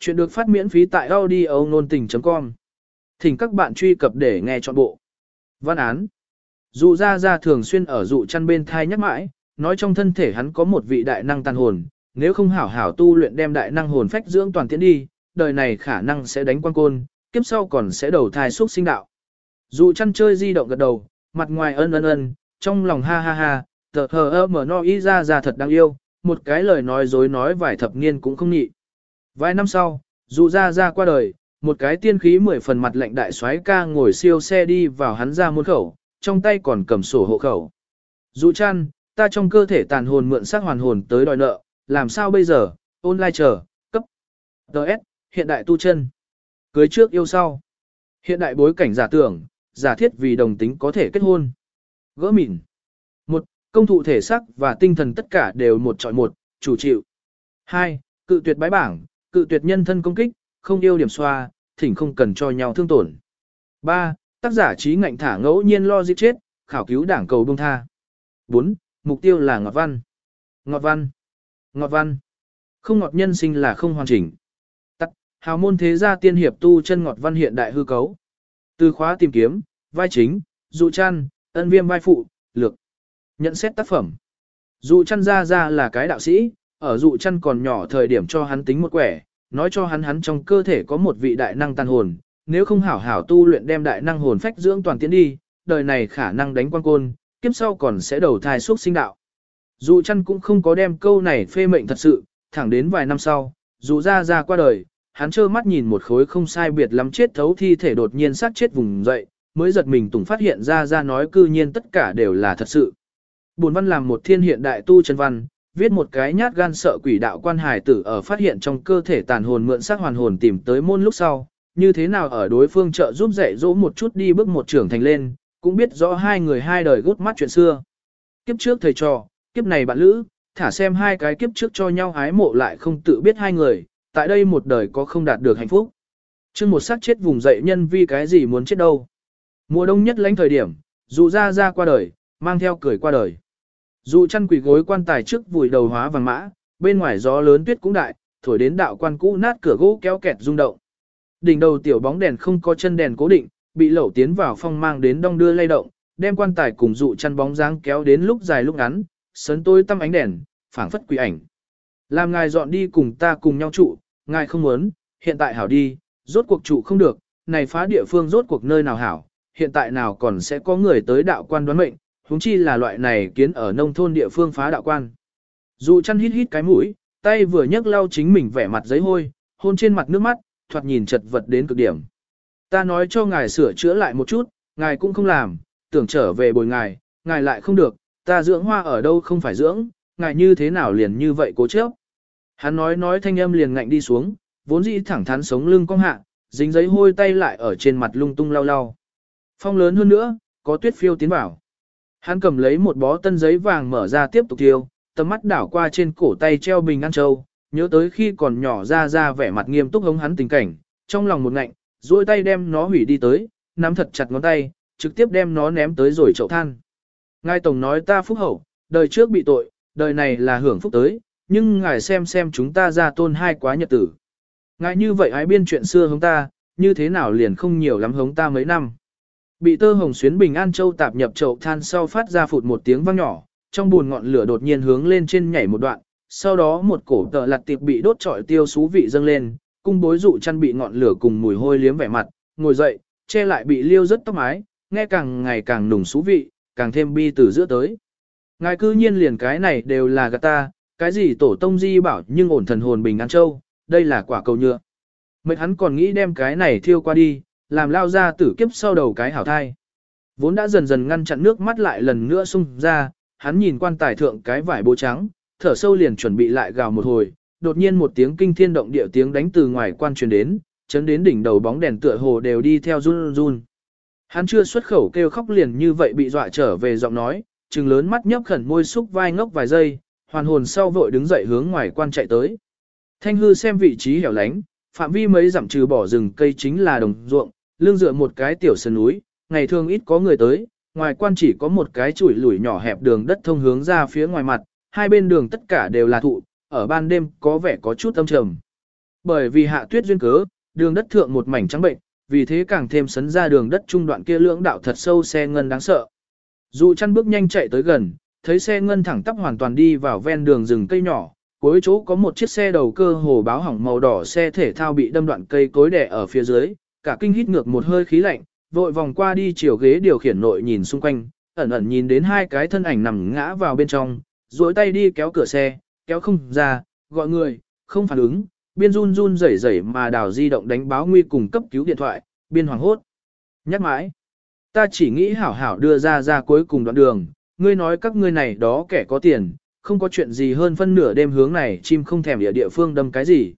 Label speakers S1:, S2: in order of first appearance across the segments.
S1: Chuyện được phát miễn phí tại audio nôn tình.com. Thỉnh các bạn truy cập để nghe trọn bộ. Văn án. Dụ ra ra thường xuyên ở dụ chăn bên thai nhắc mãi, nói trong thân thể hắn có một vị đại năng tàn hồn, nếu không hảo hảo tu luyện đem đại năng hồn phách dưỡng toàn tiến đi, đời này khả năng sẽ đánh quan côn, kiếp sau còn sẽ đầu thai xuất sinh đạo. Dụ chăn chơi di động gật đầu, mặt ngoài ân ân ân, trong lòng ha ha ha, tờ hờ ơ mở no ý ra ra thật đáng yêu, một cái lời nói dối nói vài thập niên cũng không nhị. Vài năm sau, Dụ ra ra qua đời, một cái tiên khí mười phần mặt lệnh đại soái ca ngồi siêu xe đi vào hắn ra môn khẩu, trong tay còn cầm sổ hộ khẩu. Dụ chăn, ta trong cơ thể tàn hồn mượn xác hoàn hồn tới đòi nợ, làm sao bây giờ, online chờ, cấp. Đợt, hiện đại tu chân. Cưới trước yêu sau. Hiện đại bối cảnh giả tưởng, giả thiết vì đồng tính có thể kết hôn. Gỡ mịn. Một, công thụ thể sắc và tinh thần tất cả đều một trọi một, chủ chịu. Hai, cự tuyệt bái bảng, cự tuyệt nhân thân công kích, không yêu điểm xoa, thỉnh không cần cho nhau thương tổn. 3. Tác giả trí ngạnh thả ngẫu nhiên lo giết chết, khảo cứu đảng cầu bông tha. 4. Mục tiêu là ngọt văn. Ngọt văn. Ngọt văn. Không ngọt nhân sinh là không hoàn chỉnh. Tắt, hào môn thế gia tiên hiệp tu chân ngọt văn hiện đại hư cấu. Từ khóa tìm kiếm, vai chính, dụ chăn, ân viêm vai phụ, lược. Nhận xét tác phẩm. Dụ chăn ra ra là cái đạo sĩ, ở dụ chăn còn nhỏ thời điểm cho hắn tính một quẻ, nói cho hắn hắn trong cơ thể có một vị đại năng tàn hồn, nếu không hảo hảo tu luyện đem đại năng hồn phách dưỡng toàn tiến đi, đời này khả năng đánh quan côn, kiếp sau còn sẽ đầu thai xuất sinh đạo. Dụ chăn cũng không có đem câu này phê mệnh thật sự, thẳng đến vài năm sau, dụ ra ra qua đời, hắn trơ mắt nhìn một khối không sai biệt lắm chết thấu thi thể đột nhiên sát chết vùng dậy, mới giật mình tùng phát hiện ra ra nói cư nhiên tất cả đều là thật sự. Buồn văn làm một thiên hiện đại tu chân văn, viết một cái nhát gan sợ quỷ đạo quan hải tử ở phát hiện trong cơ thể tàn hồn mượn xác hoàn hồn tìm tới môn lúc sau, như thế nào ở đối phương trợ giúp dạy dỗ một chút đi bước một trưởng thành lên, cũng biết rõ hai người hai đời gút mắt chuyện xưa. Kiếp trước thầy trò, kiếp này bạn lữ, thả xem hai cái kiếp trước cho nhau ái mộ lại không tự biết hai người, tại đây một đời có không đạt được hạnh phúc. Chương một sát chết vùng dậy nhân vi cái gì muốn chết đâu. Mùa đông nhất lãnh thời điểm, dù ra ra qua đời, mang theo cười qua đời. Dù chăn quỷ gối quan tài trước vùi đầu hóa vàng mã, bên ngoài gió lớn tuyết cũng đại, thổi đến đạo quan cũ nát cửa gỗ kéo kẹt rung động. Đỉnh đầu tiểu bóng đèn không có chân đèn cố định, bị lẩu tiến vào phong mang đến đong đưa lay động, đem quan tài cùng dụ chăn bóng dáng kéo đến lúc dài lúc ngắn, sấn tối tăm ánh đèn, phảng phất quỷ ảnh. Làm ngài dọn đi cùng ta cùng nhau trụ, ngài không muốn, hiện tại hảo đi, rốt cuộc trụ không được, này phá địa phương rốt cuộc nơi nào hảo, hiện tại nào còn sẽ có người tới đạo quan đoán mệnh, huống chi là loại này kiến ở nông thôn địa phương phá đạo quan. Dù chăn hít hít cái mũi, tay vừa nhấc lau chính mình vẻ mặt giấy hôi, hôn trên mặt nước mắt, thoạt nhìn chật vật đến cực điểm. Ta nói cho ngài sửa chữa lại một chút, ngài cũng không làm, tưởng trở về bồi ngài, ngài lại không được, ta dưỡng hoa ở đâu không phải dưỡng, ngài như thế nào liền như vậy cố chấp. Hắn nói nói thanh âm liền ngạnh đi xuống, vốn dĩ thẳng thắn sống lưng cong hạ, dính giấy hôi tay lại ở trên mặt lung tung lau lau. Phong lớn hơn nữa, có tuyết phiêu tiến vào. Hắn cầm lấy một bó tân giấy vàng mở ra tiếp tục tiêu, tầm mắt đảo qua trên cổ tay treo bình ăn châu, nhớ tới khi còn nhỏ ra ra vẻ mặt nghiêm túc hống hắn tình cảnh, trong lòng một ngạnh, duỗi tay đem nó hủy đi tới, nắm thật chặt ngón tay, trực tiếp đem nó ném tới rồi chậu than. Ngài Tổng nói ta phúc hậu, đời trước bị tội, đời này là hưởng phúc tới, nhưng ngài xem xem chúng ta ra tôn hai quá nhật tử. Ngài như vậy ái biên chuyện xưa hống ta, như thế nào liền không nhiều lắm hống ta mấy năm. Bị tơ hồng xuyến bình an châu tạp nhập chậu than sau phát ra phụt một tiếng vang nhỏ, trong buồn ngọn lửa đột nhiên hướng lên trên nhảy một đoạn, sau đó một cổ tợ lặt tiệp bị đốt trọi tiêu xú vị dâng lên, cung bối dụ chăn bị ngọn lửa cùng mùi hôi liếm vẻ mặt, ngồi dậy, che lại bị liêu rất tóc mái, nghe càng ngày càng nùng xú vị, càng thêm bi từ giữa tới. Ngài cư nhiên liền cái này đều là gạt ta, cái gì tổ tông di bảo nhưng ổn thần hồn bình an châu, đây là quả cầu nhựa. Mệt hắn còn nghĩ đem cái này thiêu qua đi, làm lao ra tử kiếp sau đầu cái hảo thai. Vốn đã dần dần ngăn chặn nước mắt lại lần nữa sung ra, hắn nhìn quan tài thượng cái vải bố trắng, thở sâu liền chuẩn bị lại gào một hồi, đột nhiên một tiếng kinh thiên động địa tiếng đánh từ ngoài quan truyền đến, chấn đến đỉnh đầu bóng đèn tựa hồ đều đi theo run run. Hắn chưa xuất khẩu kêu khóc liền như vậy bị dọa trở về giọng nói, trừng lớn mắt nhấp khẩn môi xúc vai ngốc vài giây, hoàn hồn sau vội đứng dậy hướng ngoài quan chạy tới. Thanh hư xem vị trí hẻo lánh, phạm vi mấy dặm trừ bỏ rừng cây chính là đồng ruộng, lưng dựa một cái tiểu sơn núi, ngày thường ít có người tới, ngoài quan chỉ có một cái chuỗi lủi nhỏ hẹp đường đất thông hướng ra phía ngoài mặt, hai bên đường tất cả đều là thụ, ở ban đêm có vẻ có chút âm trầm. Bởi vì hạ tuyết duyên cớ, đường đất thượng một mảnh trắng bệnh, vì thế càng thêm sấn ra đường đất trung đoạn kia lưỡng đạo thật sâu xe ngân đáng sợ. Dụ chăn bước nhanh chạy tới gần, thấy xe ngân thẳng tắp hoàn toàn đi vào ven đường rừng cây nhỏ, cuối chỗ có một chiếc xe đầu cơ hồ báo hỏng màu đỏ xe thể thao bị đâm đoạn cây cối đè ở phía dưới, cả kinh hít ngược một hơi khí lạnh, vội vòng qua đi chiều ghế điều khiển nội nhìn xung quanh, ẩn ẩn nhìn đến hai cái thân ảnh nằm ngã vào bên trong, duỗi tay đi kéo cửa xe, kéo không ra, gọi người, không phản ứng, biên run run rẩy rẩy mà đào di động đánh báo nguy cùng cấp cứu điện thoại, biên hoàng hốt. Nhắc mãi, ta chỉ nghĩ hảo hảo đưa ra ra cuối cùng đoạn đường, ngươi nói các ngươi này đó kẻ có tiền, không có chuyện gì hơn phân nửa đêm hướng này chim không thèm địa địa phương đâm cái gì.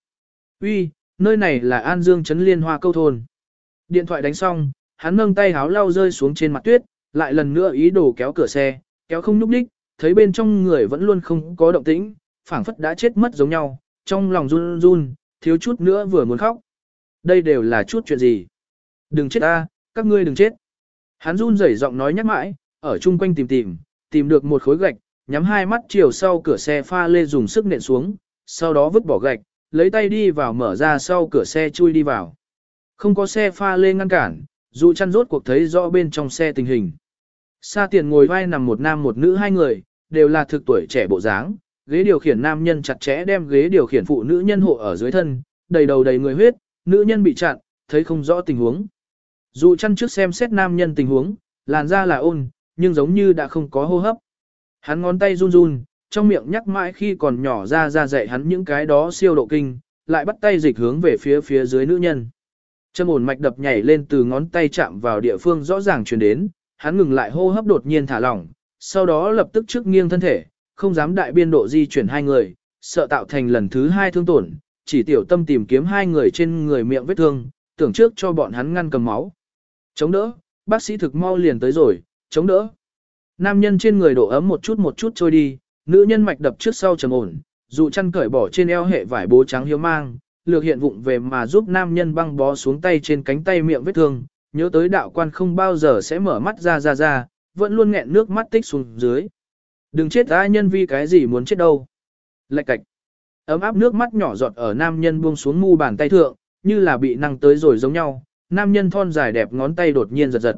S1: Uy, nơi này là An Dương Trấn Liên Hoa Câu Thôn. Điện thoại đánh xong, hắn nâng tay háo lau rơi xuống trên mặt tuyết, lại lần nữa ý đồ kéo cửa xe, kéo không núp đích, thấy bên trong người vẫn luôn không có động tĩnh, phảng phất đã chết mất giống nhau, trong lòng run run, thiếu chút nữa vừa muốn khóc. Đây đều là chút chuyện gì? Đừng chết ta, các ngươi đừng chết. Hắn run rẩy giọng nói nhắc mãi, ở chung quanh tìm tìm, tìm được một khối gạch, nhắm hai mắt chiều sau cửa xe pha lê dùng sức nện xuống, sau đó vứt bỏ gạch, lấy tay đi vào mở ra sau cửa xe chui đi vào. Không có xe pha lê ngăn cản, dù chăn rốt cuộc thấy rõ bên trong xe tình hình. Xa tiền ngồi vai nằm một nam một nữ hai người, đều là thực tuổi trẻ bộ dáng, ghế điều khiển nam nhân chặt chẽ đem ghế điều khiển phụ nữ nhân hộ ở dưới thân, đầy đầu đầy người huyết, nữ nhân bị chặn, thấy không rõ tình huống. Dù chăn trước xem xét nam nhân tình huống, làn da là ôn, nhưng giống như đã không có hô hấp. Hắn ngón tay run run, trong miệng nhắc mãi khi còn nhỏ ra ra dạy hắn những cái đó siêu độ kinh, lại bắt tay dịch hướng về phía phía dưới nữ nhân. Châm ổn mạch đập nhảy lên từ ngón tay chạm vào địa phương rõ ràng truyền đến, hắn ngừng lại hô hấp đột nhiên thả lỏng, sau đó lập tức trước nghiêng thân thể, không dám đại biên độ di chuyển hai người, sợ tạo thành lần thứ hai thương tổn, chỉ tiểu tâm tìm kiếm hai người trên người miệng vết thương, tưởng trước cho bọn hắn ngăn cầm máu. Chống đỡ, bác sĩ thực mau liền tới rồi, chống đỡ. Nam nhân trên người độ ấm một chút một chút trôi đi, nữ nhân mạch đập trước sau trầm ổn, dụ chăn cởi bỏ trên eo hệ vải bố trắng hiếu mang, lược hiện vụng về mà giúp nam nhân băng bó xuống tay trên cánh tay miệng vết thương, nhớ tới đạo quan không bao giờ sẽ mở mắt ra ra ra, vẫn luôn nghẹn nước mắt tích xuống dưới. Đừng chết ai nhân vi cái gì muốn chết đâu. Lạch cạch. Ấm áp nước mắt nhỏ giọt ở nam nhân buông xuống mu bàn tay thượng, như là bị năng tới rồi giống nhau. Nam nhân thon dài đẹp ngón tay đột nhiên giật giật.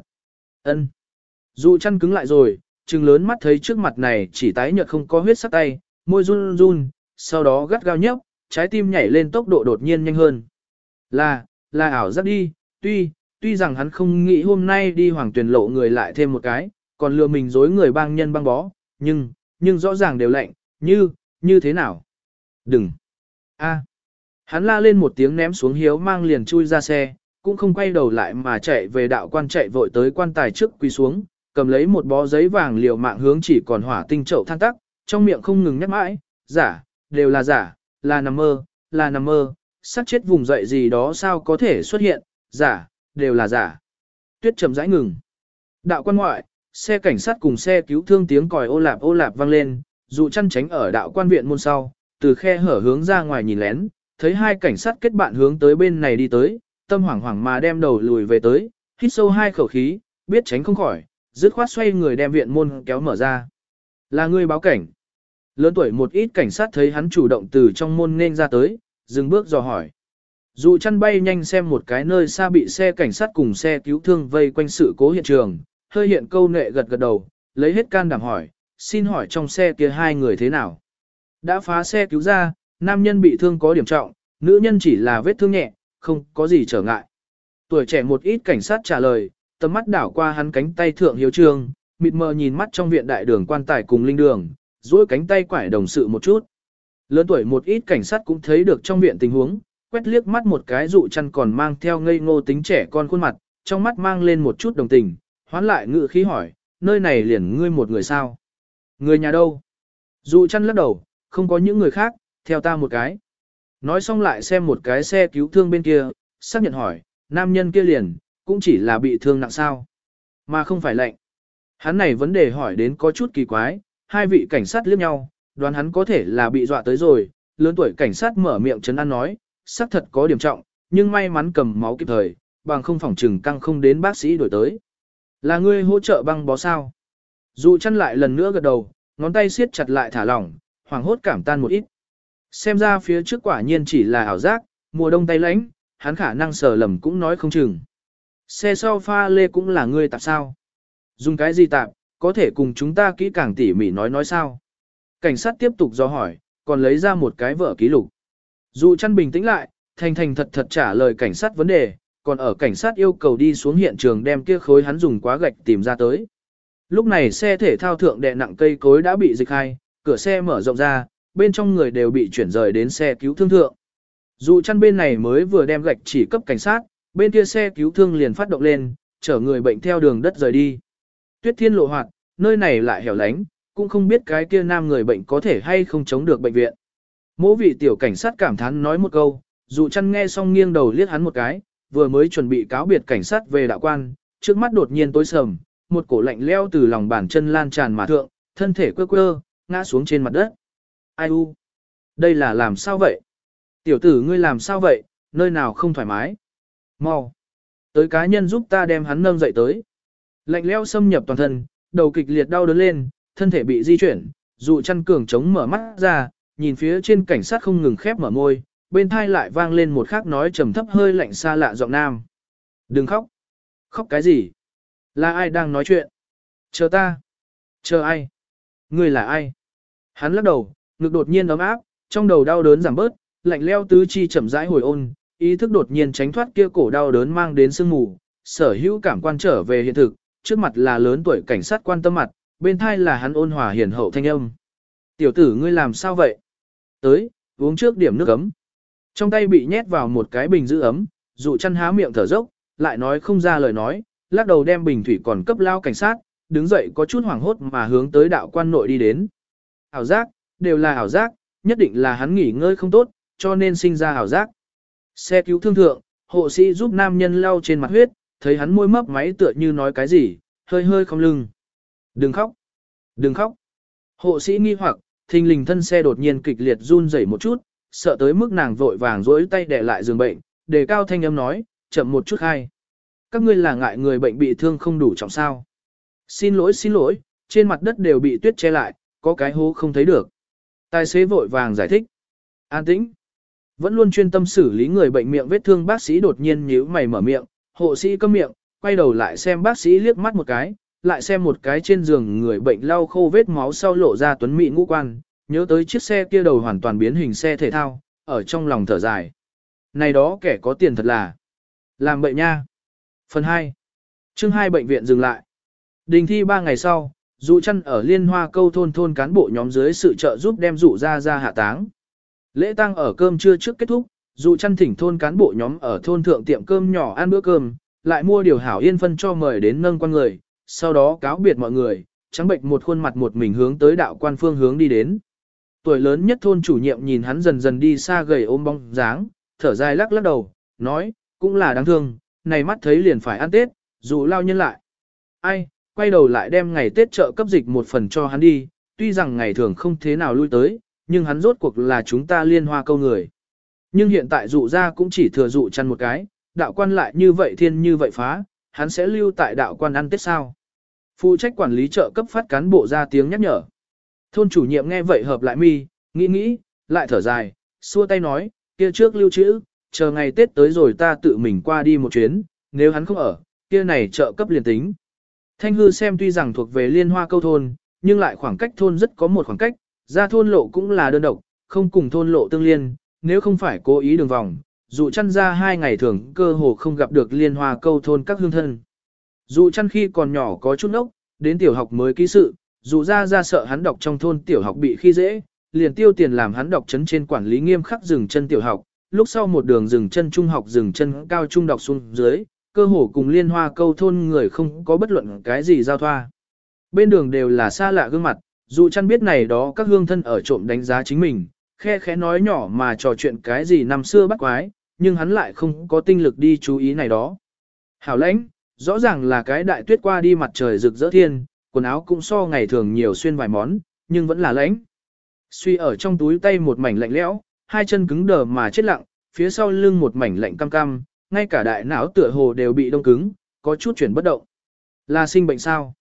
S1: Ân. Dụ chăn cứng lại rồi, trừng lớn mắt thấy trước mặt này chỉ tái nhợt không có huyết sắc tay, môi run run, sau đó gắt gao nhấp, trái tim nhảy lên tốc độ đột nhiên nhanh hơn. Là, là ảo giác đi, tuy, tuy rằng hắn không nghĩ hôm nay đi hoàng tuyển lộ người lại thêm một cái, còn lừa mình dối người băng nhân băng bó, nhưng, nhưng rõ ràng đều lạnh, như, như thế nào? Đừng! a Hắn la lên một tiếng ném xuống hiếu mang liền chui ra xe, cũng không quay đầu lại mà chạy về đạo quan chạy vội tới quan tài trước quỳ xuống, cầm lấy một bó giấy vàng liều mạng hướng chỉ còn hỏa tinh chậu than tắc, trong miệng không ngừng nhắc mãi, giả, đều là giả, là nằm mơ, là nằm mơ, sát chết vùng dậy gì đó sao có thể xuất hiện, giả, đều là giả. Tuyết chậm rãi ngừng. Đạo quan ngoại, xe cảnh sát cùng xe cứu thương tiếng còi ô lạp ô lạp vang lên, dù chăn tránh ở đạo quan viện môn sau, từ khe hở hướng ra ngoài nhìn lén, thấy hai cảnh sát kết bạn hướng tới bên này đi tới, tâm hoảng hoảng mà đem đầu lùi về tới, hít sâu hai khẩu khí, biết tránh không khỏi, dứt khoát xoay người đem viện môn kéo mở ra. Là người báo cảnh. Lớn tuổi một ít cảnh sát thấy hắn chủ động từ trong môn nên ra tới, dừng bước dò hỏi. Dù chăn bay nhanh xem một cái nơi xa bị xe cảnh sát cùng xe cứu thương vây quanh sự cố hiện trường, hơi hiện câu nệ gật gật đầu, lấy hết can đảm hỏi, xin hỏi trong xe kia hai người thế nào? Đã phá xe cứu ra, nam nhân bị thương có điểm trọng, nữ nhân chỉ là vết thương nhẹ, không có gì trở ngại. Tuổi trẻ một ít cảnh sát trả lời, tầm mắt đảo qua hắn cánh tay thượng hiếu trương, mịt mờ nhìn mắt trong viện đại đường quan tài cùng linh đường, duỗi cánh tay quải đồng sự một chút. Lớn tuổi một ít cảnh sát cũng thấy được trong viện tình huống, quét liếc mắt một cái dụ chăn còn mang theo ngây ngô tính trẻ con khuôn mặt, trong mắt mang lên một chút đồng tình, hoán lại ngự khí hỏi, nơi này liền ngươi một người sao? Người nhà đâu? Dụ chăn lắc đầu, không có những người khác, theo ta một cái. Nói xong lại xem một cái xe cứu thương bên kia, xác nhận hỏi, nam nhân kia liền, cũng chỉ là bị thương nặng sao, mà không phải lệnh. Hắn này vấn đề hỏi đến có chút kỳ quái, hai vị cảnh sát liếc nhau, đoán hắn có thể là bị dọa tới rồi, lớn tuổi cảnh sát mở miệng chấn an nói, xác thật có điểm trọng, nhưng may mắn cầm máu kịp thời, bằng không phòng trừng căng không đến bác sĩ đổi tới. Là ngươi hỗ trợ băng bó sao? Dụ chăn lại lần nữa gật đầu, ngón tay siết chặt lại thả lỏng, hoảng hốt cảm tan một ít. Xem ra phía trước quả nhiên chỉ là ảo giác, mùa đông tay lánh, hắn khả năng sờ lầm cũng nói không chừng. Xe sau pha lê cũng là ngươi tạp sao? Dùng cái gì tạp, có thể cùng chúng ta kỹ càng tỉ mỉ nói nói sao? Cảnh sát tiếp tục do hỏi, còn lấy ra một cái vở ký lục. Dù chăn bình tĩnh lại, thành thành thật thật trả lời cảnh sát vấn đề, còn ở cảnh sát yêu cầu đi xuống hiện trường đem kia khối hắn dùng quá gạch tìm ra tới. Lúc này xe thể thao thượng đè nặng cây cối đã bị dịch hai, cửa xe mở rộng ra, bên trong người đều bị chuyển rời đến xe cứu thương thượng. Dù chăn bên này mới vừa đem gạch chỉ cấp cảnh sát, bên kia xe cứu thương liền phát động lên, chở người bệnh theo đường đất rời đi. Tuyết thiên lộ hoạt, nơi này lại hẻo lánh, cũng không biết cái kia nam người bệnh có thể hay không chống được bệnh viện. Mỗ vị tiểu cảnh sát cảm thán nói một câu, dù chăn nghe xong nghiêng đầu liếc hắn một cái, vừa mới chuẩn bị cáo biệt cảnh sát về đạo quan, trước mắt đột nhiên tối sầm, một cổ lạnh leo từ lòng bàn chân lan tràn mà thượng, thân thể quơ quơ, ngã xuống trên mặt đất. Ai u? Đây là làm sao vậy? Tiểu tử ngươi làm sao vậy, nơi nào không thoải mái? Mau! Tới cá nhân giúp ta đem hắn nâng dậy tới. Lạnh leo xâm nhập toàn thân, đầu kịch liệt đau đớn lên, thân thể bị di chuyển, dụ chăn cường chống mở mắt ra, nhìn phía trên cảnh sát không ngừng khép mở môi, bên thai lại vang lên một khắc nói trầm thấp hơi lạnh xa lạ giọng nam. Đừng khóc. Khóc cái gì? Là ai đang nói chuyện? Chờ ta. Chờ ai? Người là ai? Hắn lắc đầu, ngực đột nhiên ấm áp, trong đầu đau đớn giảm bớt, lạnh leo tứ chi chậm rãi hồi ôn, ý thức đột nhiên tránh thoát kia cổ đau đớn mang đến sương mù, sở hữu cảm quan trở về hiện thực, trước mặt là lớn tuổi cảnh sát quan tâm mặt, bên thai là hắn ôn hòa hiền hậu thanh âm. Tiểu tử ngươi làm sao vậy? Tới, uống trước điểm nước ấm. Trong tay bị nhét vào một cái bình giữ ấm, dụ chăn há miệng thở dốc, lại nói không ra lời nói, lắc đầu đem bình thủy còn cấp lao cảnh sát, đứng dậy có chút hoảng hốt mà hướng tới đạo quan nội đi đến. Ảo giác, đều là ảo giác, nhất định là hắn nghỉ ngơi không tốt, cho nên sinh ra ảo giác. Xe cứu thương thượng, hộ sĩ giúp nam nhân lau trên mặt huyết, thấy hắn môi mấp máy tựa như nói cái gì, hơi hơi không lưng. Đừng khóc, đừng khóc. Hộ sĩ nghi hoặc, thình lình thân xe đột nhiên kịch liệt run rẩy một chút, sợ tới mức nàng vội vàng rỗi tay để lại giường bệnh, đề cao thanh âm nói, chậm một chút hay. Các ngươi là ngại người bệnh bị thương không đủ trọng sao. Xin lỗi xin lỗi, trên mặt đất đều bị tuyết che lại, có cái hố không thấy được. Tài xế vội vàng giải thích. An tĩnh. Vẫn luôn chuyên tâm xử lý người bệnh miệng vết thương bác sĩ đột nhiên nhíu mày mở miệng, hộ sĩ câm miệng, quay đầu lại xem bác sĩ liếc mắt một cái, lại xem một cái trên giường người bệnh lau khô vết máu sau lộ ra tuấn mỹ ngũ quan, nhớ tới chiếc xe kia đầu hoàn toàn biến hình xe thể thao, ở trong lòng thở dài. Này đó kẻ có tiền thật là. Làm bệnh nha. Phần 2. Chương 2 bệnh viện dừng lại. Đình thi 3 ngày sau, dụ chăn ở liên hoa câu thôn thôn cán bộ nhóm dưới sự trợ giúp đem dụ ra ra hạ táng. Lễ tang ở cơm trưa trước kết thúc, dụ chăn thỉnh thôn cán bộ nhóm ở thôn thượng tiệm cơm nhỏ ăn bữa cơm, lại mua điều hảo yên phân cho mời đến nâng quan người, sau đó cáo biệt mọi người, trắng bệnh một khuôn mặt một mình hướng tới đạo quan phương hướng đi đến tuổi lớn nhất thôn chủ nhiệm nhìn hắn dần dần đi xa gầy ôm bóng dáng, thở dài lắc lắc đầu, nói, cũng là đáng thương, này mắt thấy liền phải ăn Tết, dù lao nhân lại. Ai, quay đầu lại đem ngày Tết trợ cấp dịch một phần cho hắn đi, tuy rằng ngày thường không thế nào lui tới, nhưng hắn rốt cuộc là chúng ta liên hoa câu người. Nhưng hiện tại dụ ra cũng chỉ thừa dụ chăn một cái, đạo quan lại như vậy thiên như vậy phá, hắn sẽ lưu tại đạo quan ăn Tết sao. Phụ trách quản lý chợ cấp phát cán bộ ra tiếng nhắc nhở. Thôn chủ nhiệm nghe vậy hợp lại mi, nghĩ nghĩ, lại thở dài, xua tay nói, kia trước lưu trữ, chờ ngày Tết tới rồi ta tự mình qua đi một chuyến, nếu hắn không ở, kia này trợ cấp liền tính. Thanh hư xem tuy rằng thuộc về liên hoa câu thôn, nhưng lại khoảng cách thôn rất có một khoảng cách, ra thôn lộ cũng là đơn độc, không cùng thôn lộ tương liên, nếu không phải cố ý đường vòng, dụ chăn ra hai ngày thường cơ hồ không gặp được liên hoa câu thôn các hương thân. Dụ chăn khi còn nhỏ có chút nốc, đến tiểu học mới ký sự, dụ ra ra sợ hắn đọc trong thôn tiểu học bị khi dễ, liền tiêu tiền làm hắn đọc chấn trên quản lý nghiêm khắc dừng chân tiểu học, lúc sau một đường dừng chân trung học dừng chân cao trung đọc xuống dưới, cơ hồ cùng liên hoa câu thôn người không có bất luận cái gì giao thoa. Bên đường đều là xa lạ gương mặt, dụ chăn biết này đó các hương thân ở trộm đánh giá chính mình, khe khẽ nói nhỏ mà trò chuyện cái gì năm xưa bắt quái, nhưng hắn lại không có tinh lực đi chú ý này đó. Hảo lãnh, rõ ràng là cái đại tuyết qua đi mặt trời rực rỡ thiên, quần áo cũng so ngày thường nhiều xuyên vài món, nhưng vẫn là lãnh. Suy ở trong túi tay một mảnh lạnh lẽo, hai chân cứng đờ mà chết lặng, phía sau lưng một mảnh lạnh cam cam, ngay cả đại não tựa hồ đều bị đông cứng, có chút chuyển bất động. Là sinh bệnh sao?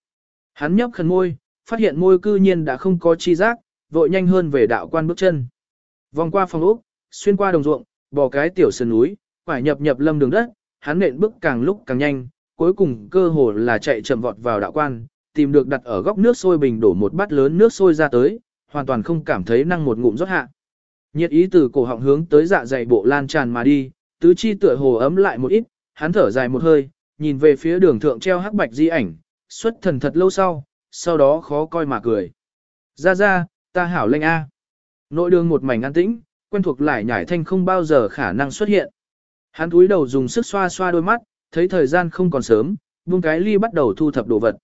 S1: Hắn nhấp khẩn môi, phát hiện môi cư nhiên đã không có chi giác, vội nhanh hơn về đạo quan bước chân. Vòng qua phòng ốc, xuyên qua đồng ruộng, bò cái tiểu sườn núi, phải nhập nhập lâm đường đất, hắn nện bước càng lúc càng nhanh, cuối cùng cơ hồ là chạy chậm vọt vào đạo quan, tìm được đặt ở góc nước sôi bình đổ một bát lớn nước sôi ra tới, hoàn toàn không cảm thấy năng một ngụm rót hạ. Nhiệt ý từ cổ họng hướng tới dạ dày bộ lan tràn mà đi, tứ chi tựa hồ ấm lại một ít, hắn thở dài một hơi, nhìn về phía đường thượng treo hắc bạch di ảnh, xuất thần thật lâu sau, sau đó khó coi mà cười. Ra ra, ta hảo lệnh A. Nội đường một mảnh an tĩnh, quen thuộc lại nhảy thanh không bao giờ khả năng xuất hiện. Hắn túi đầu dùng sức xoa xoa đôi mắt, thấy thời gian không còn sớm, buông cái ly bắt đầu thu thập đồ vật.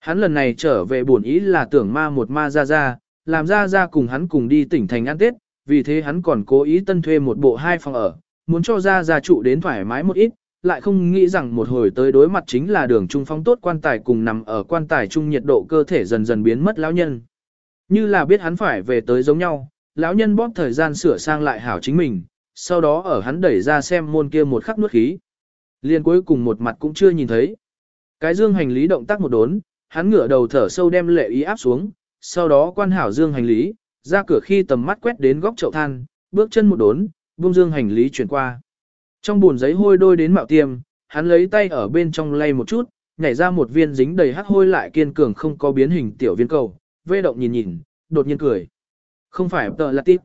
S1: Hắn lần này trở về buồn ý là tưởng ma một ma ra ra, làm ra ra cùng hắn cùng đi tỉnh thành ăn Tết, vì thế hắn còn cố ý tân thuê một bộ hai phòng ở, muốn cho ra ra trụ đến thoải mái một ít, lại không nghĩ rằng một hồi tới đối mặt chính là đường trung phong tốt quan tài cùng nằm ở quan tài chung nhiệt độ cơ thể dần dần biến mất lão nhân. Như là biết hắn phải về tới giống nhau, lão nhân bóp thời gian sửa sang lại hảo chính mình, sau đó ở hắn đẩy ra xem môn kia một khắc nuốt khí. Liên cuối cùng một mặt cũng chưa nhìn thấy. Cái dương hành lý động tác một đốn, hắn ngửa đầu thở sâu đem lệ ý áp xuống, sau đó quan hảo dương hành lý, ra cửa khi tầm mắt quét đến góc chậu than, bước chân một đốn, buông dương hành lý chuyển qua. Trong buồn giấy hôi đôi đến mạo tiêm, hắn lấy tay ở bên trong lay một chút, nhảy ra một viên dính đầy hắc hôi lại kiên cường không có biến hình tiểu viên cầu, vê động nhìn nhìn, đột nhiên cười. Không phải tờ là tiếp.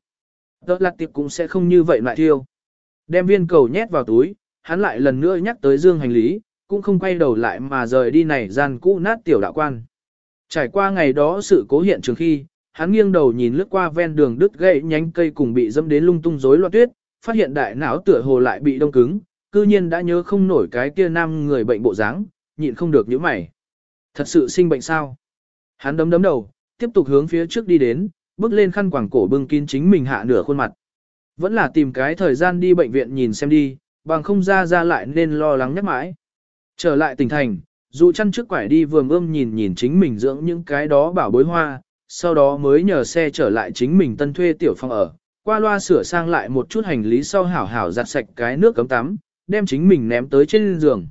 S1: Tờ là tiếp cũng sẽ không như vậy lại thiêu. Đem viên cầu nhét vào túi, hắn lại lần nữa nhắc tới dương hành lý, cũng không quay đầu lại mà rời đi này gian cũ nát tiểu đạo quan. Trải qua ngày đó sự cố hiện trường khi, hắn nghiêng đầu nhìn lướt qua ven đường đứt gãy nhánh cây cùng bị dâm đến lung tung rối loạn tuyết, phát hiện đại não tựa hồ lại bị đông cứng, cư nhiên đã nhớ không nổi cái kia nam người bệnh bộ dáng, nhịn không được nhíu mày. Thật sự sinh bệnh sao? Hắn đấm đấm đầu, tiếp tục hướng phía trước đi đến, bước lên khăn quàng cổ bưng kín chính mình hạ nửa khuôn mặt. Vẫn là tìm cái thời gian đi bệnh viện nhìn xem đi, bằng không ra ra lại nên lo lắng nhắc mãi. Trở lại tỉnh thành, dù chăn trước quải đi vườn ươm nhìn nhìn chính mình dưỡng những cái đó bảo bối hoa, sau đó mới nhờ xe trở lại chính mình tân thuê tiểu phòng ở, qua loa sửa sang lại một chút hành lý sau hảo hảo giặt sạch cái nước cấm tắm, đem chính mình ném tới trên giường.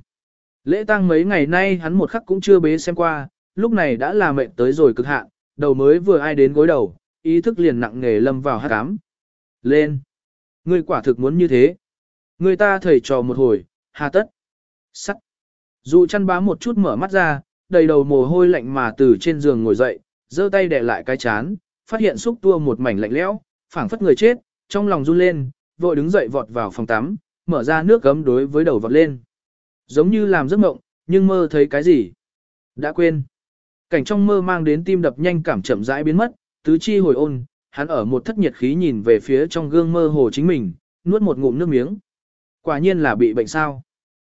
S1: Lễ tang mấy ngày nay hắn một khắc cũng chưa bế xem qua, lúc này đã là mệnh tới rồi cực hạn, đầu mới vừa ai đến gối đầu, ý thức liền nặng nghề lâm vào hát cám. Lên! Ngươi quả thực muốn như thế. Người ta thầy trò một hồi, hà tất. Sắt! dụ chăn bám một chút mở mắt ra, đầy đầu mồ hôi lạnh mà từ trên giường ngồi dậy, giơ tay đè lại cái chán, phát hiện xúc tua một mảnh lạnh lẽo, phảng phất người chết, trong lòng run lên, vội đứng dậy vọt vào phòng tắm, mở ra nước gấm đối với đầu vọt lên. Giống như làm giấc mộng, nhưng mơ thấy cái gì? Đã quên. Cảnh trong mơ mang đến tim đập nhanh cảm chậm rãi biến mất, tứ chi hồi ôn, hắn ở một thất nhiệt khí nhìn về phía trong gương mơ hồ chính mình, nuốt một ngụm nước miếng. Quả nhiên là bị bệnh sao.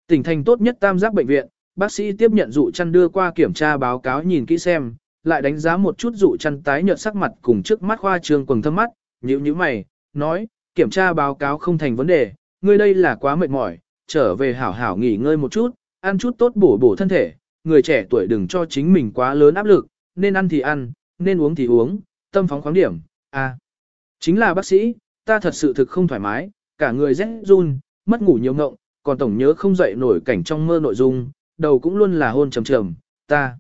S1: Tỉnh thành tốt nhất tam giác bệnh viện, bác sĩ tiếp nhận dụ chăn đưa qua kiểm tra báo cáo nhìn kỹ xem, lại đánh giá một chút dụ chăn tái nhợt sắc mặt cùng trước mắt khoa trương quần thâm mắt, nhíu nhíu mày, nói, kiểm tra báo cáo không thành vấn đề, ngươi đây là quá mệt mỏi, trở về hảo hảo nghỉ ngơi một chút, ăn chút tốt bổ bổ thân thể, người trẻ tuổi đừng cho chính mình quá lớn áp lực, nên ăn thì ăn, nên uống thì uống, tâm phóng khoáng điểm, à. Chính là bác sĩ, ta thật sự thực không thoải mái, cả người rét run, mất ngủ nhiều ngộng, còn tổng nhớ không dậy nổi cảnh trong mơ nội dung, đầu cũng luôn là hôn trầm trầm, ta.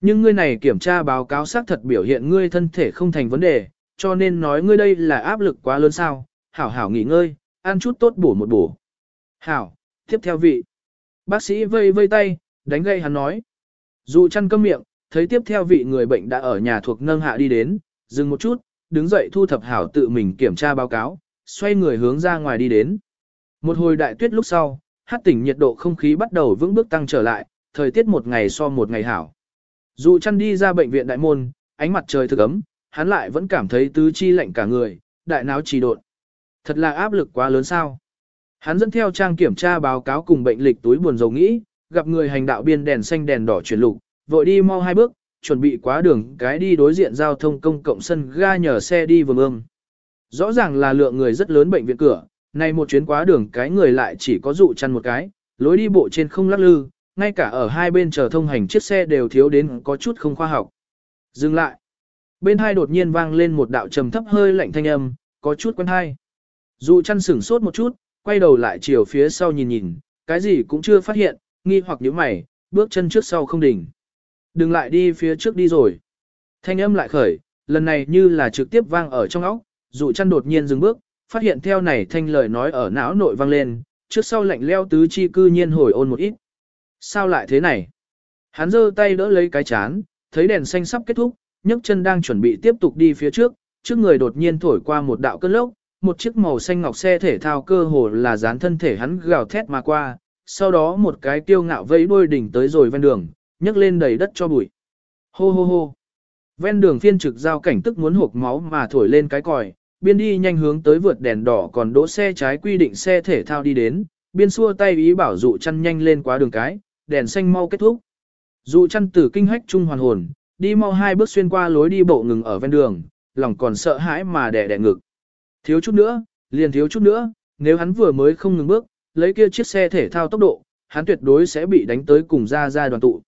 S1: Nhưng ngươi này kiểm tra báo cáo xác thật biểu hiện ngươi thân thể không thành vấn đề, cho nên nói ngươi đây là áp lực quá lớn sao, hảo hảo nghỉ ngơi, ăn chút tốt bổ một bổ. Hảo, tiếp theo vị. Bác sĩ vây vây tay, đánh gây hắn nói. Dù chăn cơm miệng, thấy tiếp theo vị người bệnh đã ở nhà thuộc nâng hạ đi đến, dừng một chút, đứng dậy thu thập hảo tự mình kiểm tra báo cáo, xoay người hướng ra ngoài đi đến. Một hồi đại tuyết lúc sau, hát tỉnh nhiệt độ không khí bắt đầu vững bước tăng trở lại, thời tiết một ngày so một ngày hảo. Dù chăn đi ra bệnh viện đại môn, ánh mặt trời thực ấm, hắn lại vẫn cảm thấy tứ chi lạnh cả người, đại não trì độn. Thật là áp lực quá lớn sao. Hắn dẫn theo trang kiểm tra báo cáo cùng bệnh lịch túi buồn dầu nghĩ, gặp người hành đạo biên đèn xanh đèn đỏ chuyển lục, vội đi mau hai bước, chuẩn bị quá đường cái đi đối diện giao thông công cộng sân ga nhờ xe đi vừa ương. Rõ ràng là lượng người rất lớn bệnh viện cửa, nay một chuyến quá đường cái người lại chỉ có dụ chăn một cái, lối đi bộ trên không lắc lư, ngay cả ở hai bên chờ thông hành chiếc xe đều thiếu đến có chút không khoa học. Dừng lại. Bên hai đột nhiên vang lên một đạo trầm thấp hơi lạnh thanh âm, có chút quen hai. Dụ chăn sửng sốt một chút, quay đầu lại chiều phía sau nhìn nhìn, cái gì cũng chưa phát hiện, nghi hoặc nhíu mày, bước chân trước sau không đỉnh. Đừng lại đi phía trước đi rồi. Thanh âm lại khởi, lần này như là trực tiếp vang ở trong óc, dụ chăn đột nhiên dừng bước, phát hiện theo này thanh lời nói ở não nội vang lên, trước sau lạnh leo tứ chi cư nhiên hồi ôn một ít. Sao lại thế này? Hắn giơ tay đỡ lấy cái chán, thấy đèn xanh sắp kết thúc, nhấc chân đang chuẩn bị tiếp tục đi phía trước, trước người đột nhiên thổi qua một đạo cơn lốc, một chiếc màu xanh ngọc xe thể thao cơ hồ là dán thân thể hắn gào thét mà qua, sau đó một cái tiêu ngạo vẫy đuôi đỉnh tới rồi ven đường, nhấc lên đầy đất cho bụi. Hô hô hô. Ven đường phiên trực giao cảnh tức muốn hộp máu mà thổi lên cái còi, biên đi nhanh hướng tới vượt đèn đỏ còn đỗ xe trái quy định xe thể thao đi đến, biên xua tay ý bảo dụ chăn nhanh lên quá đường cái, đèn xanh mau kết thúc. Dụ chăn tử kinh hách trung hoàn hồn, đi mau hai bước xuyên qua lối đi bộ ngừng ở ven đường, lòng còn sợ hãi mà đè đè ngực. Thiếu chút nữa, liền thiếu chút nữa, nếu hắn vừa mới không ngừng bước, lấy kia chiếc xe thể thao tốc độ, hắn tuyệt đối sẽ bị đánh tới cùng ra ra đoàn tụ.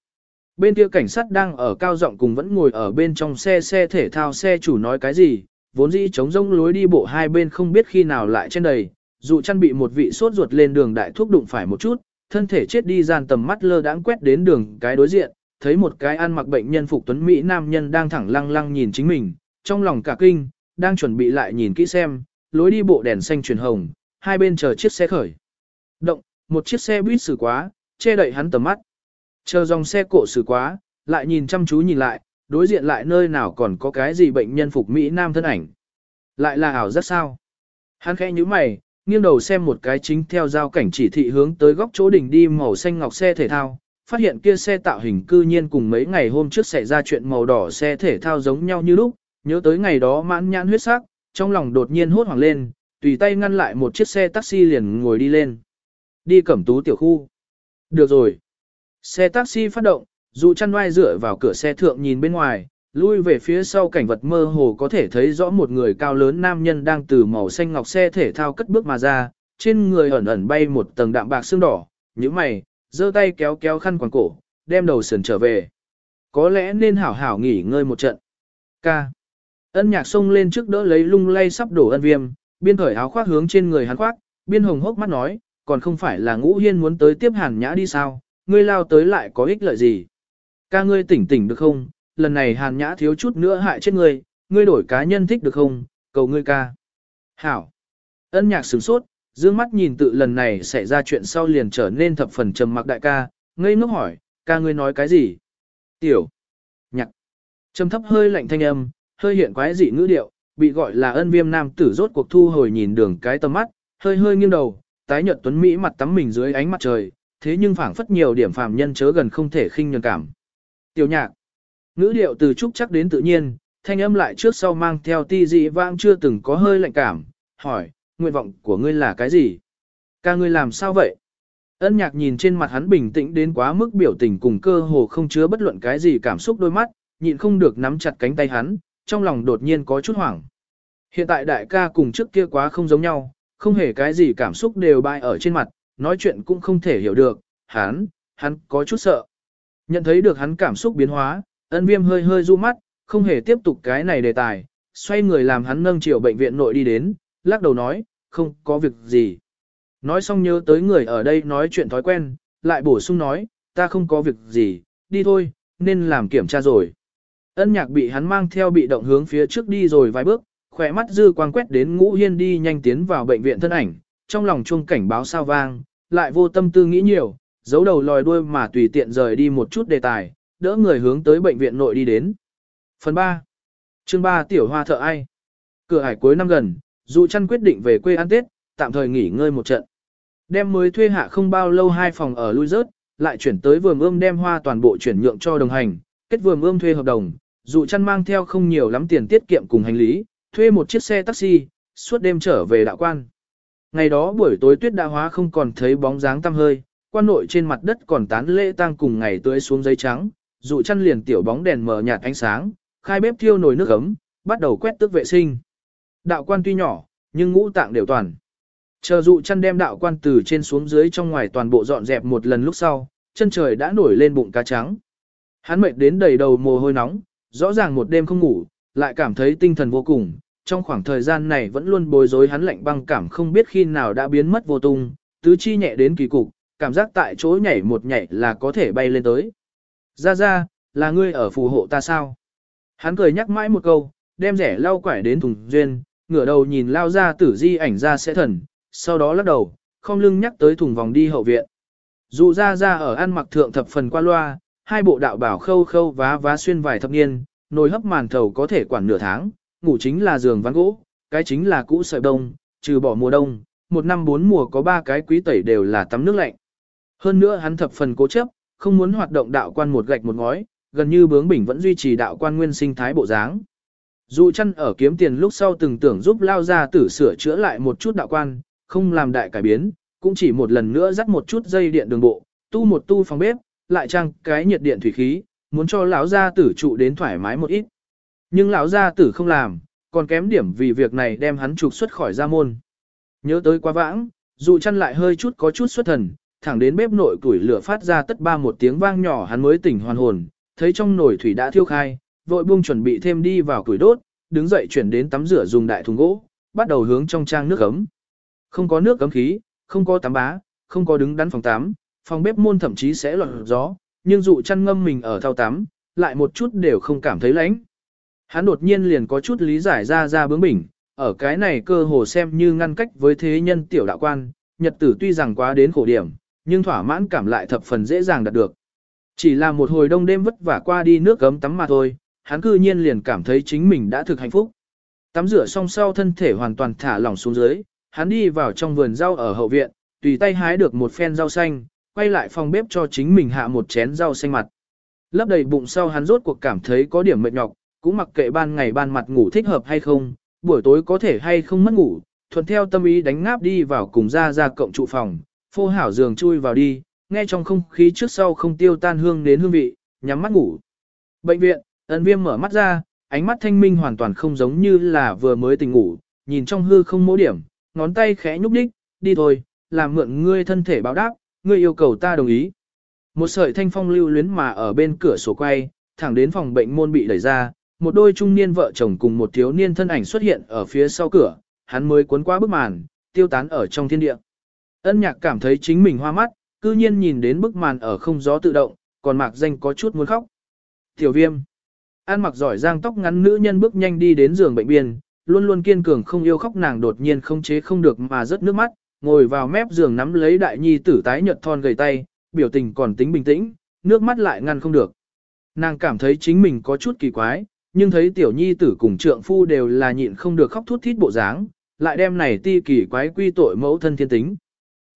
S1: Bên kia cảnh sát đang ở cao giọng cùng vẫn ngồi ở bên trong xe xe thể thao xe chủ nói cái gì, vốn dĩ chống rông lối đi bộ hai bên không biết khi nào lại trên đầy, dù chăn bị một vị sốt ruột lên đường đại thuốc đụng phải một chút, thân thể chết đi gian tầm mắt lơ đãng quét đến đường cái đối diện, thấy một cái ăn mặc bệnh nhân phục tuấn Mỹ nam nhân đang thẳng lăng lăng nhìn chính mình, trong lòng cả kinh, đang chuẩn bị lại nhìn kỹ xem, lối đi bộ đèn xanh truyền hồng, hai bên chờ chiếc xe khởi. Động, một chiếc xe buýt xử quá, che đậy hắn tầm mắt. Chờ dòng xe cộ xử quá, lại nhìn chăm chú nhìn lại, đối diện lại nơi nào còn có cái gì bệnh nhân phục Mỹ Nam thân ảnh. Lại là ảo rất sao. Hắn khẽ như mày, nghiêng đầu xem một cái chính theo giao cảnh chỉ thị hướng tới góc chỗ đỉnh đi màu xanh ngọc xe thể thao, phát hiện kia xe tạo hình cư nhiên cùng mấy ngày hôm trước xảy ra chuyện màu đỏ xe thể thao giống nhau như lúc, nhớ tới ngày đó mãn nhãn huyết sắc, trong lòng đột nhiên hốt hoảng lên, tùy tay ngăn lại một chiếc xe taxi liền ngồi đi lên. Đi cẩm tú tiểu khu. Được rồi. Xe taxi phát động, dù chăn oai dựa vào cửa xe thượng nhìn bên ngoài, lui về phía sau cảnh vật mơ hồ có thể thấy rõ một người cao lớn nam nhân đang từ màu xanh ngọc xe thể thao cất bước mà ra, trên người ẩn ẩn bay một tầng đạm bạc xương đỏ, như mày, giơ tay kéo kéo khăn quàng cổ, đem đầu sườn trở về. Có lẽ nên hảo hảo nghỉ ngơi một trận. Ca. Ân nhạc xông lên trước đỡ lấy lung lay sắp đổ ân viêm, biên khởi áo khoác hướng trên người hắn khoác, biên hồng hốc mắt nói, còn không phải là ngũ hiên muốn tới tiếp hàn nhã đi sao, ngươi lao tới lại có ích lợi gì. Ca ngươi tỉnh tỉnh được không, lần này hàn nhã thiếu chút nữa hại chết ngươi, ngươi đổi cá nhân thích được không, cầu ngươi ca. Hảo. Ân nhạc sửng sốt, dương mắt nhìn tự lần này xảy ra chuyện sau liền trở nên thập phần trầm mặc đại ca, ngây ngốc hỏi, ca ngươi nói cái gì? Tiểu. Nhạc. Trầm thấp hơi lạnh thanh âm, hơi hiện quái dị ngữ điệu, bị gọi là ân viêm nam tử rốt cuộc thu hồi nhìn đường cái tầm mắt, hơi hơi nghiêng đầu, tái nhợt tuấn Mỹ mặt tắm mình dưới ánh mặt trời, thế nhưng phảng phất nhiều điểm phàm nhân chớ gần không thể khinh nhường cảm. Tiểu nhạc, ngữ điệu từ trúc chắc đến tự nhiên, thanh âm lại trước sau mang theo ti dị vang chưa từng có hơi lạnh cảm, hỏi, nguyện vọng của ngươi là cái gì? Ca ngươi làm sao vậy? Ân nhạc nhìn trên mặt hắn bình tĩnh đến quá mức biểu tình cùng cơ hồ không chứa bất luận cái gì cảm xúc đôi mắt, nhịn không được nắm chặt cánh tay hắn, trong lòng đột nhiên có chút hoảng. Hiện tại đại ca cùng trước kia quá không giống nhau, không hề cái gì cảm xúc đều bay ở trên mặt, nói chuyện cũng không thể hiểu được, hắn, hắn có chút sợ. Nhận thấy được hắn cảm xúc biến hóa, ân viêm hơi hơi du mắt, không hề tiếp tục cái này đề tài, xoay người làm hắn nâng chiều bệnh viện nội đi đến, lắc đầu nói, không có việc gì. Nói xong nhớ tới người ở đây nói chuyện thói quen, lại bổ sung nói, ta không có việc gì, đi thôi, nên làm kiểm tra rồi. Ân nhạc bị hắn mang theo bị động hướng phía trước đi rồi vài bước, khỏe mắt dư quang quét đến ngũ hiên đi nhanh tiến vào bệnh viện thân ảnh, trong lòng chuông cảnh báo sao vang, lại vô tâm tư nghĩ nhiều, giấu đầu lòi đuôi mà tùy tiện rời đi một chút đề tài, đỡ người hướng tới bệnh viện nội đi đến. Phần 3. Chương 3 Tiểu Hoa thợ ai? Cửa hải cuối năm gần, dù chăn quyết định về quê ăn Tết, tạm thời nghỉ ngơi một trận. Đem mới thuê hạ không bao lâu hai phòng ở lui rớt, lại chuyển tới vườn ươm đem hoa toàn bộ chuyển nhượng cho đồng hành, kết vườn ươm thuê hợp đồng, dù chăn mang theo không nhiều lắm tiền tiết kiệm cùng hành lý, thuê một chiếc xe taxi, suốt đêm trở về đạo quan. Ngày đó buổi tối tuyết đã hóa không còn thấy bóng dáng tăm hơi, quan nội trên mặt đất còn tán lễ tang cùng ngày tưới xuống giấy trắng, dụ chăn liền tiểu bóng đèn mờ nhạt ánh sáng, khai bếp thiêu nồi nước ấm, bắt đầu quét tước vệ sinh. Đạo quan tuy nhỏ, nhưng ngũ tạng đều toàn. Chờ dụ chăn đem đạo quan từ trên xuống dưới trong ngoài toàn bộ dọn dẹp một lần lúc sau, chân trời đã nổi lên bụng cá trắng. Hắn mệt đến đầy đầu mồ hôi nóng, rõ ràng một đêm không ngủ, lại cảm thấy tinh thần vô cùng. Trong khoảng thời gian này vẫn luôn bối rối hắn lạnh băng cảm không biết khi nào đã biến mất vô tung, tứ chi nhẹ đến kỳ cục, cảm giác tại chỗ nhảy một nhảy là có thể bay lên tới. Ra ra, là ngươi ở phù hộ ta sao? Hắn cười nhắc mãi một câu, đem rẻ lau quải đến thùng duyên, ngửa đầu nhìn lao ra tử di ảnh ra sẽ thần, sau đó lắc đầu, không lưng nhắc tới thùng vòng đi hậu viện. Dụ ra ra ở ăn mặc thượng thập phần qua loa, hai bộ đạo bảo khâu khâu vá vá xuyên vài thập niên, nồi hấp màn thầu có thể quản nửa tháng, ngủ chính là giường ván gỗ, cái chính là cũ sợi đông, trừ bỏ mùa đông, một năm bốn mùa có ba cái quý tẩy đều là tắm nước lạnh. Hơn nữa hắn thập phần cố chấp, không muốn hoạt động đạo quan một gạch một ngói, gần như bướng bỉnh vẫn duy trì đạo quan nguyên sinh thái bộ dáng. Dù chăn ở kiếm tiền lúc sau từng tưởng giúp lao ra tử sửa chữa lại một chút đạo quan, không làm đại cải biến, cũng chỉ một lần nữa dắt một chút dây điện đường bộ, tu một tu phòng bếp, lại trang cái nhiệt điện thủy khí, muốn cho lão gia tử trụ đến thoải mái một ít. Nhưng lão gia tử không làm, còn kém điểm vì việc này đem hắn trục xuất khỏi gia môn. Nhớ tới quá vãng, dù chăn lại hơi chút có chút xuất thần, thẳng đến bếp nội củi lửa phát ra tất ba một tiếng vang nhỏ hắn mới tỉnh hoàn hồn, thấy trong nồi thủy đã thiêu khai, vội buông chuẩn bị thêm đi vào củi đốt, đứng dậy chuyển đến tắm rửa dùng đại thùng gỗ, bắt đầu hướng trong trang nước ấm. Không có nước cấm khí, không có tắm bá, không có đứng đắn phòng tắm, phòng bếp môn thậm chí sẽ loạn gió, nhưng dụ chăn ngâm mình ở thao tắm, lại một chút đều không cảm thấy lạnh. Hắn đột nhiên liền có chút lý giải ra ra bướng bỉnh, ở cái này cơ hồ xem như ngăn cách với thế nhân tiểu đạo quan, nhật tử tuy rằng quá đến khổ điểm, nhưng thỏa mãn cảm lại thập phần dễ dàng đạt được. Chỉ là một hồi đông đêm vất vả qua đi nước gấm tắm mà thôi, hắn cư nhiên liền cảm thấy chính mình đã thực hạnh phúc. Tắm rửa xong sau thân thể hoàn toàn thả lỏng xuống dưới, hắn đi vào trong vườn rau ở hậu viện, tùy tay hái được một phen rau xanh, quay lại phòng bếp cho chính mình hạ một chén rau xanh mặt. Lấp đầy bụng sau hắn rốt cuộc cảm thấy có điểm mệt nhọc, cũng mặc kệ ban ngày ban mặt ngủ thích hợp hay không, buổi tối có thể hay không mất ngủ, thuận theo tâm ý đánh ngáp đi vào cùng ra ra cộng trụ phòng, phô hảo giường chui vào đi, nghe trong không khí trước sau không tiêu tan hương đến hương vị, nhắm mắt ngủ. Bệnh viện, ẩn viêm mở mắt ra, ánh mắt thanh minh hoàn toàn không giống như là vừa mới tỉnh ngủ, nhìn trong hư không mỗi điểm, ngón tay khẽ nhúc đích, đi thôi, làm mượn ngươi thân thể báo đáp, ngươi yêu cầu ta đồng ý. Một sợi thanh phong lưu luyến mà ở bên cửa sổ quay, thẳng đến phòng bệnh môn bị đẩy ra, một đôi trung niên vợ chồng cùng một thiếu niên thân ảnh xuất hiện ở phía sau cửa, hắn mới cuốn qua bức màn, tiêu tán ở trong thiên địa. Ân nhạc cảm thấy chính mình hoa mắt, cư nhiên nhìn đến bức màn ở không gió tự động, còn mạc danh có chút muốn khóc. Tiểu viêm. An mặc giỏi giang tóc ngắn nữ nhân bước nhanh đi đến giường bệnh biên, luôn luôn kiên cường không yêu khóc nàng đột nhiên không chế không được mà rớt nước mắt, ngồi vào mép giường nắm lấy đại nhi tử tái nhợt thon gầy tay, biểu tình còn tính bình tĩnh, nước mắt lại ngăn không được. Nàng cảm thấy chính mình có chút kỳ quái, nhưng thấy tiểu nhi tử cùng trượng phu đều là nhịn không được khóc thút thít bộ dáng, lại đem này ti kỳ quái quy tội mẫu thân thiên tính.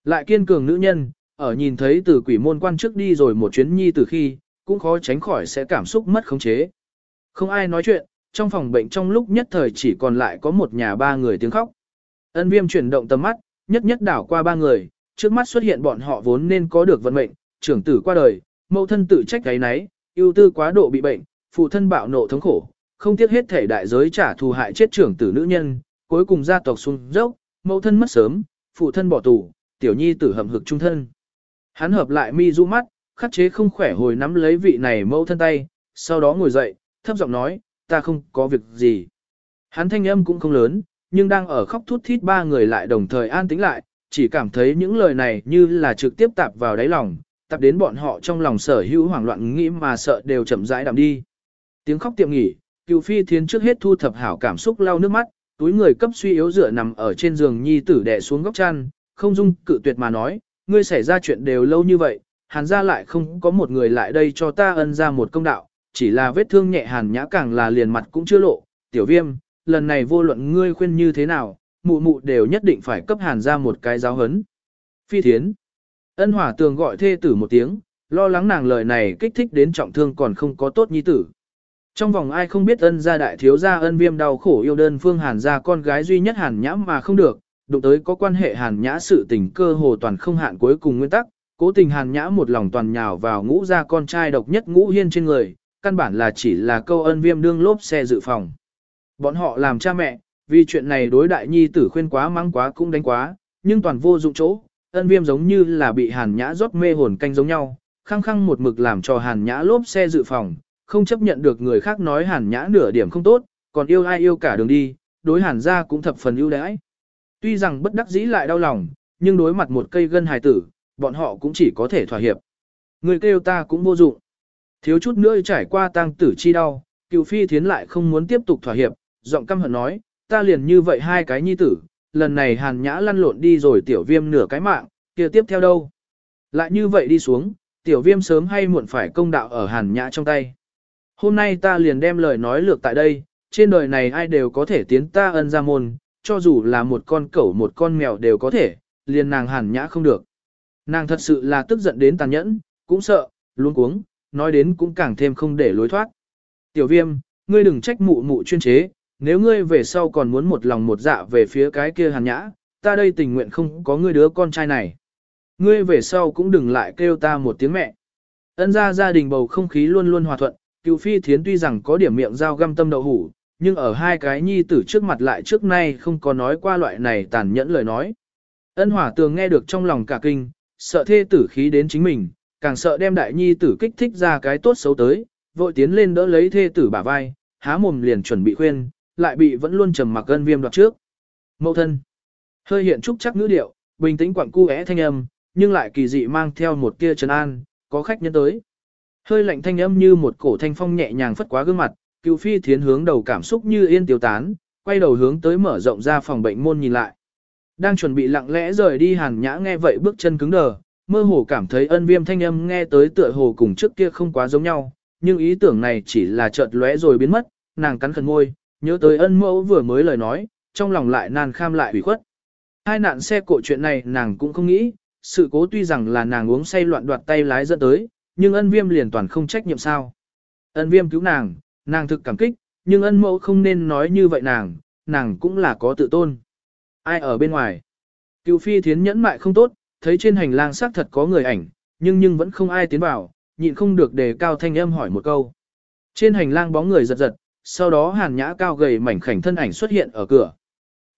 S1: Lại kiên cường nữ nhân, ở nhìn thấy từ quỷ môn quan trước đi rồi một chuyến nhi từ khi, cũng khó tránh khỏi sẽ cảm xúc mất khống chế. Không ai nói chuyện, trong phòng bệnh trong lúc nhất thời chỉ còn lại có một nhà ba người tiếng khóc. Ân viêm chuyển động tầm mắt, nhất nhất đảo qua ba người, trước mắt xuất hiện bọn họ vốn nên có được vận mệnh, trưởng tử qua đời, mẫu thân tự trách cái nấy, ưu tư quá độ bị bệnh, phụ thân bạo nộ thống khổ, không tiếc hết thể đại giới trả thù hại chết trưởng tử nữ nhân, cuối cùng gia tộc xuống dốc, mẫu thân mất sớm, phụ thân bỏ tù, tiểu nhi tử hầm hực trung thân. Hắn hợp lại mi du mắt, khắc chế không khỏe hồi nắm lấy vị này mẫu thân tay, sau đó ngồi dậy, thấp giọng nói, ta không có việc gì. Hắn thanh âm cũng không lớn, nhưng đang ở khóc thút thít ba người lại đồng thời an tĩnh lại, chỉ cảm thấy những lời này như là trực tiếp tạp vào đáy lòng, tạp đến bọn họ trong lòng sở hữu hoảng loạn nghĩ mà sợ đều chậm rãi đạm đi. Tiếng khóc tiệm nghỉ, cựu phi thiến trước hết thu thập hảo cảm xúc lau nước mắt, túi người cấp suy yếu dựa nằm ở trên giường nhi tử đè xuống góc chăn, không dung cự tuyệt mà nói, ngươi xảy ra chuyện đều lâu như vậy, hàn ra lại không có một người lại đây cho ta ân ra một công đạo, chỉ là vết thương nhẹ hàn nhã càng là liền mặt cũng chưa lộ, tiểu viêm, lần này vô luận ngươi khuyên như thế nào, mụ mụ đều nhất định phải cấp hàn ra một cái giáo hấn. Phi thiến, ân hỏa tường gọi thê tử một tiếng, lo lắng nàng lời này kích thích đến trọng thương còn không có tốt nhi tử. Trong vòng ai không biết ân gia đại thiếu gia ân viêm đau khổ yêu đơn phương hàn gia con gái duy nhất hàn nhã mà không được, đụng tới có quan hệ hàn nhã sự tình cơ hồ toàn không hạn cuối cùng nguyên tắc, cố tình hàn nhã một lòng toàn nhào vào ngũ gia con trai độc nhất ngũ hiên trên người, căn bản là chỉ là câu ân viêm đương lốp xe dự phòng. Bọn họ làm cha mẹ, vì chuyện này đối đại nhi tử khuyên quá mắng quá cũng đánh quá, nhưng toàn vô dụng chỗ, ân viêm giống như là bị hàn nhã rót mê hồn canh giống nhau, khăng khăng một mực làm cho hàn nhã lốp xe dự phòng, không chấp nhận được người khác nói hàn nhã nửa điểm không tốt, còn yêu ai yêu cả đường đi, đối hàn ra cũng thập phần ưu đãi. Tuy rằng bất đắc dĩ lại đau lòng, nhưng đối mặt một cây gân hài tử, bọn họ cũng chỉ có thể thỏa hiệp. Người kêu ta cũng vô dụng. Thiếu chút nữa trải qua tang tử chi đau, cựu phi thiến lại không muốn tiếp tục thỏa hiệp, giọng căm hận nói, ta liền như vậy hai cái nhi tử, lần này hàn nhã lăn lộn đi rồi tiểu viêm nửa cái mạng, kia tiếp theo đâu? Lại như vậy đi xuống, tiểu viêm sớm hay muộn phải công đạo ở hàn nhã trong tay. Hôm nay ta liền đem lời nói lược tại đây, trên đời này ai đều có thể tiến ta ân ra môn, cho dù là một con cẩu một con mèo đều có thể, liền nàng hàn nhã không được. Nàng thật sự là tức giận đến tàn nhẫn, cũng sợ, luôn cuống, nói đến cũng càng thêm không để lối thoát. Tiểu viêm, ngươi đừng trách mụ mụ chuyên chế, nếu ngươi về sau còn muốn một lòng một dạ về phía cái kia hàn nhã, ta đây tình nguyện không có ngươi đứa con trai này. Ngươi về sau cũng đừng lại kêu ta một tiếng mẹ. Ân ra gia đình bầu không khí luôn luôn hòa thuận, cựu phi thiến tuy rằng có điểm miệng dao găm tâm đậu hủ, nhưng ở hai cái nhi tử trước mặt lại trước nay không có nói qua loại này tàn nhẫn lời nói. Ân hỏa tường nghe được trong lòng cả kinh, sợ thê tử khí đến chính mình, càng sợ đem đại nhi tử kích thích ra cái tốt xấu tới, vội tiến lên đỡ lấy thê tử bả vai, há mồm liền chuẩn bị khuyên, lại bị vẫn luôn trầm mặc ân viêm đoạt trước. Mậu thân, hơi hiện trúc chắc ngữ điệu, bình tĩnh quặng cu thanh âm, nhưng lại kỳ dị mang theo một tia trấn an, có khách nhân tới. Hơi lạnh thanh âm như một cổ thanh phong nhẹ nhàng phất quá gương mặt, cựu phi thiến hướng đầu cảm xúc như yên tiêu tán, quay đầu hướng tới mở rộng ra phòng bệnh môn nhìn lại. Đang chuẩn bị lặng lẽ rời đi hàn nhã nghe vậy bước chân cứng đờ, mơ hồ cảm thấy ân viêm thanh âm nghe tới tựa hồ cùng trước kia không quá giống nhau, nhưng ý tưởng này chỉ là chợt lóe rồi biến mất, nàng cắn khẩn ngôi, nhớ tới ân mẫu vừa mới lời nói, trong lòng lại nan kham lại ủy khuất. Hai nạn xe cộ chuyện này nàng cũng không nghĩ, sự cố tuy rằng là nàng uống say loạn đoạt tay lái dẫn tới, nhưng ân viêm liền toàn không trách nhiệm sao. Ân viêm cứu nàng, nàng thực cảm kích, nhưng ân mẫu không nên nói như vậy nàng, nàng cũng là có tự tôn. Ai ở bên ngoài? Cựu phi thiến nhẫn mại không tốt, thấy trên hành lang xác thật có người ảnh, nhưng nhưng vẫn không ai tiến vào, nhịn không được đề cao thanh âm hỏi một câu. Trên hành lang bóng người giật giật, sau đó hàn nhã cao gầy mảnh khảnh thân ảnh xuất hiện ở cửa.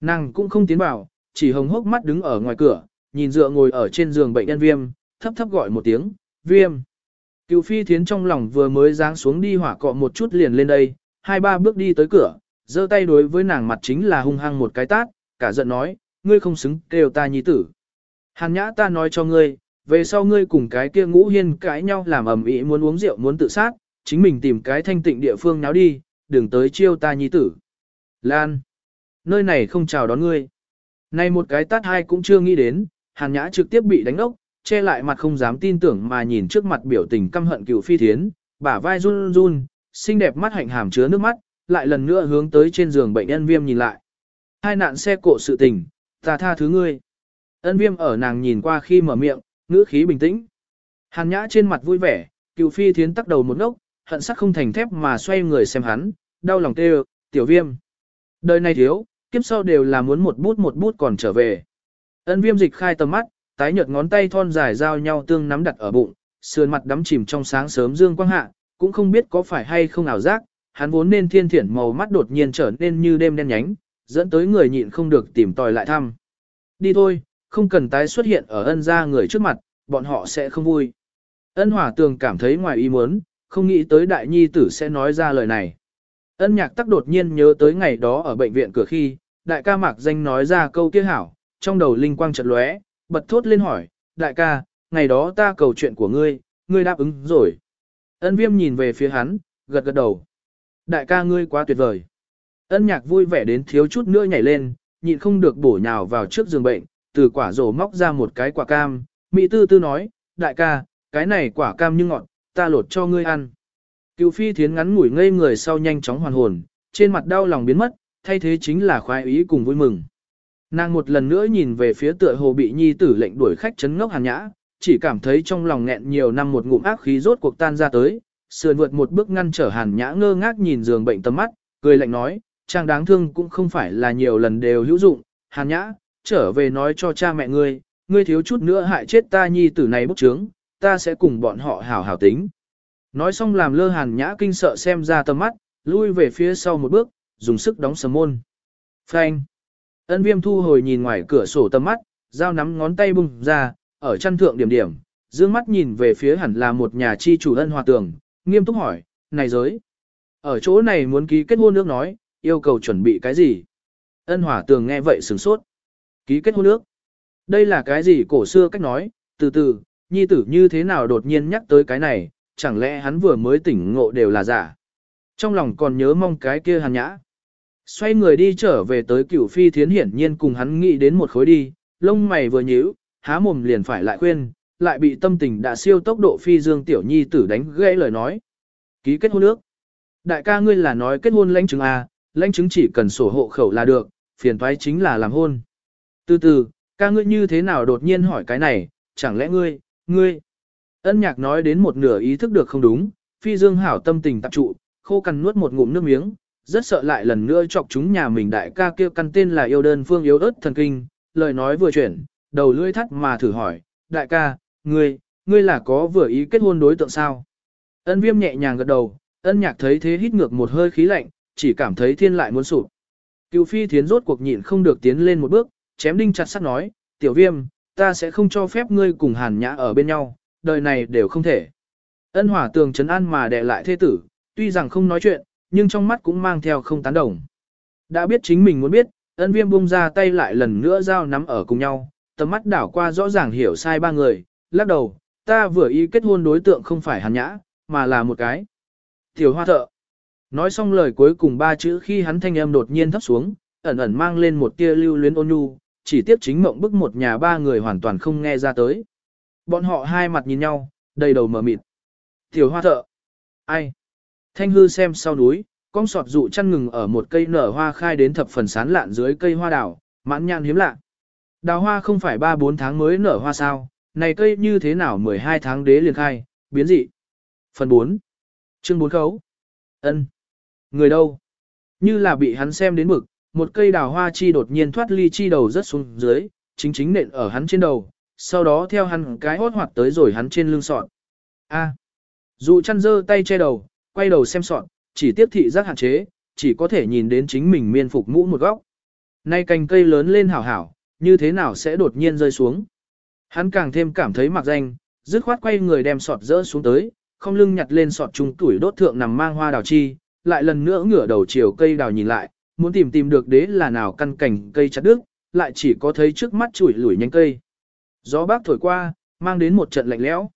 S1: Nàng cũng không tiến vào, chỉ hồng hốc mắt đứng ở ngoài cửa, nhìn dựa ngồi ở trên giường bệnh nhân viêm, thấp thấp gọi một tiếng, viêm. Cựu phi thiến trong lòng vừa mới giáng xuống đi hỏa cọ một chút liền lên đây, hai ba bước đi tới cửa, giơ tay đối với nàng mặt chính là hung hăng một cái tát, cả giận nói, ngươi không xứng kêu ta nhi tử. Hàn nhã ta nói cho ngươi, về sau ngươi cùng cái kia ngũ hiên cãi nhau làm ầm ĩ muốn uống rượu muốn tự sát, chính mình tìm cái thanh tịnh địa phương náo đi, đừng tới chiêu ta nhi tử. Lan, nơi này không chào đón ngươi. Này một cái tát hai cũng chưa nghĩ đến, hàn nhã trực tiếp bị đánh ốc, che lại mặt không dám tin tưởng mà nhìn trước mặt biểu tình căm hận cựu phi thiến, bả vai run run, xinh đẹp mắt hạnh hàm chứa nước mắt, lại lần nữa hướng tới trên giường bệnh nhân viêm nhìn lại. Hai nạn xe cộ sự tình, ta tha thứ ngươi. Ân viêm ở nàng nhìn qua khi mở miệng, ngữ khí bình tĩnh. Hàn nhã trên mặt vui vẻ, cựu phi thiến tắc đầu một ngốc, hận sắc không thành thép mà xoay người xem hắn, đau lòng tê tiểu viêm. Đời này thiếu, kiếp sau đều là muốn một bút một bút còn trở về. Ân viêm dịch khai tầm mắt, tái nhợt ngón tay thon dài giao nhau tương nắm đặt ở bụng, sườn mặt đắm chìm trong sáng sớm dương quang hạ, cũng không biết có phải hay không ảo giác, hắn vốn nên thiên thiển màu mắt đột nhiên trở nên như đêm đen nhánh, dẫn tới người nhịn không được tìm tòi lại thăm. Đi thôi, không cần tái xuất hiện ở ân gia người trước mặt, bọn họ sẽ không vui. Ân hỏa tường cảm thấy ngoài ý muốn, không nghĩ tới đại nhi tử sẽ nói ra lời này. Ân nhạc tắc đột nhiên nhớ tới ngày đó ở bệnh viện cửa khi, đại ca mạc danh nói ra câu kia hảo, trong đầu linh quang chợt lóe, bật thốt lên hỏi, đại ca, ngày đó ta cầu chuyện của ngươi, ngươi đáp ứng rồi. Ân viêm nhìn về phía hắn, gật gật đầu. Đại ca ngươi quá tuyệt vời. Ân nhạc vui vẻ đến thiếu chút nữa nhảy lên, nhịn không được bổ nhào vào trước giường bệnh, từ quả rổ móc ra một cái quả cam, Mỹ tư tư nói, đại ca, cái này quả cam như ngọt, ta lột cho ngươi ăn. Cựu phi thiến ngắn ngủi ngây người sau nhanh chóng hoàn hồn, trên mặt đau lòng biến mất, thay thế chính là khoái ý cùng vui mừng. Nàng một lần nữa nhìn về phía tựa hồ bị nhi tử lệnh đuổi khách chấn ngốc hàn nhã, chỉ cảm thấy trong lòng nghẹn nhiều năm một ngụm ác khí rốt cuộc tan ra tới, sườn vượt một bước ngăn trở hàn nhã ngơ ngác nhìn giường bệnh tầm mắt, cười lạnh nói, trang đáng thương cũng không phải là nhiều lần đều hữu dụng, hàn nhã, trở về nói cho cha mẹ ngươi, ngươi thiếu chút nữa hại chết ta nhi tử này bốc trướng, ta sẽ cùng bọn họ hảo hảo tính. Nói xong làm lơ hàn nhã kinh sợ xem ra tầm mắt, lui về phía sau một bước, dùng sức đóng sầm môn. Phanh. Ân viêm thu hồi nhìn ngoài cửa sổ tầm mắt, dao nắm ngón tay bung ra, ở chân thượng điểm điểm, dương mắt nhìn về phía hẳn là một nhà chi chủ ân hòa tường, nghiêm túc hỏi, này giới. Ở chỗ này muốn ký kết hôn nước nói, yêu cầu chuẩn bị cái gì? Ân hòa tường nghe vậy sửng sốt. Ký kết hôn nước. Đây là cái gì cổ xưa cách nói, từ từ, nhi tử như thế nào đột nhiên nhắc tới cái này, chẳng lẽ hắn vừa mới tỉnh ngộ đều là giả. Trong lòng còn nhớ mong cái kia hàn nhã. Xoay người đi trở về tới cửu phi thiến hiển nhiên cùng hắn nghĩ đến một khối đi, lông mày vừa nhíu, há mồm liền phải lại khuyên, lại bị tâm tình đã siêu tốc độ phi dương tiểu nhi tử đánh gãy lời nói. Ký kết hôn ước. Đại ca ngươi là nói kết hôn lãnh chứng à, lãnh chứng chỉ cần sổ hộ khẩu là được, phiền toái chính là làm hôn. Từ từ, ca ngươi như thế nào đột nhiên hỏi cái này, chẳng lẽ ngươi, ngươi. Ân nhạc nói đến một nửa ý thức được không đúng, phi dương hảo tâm tình tập trụ, khô cằn nuốt một ngụm nước miếng, rất sợ lại lần nữa chọc chúng nhà mình đại ca kêu căn tên là yêu đơn phương yếu ớt thần kinh, lời nói vừa chuyển, đầu lưỡi thắt mà thử hỏi, đại ca, ngươi, ngươi là có vừa ý kết hôn đối tượng sao? Ân viêm nhẹ nhàng gật đầu, ân nhạc thấy thế hít ngược một hơi khí lạnh, chỉ cảm thấy thiên lại muốn sụp. Cựu phi thiến rốt cuộc nhịn không được tiến lên một bước, chém đinh chặt sắt nói, tiểu viêm, ta sẽ không cho phép ngươi cùng hàn nhã ở bên nhau, đời này đều không thể. Ân hỏa tường chấn an mà đè lại thế tử, tuy rằng không nói chuyện, nhưng trong mắt cũng mang theo không tán đồng. Đã biết chính mình muốn biết, ân viêm bung ra tay lại lần nữa giao nắm ở cùng nhau, tầm mắt đảo qua rõ ràng hiểu sai ba người, lắc đầu, ta vừa ý kết hôn đối tượng không phải hàn nhã, mà là một cái. Tiểu hoa thợ. Nói xong lời cuối cùng ba chữ khi hắn thanh âm đột nhiên thấp xuống, ẩn ẩn mang lên một tia lưu luyến ôn nhu, chỉ tiếp chính mộng bức một nhà ba người hoàn toàn không nghe ra tới. Bọn họ hai mặt nhìn nhau, đầy đầu mở mịt. Tiểu hoa thợ. Ai? Thanh hư xem sau núi, con sọt dụ chăn ngừng ở một cây nở hoa khai đến thập phần sán lạn dưới cây hoa đào, mãn nhãn hiếm lạ. Đào hoa không phải 3-4 tháng mới nở hoa sao, này cây như thế nào 12 tháng đế liền khai, biến dị. Phần 4. Chương 4 khấu. ân Người đâu? Như là bị hắn xem đến mực, một cây đào hoa chi đột nhiên thoát ly chi đầu rất xuống dưới, chính chính nện ở hắn trên đầu, sau đó theo hắn cái hốt hoạt tới rồi hắn trên lưng sọt. A. Dụ chăn dơ tay che đầu, quay đầu xem sọt, chỉ tiếp thị giác hạn chế, chỉ có thể nhìn đến chính mình miên phục mũ một góc. Nay cành cây lớn lên hảo hảo, như thế nào sẽ đột nhiên rơi xuống. Hắn càng thêm cảm thấy mặc danh, dứt khoát quay người đem sọt rỡ xuống tới, không lưng nhặt lên sọt trung tuổi đốt thượng nằm mang hoa đào chi, lại lần nữa ngửa đầu chiều cây đào nhìn lại, muốn tìm tìm được đế là nào căn cảnh cây chặt đứt, lại chỉ có thấy trước mắt chuỗi lủi nhánh cây. Gió bác thổi qua, mang đến một trận lạnh lẽo.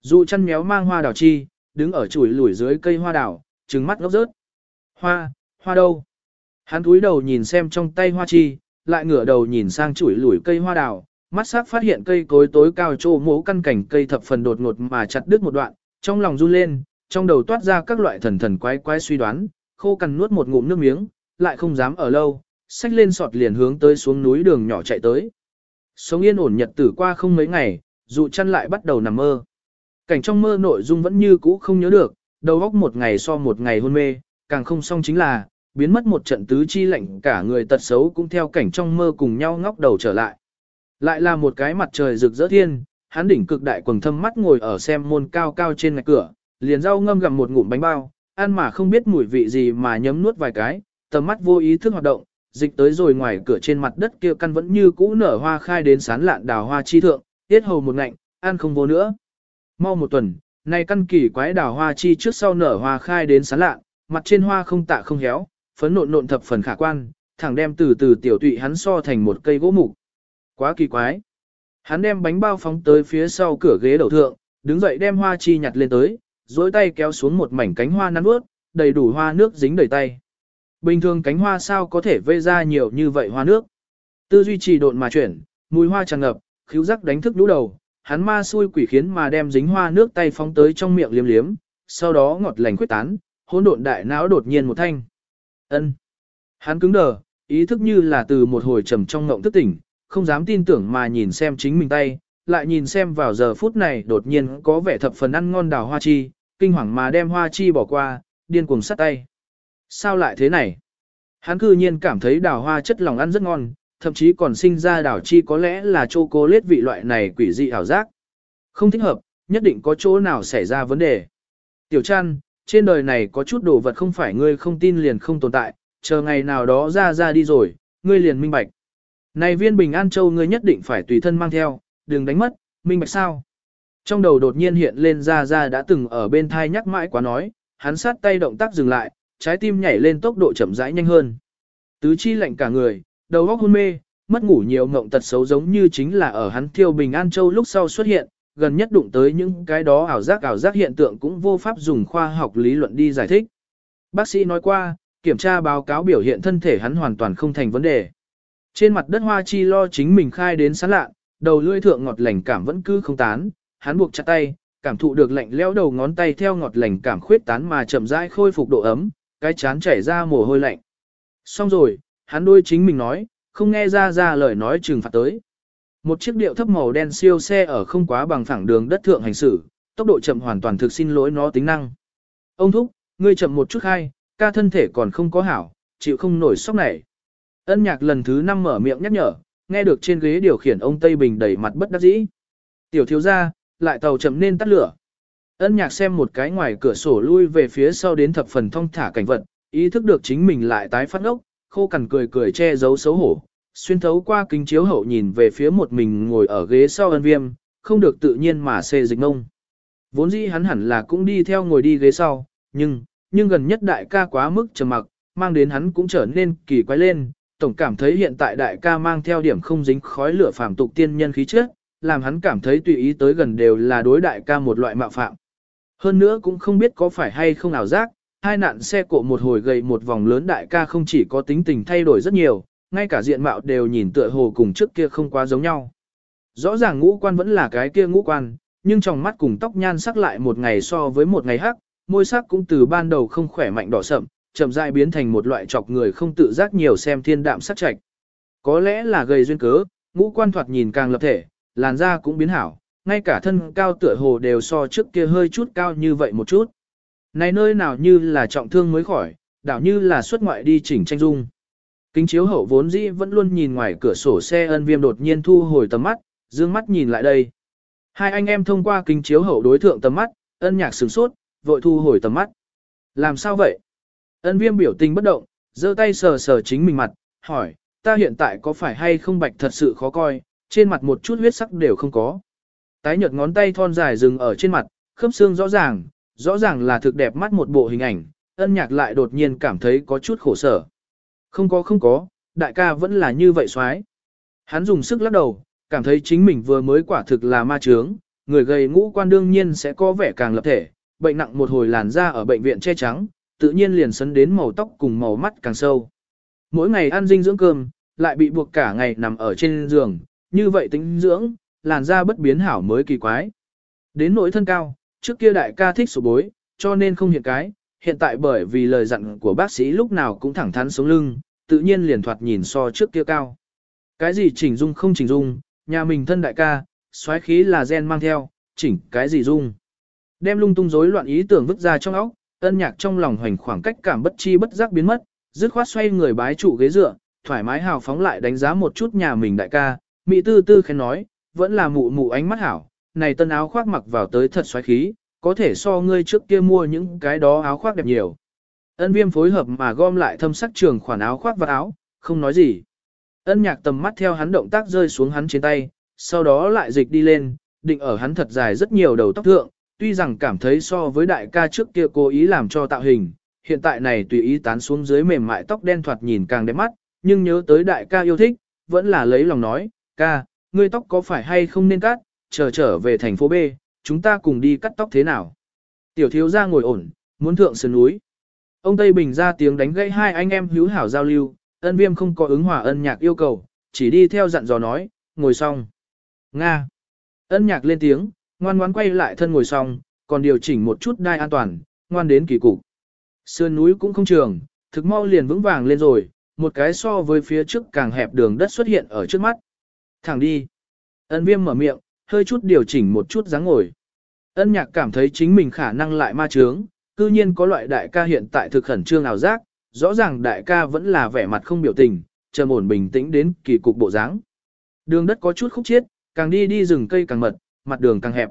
S1: Dụ chăn méo mang hoa đào chi, đứng ở chuỗi lủi dưới cây hoa đào, trừng mắt ngốc rớt. Hoa, hoa đâu? Hắn cúi đầu nhìn xem trong tay hoa chi, lại ngửa đầu nhìn sang chuỗi lủi cây hoa đào, mắt sắc phát hiện cây cối tối cao trô mố căn cảnh cây thập phần đột ngột mà chặt đứt một đoạn, trong lòng run lên, trong đầu toát ra các loại thần thần quái quái suy đoán, khô cằn nuốt một ngụm nước miếng, lại không dám ở lâu, xách lên sọt liền hướng tới xuống núi đường nhỏ chạy tới. Sống yên ổn nhật tử qua không mấy ngày, dụ chăn lại bắt đầu nằm mơ. Cảnh trong mơ nội dung vẫn như cũ không nhớ được, đầu óc một ngày so một ngày hôn mê, càng không xong chính là, biến mất một trận tứ chi lạnh cả người tật xấu cũng theo cảnh trong mơ cùng nhau ngóc đầu trở lại. Lại là một cái mặt trời rực rỡ thiên, hắn đỉnh cực đại quần thâm mắt ngồi ở xem môn cao cao trên ngạch cửa, liền rau ngâm gặm một ngụm bánh bao, ăn mà không biết mùi vị gì mà nhấm nuốt vài cái, tầm mắt vô ý thức hoạt động, dịch tới rồi ngoài cửa trên mặt đất kia căn vẫn như cũ nở hoa khai đến sán lạn đào hoa chi thượng, tiết hầu một ngạnh, ăn không vô nữa. Mau một tuần, nay căn kỳ quái đào hoa chi trước sau nở hoa khai đến sán lạn, mặt trên hoa không tạ không héo, phấn nộn nộn thập phần khả quan, thẳng đem từ từ tiểu tụy hắn so thành một cây gỗ mục. Quá kỳ quái. Hắn đem bánh bao phóng tới phía sau cửa ghế đầu thượng, đứng dậy đem hoa chi nhặt lên tới, duỗi tay kéo xuống một mảnh cánh hoa năn ướt, đầy đủ hoa nước dính đầy tay. Bình thường cánh hoa sao có thể vây ra nhiều như vậy hoa nước. Tư duy trì độn mà chuyển, mùi hoa tràn ngập, khíu giác đánh thức lũ đầu, hắn ma xui quỷ khiến mà đem dính hoa nước tay phóng tới trong miệng liếm liếm, sau đó ngọt lành quyết tán, hỗn độn đại não đột nhiên một thanh. Ân. Hắn cứng đờ, ý thức như là từ một hồi trầm trong ngộng thức tỉnh, không dám tin tưởng mà nhìn xem chính mình tay, lại nhìn xem vào giờ phút này đột nhiên có vẻ thập phần ăn ngon đào hoa chi, kinh hoàng mà đem hoa chi bỏ qua, điên cuồng sắt tay. Sao lại thế này? Hắn cư nhiên cảm thấy đào hoa chất lòng ăn rất ngon, thậm chí còn sinh ra đảo chi có lẽ là chocolate vị loại này quỷ dị ảo giác. Không thích hợp, nhất định có chỗ nào xảy ra vấn đề. Tiểu trăn trên đời này có chút đồ vật không phải ngươi không tin liền không tồn tại, chờ ngày nào đó ra ra đi rồi, ngươi liền minh bạch. Này viên bình an châu ngươi nhất định phải tùy thân mang theo, đừng đánh mất, minh bạch sao. Trong đầu đột nhiên hiện lên ra ra đã từng ở bên thai nhắc mãi quá nói, hắn sát tay động tác dừng lại, trái tim nhảy lên tốc độ chậm rãi nhanh hơn. Tứ chi lạnh cả người, đầu óc hôn mê, mất ngủ nhiều ngộng tật xấu giống như chính là ở hắn thiêu bình an châu lúc sau xuất hiện, gần nhất đụng tới những cái đó ảo giác ảo giác hiện tượng cũng vô pháp dùng khoa học lý luận đi giải thích. Bác sĩ nói qua, kiểm tra báo cáo biểu hiện thân thể hắn hoàn toàn không thành vấn đề. Trên mặt đất hoa chi lo chính mình khai đến sán lạ, đầu lưỡi thượng ngọt lành cảm vẫn cứ không tán, hắn buộc chặt tay, cảm thụ được lạnh lẽo đầu ngón tay theo ngọt lành cảm khuyết tán mà chậm rãi khôi phục độ ấm, cái chán chảy ra mồ hôi lạnh. Xong rồi, hắn đôi chính mình nói, không nghe ra ra lời nói trừng phạt tới. Một chiếc điệu thấp màu đen siêu xe ở không quá bằng phẳng đường đất thượng hành xử, tốc độ chậm hoàn toàn thực xin lỗi nó tính năng. Ông thúc, ngươi chậm một chút hay, ca thân thể còn không có hảo, chịu không nổi sốc này. Ân nhạc lần thứ năm mở miệng nhắc nhở, nghe được trên ghế điều khiển ông Tây Bình đẩy mặt bất đắc dĩ. Tiểu thiếu gia, lại tàu chậm nên tắt lửa. Ân nhạc xem một cái ngoài cửa sổ lui về phía sau đến thập phần thong thả cảnh vật, ý thức được chính mình lại tái phát ốc, khô cằn cười cười che giấu xấu hổ, xuyên thấu qua kính chiếu hậu nhìn về phía một mình ngồi ở ghế sau ân viêm, không được tự nhiên mà xê dịch ngông. Vốn dĩ hắn hẳn là cũng đi theo ngồi đi ghế sau, nhưng, nhưng gần nhất đại ca quá mức trầm mặc, mang đến hắn cũng trở nên kỳ quái lên, tổng cảm thấy hiện tại đại ca mang theo điểm không dính khói lửa phàm tục tiên nhân khí trước, làm hắn cảm thấy tùy ý tới gần đều là đối đại ca một loại mạo phạm. Hơn nữa cũng không biết có phải hay không ảo giác, hai nạn xe cộ một hồi gầy một vòng lớn đại ca không chỉ có tính tình thay đổi rất nhiều, ngay cả diện mạo đều nhìn tựa hồ cùng trước kia không quá giống nhau. Rõ ràng ngũ quan vẫn là cái kia ngũ quan, nhưng trong mắt cùng tóc nhan sắc lại một ngày so với một ngày hắc, môi sắc cũng từ ban đầu không khỏe mạnh đỏ sậm, chậm rãi biến thành một loại chọc người không tự giác nhiều xem thiên đạm sắc trạch. Có lẽ là gầy duyên cớ, ngũ quan thoạt nhìn càng lập thể, làn da cũng biến hảo, ngay cả thân cao tựa hồ đều so trước kia hơi chút cao như vậy một chút. Này nơi nào như là trọng thương mới khỏi, đảo như là xuất ngoại đi chỉnh tranh dung. Kính chiếu hậu vốn dĩ vẫn luôn nhìn ngoài cửa sổ xe ân viêm đột nhiên thu hồi tầm mắt, dương mắt nhìn lại đây. Hai anh em thông qua kính chiếu hậu đối thượng tầm mắt, ân nhạc sửng sốt, vội thu hồi tầm mắt. Làm sao vậy? Ân viêm biểu tình bất động, giơ tay sờ sờ chính mình mặt, hỏi, ta hiện tại có phải hay không bạch thật sự khó coi, trên mặt một chút huyết sắc đều không có. Tái nhợt ngón tay thon dài dừng ở trên mặt, khớp xương rõ ràng, rõ ràng là thực đẹp mắt một bộ hình ảnh, ân nhạc lại đột nhiên cảm thấy có chút khổ sở. Không có không có, đại ca vẫn là như vậy xoái. Hắn dùng sức lắc đầu, cảm thấy chính mình vừa mới quả thực là ma trướng, người gầy ngũ quan đương nhiên sẽ có vẻ càng lập thể, bệnh nặng một hồi làn da ở bệnh viện che trắng, tự nhiên liền sấn đến màu tóc cùng màu mắt càng sâu. Mỗi ngày ăn dinh dưỡng cơm, lại bị buộc cả ngày nằm ở trên giường, như vậy tính dưỡng, làn da bất biến hảo mới kỳ quái. Đến nỗi thân cao, trước kia đại ca thích sổ bối, cho nên không hiện cái, hiện tại bởi vì lời dặn của bác sĩ lúc nào cũng thẳng thắn sống lưng, tự nhiên liền thoạt nhìn so trước kia cao. Cái gì chỉnh dung không chỉnh dung, nhà mình thân đại ca, xoáy khí là gen mang theo, chỉnh cái gì dung. Đem lung tung rối loạn ý tưởng vứt ra trong óc, ân nhạc trong lòng hoành khoảng cách cảm bất chi bất giác biến mất, dứt khoát xoay người bái trụ ghế dựa, thoải mái hào phóng lại đánh giá một chút nhà mình đại ca, mỹ tư tư khen nói, vẫn là mụ mụ ánh mắt hảo, này tân áo khoác mặc vào tới thật xoáy khí, có thể so ngươi trước kia mua những cái đó áo khoác đẹp nhiều. Ân viêm phối hợp mà gom lại thâm sắc trường khoản áo khoác và áo, không nói gì. Ân nhạc tầm mắt theo hắn động tác rơi xuống hắn trên tay, sau đó lại dịch đi lên, định ở hắn thật dài rất nhiều đầu tóc thượng, tuy rằng cảm thấy so với đại ca trước kia cố ý làm cho tạo hình, hiện tại này tùy ý tán xuống dưới mềm mại tóc đen thoạt nhìn càng đẹp mắt, nhưng nhớ tới đại ca yêu thích, vẫn là lấy lòng nói, ca, ngươi tóc có phải hay không nên cắt, chờ trở về thành phố B, chúng ta cùng đi cắt tóc thế nào. Tiểu thiếu ra ngồi ổn, muốn thượng sườn núi. Ông Tây Bình ra tiếng đánh gãy hai anh em hữu hảo giao lưu, ân viêm không có ứng hòa ân nhạc yêu cầu, chỉ đi theo dặn dò nói, ngồi xong. Nga. Ân nhạc lên tiếng, ngoan ngoan quay lại thân ngồi xong, còn điều chỉnh một chút đai an toàn, ngoan đến kỳ cục. Sườn núi cũng không trường, thực mau liền vững vàng lên rồi, một cái so với phía trước càng hẹp đường đất xuất hiện ở trước mắt. Thẳng đi. Ân viêm mở miệng, hơi chút điều chỉnh một chút dáng ngồi. Ân nhạc cảm thấy chính mình khả năng lại ma trướng, cư nhiên có loại đại ca hiện tại thực khẩn trương ảo giác, rõ ràng đại ca vẫn là vẻ mặt không biểu tình, trầm ổn bình tĩnh đến kỳ cục bộ dáng. Đường đất có chút khúc chiết, càng đi đi rừng cây càng mật, mặt đường càng hẹp.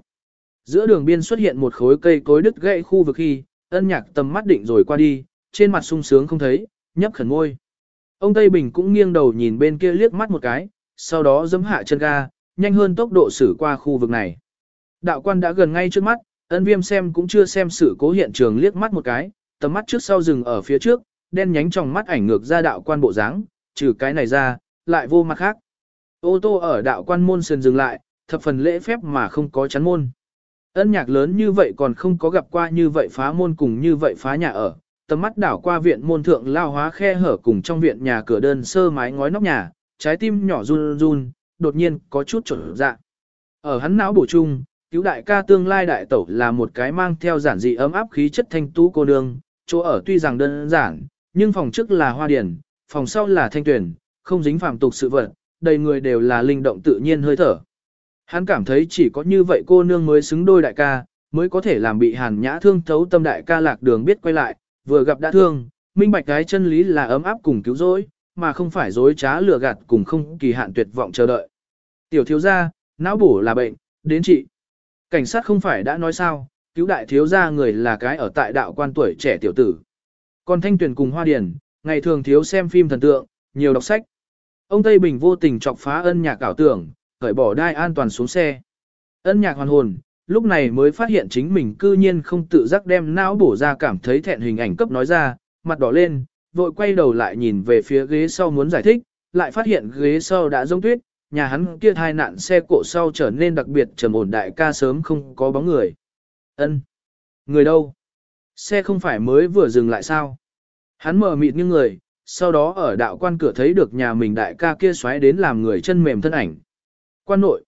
S1: Giữa đường biên xuất hiện một khối cây cối đứt gãy khu vực khi, ân nhạc tầm mắt định rồi qua đi, trên mặt sung sướng không thấy, nhấp khẩn môi. Ông Tây Bình cũng nghiêng đầu nhìn bên kia liếc mắt một cái, sau đó giẫm hạ chân ga, nhanh hơn tốc độ xử qua khu vực này. Đạo quan đã gần ngay trước mắt, ân viêm xem cũng chưa xem sự cố hiện trường liếc mắt một cái, tầm mắt trước sau rừng ở phía trước, đen nhánh trong mắt ảnh ngược ra đạo quan bộ dáng, trừ cái này ra, lại vô mặt khác. Ô tô ở đạo quan môn sườn dừng lại, thập phần lễ phép mà không có chắn môn. Ân nhạc lớn như vậy còn không có gặp qua như vậy phá môn cùng như vậy phá nhà ở, tầm mắt đảo qua viện môn thượng lao hóa khe hở cùng trong viện nhà cửa đơn sơ mái ngói nóc nhà, trái tim nhỏ run run, đột nhiên có chút trở dạ. Ở hắn não bổ chung, cứu đại ca tương lai đại tẩu là một cái mang theo giản dị ấm áp khí chất thanh tú cô nương, chỗ ở tuy rằng đơn giản, nhưng phòng trước là hoa điển, phòng sau là thanh tuyển, không dính phạm tục sự vật, đầy người đều là linh động tự nhiên hơi thở. Hắn cảm thấy chỉ có như vậy cô nương mới xứng đôi đại ca, mới có thể làm bị hàn nhã thương thấu tâm đại ca lạc đường biết quay lại, vừa gặp đã thương, minh bạch cái chân lý là ấm áp cùng cứu rỗi, mà không phải dối trá lừa gạt cùng không kỳ hạn tuyệt vọng chờ đợi. Tiểu thiếu gia, não bổ là bệnh, đến trị. Cảnh sát không phải đã nói sao, cứu đại thiếu gia người là cái ở tại đạo quan tuổi trẻ tiểu tử. Còn thanh tuyển cùng hoa điển, ngày thường thiếu xem phim thần tượng, nhiều đọc sách. Ông Tây Bình vô tình chọc phá ân nhạc ảo tưởng, khởi bỏ đai an toàn xuống xe. Ân nhạc hoàn hồn, lúc này mới phát hiện chính mình cư nhiên không tự giác đem não bổ ra cảm thấy thẹn hình ảnh cấp nói ra, mặt đỏ lên, vội quay đầu lại nhìn về phía ghế sau muốn giải thích, lại phát hiện ghế sau đã giống tuyết, nhà hắn kia hai nạn xe cộ sau trở nên đặc biệt trầm ổn đại ca sớm không có bóng người. Ân, Người đâu? Xe không phải mới vừa dừng lại sao? Hắn mở mịt như người, sau đó ở đạo quan cửa thấy được nhà mình đại ca kia xoáy đến làm người chân mềm thân ảnh. Quan nội.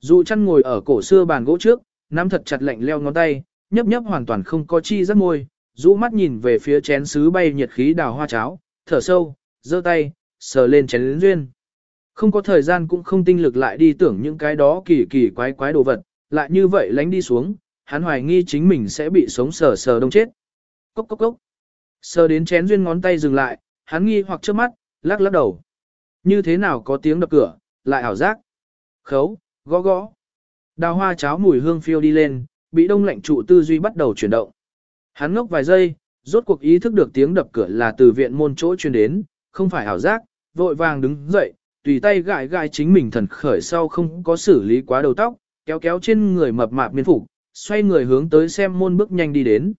S1: Dụ chăn ngồi ở cổ xưa bàn gỗ trước, nắm thật chặt lạnh leo ngón tay, nhấp nhấp hoàn toàn không có chi rất môi, rũ mắt nhìn về phía chén sứ bay nhiệt khí đào hoa cháo, thở sâu, giơ tay, sờ lên chén lĩnh duyên. Không có thời gian cũng không tinh lực lại đi tưởng những cái đó kỳ kỳ quái quái đồ vật, lại như vậy lánh đi xuống, hắn hoài nghi chính mình sẽ bị sống sờ sờ đông chết. Cốc cốc cốc. Sờ đến chén duyên ngón tay dừng lại, hắn nghi hoặc trước mắt, lắc lắc đầu. Như thế nào có tiếng đập cửa, lại ảo giác. Khấu, gõ gõ. Đào hoa cháo mùi hương phiêu đi lên, bị đông lạnh trụ tư duy bắt đầu chuyển động. Hắn ngốc vài giây, rốt cuộc ý thức được tiếng đập cửa là từ viện môn chỗ truyền đến, không phải ảo giác, vội vàng đứng dậy, tùy tay gãi gãi chính mình thần khởi sau không có xử lý quá đầu tóc, kéo kéo trên người mập mạp miên phục, xoay người hướng tới xem môn bước nhanh đi đến.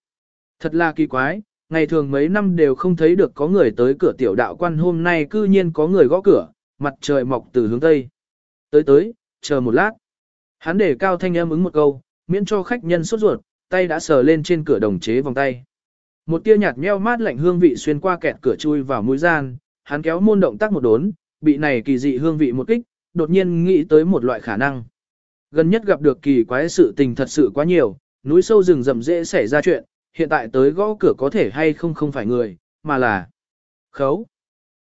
S1: Thật là kỳ quái, ngày thường mấy năm đều không thấy được có người tới cửa tiểu đạo quan hôm nay cư nhiên có người gõ cửa, mặt trời mọc từ hướng tây. Tới tới, chờ một lát. Hắn để cao thanh âm ứng một câu, miễn cho khách nhân sốt ruột, tay đã sờ lên trên cửa đồng chế vòng tay. Một tia nhạt nheo mát lạnh hương vị xuyên qua kẹt cửa chui vào mũi gian, hắn kéo môn động tác một đốn, bị này kỳ dị hương vị một kích, đột nhiên nghĩ tới một loại khả năng. Gần nhất gặp được kỳ quái sự tình thật sự quá nhiều, núi sâu rừng rậm dễ xảy ra chuyện, hiện tại tới gõ cửa có thể hay không không phải người, mà là khấu.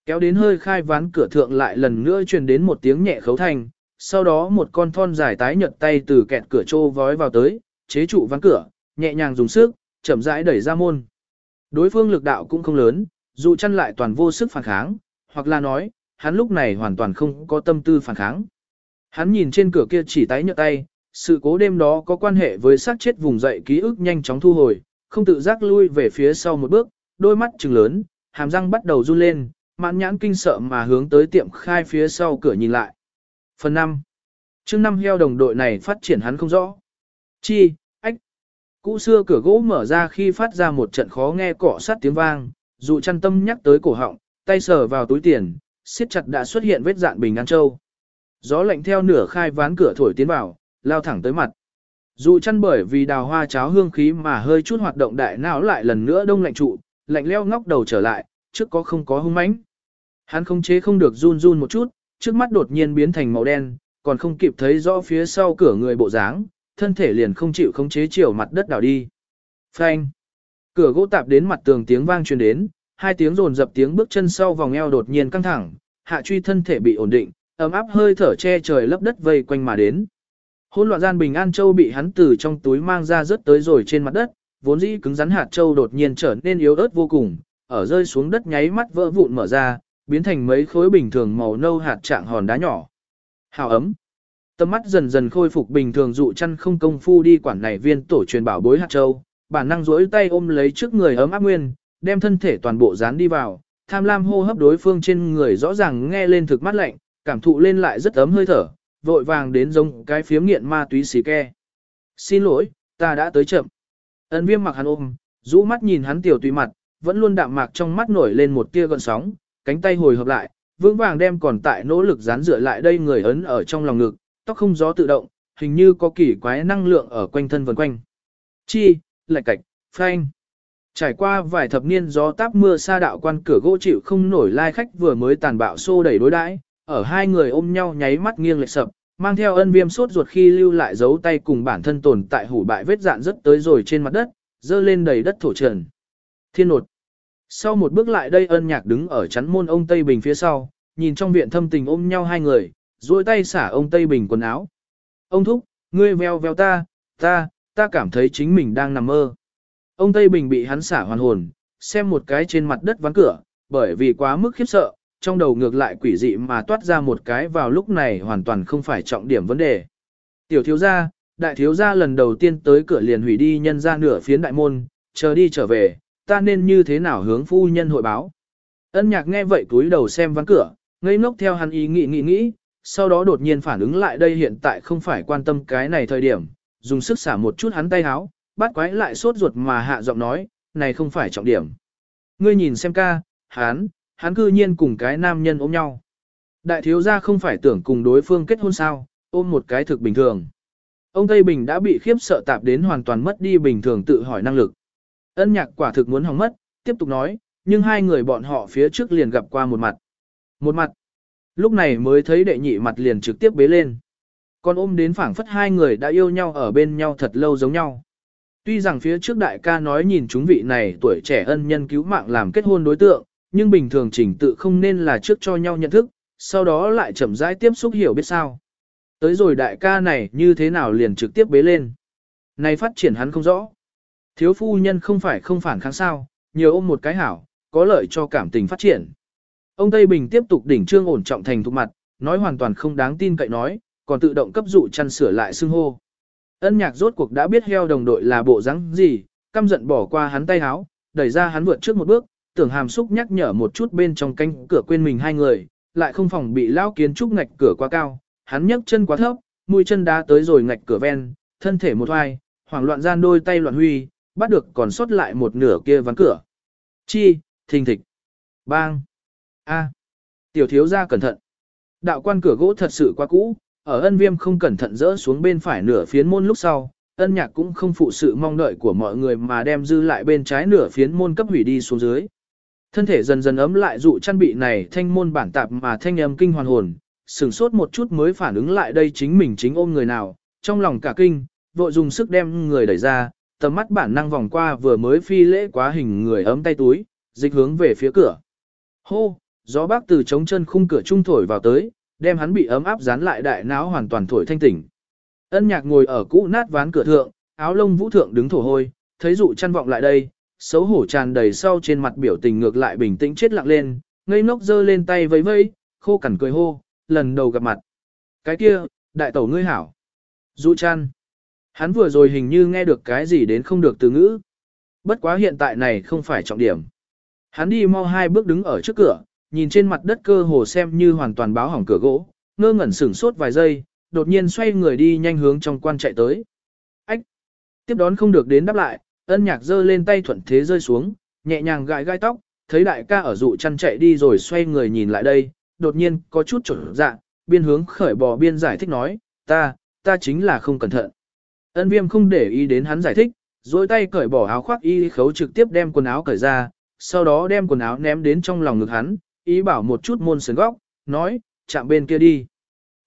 S1: Kéo đến hơi khai ván cửa thượng lại lần nữa truyền đến một tiếng nhẹ khấu thành, sau đó một con thon dài tái nhợt tay từ kẹt cửa trô vói vào tới, chế trụ ván cửa, nhẹ nhàng dùng sức, chậm rãi đẩy ra môn. Đối phương lực đạo cũng không lớn, dù chăn lại toàn vô sức phản kháng, hoặc là nói, hắn lúc này hoàn toàn không có tâm tư phản kháng. Hắn nhìn trên cửa kia chỉ tái nhợt tay, sự cố đêm đó có quan hệ với xác chết vùng dậy ký ức nhanh chóng thu hồi, không tự giác lui về phía sau một bước, đôi mắt trừng lớn, hàm răng bắt đầu run lên, mãn nhãn kinh sợ mà hướng tới tiệm khai phía sau cửa nhìn lại. Phần 5. Trước năm heo đồng đội này phát triển hắn không rõ. Chi. Cũ xưa cửa gỗ mở ra khi phát ra một trận khó nghe cọ sát tiếng vang, dụ chăn tâm nhắc tới cổ họng, tay sờ vào túi tiền, siết chặt đã xuất hiện vết dạn bình an châu. Gió lạnh theo nửa khai ván cửa thổi tiến vào, lao thẳng tới mặt. Dù chăn bởi vì đào hoa cháo hương khí mà hơi chút hoạt động đại não lại lần nữa đông lạnh trụ, lạnh leo ngóc đầu trở lại, trước có không có hung mãnh. Hắn không chế không được run run một chút, trước mắt đột nhiên biến thành màu đen, còn không kịp thấy rõ phía sau cửa người bộ dáng, thân thể liền không chịu khống chế chiều mặt đất đảo đi. Phanh! Cửa gỗ tạp đến mặt tường tiếng vang truyền đến, hai tiếng rồn dập tiếng bước chân sau vòng eo đột nhiên căng thẳng, hạ truy thân thể bị ổn định, ấm áp hơi thở che trời lấp đất vây quanh mà đến. Hỗn loạn gian bình an châu bị hắn từ trong túi mang ra rớt tới rồi trên mặt đất, vốn dĩ cứng rắn hạt châu đột nhiên trở nên yếu ớt vô cùng, ở rơi xuống đất nháy mắt vỡ vụn mở ra, biến thành mấy khối bình thường màu nâu hạt trạng hòn đá nhỏ. Hào ấm. Tâm mắt dần dần khôi phục bình thường dụ chăn không công phu đi quản này viên tổ truyền bảo bối hạt châu, bản năng duỗi tay ôm lấy trước người ấm áp nguyên, đem thân thể toàn bộ dán đi vào, tham lam hô hấp đối phương trên người rõ ràng nghe lên thực mắt lạnh, cảm thụ lên lại rất ấm hơi thở, vội vàng đến giống cái phiếm nghiện ma túy xì ke. Xin lỗi, ta đã tới chậm. Ấn viêm mặc hắn ôm, rũ mắt nhìn hắn tiểu tùy mặt, vẫn luôn đạm mạc trong mắt nổi lên một tia gợn sóng, cánh tay hồi hợp lại, vững vàng đem còn tại nỗ lực dán dựa lại đây người ấn ở trong lòng ngực, tóc không gió tự động, hình như có kỳ quái năng lượng ở quanh thân vần quanh. Chi, lại cạch, phanh. Trải qua vài thập niên gió táp mưa sa đạo quan cửa gỗ chịu không nổi lai khách vừa mới tàn bạo xô đẩy đối đãi, ở hai người ôm nhau nháy mắt nghiêng lệch sập, mang theo ân viêm suốt ruột khi lưu lại dấu tay cùng bản thân tồn tại hủ bại vết dạn rất tới rồi trên mặt đất, dơ lên đầy đất thổ trần. Thiên nột. Sau một bước lại đây ân nhạc đứng ở chắn môn ông Tây Bình phía sau, nhìn trong viện thâm tình ôm nhau hai người, duỗi tay xả ông Tây Bình quần áo. Ông thúc, ngươi veo veo ta, ta, ta cảm thấy chính mình đang nằm mơ. Ông Tây Bình bị hắn xả hoàn hồn, xem một cái trên mặt đất ván cửa, bởi vì quá mức khiếp sợ, trong đầu ngược lại quỷ dị mà toát ra một cái vào lúc này hoàn toàn không phải trọng điểm vấn đề. Tiểu thiếu gia, đại thiếu gia lần đầu tiên tới cửa liền hủy đi nhân ra nửa phiến đại môn, chờ đi trở về, ta nên như thế nào hướng phu nhân hội báo. Ân nhạc nghe vậy túi đầu xem ván cửa, ngây ngốc theo hắn ý nghĩ nghĩ nghĩ, sau đó đột nhiên phản ứng lại đây hiện tại không phải quan tâm cái này thời điểm, dùng sức xả một chút hắn tay háo, bắt quái lại sốt ruột mà hạ giọng nói, này không phải trọng điểm. Ngươi nhìn xem ca, hắn, hắn cư nhiên cùng cái nam nhân ôm nhau. Đại thiếu gia không phải tưởng cùng đối phương kết hôn sao, ôm một cái thực bình thường. Ông Tây Bình đã bị khiếp sợ tạp đến hoàn toàn mất đi bình thường tự hỏi năng lực. Ân nhạc quả thực muốn hỏng mất, tiếp tục nói, nhưng hai người bọn họ phía trước liền gặp qua một mặt. Một mặt. Lúc này mới thấy đệ nhị mặt liền trực tiếp bế lên. Còn ôm đến phảng phất hai người đã yêu nhau ở bên nhau thật lâu giống nhau. Tuy rằng phía trước đại ca nói nhìn chúng vị này tuổi trẻ ân nhân cứu mạng làm kết hôn đối tượng, nhưng bình thường trình tự không nên là trước cho nhau nhận thức, sau đó lại chậm rãi tiếp xúc hiểu biết sao. Tới rồi đại ca này như thế nào liền trực tiếp bế lên. Này phát triển hắn không rõ. Thiếu phu nhân không phải không phản kháng sao, nhiều ôm một cái hảo, có lợi cho cảm tình phát triển. Ông Tây Bình tiếp tục đỉnh trương ổn trọng thành thục mặt, nói hoàn toàn không đáng tin cậy nói, còn tự động cấp dụ chăn sửa lại xưng hô. Ân nhạc rốt cuộc đã biết heo đồng đội là bộ dáng gì, căm giận bỏ qua hắn tay háo, đẩy ra hắn vượt trước một bước, tưởng hàm xúc nhắc nhở một chút bên trong cánh cửa quên mình hai người, lại không phòng bị lao kiến trúc ngạch cửa quá cao, hắn nhấc chân quá thấp, mũi chân đá tới rồi ngạch cửa ven, thân thể một hoài, hoảng loạn gian đôi tay loạn huy, bắt được còn sót lại một nửa kia ván cửa. Chi, thình thịch, bang, a, tiểu thiếu gia cẩn thận. Đạo quan cửa gỗ thật sự quá cũ, ở ân viêm không cẩn thận rỡ xuống bên phải nửa phiến môn lúc sau, ân nhạc cũng không phụ sự mong đợi của mọi người mà đem dư lại bên trái nửa phiến môn cấp hủy đi xuống dưới. Thân thể dần dần ấm lại dụ chăn bị này thanh môn bản tạp mà thanh âm kinh hoàn hồn, sửng sốt một chút mới phản ứng lại đây chính mình chính ôm người nào, trong lòng cả kinh, vội dùng sức đem người đẩy ra, tầm mắt bản năng vòng qua vừa mới phi lễ quá hình người ấm tay túi, dịch hướng về phía cửa. Hô, gió bác từ trống chân khung cửa trung thổi vào tới, đem hắn bị ấm áp dán lại đại não hoàn toàn thổi thanh tỉnh. Ân nhạc ngồi ở cũ nát ván cửa thượng, áo lông vũ thượng đứng thổ hôi, thấy dụ chăn vọng lại đây, xấu hổ tràn đầy sau trên mặt biểu tình ngược lại bình tĩnh chết lặng lên, ngây ngốc giơ lên tay vẫy vẫy, khô cằn cười hô, lần đầu gặp mặt. Cái kia, đại tẩu ngươi hảo. Dụ chăn. Hắn vừa rồi hình như nghe được cái gì đến không được từ ngữ. Bất quá hiện tại này không phải trọng điểm. Hắn đi mau hai bước đứng ở trước cửa, nhìn trên mặt đất cơ hồ xem như hoàn toàn báo hỏng cửa gỗ, ngơ ngẩn sửng sốt vài giây, đột nhiên xoay người đi nhanh hướng trong quan chạy tới. Ách! Tiếp đón không được đến đáp lại, ân nhạc giơ lên tay thuận thế rơi xuống, nhẹ nhàng gãi gai tóc, thấy đại ca ở dụ chăn chạy đi rồi xoay người nhìn lại đây, đột nhiên có chút trở dạ, biên hướng khởi bò biên giải thích nói, ta, ta chính là không cẩn thận. Ân viêm không để ý đến hắn giải thích, dối tay cởi bỏ áo khoác y khấu trực tiếp đem quần áo cởi ra, sau đó đem quần áo ném đến trong lòng ngực hắn, ý bảo một chút môn sườn góc, nói, chạm bên kia đi.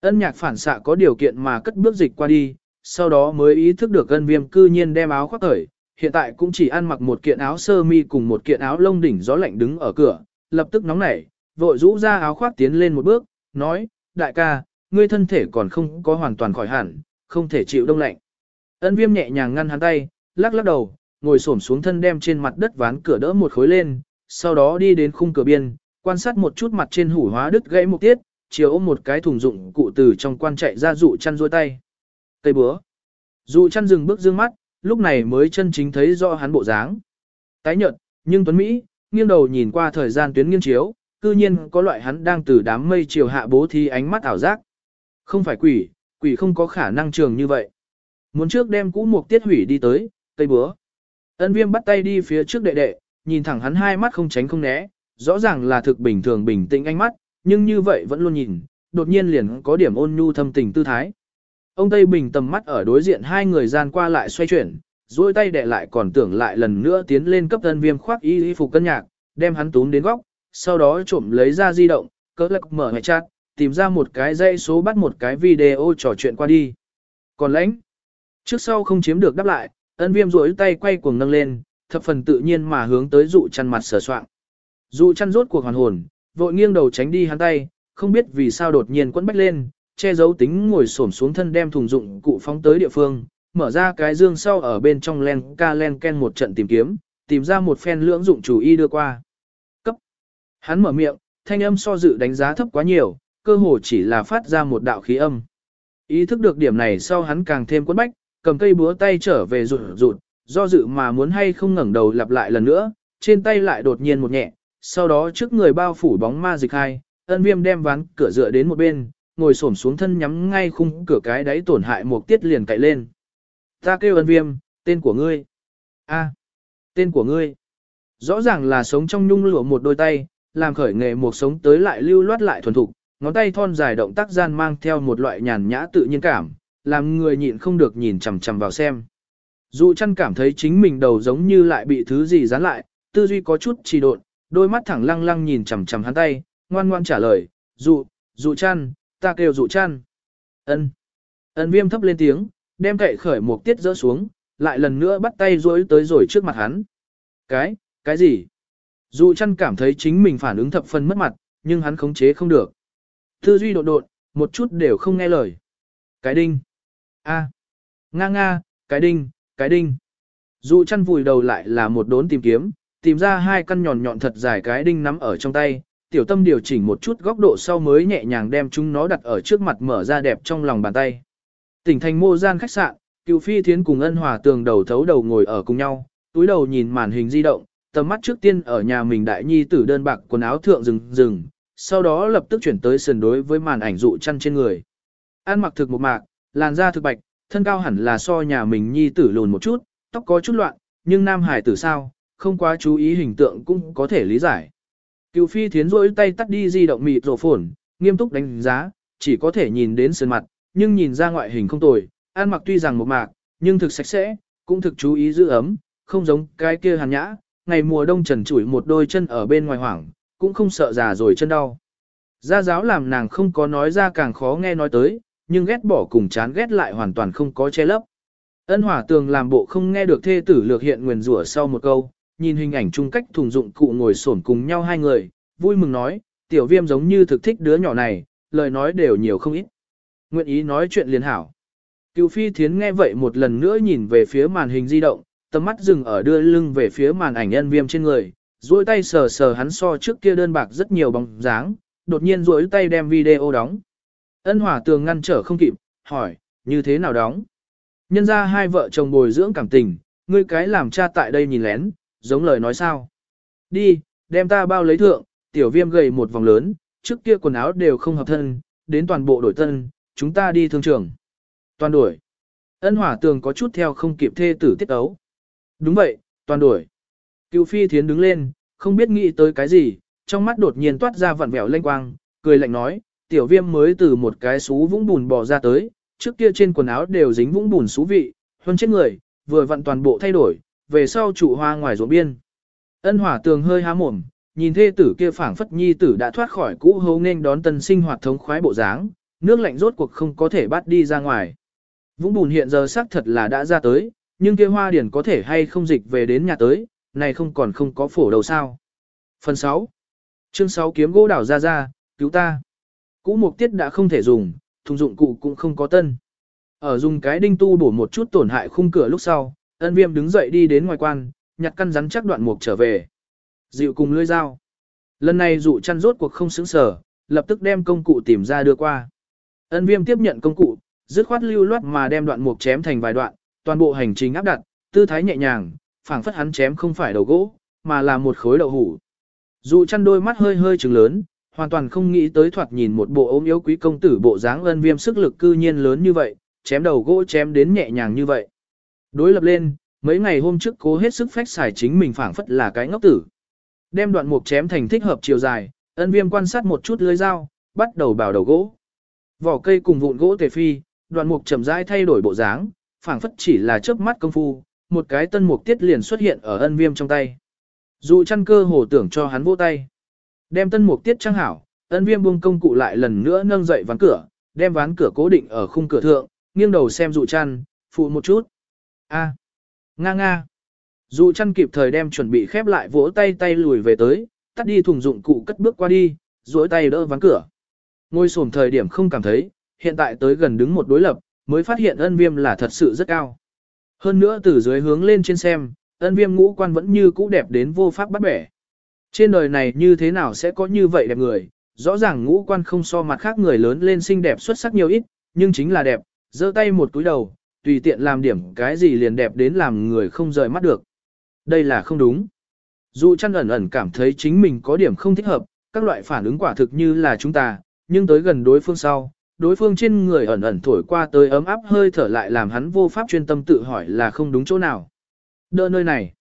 S1: Ân nhạc phản xạ có điều kiện mà cất bước dịch qua đi, sau đó mới ý thức được ân viêm cư nhiên đem áo khoác khởi, hiện tại cũng chỉ ăn mặc một kiện áo sơ mi cùng một kiện áo lông đỉnh gió lạnh đứng ở cửa, lập tức nóng nảy, vội rũ ra áo khoác tiến lên một bước, nói, đại ca, ngươi thân thể còn không có hoàn toàn khỏi hẳn, không thể chịu đông lạnh. Ân viêm nhẹ nhàng ngăn hắn tay, lắc lắc đầu, ngồi xổm xuống thân đem trên mặt đất ván cửa đỡ một khối lên, sau đó đi đến khung cửa biên, quan sát một chút mặt trên hủ hóa đứt gãy một tiết, chiều ôm một cái thùng dụng cụ từ trong quan chạy ra dụ chăn rôi tay. Cây búa. Dụ chăn dừng bước dương mắt, lúc này mới chân chính thấy rõ hắn bộ dáng. Tái nhợt, nhưng Tuấn Mỹ, nghiêng đầu nhìn qua thời gian tuyến nghiêng chiếu, cư nhiên có loại hắn đang từ đám mây chiều hạ bố thi ánh mắt ảo giác. Không phải quỷ, quỷ không có khả năng trường như vậy. Muốn trước đem cũ mục tiết hủy đi tới, cây búa. Ân viêm bắt tay đi phía trước đệ đệ, nhìn thẳng hắn hai mắt không tránh không né, rõ ràng là thực bình thường bình tĩnh ánh mắt, nhưng như vậy vẫn luôn nhìn, đột nhiên liền có điểm ôn nhu thâm tình tư thái. Ông Tây Bình tầm mắt ở đối diện hai người gian qua lại xoay chuyển, duỗi tay đè lại còn tưởng lại lần nữa tiến lên cấp thân viêm khoác y y phục cân nhạc, đem hắn túm đến góc, sau đó trộm lấy ra di động, cỡ lạc mở hệ chat, tìm ra một cái dây số bắt một cái video trò chuyện qua đi. Còn lãnh, trước sau không chiếm được đáp lại, ân viêm duỗi tay quay cuồng nâng lên, thập phần tự nhiên mà hướng tới dụ chăn mặt sờ soạn. Dụ chăn rốt cuộc hoàn hồn, vội nghiêng đầu tránh đi hắn tay, không biết vì sao đột nhiên quấn bách lên, che giấu tính ngồi xổm xuống thân đem thùng dụng cụ phóng tới địa phương, mở ra cái dương sau ở bên trong len ca len ken một trận tìm kiếm, tìm ra một phen lưỡng dụng chủ y đưa qua. Cấp. Hắn mở miệng, thanh âm so dự đánh giá thấp quá nhiều, cơ hồ chỉ là phát ra một đạo khí âm. Ý thức được điểm này sau hắn càng thêm quấn bách, cầm cây búa tay trở về rụt rụt, do dự mà muốn hay không ngẩng đầu lặp lại lần nữa, trên tay lại đột nhiên một nhẹ, sau đó trước người bao phủ bóng ma dịch hai, ân viêm đem ván cửa dựa đến một bên, ngồi xổm xuống thân nhắm ngay khung cửa cái đáy tổn hại một tiết liền cậy lên. Ta kêu ân viêm, tên của ngươi. a tên của ngươi. Rõ ràng là sống trong nhung lụa một đôi tay, làm khởi nghề một sống tới lại lưu loát lại thuần thục, ngón tay thon dài động tác gian mang theo một loại nhàn nhã tự nhiên cảm, làm người nhịn không được nhìn chằm chằm vào xem. Dụ chăn cảm thấy chính mình đầu giống như lại bị thứ gì dán lại, tư duy có chút trì độn, đôi mắt thẳng lăng lăng nhìn chằm chằm hắn tay, ngoan ngoan trả lời, dụ, dụ chăn, ta kêu dụ chăn. ân ân viêm thấp lên tiếng, đem cậy khởi một tiết rỡ xuống, lại lần nữa bắt tay rối tới rồi trước mặt hắn. Cái, cái gì? Dụ chăn cảm thấy chính mình phản ứng thập phần mất mặt, nhưng hắn khống chế không được. Tư duy đột đột, một chút đều không nghe lời. Cái đinh. a Nga nga, cái đinh, cái đinh. Dụ chăn vùi đầu lại là một đốn tìm kiếm, tìm ra hai căn nhọn nhọn thật dài cái đinh nắm ở trong tay, tiểu tâm điều chỉnh một chút góc độ sau mới nhẹ nhàng đem chúng nó đặt ở trước mặt mở ra đẹp trong lòng bàn tay. Tỉnh thành mô gian khách sạn, cựu phi thiến cùng ân hòa tường đầu thấu đầu ngồi ở cùng nhau, túi đầu nhìn màn hình di động, tầm mắt trước tiên ở nhà mình đại nhi tử đơn bạc quần áo thượng rừng rừng, sau đó lập tức chuyển tới sườn đối với màn ảnh dụ chăn trên người. Ăn mặc thực một mạc, làn da thực bạch, thân cao hẳn là so nhà mình nhi tử lùn một chút, tóc có chút loạn, nhưng nam hải tử sao, không quá chú ý hình tượng cũng có thể lý giải. Cựu phi thiến rỗi tay tắt đi di động mịt rổ phồn, nghiêm túc đánh giá, chỉ có thể nhìn đến sườn mặt, nhưng nhìn ra ngoại hình không tồi, ăn mặc tuy rằng một mạc, nhưng thực sạch sẽ, cũng thực chú ý giữ ấm, không giống cái kia hàn nhã, ngày mùa đông trần trụi một đôi chân ở bên ngoài hoảng, cũng không sợ già rồi chân đau. Gia giáo làm nàng không có nói ra càng khó nghe nói tới, nhưng ghét bỏ cùng chán ghét lại hoàn toàn không có che lấp. Ân hỏa tường làm bộ không nghe được thê tử lược hiện nguyền rủa sau một câu, nhìn hình ảnh chung cách thùng dụng cụ ngồi xổm cùng nhau hai người, vui mừng nói, tiểu viêm giống như thực thích đứa nhỏ này, lời nói đều nhiều không ít. Nguyện ý nói chuyện liền hảo. Cựu phi thiến nghe vậy một lần nữa nhìn về phía màn hình di động, tầm mắt dừng ở đưa lưng về phía màn ảnh nhân viêm trên người, duỗi tay sờ sờ hắn so trước kia đơn bạc rất nhiều bóng dáng, đột nhiên duỗi tay đem video đóng. Ân hỏa tường ngăn trở không kịp, hỏi, như thế nào đóng? Nhân ra hai vợ chồng bồi dưỡng cảm tình, ngươi cái làm cha tại đây nhìn lén, giống lời nói sao. Đi, đem ta bao lấy thượng, tiểu viêm gầy một vòng lớn, trước kia quần áo đều không hợp thân, đến toàn bộ đổi thân chúng ta đi thương trường. Toàn đổi. Ân hỏa tường có chút theo không kịp thê tử tiết ấu. Đúng vậy, toàn đổi. Cựu phi thiến đứng lên, không biết nghĩ tới cái gì, trong mắt đột nhiên toát ra vặn vẹo lanh quang, cười lạnh nói, tiểu viêm mới từ một cái xú vũng bùn bò ra tới, trước kia trên quần áo đều dính vũng bùn xú vị, hơn chết người, vừa vặn toàn bộ thay đổi, về sau trụ hoa ngoài ruộng biên. Ân hỏa tường hơi há mồm, nhìn thê tử kia phảng phất nhi tử đã thoát khỏi cũ hấu nên đón tân sinh hoạt thống khoái bộ dáng, nước lạnh rốt cuộc không có thể bắt đi ra ngoài. Vũng bùn hiện giờ xác thật là đã ra tới, nhưng kia hoa điển có thể hay không dịch về đến nhà tới, này không còn không có phổ đầu sao. Phần 6. Chương 6 kiếm gỗ đảo ra ra, cứu ta. Cũ mục tiết đã không thể dùng, thùng dụng cụ cũng không có tân. Ở dùng cái đinh tu bổ một chút tổn hại khung cửa lúc sau, ân viêm đứng dậy đi đến ngoài quan, nhặt căn rắn chắc đoạn mục trở về. Dịu cùng lưỡi dao. Lần này dụ chăn rốt cuộc không xứng sở, lập tức đem công cụ tìm ra đưa qua. Ân viêm tiếp nhận công cụ, dứt khoát lưu loát mà đem đoạn mục chém thành vài đoạn, toàn bộ hành trình áp đặt, tư thái nhẹ nhàng, phảng phất hắn chém không phải đầu gỗ, mà là một khối đậu hủ. Dụ chăn đôi mắt hơi hơi trừng lớn, hoàn toàn không nghĩ tới thoạt nhìn một bộ ốm yếu quý công tử bộ dáng ân viêm sức lực cư nhiên lớn như vậy, chém đầu gỗ chém đến nhẹ nhàng như vậy. Đối lập lên, mấy ngày hôm trước cố hết sức phách xài chính mình phảng phất là cái ngốc tử. Đem đoạn mục chém thành thích hợp chiều dài, ân viêm quan sát một chút lưới dao, bắt đầu bảo đầu gỗ. Vỏ cây cùng vụn gỗ tề phi, đoạn mục chậm rãi thay đổi bộ dáng, phảng phất chỉ là chớp mắt công phu, một cái tân mục tiết liền xuất hiện ở ân viêm trong tay. Dù chăn cơ hồ tưởng cho hắn vỗ tay. Đem tân mục tiết trang hảo, ân viêm buông công cụ lại lần nữa nâng dậy ván cửa, đem ván cửa cố định ở khung cửa thượng, nghiêng đầu xem dụ chăn, phụ một chút a nga nga. Dù chăn kịp thời đem chuẩn bị khép lại vỗ tay tay lùi về tới, tắt đi thùng dụng cụ cất bước qua đi, duỗi tay đỡ ván cửa. Ngôi sổm thời điểm không cảm thấy, hiện tại tới gần đứng một đối lập, mới phát hiện ân viêm là thật sự rất cao. Hơn nữa từ dưới hướng lên trên xem, ân viêm ngũ quan vẫn như cũ đẹp đến vô pháp bắt bẻ. Trên đời này như thế nào sẽ có như vậy đẹp người, rõ ràng ngũ quan không so mặt khác người lớn lên xinh đẹp xuất sắc nhiều ít, nhưng chính là đẹp, giơ tay một túi đầu, tùy tiện làm điểm cái gì liền đẹp đến làm người không rời mắt được. Đây là không đúng. Dù chăn ẩn ẩn cảm thấy chính mình có điểm không thích hợp, các loại phản ứng quả thực như là chúng ta, nhưng tới gần đối phương sau, đối phương trên người ẩn ẩn thổi qua tới ấm áp hơi thở lại làm hắn vô pháp chuyên tâm tự hỏi là không đúng chỗ nào. Đỡ nơi này.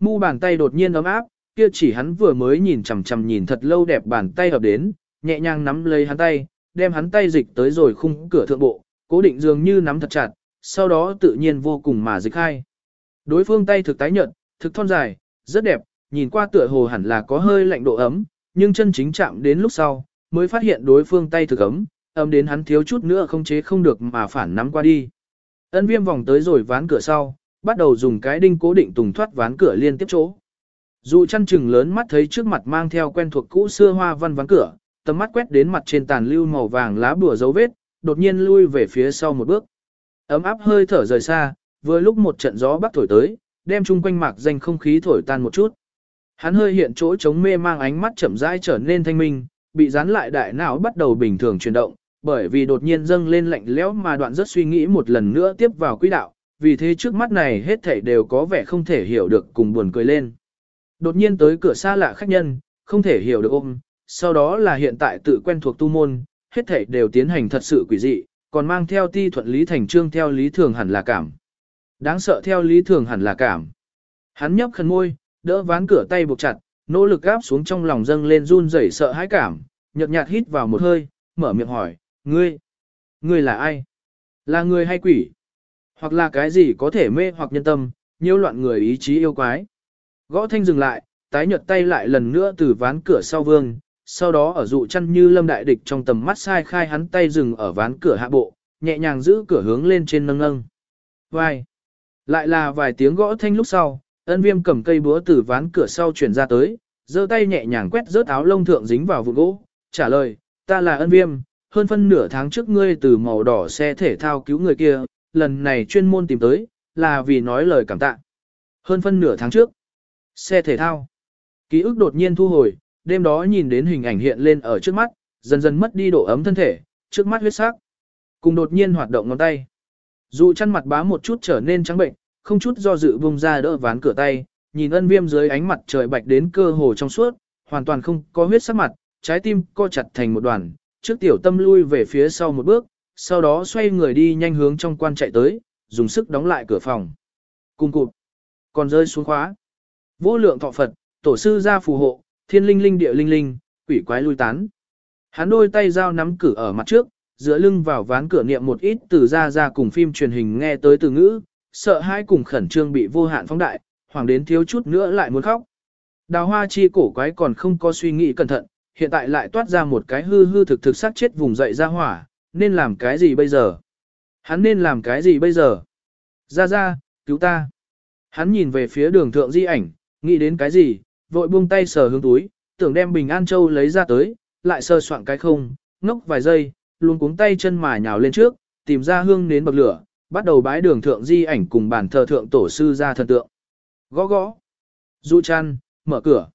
S1: Mu bàn tay đột nhiên ấm áp, kia chỉ hắn vừa mới nhìn chằm chằm nhìn thật lâu đẹp bàn tay hợp đến, nhẹ nhàng nắm lấy hắn tay, đem hắn tay dịch tới rồi khung cửa thượng bộ, cố định dường như nắm thật chặt, sau đó tự nhiên vô cùng mà dịch khai Đối phương tay thực tái nhợt, thực thon dài, rất đẹp, nhìn qua tựa hồ hẳn là có hơi lạnh độ ấm, nhưng chân chính chạm đến lúc sau, mới phát hiện đối phương tay thực ấm, ấm đến hắn thiếu chút nữa không chế không được mà phản nắm qua đi. Ân viêm vòng tới rồi ván cửa sau, bắt đầu dùng cái đinh cố định tùng thoát ván cửa liên tiếp chỗ. Dù chăn chừng lớn mắt thấy trước mặt mang theo quen thuộc cũ xưa hoa văn ván cửa, tầm mắt quét đến mặt trên tàn lưu màu vàng lá bùa dấu vết, đột nhiên lui về phía sau một bước. Ấm áp hơi thở rời xa, vừa lúc một trận gió bắc thổi tới, đem chung quanh mạc danh không khí thổi tan một chút. Hắn hơi hiện chỗ chống mê mang ánh mắt chậm rãi trở nên thanh minh, bị dán lại đại não bắt đầu bình thường chuyển động, bởi vì đột nhiên dâng lên lạnh lẽo mà đoạn rất suy nghĩ một lần nữa tiếp vào quỹ đạo, vì thế trước mắt này hết thảy đều có vẻ không thể hiểu được cùng buồn cười lên. Đột nhiên tới cửa xa lạ khách nhân, không thể hiểu được ôm, sau đó là hiện tại tự quen thuộc tu môn, hết thảy đều tiến hành thật sự quỷ dị, còn mang theo ti thuận lý thành trương theo lý thường hẳn là cảm. Đáng sợ theo lý thường hẳn là cảm. Hắn nhấp khẩn môi, đỡ ván cửa tay buộc chặt, nỗ lực gáp xuống trong lòng dâng lên run rẩy sợ hãi cảm, nhợt nhạt hít vào một hơi, mở miệng hỏi, ngươi, ngươi là ai? Là người hay quỷ? Hoặc là cái gì có thể mê hoặc nhân tâm, nhiễu loạn người ý chí yêu quái? Gõ thanh dừng lại, tái nhợt tay lại lần nữa từ ván cửa sau vương, sau đó ở dụ chăn như lâm đại địch trong tầm mắt sai khai hắn tay dừng ở ván cửa hạ bộ, nhẹ nhàng giữ cửa hướng lên trên nâng nâng. Vai! Lại là vài tiếng gõ thanh lúc sau, ân viêm cầm cây búa từ ván cửa sau chuyển ra tới, giơ tay nhẹ nhàng quét rớt áo lông thượng dính vào vụn gỗ, trả lời, ta là ân viêm, hơn phân nửa tháng trước ngươi từ màu đỏ xe thể thao cứu người kia, lần này chuyên môn tìm tới, là vì nói lời cảm tạ. Hơn phân nửa tháng trước, xe thể thao, ký ức đột nhiên thu hồi, đêm đó nhìn đến hình ảnh hiện lên ở trước mắt, dần dần mất đi độ ấm thân thể, trước mắt huyết sắc, cùng đột nhiên hoạt động ngón tay. Dù chăn mặt bá một chút trở nên trắng bệnh, không chút do dự vùng ra đỡ ván cửa tay, nhìn ân viêm dưới ánh mặt trời bạch đến cơ hồ trong suốt, hoàn toàn không có huyết sắc mặt, trái tim co chặt thành một đoàn, trước tiểu tâm lui về phía sau một bước, sau đó xoay người đi nhanh hướng trong quan chạy tới, dùng sức đóng lại cửa phòng. Cùng cụt, còn rơi xuống khóa. Vô lượng thọ Phật, tổ sư ra phù hộ, thiên linh linh địa linh linh, quỷ quái lui tán. Hắn đôi tay dao nắm cử ở mặt trước, dựa lưng vào ván cửa niệm một ít từ ra ra cùng phim truyền hình nghe tới từ ngữ, sợ hai cùng khẩn trương bị vô hạn phóng đại, hoàng đến thiếu chút nữa lại muốn khóc. Đào hoa chi cổ quái còn không có suy nghĩ cẩn thận, hiện tại lại toát ra một cái hư hư thực thực sát chết vùng dậy ra hỏa, nên làm cái gì bây giờ? Hắn nên làm cái gì bây giờ? Ra ra, cứu ta. Hắn nhìn về phía đường thượng di ảnh, nghĩ đến cái gì, vội buông tay sờ hướng túi, tưởng đem bình an châu lấy ra tới, lại sờ soạn cái không, ngốc vài giây, luôn cuống tay chân mà nhào lên trước, tìm ra hương nến bậc lửa, bắt đầu bái đường thượng di ảnh cùng bản thờ thượng tổ sư ra thần tượng. Gõ gõ. Du chăn, mở cửa.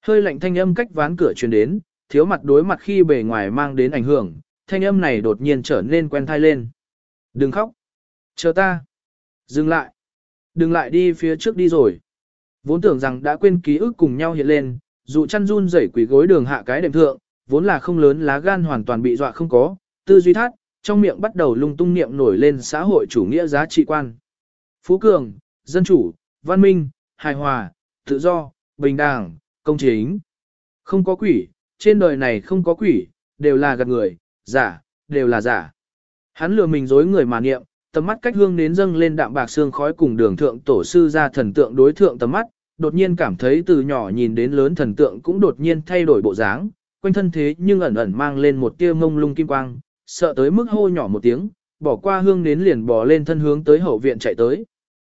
S1: Hơi lạnh thanh âm cách ván cửa truyền đến, thiếu mặt đối mặt khi bề ngoài mang đến ảnh hưởng, thanh âm này đột nhiên trở nên quen thai lên. Đừng khóc. Chờ ta. Dừng lại. Đừng lại đi phía trước đi rồi. Vốn tưởng rằng đã quên ký ức cùng nhau hiện lên, dù chăn run rẩy quỷ gối đường hạ cái đệm thượng, vốn là không lớn lá gan hoàn toàn bị dọa không có, tư duy thát, trong miệng bắt đầu lung tung niệm nổi lên xã hội chủ nghĩa giá trị quan. Phú cường, dân chủ, văn minh, hài hòa, tự do, bình đẳng, công chính. Không có quỷ, trên đời này không có quỷ, đều là gạt người, giả, đều là giả. Hắn lừa mình dối người mà niệm, tầm mắt cách hương đến dâng lên đạm bạc xương khói cùng đường thượng tổ sư ra thần tượng đối thượng tầm mắt, đột nhiên cảm thấy từ nhỏ nhìn đến lớn thần tượng cũng đột nhiên thay đổi bộ dáng, quanh thân thế nhưng ẩn ẩn mang lên một tia mông lung kim quang, sợ tới mức hô nhỏ một tiếng, bỏ qua hương đến liền bò lên thân hướng tới hậu viện chạy tới.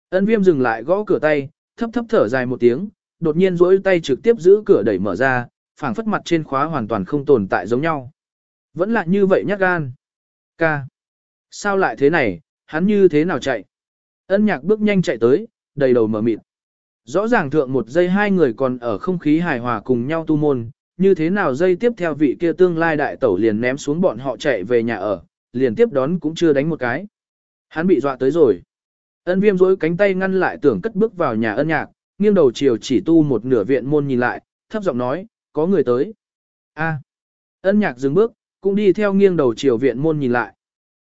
S1: Ân viêm dừng lại gõ cửa tay, thấp thấp thở dài một tiếng, đột nhiên duỗi tay trực tiếp giữ cửa đẩy mở ra, phảng phất mặt trên khóa hoàn toàn không tồn tại giống nhau. Vẫn là như vậy nhát gan. Ca. Sao lại thế này, hắn như thế nào chạy? Ân nhạc bước nhanh chạy tới, đầy đầu mở mịt. Rõ ràng thượng một giây hai người còn ở không khí hài hòa cùng nhau tu môn, như thế nào dây tiếp theo vị kia tương lai đại tẩu liền ném xuống bọn họ chạy về nhà ở, liền tiếp đón cũng chưa đánh một cái. Hắn bị dọa tới rồi. Ân viêm dối cánh tay ngăn lại tưởng cất bước vào nhà ân nhạc, nghiêng đầu chiều chỉ tu một nửa viện môn nhìn lại, thấp giọng nói, có người tới. a ân nhạc dừng bước, cũng đi theo nghiêng đầu chiều viện môn nhìn lại.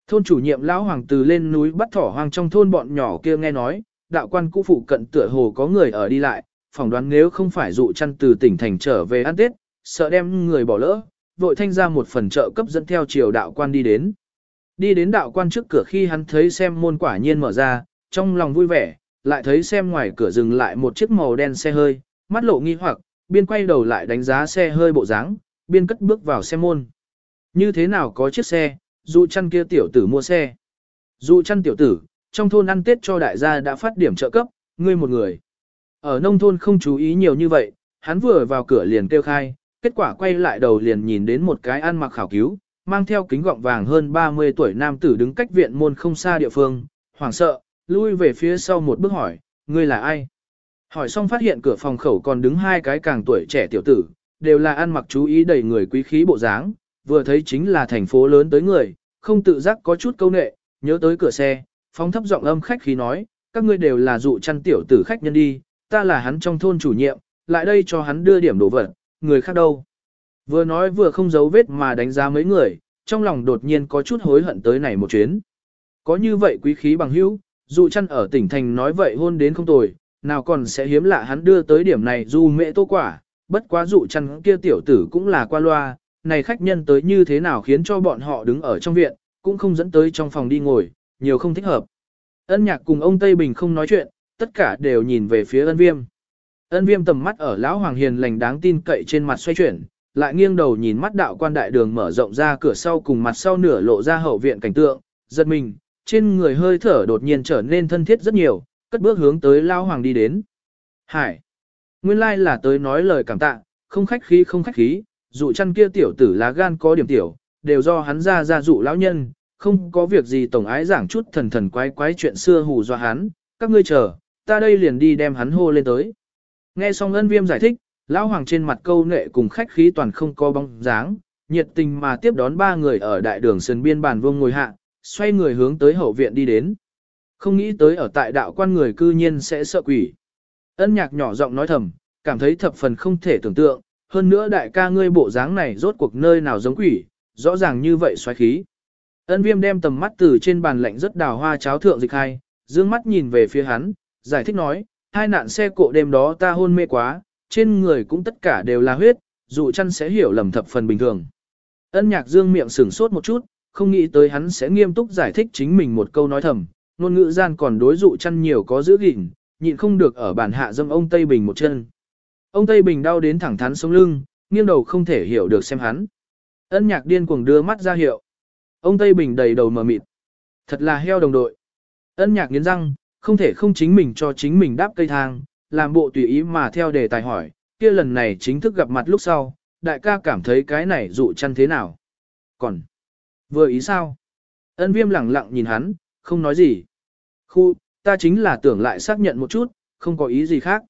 S1: Thôn chủ nhiệm lão hoàng từ lên núi bắt thỏ hoang trong thôn bọn nhỏ kia nghe nói, đạo quan cũ phụ cận tựa hồ có người ở đi lại, phỏng đoán nếu không phải dụ chăn từ tỉnh thành trở về ăn tết, sợ đem người bỏ lỡ, vội thanh ra một phần trợ cấp dẫn theo chiều đạo quan đi đến. Đi đến đạo quan trước cửa khi hắn thấy xem môn quả nhiên mở ra, trong lòng vui vẻ, lại thấy xem ngoài cửa dừng lại một chiếc màu đen xe hơi, mắt lộ nghi hoặc, biên quay đầu lại đánh giá xe hơi bộ dáng, biên cất bước vào xe môn. Như thế nào có chiếc xe, dụ chăn kia tiểu tử mua xe. Dụ chăn tiểu tử, trong thôn ăn tết cho đại gia đã phát điểm trợ cấp, ngươi một người. Ở nông thôn không chú ý nhiều như vậy, hắn vừa vào cửa liền kêu khai, kết quả quay lại đầu liền nhìn đến một cái ăn mặc khảo cứu, mang theo kính gọng vàng hơn 30 tuổi nam tử đứng cách viện môn không xa địa phương, hoảng sợ, lui về phía sau một bước hỏi, ngươi là ai? Hỏi xong phát hiện cửa phòng khẩu còn đứng hai cái càng tuổi trẻ tiểu tử, đều là ăn mặc chú ý đầy người quý khí bộ dáng, vừa thấy chính là thành phố lớn tới người, không tự giác có chút câu nệ, nhớ tới cửa xe, phóng thấp giọng âm khách khí nói, các ngươi đều là dụ chăn tiểu tử khách nhân đi, ta là hắn trong thôn chủ nhiệm, lại đây cho hắn đưa điểm đồ vật, người khác đâu. Vừa nói vừa không giấu vết mà đánh giá mấy người, trong lòng đột nhiên có chút hối hận tới này một chuyến. Có như vậy quý khí bằng hữu, dụ chăn ở tỉnh thành nói vậy hôn đến không tồi, nào còn sẽ hiếm lạ hắn đưa tới điểm này dù mẹ tô quả, bất quá dụ chăn kia tiểu tử cũng là qua loa, này khách nhân tới như thế nào khiến cho bọn họ đứng ở trong viện, cũng không dẫn tới trong phòng đi ngồi, nhiều không thích hợp. Ân nhạc cùng ông Tây Bình không nói chuyện, tất cả đều nhìn về phía ân viêm. Ân viêm tầm mắt ở lão hoàng hiền lành đáng tin cậy trên mặt xoay chuyển, lại nghiêng đầu nhìn mắt đạo quan đại đường mở rộng ra cửa sau cùng mặt sau nửa lộ ra hậu viện cảnh tượng, giật mình, trên người hơi thở đột nhiên trở nên thân thiết rất nhiều, cất bước hướng tới lão hoàng đi đến. Hải! Nguyên lai là tới nói lời cảm tạ, không khách khí không khách khí, dụ chăn kia tiểu tử lá gan có điểm tiểu, đều do hắn ra ra dụ lão nhân, không có việc gì tổng ái giảng chút thần thần quái quái chuyện xưa hù dọa hắn, các ngươi chờ, ta đây liền đi đem hắn hô lên tới. Nghe xong ân viêm giải thích, lão hoàng trên mặt câu nệ cùng khách khí toàn không có bóng dáng, nhiệt tình mà tiếp đón ba người ở đại đường sân biên bàn vương ngồi hạ, xoay người hướng tới hậu viện đi đến. Không nghĩ tới ở tại đạo quan người cư nhiên sẽ sợ quỷ. Ân nhạc nhỏ giọng nói thầm, cảm thấy thập phần không thể tưởng tượng, hơn nữa đại ca ngươi bộ dáng này rốt cuộc nơi nào giống quỷ, rõ ràng như vậy xoáy khí. Ân viêm đem tầm mắt từ trên bàn lạnh rất đào hoa cháo thượng dịch hai, dương mắt nhìn về phía hắn, giải thích nói, hai nạn xe cộ đêm đó ta hôn mê quá, trên người cũng tất cả đều là huyết, dụ chăn sẽ hiểu lầm thập phần bình thường. Ân nhạc dương miệng sửng sốt một chút, không nghĩ tới hắn sẽ nghiêm túc giải thích chính mình một câu nói thầm, ngôn ngữ gian còn đối dụ chăn nhiều có giữ gìn, nhịn không được ở bàn hạ dâm ông Tây Bình một chân. Ông Tây Bình đau đến thẳng thắn sống lưng, nghiêng đầu không thể hiểu được xem hắn. Ân nhạc điên cuồng đưa mắt ra hiệu. Ông Tây Bình đầy đầu mờ mịt. Thật là heo đồng đội. Ân nhạc nghiến răng, không thể không chính mình cho chính mình đáp cây thang, làm bộ tùy ý mà theo đề tài hỏi, kia lần này chính thức gặp mặt lúc sau, đại ca cảm thấy cái này dụ chăn thế nào. Còn, vừa ý sao? Ân viêm lặng lặng nhìn hắn, không nói gì. Khu, ta chính là tưởng lại xác nhận một chút, không có ý gì khác.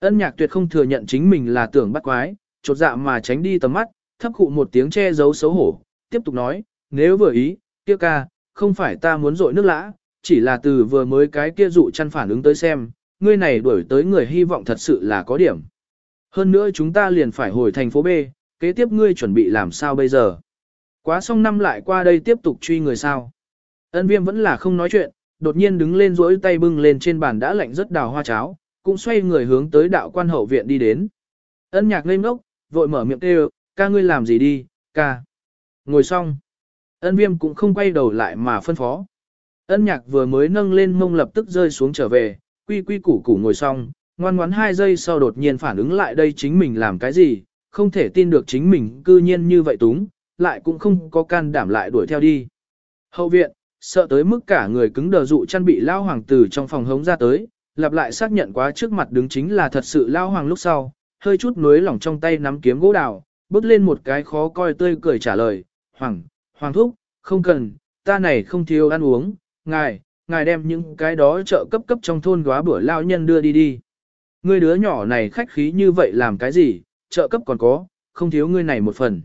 S1: Ân nhạc tuyệt không thừa nhận chính mình là tưởng bắt quái, chột dạ mà tránh đi tầm mắt, thấp cụ một tiếng che giấu xấu hổ, tiếp tục nói, nếu vừa ý, kia ca, không phải ta muốn rội nước lã, chỉ là từ vừa mới cái kia dụ chăn phản ứng tới xem, ngươi này đuổi tới người hy vọng thật sự là có điểm. Hơn nữa chúng ta liền phải hồi thành phố B, kế tiếp ngươi chuẩn bị làm sao bây giờ. Quá xong năm lại qua đây tiếp tục truy người sao. Ân viêm vẫn là không nói chuyện, đột nhiên đứng lên rỗi tay bưng lên trên bàn đã lạnh rất đào hoa cháo, cũng xoay người hướng tới đạo quan hậu viện đi đến. Ân nhạc ngây ngốc, vội mở miệng kêu, ca ngươi làm gì đi, ca. Ngồi xong. Ân viêm cũng không quay đầu lại mà phân phó. Ân nhạc vừa mới nâng lên mông lập tức rơi xuống trở về, quy quy củ củ ngồi xong, ngoan ngoãn hai giây sau đột nhiên phản ứng lại đây chính mình làm cái gì, không thể tin được chính mình cư nhiên như vậy túng, lại cũng không có can đảm lại đuổi theo đi. Hậu viện, sợ tới mức cả người cứng đờ dụ chăn bị lao hoàng tử trong phòng hống ra tới, lặp lại xác nhận quá trước mặt đứng chính là thật sự lao hoàng lúc sau, hơi chút nuối lỏng trong tay nắm kiếm gỗ đào, bước lên một cái khó coi tươi cười trả lời, hoàng, hoàng thúc, không cần, ta này không thiếu ăn uống, ngài, ngài đem những cái đó trợ cấp cấp trong thôn góa bữa lao nhân đưa đi đi. Ngươi đứa nhỏ này khách khí như vậy làm cái gì, trợ cấp còn có, không thiếu ngươi này một phần.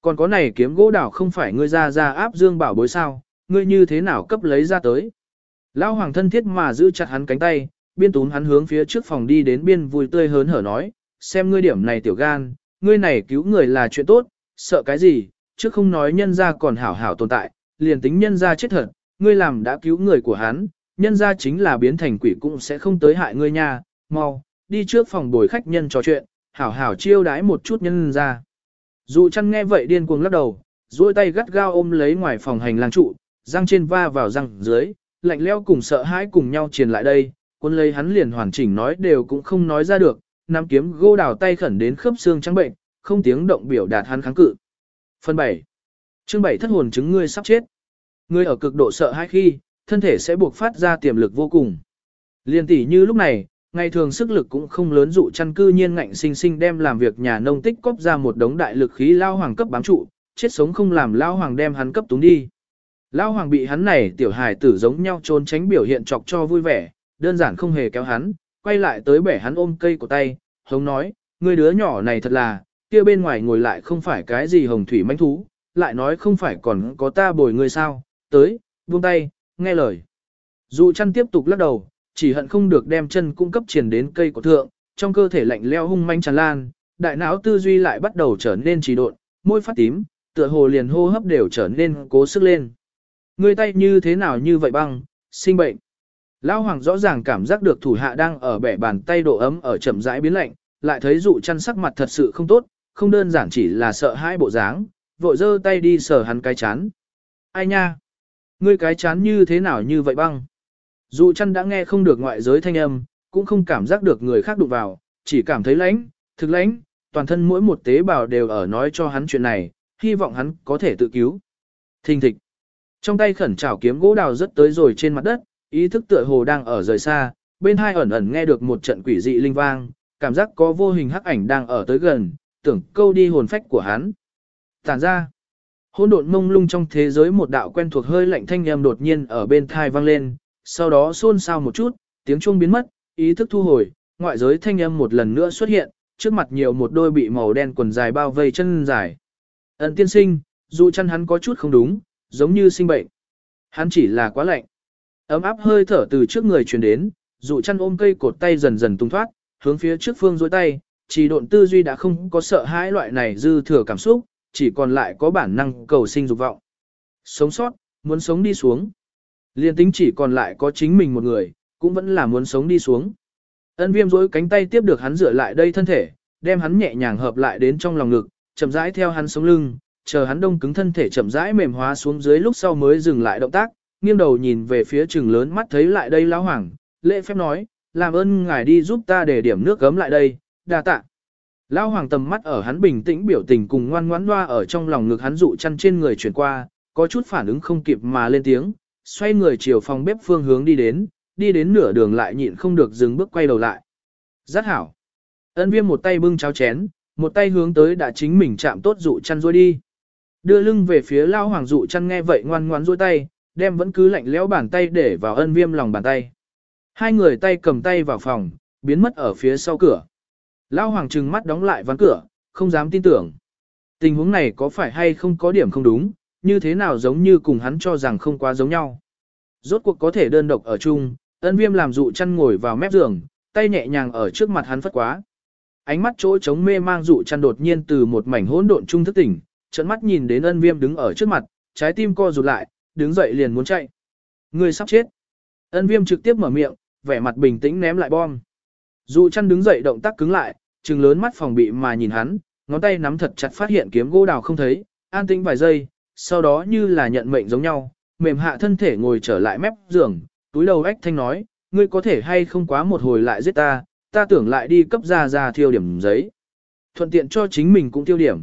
S1: Còn có này kiếm gỗ đảo không phải ngươi ra ra áp dương bảo bối sao, ngươi như thế nào cấp lấy ra tới. Lão hoàng thân thiết mà giữ chặt hắn cánh tay, biên tún hắn hướng phía trước phòng đi đến biên vui tươi hớn hở nói, xem ngươi điểm này tiểu gan, ngươi này cứu người là chuyện tốt, sợ cái gì, chứ không nói nhân ra còn hảo hảo tồn tại, liền tính nhân ra chết thật, ngươi làm đã cứu người của hắn, nhân ra chính là biến thành quỷ cũng sẽ không tới hại ngươi nha, mau, đi trước phòng bồi khách nhân trò chuyện, hảo hảo chiêu đái một chút nhân ra. Dù chăn nghe vậy điên cuồng lắc đầu, duỗi tay gắt gao ôm lấy ngoài phòng hành lang trụ, răng trên va vào răng dưới, lạnh leo cùng sợ hãi cùng nhau truyền lại đây, quân lấy hắn liền hoàn chỉnh nói đều cũng không nói ra được, Nam kiếm gô đào tay khẩn đến khớp xương trắng bệnh, không tiếng động biểu đạt hắn kháng cự. Phần 7. Chương 7 thất hồn chứng ngươi sắp chết. Ngươi ở cực độ sợ hãi khi, thân thể sẽ buộc phát ra tiềm lực vô cùng. Liên tỷ như lúc này, ngày thường sức lực cũng không lớn dụ chăn cư nhiên ngạnh sinh sinh đem làm việc nhà nông tích cóp ra một đống đại lực khí lao hoàng cấp bám trụ, chết sống không làm lao hoàng đem hắn cấp túng đi. Lao hoàng bị hắn này tiểu hài tử giống nhau trốn tránh biểu hiện chọc cho vui vẻ, đơn giản không hề kéo hắn, quay lại tới bẻ hắn ôm cây của tay, hống nói, người đứa nhỏ này thật là, kia bên ngoài ngồi lại không phải cái gì hồng thủy manh thú, lại nói không phải còn có ta bồi người sao, tới, buông tay, nghe lời. Dụ chăn tiếp tục lắc đầu, chỉ hận không được đem chân cung cấp triển đến cây của thượng, trong cơ thể lạnh leo hung manh tràn lan, đại não tư duy lại bắt đầu trở nên trì độn, môi phát tím, tựa hồ liền hô hấp đều trở nên cố sức lên. Người tay như thế nào như vậy băng, sinh bệnh. Lão hoàng rõ ràng cảm giác được thủ hạ đang ở bẻ bàn tay độ ấm ở chậm rãi biến lạnh, lại thấy dụ chăn sắc mặt thật sự không tốt, không đơn giản chỉ là sợ hai bộ dáng, vội giơ tay đi sờ hắn cái chán. Ai nha? Ngươi cái chán như thế nào như vậy băng? Dụ chăn đã nghe không được ngoại giới thanh âm, cũng không cảm giác được người khác đụng vào, chỉ cảm thấy lãnh, thực lãnh, toàn thân mỗi một tế bào đều ở nói cho hắn chuyện này, hy vọng hắn có thể tự cứu. Thình thịch. Trong tay khẩn trảo kiếm gỗ đào rất tới rồi trên mặt đất, ý thức tựa hồ đang ở rời xa, bên hai ẩn ẩn nghe được một trận quỷ dị linh vang, cảm giác có vô hình hắc ảnh đang ở tới gần, tưởng câu đi hồn phách của hắn. Tản ra. Hỗn độn mông lung trong thế giới một đạo quen thuộc hơi lạnh thanh âm đột nhiên ở bên thai vang lên, sau đó xôn xao một chút, tiếng chuông biến mất, ý thức thu hồi, ngoại giới thanh âm một lần nữa xuất hiện, trước mặt nhiều một đôi bị màu đen quần dài bao vây chân dài. Ấn tiên sinh, dù chân hắn có chút không đúng, giống như sinh bệnh. Hắn chỉ là quá lạnh. Ấm áp hơi thở từ trước người truyền đến, dụ chăn ôm cây cột tay dần dần tung thoát, hướng phía trước phương dối tay, chỉ độn tư duy đã không có sợ hãi loại này dư thừa cảm xúc, chỉ còn lại có bản năng cầu sinh dục vọng. Sống sót, muốn sống đi xuống. Liên tính chỉ còn lại có chính mình một người, cũng vẫn là muốn sống đi xuống. Ân viêm dối cánh tay tiếp được hắn rửa lại đây thân thể, đem hắn nhẹ nhàng hợp lại đến trong lòng ngực, chậm rãi theo hắn sống lưng, chờ hắn đông cứng thân thể chậm rãi mềm hóa xuống dưới lúc sau mới dừng lại động tác, nghiêng đầu nhìn về phía trừng lớn mắt thấy lại đây lão hoàng, lễ phép nói, làm ơn ngài đi giúp ta để điểm nước gấm lại đây, đa tạ. Lão hoàng tầm mắt ở hắn bình tĩnh biểu tình cùng ngoan ngoãn loa ở trong lòng ngực hắn dụ chăn trên người chuyển qua, có chút phản ứng không kịp mà lên tiếng, xoay người chiều phòng bếp phương hướng đi đến, đi đến nửa đường lại nhịn không được dừng bước quay đầu lại. Giác hảo. Ân viêm một tay bưng cháo chén, một tay hướng tới đã chính mình chạm tốt dụ chăn rồi đi. Đưa lưng về phía lao hoàng dụ chăn nghe vậy ngoan ngoan rôi tay, đem vẫn cứ lạnh lẽo bàn tay để vào ân viêm lòng bàn tay. Hai người tay cầm tay vào phòng, biến mất ở phía sau cửa. Lao hoàng trừng mắt đóng lại ván cửa, không dám tin tưởng. Tình huống này có phải hay không có điểm không đúng, như thế nào giống như cùng hắn cho rằng không quá giống nhau. Rốt cuộc có thể đơn độc ở chung, ân viêm làm dụ chăn ngồi vào mép giường, tay nhẹ nhàng ở trước mặt hắn phất quá. Ánh mắt chỗ trống mê mang dụ chăn đột nhiên từ một mảnh hỗn độn trung thức tỉnh, trận mắt nhìn đến ân viêm đứng ở trước mặt, trái tim co rụt lại, đứng dậy liền muốn chạy. Người sắp chết. Ân viêm trực tiếp mở miệng, vẻ mặt bình tĩnh ném lại bom. Dụ chăn đứng dậy động tác cứng lại, trừng lớn mắt phòng bị mà nhìn hắn, ngón tay nắm thật chặt phát hiện kiếm gỗ đào không thấy, an tĩnh vài giây, sau đó như là nhận mệnh giống nhau, mềm hạ thân thể ngồi trở lại mép giường, túi đầu ách thanh nói, ngươi có thể hay không quá một hồi lại giết ta, ta tưởng lại đi cấp ra ra thiêu điểm giấy. Thuận tiện cho chính mình cũng tiêu điểm.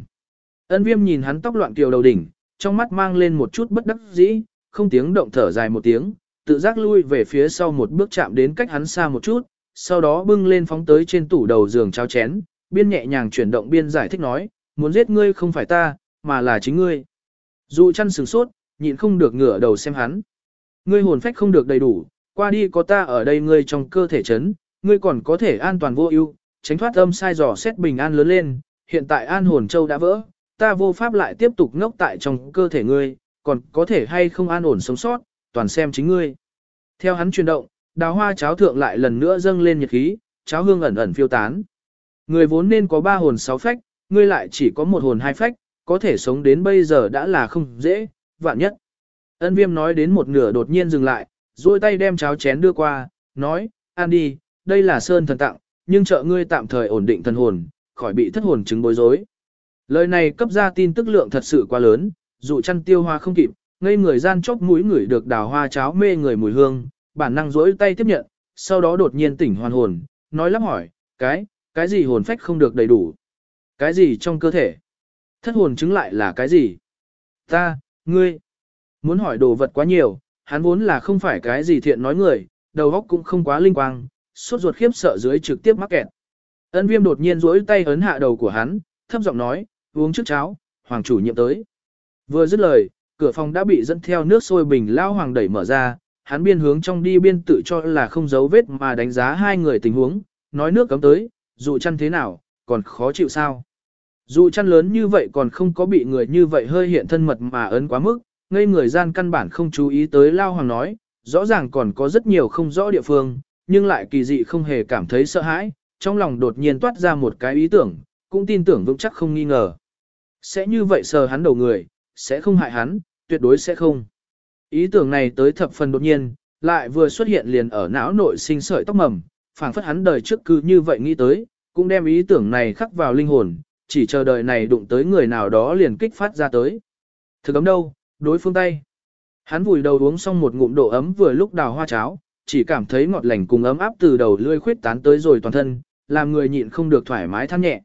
S1: Ân viêm nhìn hắn tóc loạn kiều đầu đỉnh, trong mắt mang lên một chút bất đắc dĩ, không tiếng động thở dài một tiếng, tự giác lui về phía sau một bước chạm đến cách hắn xa một chút, sau đó bưng lên phóng tới trên tủ đầu giường cháo chén, biên nhẹ nhàng chuyển động biên giải thích nói, muốn giết ngươi không phải ta, mà là chính ngươi. Dụ chăn sừng sốt, nhịn không được ngửa đầu xem hắn. Ngươi hồn phách không được đầy đủ, qua đi có ta ở đây ngươi trong cơ thể chấn, ngươi còn có thể an toàn vô ưu, tránh thoát âm sai dò xét bình an lớn lên, hiện tại an hồn châu đã vỡ, ta vô pháp lại tiếp tục ngốc tại trong cơ thể ngươi, còn có thể hay không an ổn sống sót, toàn xem chính ngươi. Theo hắn chuyển động, đào hoa cháo thượng lại lần nữa dâng lên nhiệt khí, cháo hương ẩn ẩn phiêu tán. Người vốn nên có ba hồn sáu phách, ngươi lại chỉ có một hồn hai phách, có thể sống đến bây giờ đã là không dễ, vạn nhất. Ân viêm nói đến một nửa đột nhiên dừng lại, duỗi tay đem cháo chén đưa qua, nói, ăn đi, đây là sơn thần tặng, nhưng trợ ngươi tạm thời ổn định thần hồn, khỏi bị thất hồn chứng bối rối. Lời này cấp ra tin tức lượng thật sự quá lớn, dụ chăn tiêu hoa không kịp, ngây người gian chốc mũi người được đào hoa cháo mê người mùi hương, bản năng rỗi tay tiếp nhận, sau đó đột nhiên tỉnh hoàn hồn, nói lắp hỏi, cái, cái gì hồn phách không được đầy đủ? Cái gì trong cơ thể? Thất hồn chứng lại là cái gì? Ta, ngươi, muốn hỏi đồ vật quá nhiều, hắn vốn là không phải cái gì thiện nói người, đầu óc cũng không quá linh quang, suốt ruột khiếp sợ dưới trực tiếp mắc kẹt. Ân viêm đột nhiên rỗi tay ấn hạ đầu của hắn, thấp giọng nói, uống trước cháo, hoàng chủ nhiệm tới. Vừa dứt lời, cửa phòng đã bị dẫn theo nước sôi bình lao hoàng đẩy mở ra, hắn biên hướng trong đi biên tự cho là không giấu vết mà đánh giá hai người tình huống, nói nước cấm tới, dù chăn thế nào, còn khó chịu sao. Dù chăn lớn như vậy còn không có bị người như vậy hơi hiện thân mật mà ấn quá mức, ngây người gian căn bản không chú ý tới lao hoàng nói, rõ ràng còn có rất nhiều không rõ địa phương, nhưng lại kỳ dị không hề cảm thấy sợ hãi, trong lòng đột nhiên toát ra một cái ý tưởng, cũng tin tưởng vững chắc không nghi ngờ. Sẽ như vậy sờ hắn đầu người, sẽ không hại hắn, tuyệt đối sẽ không. Ý tưởng này tới thập phần đột nhiên, lại vừa xuất hiện liền ở não nội sinh sợi tóc mầm, phảng phất hắn đời trước cứ như vậy nghĩ tới, cũng đem ý tưởng này khắc vào linh hồn, chỉ chờ đời này đụng tới người nào đó liền kích phát ra tới. Thực ấm đâu, đối phương tay. Hắn vùi đầu uống xong một ngụm độ ấm vừa lúc đào hoa cháo, chỉ cảm thấy ngọt lành cùng ấm áp từ đầu lươi khuyết tán tới rồi toàn thân, làm người nhịn không được thoải mái than nhẹ.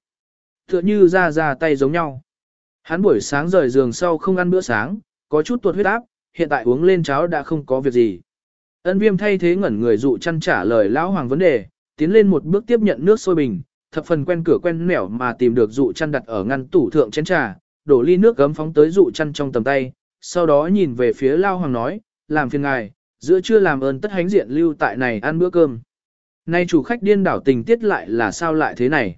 S1: Tựa như ra ra tay giống nhau. Hắn buổi sáng rời giường sau không ăn bữa sáng, có chút tuột huyết áp, hiện tại uống lên cháo đã không có việc gì. Ân viêm thay thế ngẩn người dụ chăn trả lời lão hoàng vấn đề, tiến lên một bước tiếp nhận nước sôi bình, thập phần quen cửa quen nẻo mà tìm được dụ chăn đặt ở ngăn tủ thượng chén trà, đổ ly nước gấm phóng tới dụ chăn trong tầm tay, sau đó nhìn về phía lao hoàng nói, làm phiền ngài, giữa trưa làm ơn tất hánh diện lưu tại này ăn bữa cơm. Nay chủ khách điên đảo tình tiết lại là sao lại thế này?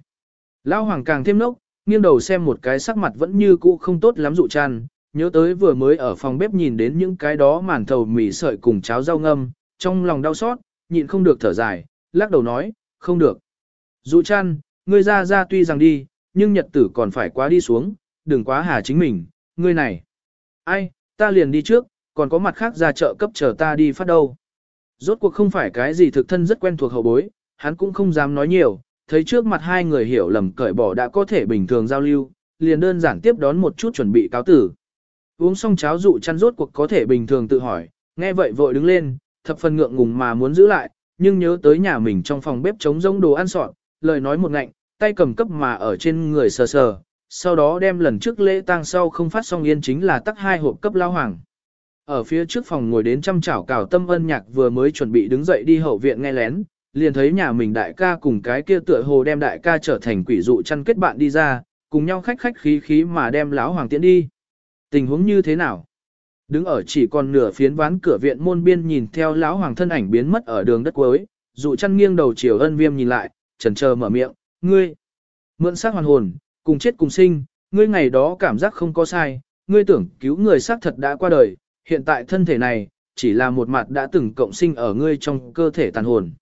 S1: Lão hoàng càng thêm nốc, nghiêng đầu xem một cái sắc mặt vẫn như cũ không tốt lắm dụ chăn, nhớ tới vừa mới ở phòng bếp nhìn đến những cái đó màn thầu mì sợi cùng cháo rau ngâm, trong lòng đau xót, nhịn không được thở dài, lắc đầu nói, không được. Dụ chăn, ngươi ra ra tuy rằng đi, nhưng nhật tử còn phải quá đi xuống, đừng quá hà chính mình, ngươi này. Ai, ta liền đi trước, còn có mặt khác ra chợ cấp chờ ta đi phát đâu. Rốt cuộc không phải cái gì thực thân rất quen thuộc hậu bối, hắn cũng không dám nói nhiều, thấy trước mặt hai người hiểu lầm cởi bỏ đã có thể bình thường giao lưu, liền đơn giản tiếp đón một chút chuẩn bị cáo tử. Uống xong cháo dụ chăn rốt cuộc có thể bình thường tự hỏi, nghe vậy vội đứng lên, thập phần ngượng ngùng mà muốn giữ lại, nhưng nhớ tới nhà mình trong phòng bếp chống rông đồ ăn sọt, lời nói một ngạnh, tay cầm cấp mà ở trên người sờ sờ, sau đó đem lần trước lễ tang sau không phát xong yên chính là tắc hai hộp cấp lao hoàng. Ở phía trước phòng ngồi đến chăm chảo cào tâm ân nhạc vừa mới chuẩn bị đứng dậy đi hậu viện nghe lén, liền thấy nhà mình đại ca cùng cái kia tựa hồ đem đại ca trở thành quỷ dụ chăn kết bạn đi ra, cùng nhau khách khách khí khí mà đem lão hoàng tiễn đi. Tình huống như thế nào? Đứng ở chỉ còn nửa phiến ván cửa viện môn biên nhìn theo lão hoàng thân ảnh biến mất ở đường đất cuối, dụ chăn nghiêng đầu chiều ân viêm nhìn lại, chần chờ mở miệng, ngươi, mượn xác hoàn hồn, cùng chết cùng sinh, ngươi ngày đó cảm giác không có sai, ngươi tưởng cứu người xác thật đã qua đời, hiện tại thân thể này, chỉ là một mặt đã từng cộng sinh ở ngươi trong cơ thể tàn hồn.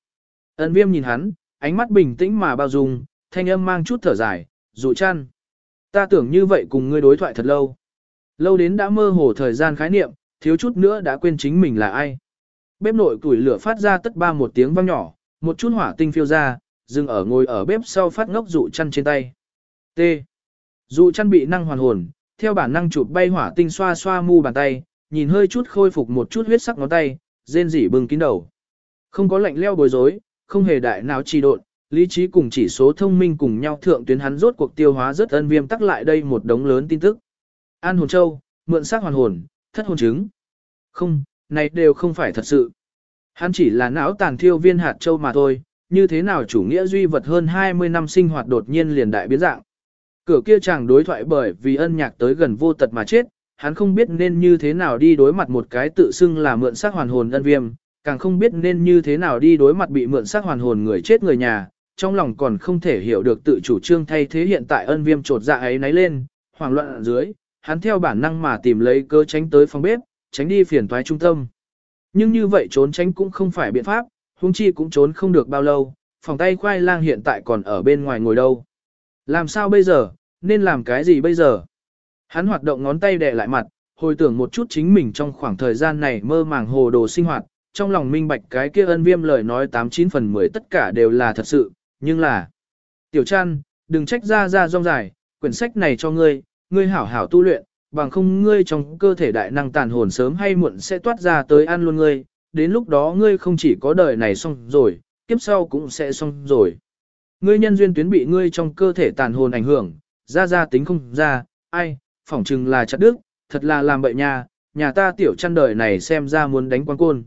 S1: Ân viêm nhìn hắn, ánh mắt bình tĩnh mà bao dung, thanh âm mang chút thở dài, dụ chăn. Ta tưởng như vậy cùng ngươi đối thoại thật lâu. Lâu đến đã mơ hồ thời gian khái niệm, thiếu chút nữa đã quên chính mình là ai. Bếp nội củi lửa phát ra tất ba một tiếng vang nhỏ, một chút hỏa tinh phiêu ra, dừng ở ngồi ở bếp sau phát ngốc dụ chăn trên tay. T. Dụ chăn bị năng hoàn hồn, theo bản năng chụp bay hỏa tinh xoa xoa mu bàn tay, nhìn hơi chút khôi phục một chút huyết sắc ngón tay, rên rỉ bưng kín đầu. Không có lạnh leo bối rối, không hề đại nào trì độn, lý trí cùng chỉ số thông minh cùng nhau thượng tuyến hắn rốt cuộc tiêu hóa rất ân viêm tắc lại đây một đống lớn tin tức. An hồn châu, mượn xác hoàn hồn, thất hồn chứng. Không, này đều không phải thật sự. Hắn chỉ là não tàn thiêu viên hạt châu mà thôi, như thế nào chủ nghĩa duy vật hơn 20 năm sinh hoạt đột nhiên liền đại biến dạng. Cửa kia chàng đối thoại bởi vì ân nhạc tới gần vô tật mà chết, hắn không biết nên như thế nào đi đối mặt một cái tự xưng là mượn xác hoàn hồn ân viêm, càng không biết nên như thế nào đi đối mặt bị mượn xác hoàn hồn người chết người nhà, trong lòng còn không thể hiểu được tự chủ trương thay thế hiện tại ân viêm trột dạ ấy náy lên, hoảng loạn ở dưới, hắn theo bản năng mà tìm lấy cơ tránh tới phòng bếp, tránh đi phiền toái trung tâm. Nhưng như vậy trốn tránh cũng không phải biện pháp, huống chi cũng trốn không được bao lâu, phòng tay khoai lang hiện tại còn ở bên ngoài ngồi đâu. Làm sao bây giờ, nên làm cái gì bây giờ? Hắn hoạt động ngón tay đè lại mặt, hồi tưởng một chút chính mình trong khoảng thời gian này mơ màng hồ đồ sinh hoạt, trong lòng minh bạch cái kia ân viêm lời nói 89 phần 10 tất cả đều là thật sự, nhưng là... Tiểu trăn đừng trách ra ra rong dài, quyển sách này cho ngươi, ngươi hảo hảo tu luyện, bằng không ngươi trong cơ thể đại năng tàn hồn sớm hay muộn sẽ toát ra tới ăn luôn ngươi, đến lúc đó ngươi không chỉ có đời này xong rồi, kiếp sau cũng sẽ xong rồi. Ngươi nhân duyên tuyến bị ngươi trong cơ thể tàn hồn ảnh hưởng, ra ra tính không ra, ai, phỏng chừng là chặt đức, thật là làm bậy nha, nhà ta tiểu chăn đời này xem ra muốn đánh quan côn.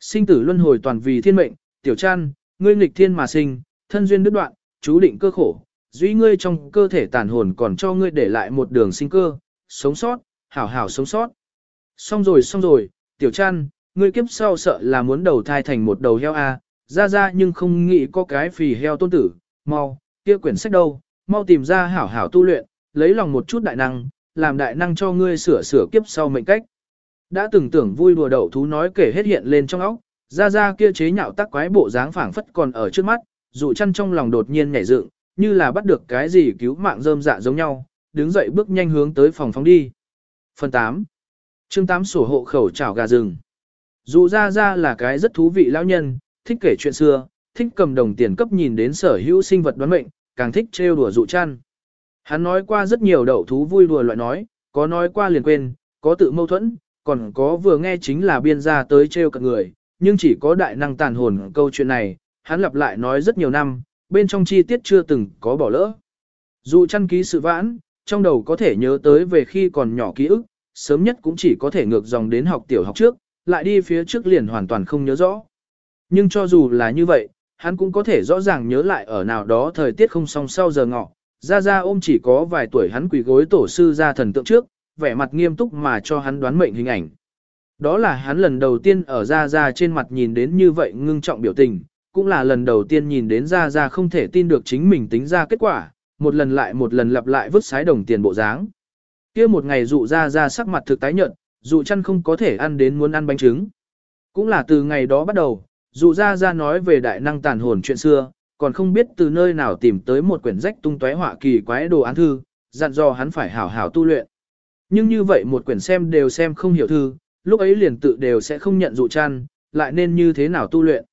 S1: Sinh tử luân hồi toàn vì thiên mệnh, tiểu trăn, ngươi nghịch thiên mà sinh, thân duyên đứt đoạn, chú định cơ khổ, duy ngươi trong cơ thể tàn hồn còn cho ngươi để lại một đường sinh cơ, sống sót, hảo hảo sống sót. Xong rồi xong rồi, tiểu trăn, ngươi kiếp sau sợ là muốn đầu thai thành một đầu heo a, ra ra nhưng không nghĩ có cái phì heo tôn tử, mau, kia quyển sách đâu, mau tìm ra hảo hảo tu luyện, lấy lòng một chút đại năng, làm đại năng cho ngươi sửa sửa kiếp sau mệnh cách. Đã từng tưởng vui đùa đậu thú nói kể hết hiện lên trong óc, ra ra kia chế nhạo tắc quái bộ dáng phảng phất còn ở trước mắt, dụ chăn trong lòng đột nhiên nhảy dựng, như là bắt được cái gì cứu mạng rơm dạ giống nhau, đứng dậy bước nhanh hướng tới phòng phóng đi. Phần 8. Chương 8 sổ hộ khẩu chảo gà rừng. Dụ ra ra là cái rất thú vị lão nhân, thích kể chuyện xưa, thích cầm đồng tiền cấp nhìn đến sở hữu sinh vật đoán mệnh, càng thích trêu đùa dụ chăn. Hắn nói qua rất nhiều đậu thú vui đùa loại nói, có nói qua liền quên, có tự mâu thuẫn, còn có vừa nghe chính là biên gia tới trêu cận người, nhưng chỉ có đại năng tàn hồn câu chuyện này, hắn lặp lại nói rất nhiều năm, bên trong chi tiết chưa từng có bỏ lỡ. dù chăn ký sự vãn, trong đầu có thể nhớ tới về khi còn nhỏ ký ức, sớm nhất cũng chỉ có thể ngược dòng đến học tiểu học trước, lại đi phía trước liền hoàn toàn không nhớ rõ. Nhưng cho dù là như vậy, hắn cũng có thể rõ ràng nhớ lại ở nào đó thời tiết không song sau giờ ngọ, ra ra ôm chỉ có vài tuổi hắn quỳ gối tổ sư ra thần tượng trước, vẻ mặt nghiêm túc mà cho hắn đoán mệnh hình ảnh. Đó là hắn lần đầu tiên ở ra ra trên mặt nhìn đến như vậy ngưng trọng biểu tình, cũng là lần đầu tiên nhìn đến ra ra không thể tin được chính mình tính ra kết quả, một lần lại một lần lặp lại vứt sái đồng tiền bộ dáng. kia một ngày dụ ra ra sắc mặt thực tái nhợt, dụ chăn không có thể ăn đến muốn ăn bánh trứng. Cũng là từ ngày đó bắt đầu, dụ ra ra nói về đại năng tàn hồn chuyện xưa, còn không biết từ nơi nào tìm tới một quyển rách tung tóe họa kỳ quái đồ án thư, dặn dò hắn phải hảo hảo tu luyện. Nhưng như vậy một quyển xem đều xem không hiểu thư, lúc ấy liền tự đều sẽ không nhận dụ chăn, lại nên như thế nào tu luyện.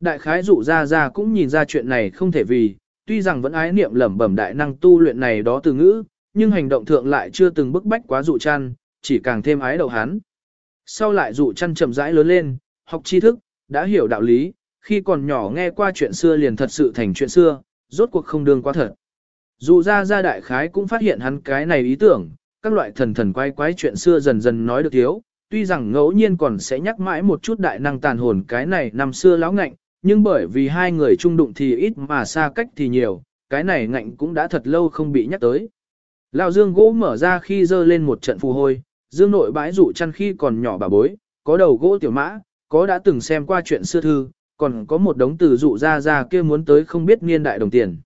S1: Đại khái dụ ra ra cũng nhìn ra chuyện này không thể vì, tuy rằng vẫn ái niệm lẩm bẩm đại năng tu luyện này đó từ ngữ, nhưng hành động thượng lại chưa từng bức bách quá dụ chăn, chỉ càng thêm ái đầu hắn. Sau lại dụ chăn chậm rãi lớn lên, học tri thức, đã hiểu đạo lý, khi còn nhỏ nghe qua chuyện xưa liền thật sự thành chuyện xưa, rốt cuộc không đương quá thật. Dù ra ra đại khái cũng phát hiện hắn cái này ý tưởng, các loại thần thần quay quái chuyện xưa dần dần nói được thiếu, tuy rằng ngẫu nhiên còn sẽ nhắc mãi một chút đại năng tàn hồn cái này năm xưa lão ngạnh, nhưng bởi vì hai người chung đụng thì ít mà xa cách thì nhiều, cái này ngạnh cũng đã thật lâu không bị nhắc tới. Lão dương gỗ mở ra khi dơ lên một trận phù hôi, dương nội bãi dụ chăn khi còn nhỏ bà bối, có đầu gỗ tiểu mã, có đã từng xem qua chuyện xưa thư, còn có một đống từ dụ ra ra kia muốn tới không biết niên đại đồng tiền.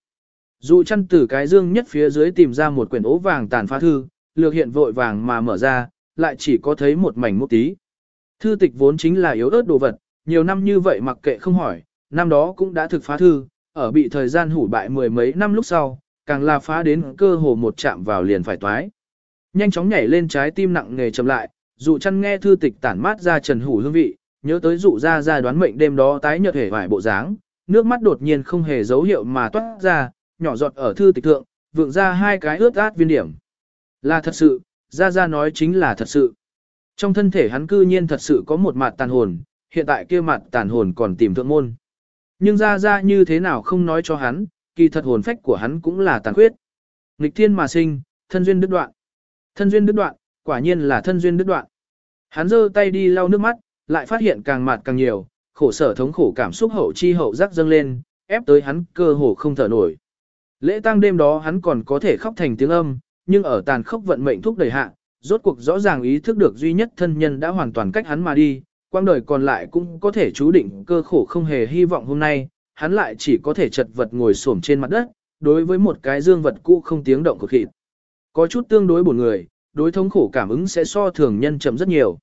S1: Dụ chăn từ cái dương nhất phía dưới tìm ra một quyển ố vàng tàn phá thư, lược hiện vội vàng mà mở ra, lại chỉ có thấy một mảnh một tí. Thư tịch vốn chính là yếu ớt đồ vật, nhiều năm như vậy mặc kệ không hỏi, năm đó cũng đã thực phá thư, ở bị thời gian hủ bại mười mấy năm lúc sau, càng là phá đến cơ hồ một chạm vào liền phải toái. Nhanh chóng nhảy lên trái tim nặng nghề chậm lại, dụ chăn nghe thư tịch tản mát ra trần hủ hương vị, nhớ tới dụ ra ra đoán mệnh đêm đó tái nhợt hề vải bộ dáng, nước mắt đột nhiên không hề dấu hiệu mà toát ra, nhỏ giọt ở thư tịch thượng, vượng ra hai cái ướt át viên điểm. Là thật sự, gia gia nói chính là thật sự. Trong thân thể hắn cư nhiên thật sự có một mặt tàn hồn, hiện tại kia mặt tàn hồn còn tìm thượng môn. Nhưng gia gia như thế nào không nói cho hắn, kỳ thật hồn phách của hắn cũng là tàn khuyết. Nghịch thiên mà sinh, thân duyên đứt đoạn. Thân duyên đứt đoạn, quả nhiên là thân duyên đứt đoạn. Hắn giơ tay đi lau nước mắt, lại phát hiện càng mạt càng nhiều, khổ sở thống khổ cảm xúc hậu chi hậu giác dâng lên, ép tới hắn cơ hồ không thở nổi. Lễ tang đêm đó hắn còn có thể khóc thành tiếng âm, nhưng ở tàn khốc vận mệnh thúc đẩy hạ, rốt cuộc rõ ràng ý thức được duy nhất thân nhân đã hoàn toàn cách hắn mà đi, quang đời còn lại cũng có thể chú định cơ khổ không hề hy vọng hôm nay, hắn lại chỉ có thể chật vật ngồi xổm trên mặt đất, đối với một cái dương vật cũ không tiếng động của thịt. Có chút tương đối buồn người, đối thống khổ cảm ứng sẽ so thường nhân chậm rất nhiều.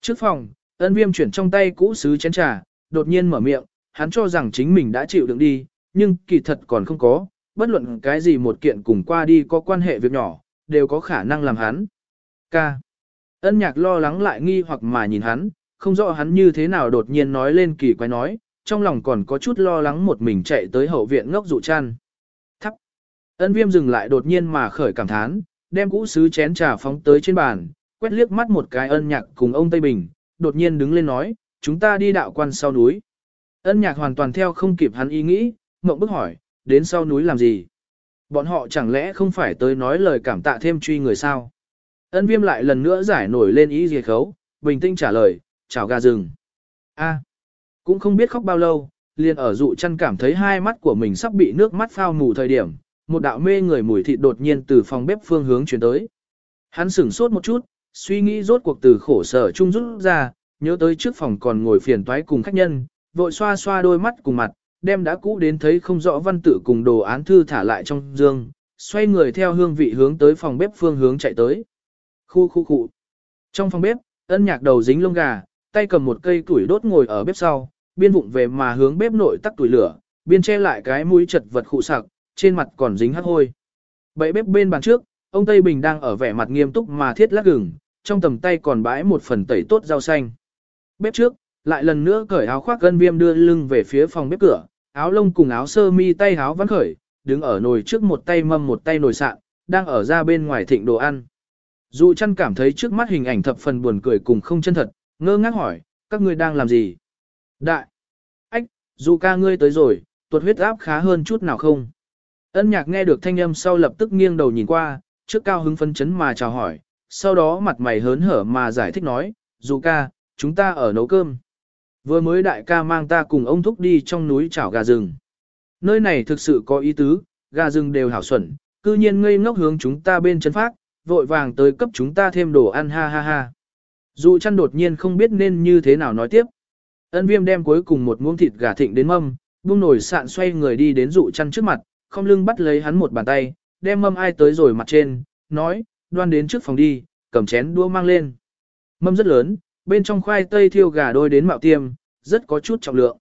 S1: Trước phòng, ân viêm chuyển trong tay cũ sứ chén trà, đột nhiên mở miệng, hắn cho rằng chính mình đã chịu đựng đi, nhưng kỳ thật còn không có, bất luận cái gì một kiện cùng qua đi có quan hệ việc nhỏ, đều có khả năng làm hắn. Ca. Ân nhạc lo lắng lại nghi hoặc mà nhìn hắn, không rõ hắn như thế nào đột nhiên nói lên kỳ quái nói, trong lòng còn có chút lo lắng một mình chạy tới hậu viện ngốc dụ chăn. Thắp. Ân viêm dừng lại đột nhiên mà khởi cảm thán, đem cũ sứ chén trà phóng tới trên bàn, quét liếc mắt một cái ân nhạc cùng ông Tây Bình, đột nhiên đứng lên nói, chúng ta đi đạo quan sau núi. Ân nhạc hoàn toàn theo không kịp hắn ý nghĩ, mộng bức hỏi, đến sau núi làm gì? Bọn họ chẳng lẽ không phải tới nói lời cảm tạ thêm truy người sao? Ân viêm lại lần nữa giải nổi lên ý gì khấu, bình tĩnh trả lời, chào gà rừng. a cũng không biết khóc bao lâu, liền ở dụ chăn cảm thấy hai mắt của mình sắp bị nước mắt phao mù thời điểm, một đạo mê người mùi thịt đột nhiên từ phòng bếp phương hướng chuyển tới. Hắn sửng sốt một chút, suy nghĩ rốt cuộc từ khổ sở chung rút ra, nhớ tới trước phòng còn ngồi phiền toái cùng khách nhân, vội xoa xoa đôi mắt cùng mặt, đem đã cũ đến thấy không rõ văn tự cùng đồ án thư thả lại trong dương, xoay người theo hương vị hướng tới phòng bếp phương hướng chạy tới. Khu khu khu. Trong phòng bếp, ân nhạc đầu dính lông gà, tay cầm một cây củi đốt ngồi ở bếp sau, biên vụng về mà hướng bếp nội tắt tuổi lửa, biên che lại cái mũi chật vật khụ sặc, trên mặt còn dính hắc hôi. Bậy bếp bên bàn trước, ông Tây Bình đang ở vẻ mặt nghiêm túc mà thiết lát gừng, trong tầm tay còn bãi một phần tẩy tốt rau xanh. Bếp trước, lại lần nữa cởi áo khoác gân viêm đưa lưng về phía phòng bếp cửa, áo lông cùng áo sơ mi tay áo vắn khởi, đứng ở nồi trước một tay mâm một tay nồi sạn, đang ở ra bên ngoài thịnh đồ ăn. Dụ chăn cảm thấy trước mắt hình ảnh thập phần buồn cười cùng không chân thật, ngơ ngác hỏi, các ngươi đang làm gì? Đại! Ách, dù ca ngươi tới rồi, tuột huyết áp khá hơn chút nào không? Ân nhạc nghe được thanh âm sau lập tức nghiêng đầu nhìn qua, trước cao hứng phấn chấn mà chào hỏi, sau đó mặt mày hớn hở mà giải thích nói, dù ca, chúng ta ở nấu cơm. Vừa mới đại ca mang ta cùng ông thúc đi trong núi chảo gà rừng. Nơi này thực sự có ý tứ, gà rừng đều hảo xuẩn, cư nhiên ngây ngốc hướng chúng ta bên chân phát, vội vàng tới cấp chúng ta thêm đồ ăn ha ha ha. Dù chăn đột nhiên không biết nên như thế nào nói tiếp. Ân viêm đem cuối cùng một muỗng thịt gà thịnh đến mâm, buông nổi sạn xoay người đi đến dụ chăn trước mặt, không lưng bắt lấy hắn một bàn tay, đem mâm ai tới rồi mặt trên, nói, đoan đến trước phòng đi, cầm chén đũa mang lên. Mâm rất lớn, bên trong khoai tây thiêu gà đôi đến mạo tiêm, rất có chút trọng lượng.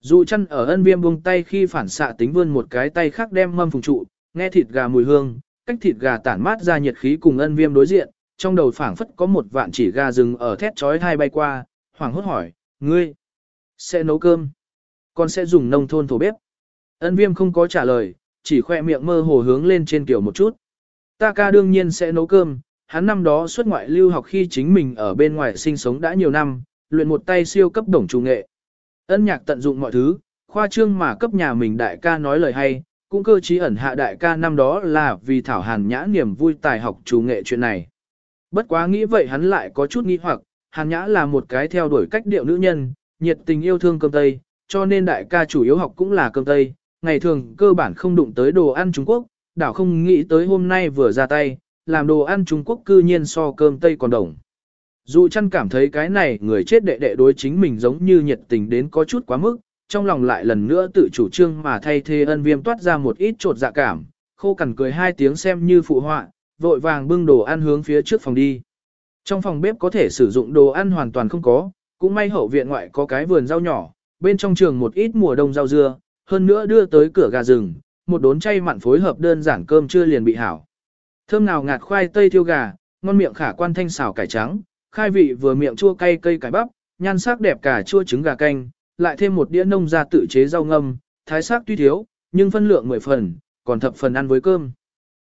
S1: Dụ chăn ở ân viêm buông tay khi phản xạ tính vươn một cái tay khác đem mâm phùng trụ, nghe thịt gà mùi hương, cách thịt gà tản mát ra nhiệt khí cùng ân viêm đối diện, trong đầu phảng phất có một vạn chỉ gà rừng ở thét chói thai bay qua, hoảng hốt hỏi, ngươi, sẽ nấu cơm, con sẽ dùng nông thôn thổ bếp. Ân viêm không có trả lời, chỉ khoe miệng mơ hồ hướng lên trên kiểu một chút. Ta ca đương nhiên sẽ nấu cơm, hắn năm đó xuất ngoại lưu học khi chính mình ở bên ngoài sinh sống đã nhiều năm, luyện một tay siêu cấp đồng chủ nghệ. Ân nhạc tận dụng mọi thứ, khoa trương mà cấp nhà mình đại ca nói lời hay, cũng cơ trí ẩn hạ đại ca năm đó là vì thảo hàn nhã niềm vui tài học chủ nghệ chuyện này. Bất quá nghĩ vậy hắn lại có chút nghi hoặc, hàn nhã là một cái theo đuổi cách điệu nữ nhân, nhiệt tình yêu thương cơm tây, cho nên đại ca chủ yếu học cũng là cơm tây, ngày thường cơ bản không đụng tới đồ ăn Trung Quốc, đảo không nghĩ tới hôm nay vừa ra tay, làm đồ ăn Trung Quốc cư nhiên so cơm tây còn đồng. Dù chăn cảm thấy cái này người chết đệ đệ đối chính mình giống như nhiệt tình đến có chút quá mức, trong lòng lại lần nữa tự chủ trương mà thay thế ân viêm toát ra một ít trột dạ cảm, khô cằn cười hai tiếng xem như phụ họa, vội vàng bưng đồ ăn hướng phía trước phòng đi. Trong phòng bếp có thể sử dụng đồ ăn hoàn toàn không có, cũng may hậu viện ngoại có cái vườn rau nhỏ, bên trong trường một ít mùa đông rau dưa, hơn nữa đưa tới cửa gà rừng, một đốn chay mặn phối hợp đơn giản cơm chưa liền bị hảo. Thơm nào ngạt khoai tây thiêu gà, ngon miệng khả quan thanh xào cải trắng, khai vị vừa miệng chua cay cây cải bắp, nhan sắc đẹp cả chua trứng gà canh, lại thêm một đĩa nông gia tự chế rau ngâm, thái sắc tuy thiếu, nhưng phân lượng 10 phần, còn thập phần ăn với cơm.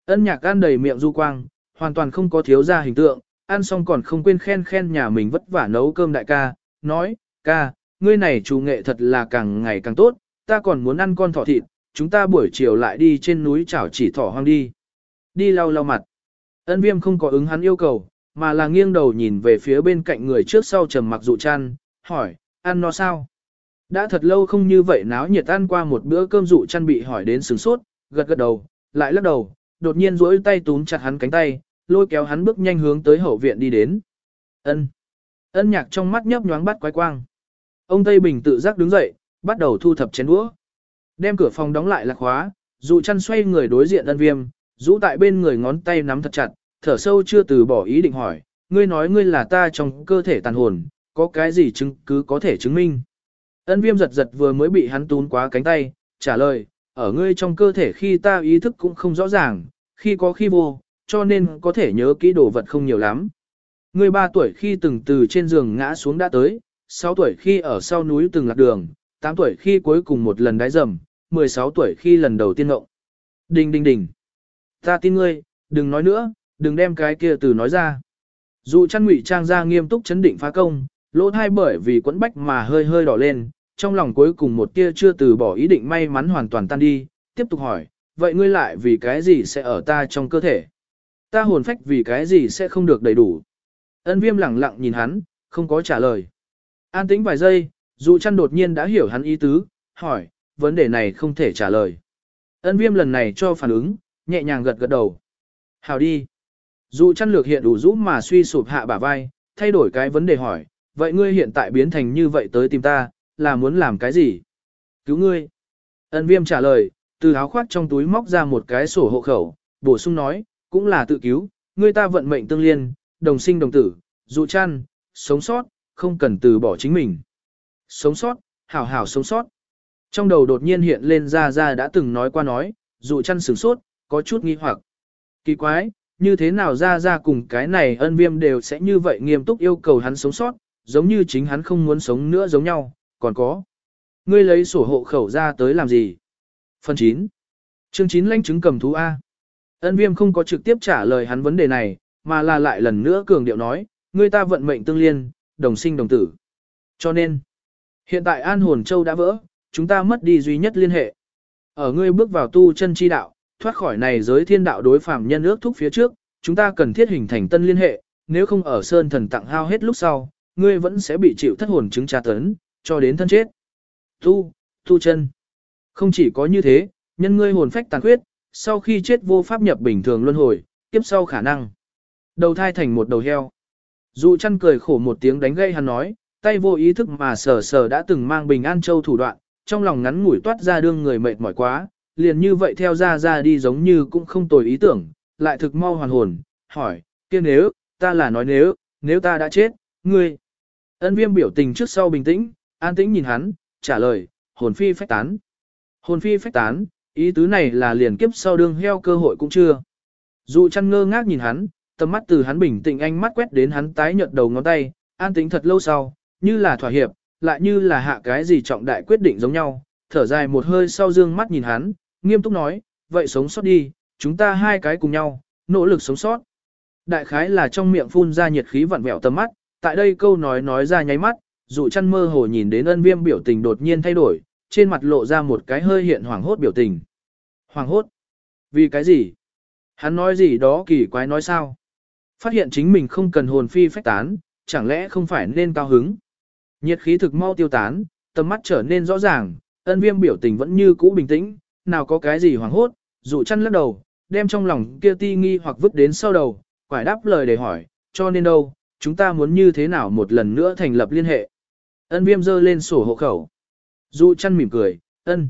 S1: Ân nhạc ăn đầy miệng du quang, hoàn toàn không có thiếu ra hình tượng, ăn xong còn không quên khen khen nhà mình vất vả nấu cơm đại ca, nói, ca, ngươi này chủ nghệ thật là càng ngày càng tốt, ta còn muốn ăn con thỏ thịt, chúng ta buổi chiều lại đi trên núi chảo chỉ thỏ hoang đi. Đi lau lau mặt. Ân viêm không có ứng hắn yêu cầu, mà là nghiêng đầu nhìn về phía bên cạnh người trước sau trầm mặc dụ chăn, hỏi, ăn nó sao? Đã thật lâu không như vậy náo nhiệt ăn qua một bữa cơm dụ chăn bị hỏi đến sừng sốt, gật gật đầu, lại lắc đầu, đột nhiên duỗi tay túm chặt hắn cánh tay, lôi kéo hắn bước nhanh hướng tới hậu viện đi đến. Ân. Ân nhạc trong mắt nhấp nhoáng bắt quái quang. Ông Tây Bình tự giác đứng dậy, bắt đầu thu thập chén đũa. Đem cửa phòng đóng lại là khóa, dụ chăn xoay người đối diện ân viêm, rũ tại bên người ngón tay nắm thật chặt, thở sâu chưa từ bỏ ý định hỏi, ngươi nói ngươi là ta trong cơ thể tàn hồn, có cái gì chứng cứ có thể chứng minh. Ân viêm giật giật vừa mới bị hắn tún quá cánh tay, trả lời, ở ngươi trong cơ thể khi ta ý thức cũng không rõ ràng, khi có khi vô, cho nên có thể nhớ kỹ đồ vật không nhiều lắm. Ngươi 3 tuổi khi từng từ trên giường ngã xuống đã tới, 6 tuổi khi ở sau núi từng lạc đường, 8 tuổi khi cuối cùng một lần đáy rầm, 16 tuổi khi lần đầu tiên ngộng. Đình đình đình. Ta tin ngươi, đừng nói nữa, đừng đem cái kia từ nói ra. Dù chăn ngụy trang ra nghiêm túc chấn định phá công, lỗ thai bởi vì quẫn bách mà hơi hơi đỏ lên, trong lòng cuối cùng một tia chưa từ bỏ ý định may mắn hoàn toàn tan đi, tiếp tục hỏi, vậy ngươi lại vì cái gì sẽ ở ta trong cơ thể? Ta hồn phách vì cái gì sẽ không được đầy đủ? Ân viêm lặng lặng nhìn hắn, không có trả lời. An tĩnh vài giây, dù chăn đột nhiên đã hiểu hắn ý tứ, hỏi, vấn đề này không thể trả lời. Ân viêm lần này cho phản ứng, nhẹ nhàng gật gật đầu. Hào đi. Dù chăn lược hiện đủ rũ mà suy sụp hạ bả vai, thay đổi cái vấn đề hỏi, vậy ngươi hiện tại biến thành như vậy tới tìm ta, là muốn làm cái gì? Cứu ngươi. Ân viêm trả lời, từ áo khoác trong túi móc ra một cái sổ hộ khẩu, bổ sung nói, cũng là tự cứu, ngươi ta vận mệnh tương liên, đồng sinh đồng tử, dụ chăn, sống sót, không cần từ bỏ chính mình. Sống sót, hảo hảo sống sót. Trong đầu đột nhiên hiện lên ra ra đã từng nói qua nói, dụ chăn sửng sốt, có chút nghi hoặc. Kỳ quái, như thế nào ra ra cùng cái này ân viêm đều sẽ như vậy nghiêm túc yêu cầu hắn sống sót, giống như chính hắn không muốn sống nữa giống nhau, còn có. Ngươi lấy sổ hộ khẩu ra tới làm gì? Phần 9. Chương 9 lãnh chứng cầm thú A. Ân viêm không có trực tiếp trả lời hắn vấn đề này, mà là lại lần nữa cường điệu nói, ngươi ta vận mệnh tương liên, đồng sinh đồng tử. Cho nên, hiện tại An Hồn Châu đã vỡ, chúng ta mất đi duy nhất liên hệ. Ở ngươi bước vào tu chân chi đạo, thoát khỏi này giới thiên đạo đối phàm nhân ước thúc phía trước, chúng ta cần thiết hình thành tân liên hệ, nếu không ở sơn thần tặng hao hết lúc sau, ngươi vẫn sẽ bị chịu thất hồn chứng tra tấn, cho đến thân chết. Tu, tu chân. Không chỉ có như thế, nhân ngươi hồn phách tàn khuyết, sau khi chết vô pháp nhập bình thường luân hồi, tiếp sau khả năng. Đầu thai thành một đầu heo. Dụ chăn cười khổ một tiếng đánh gây hắn nói, tay vô ý thức mà sờ sờ đã từng mang bình an châu thủ đoạn, trong lòng ngắn ngủi toát ra đương người mệt mỏi quá, liền như vậy theo ra ra đi giống như cũng không tồi ý tưởng, lại thực mau hoàn hồn, hỏi, kia nếu, ta là nói nếu, nếu ta đã chết, ngươi. Ân viêm biểu tình trước sau bình tĩnh, an tĩnh nhìn hắn, trả lời, hồn phi phách tán. Hồn phi phách tán, ý tứ này là liền kiếp sau đương heo cơ hội cũng chưa. Dù chăn ngơ ngác nhìn hắn, tầm mắt từ hắn bình tĩnh ánh mắt quét đến hắn tái nhợt đầu ngón tay, an tĩnh thật lâu sau, như là thỏa hiệp, lại như là hạ cái gì trọng đại quyết định giống nhau, thở dài một hơi sau dương mắt nhìn hắn, nghiêm túc nói, vậy sống sót đi, chúng ta hai cái cùng nhau, nỗ lực sống sót. Đại khái là trong miệng phun ra nhiệt khí vặn vẹo tầm mắt, tại đây câu nói nói ra nháy mắt, dụ chăn mơ hồ nhìn đến ân viêm biểu tình đột nhiên thay đổi, trên mặt lộ ra một cái hơi hiện hoảng hốt biểu tình. Hoảng hốt? Vì cái gì? Hắn nói gì đó kỳ quái nói sao? Phát hiện chính mình không cần hồn phi phách tán, chẳng lẽ không phải nên cao hứng? Nhiệt khí thực mau tiêu tán, tầm mắt trở nên rõ ràng, ân viêm biểu tình vẫn như cũ bình tĩnh, nào có cái gì hoảng hốt, dụ chăn lắc đầu, đem trong lòng kia ti nghi hoặc vứt đến sau đầu, quải đáp lời để hỏi, cho nên đâu, chúng ta muốn như thế nào một lần nữa thành lập liên hệ. Ân viêm dơ lên sổ hộ khẩu. Dụ chăn mỉm cười, ân.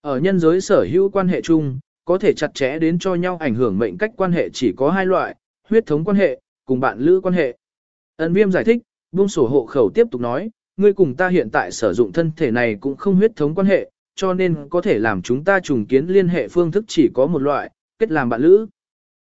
S1: Ở nhân giới sở hữu quan hệ chung, có thể chặt chẽ đến cho nhau ảnh hưởng mệnh cách quan hệ chỉ có hai loại, huyết thống quan hệ, cùng bạn lữ quan hệ. Ân viêm giải thích, buông sổ hộ khẩu tiếp tục nói, ngươi cùng ta hiện tại sử dụng thân thể này cũng không huyết thống quan hệ, cho nên có thể làm chúng ta trùng kiến liên hệ phương thức chỉ có một loại, kết làm bạn lữ.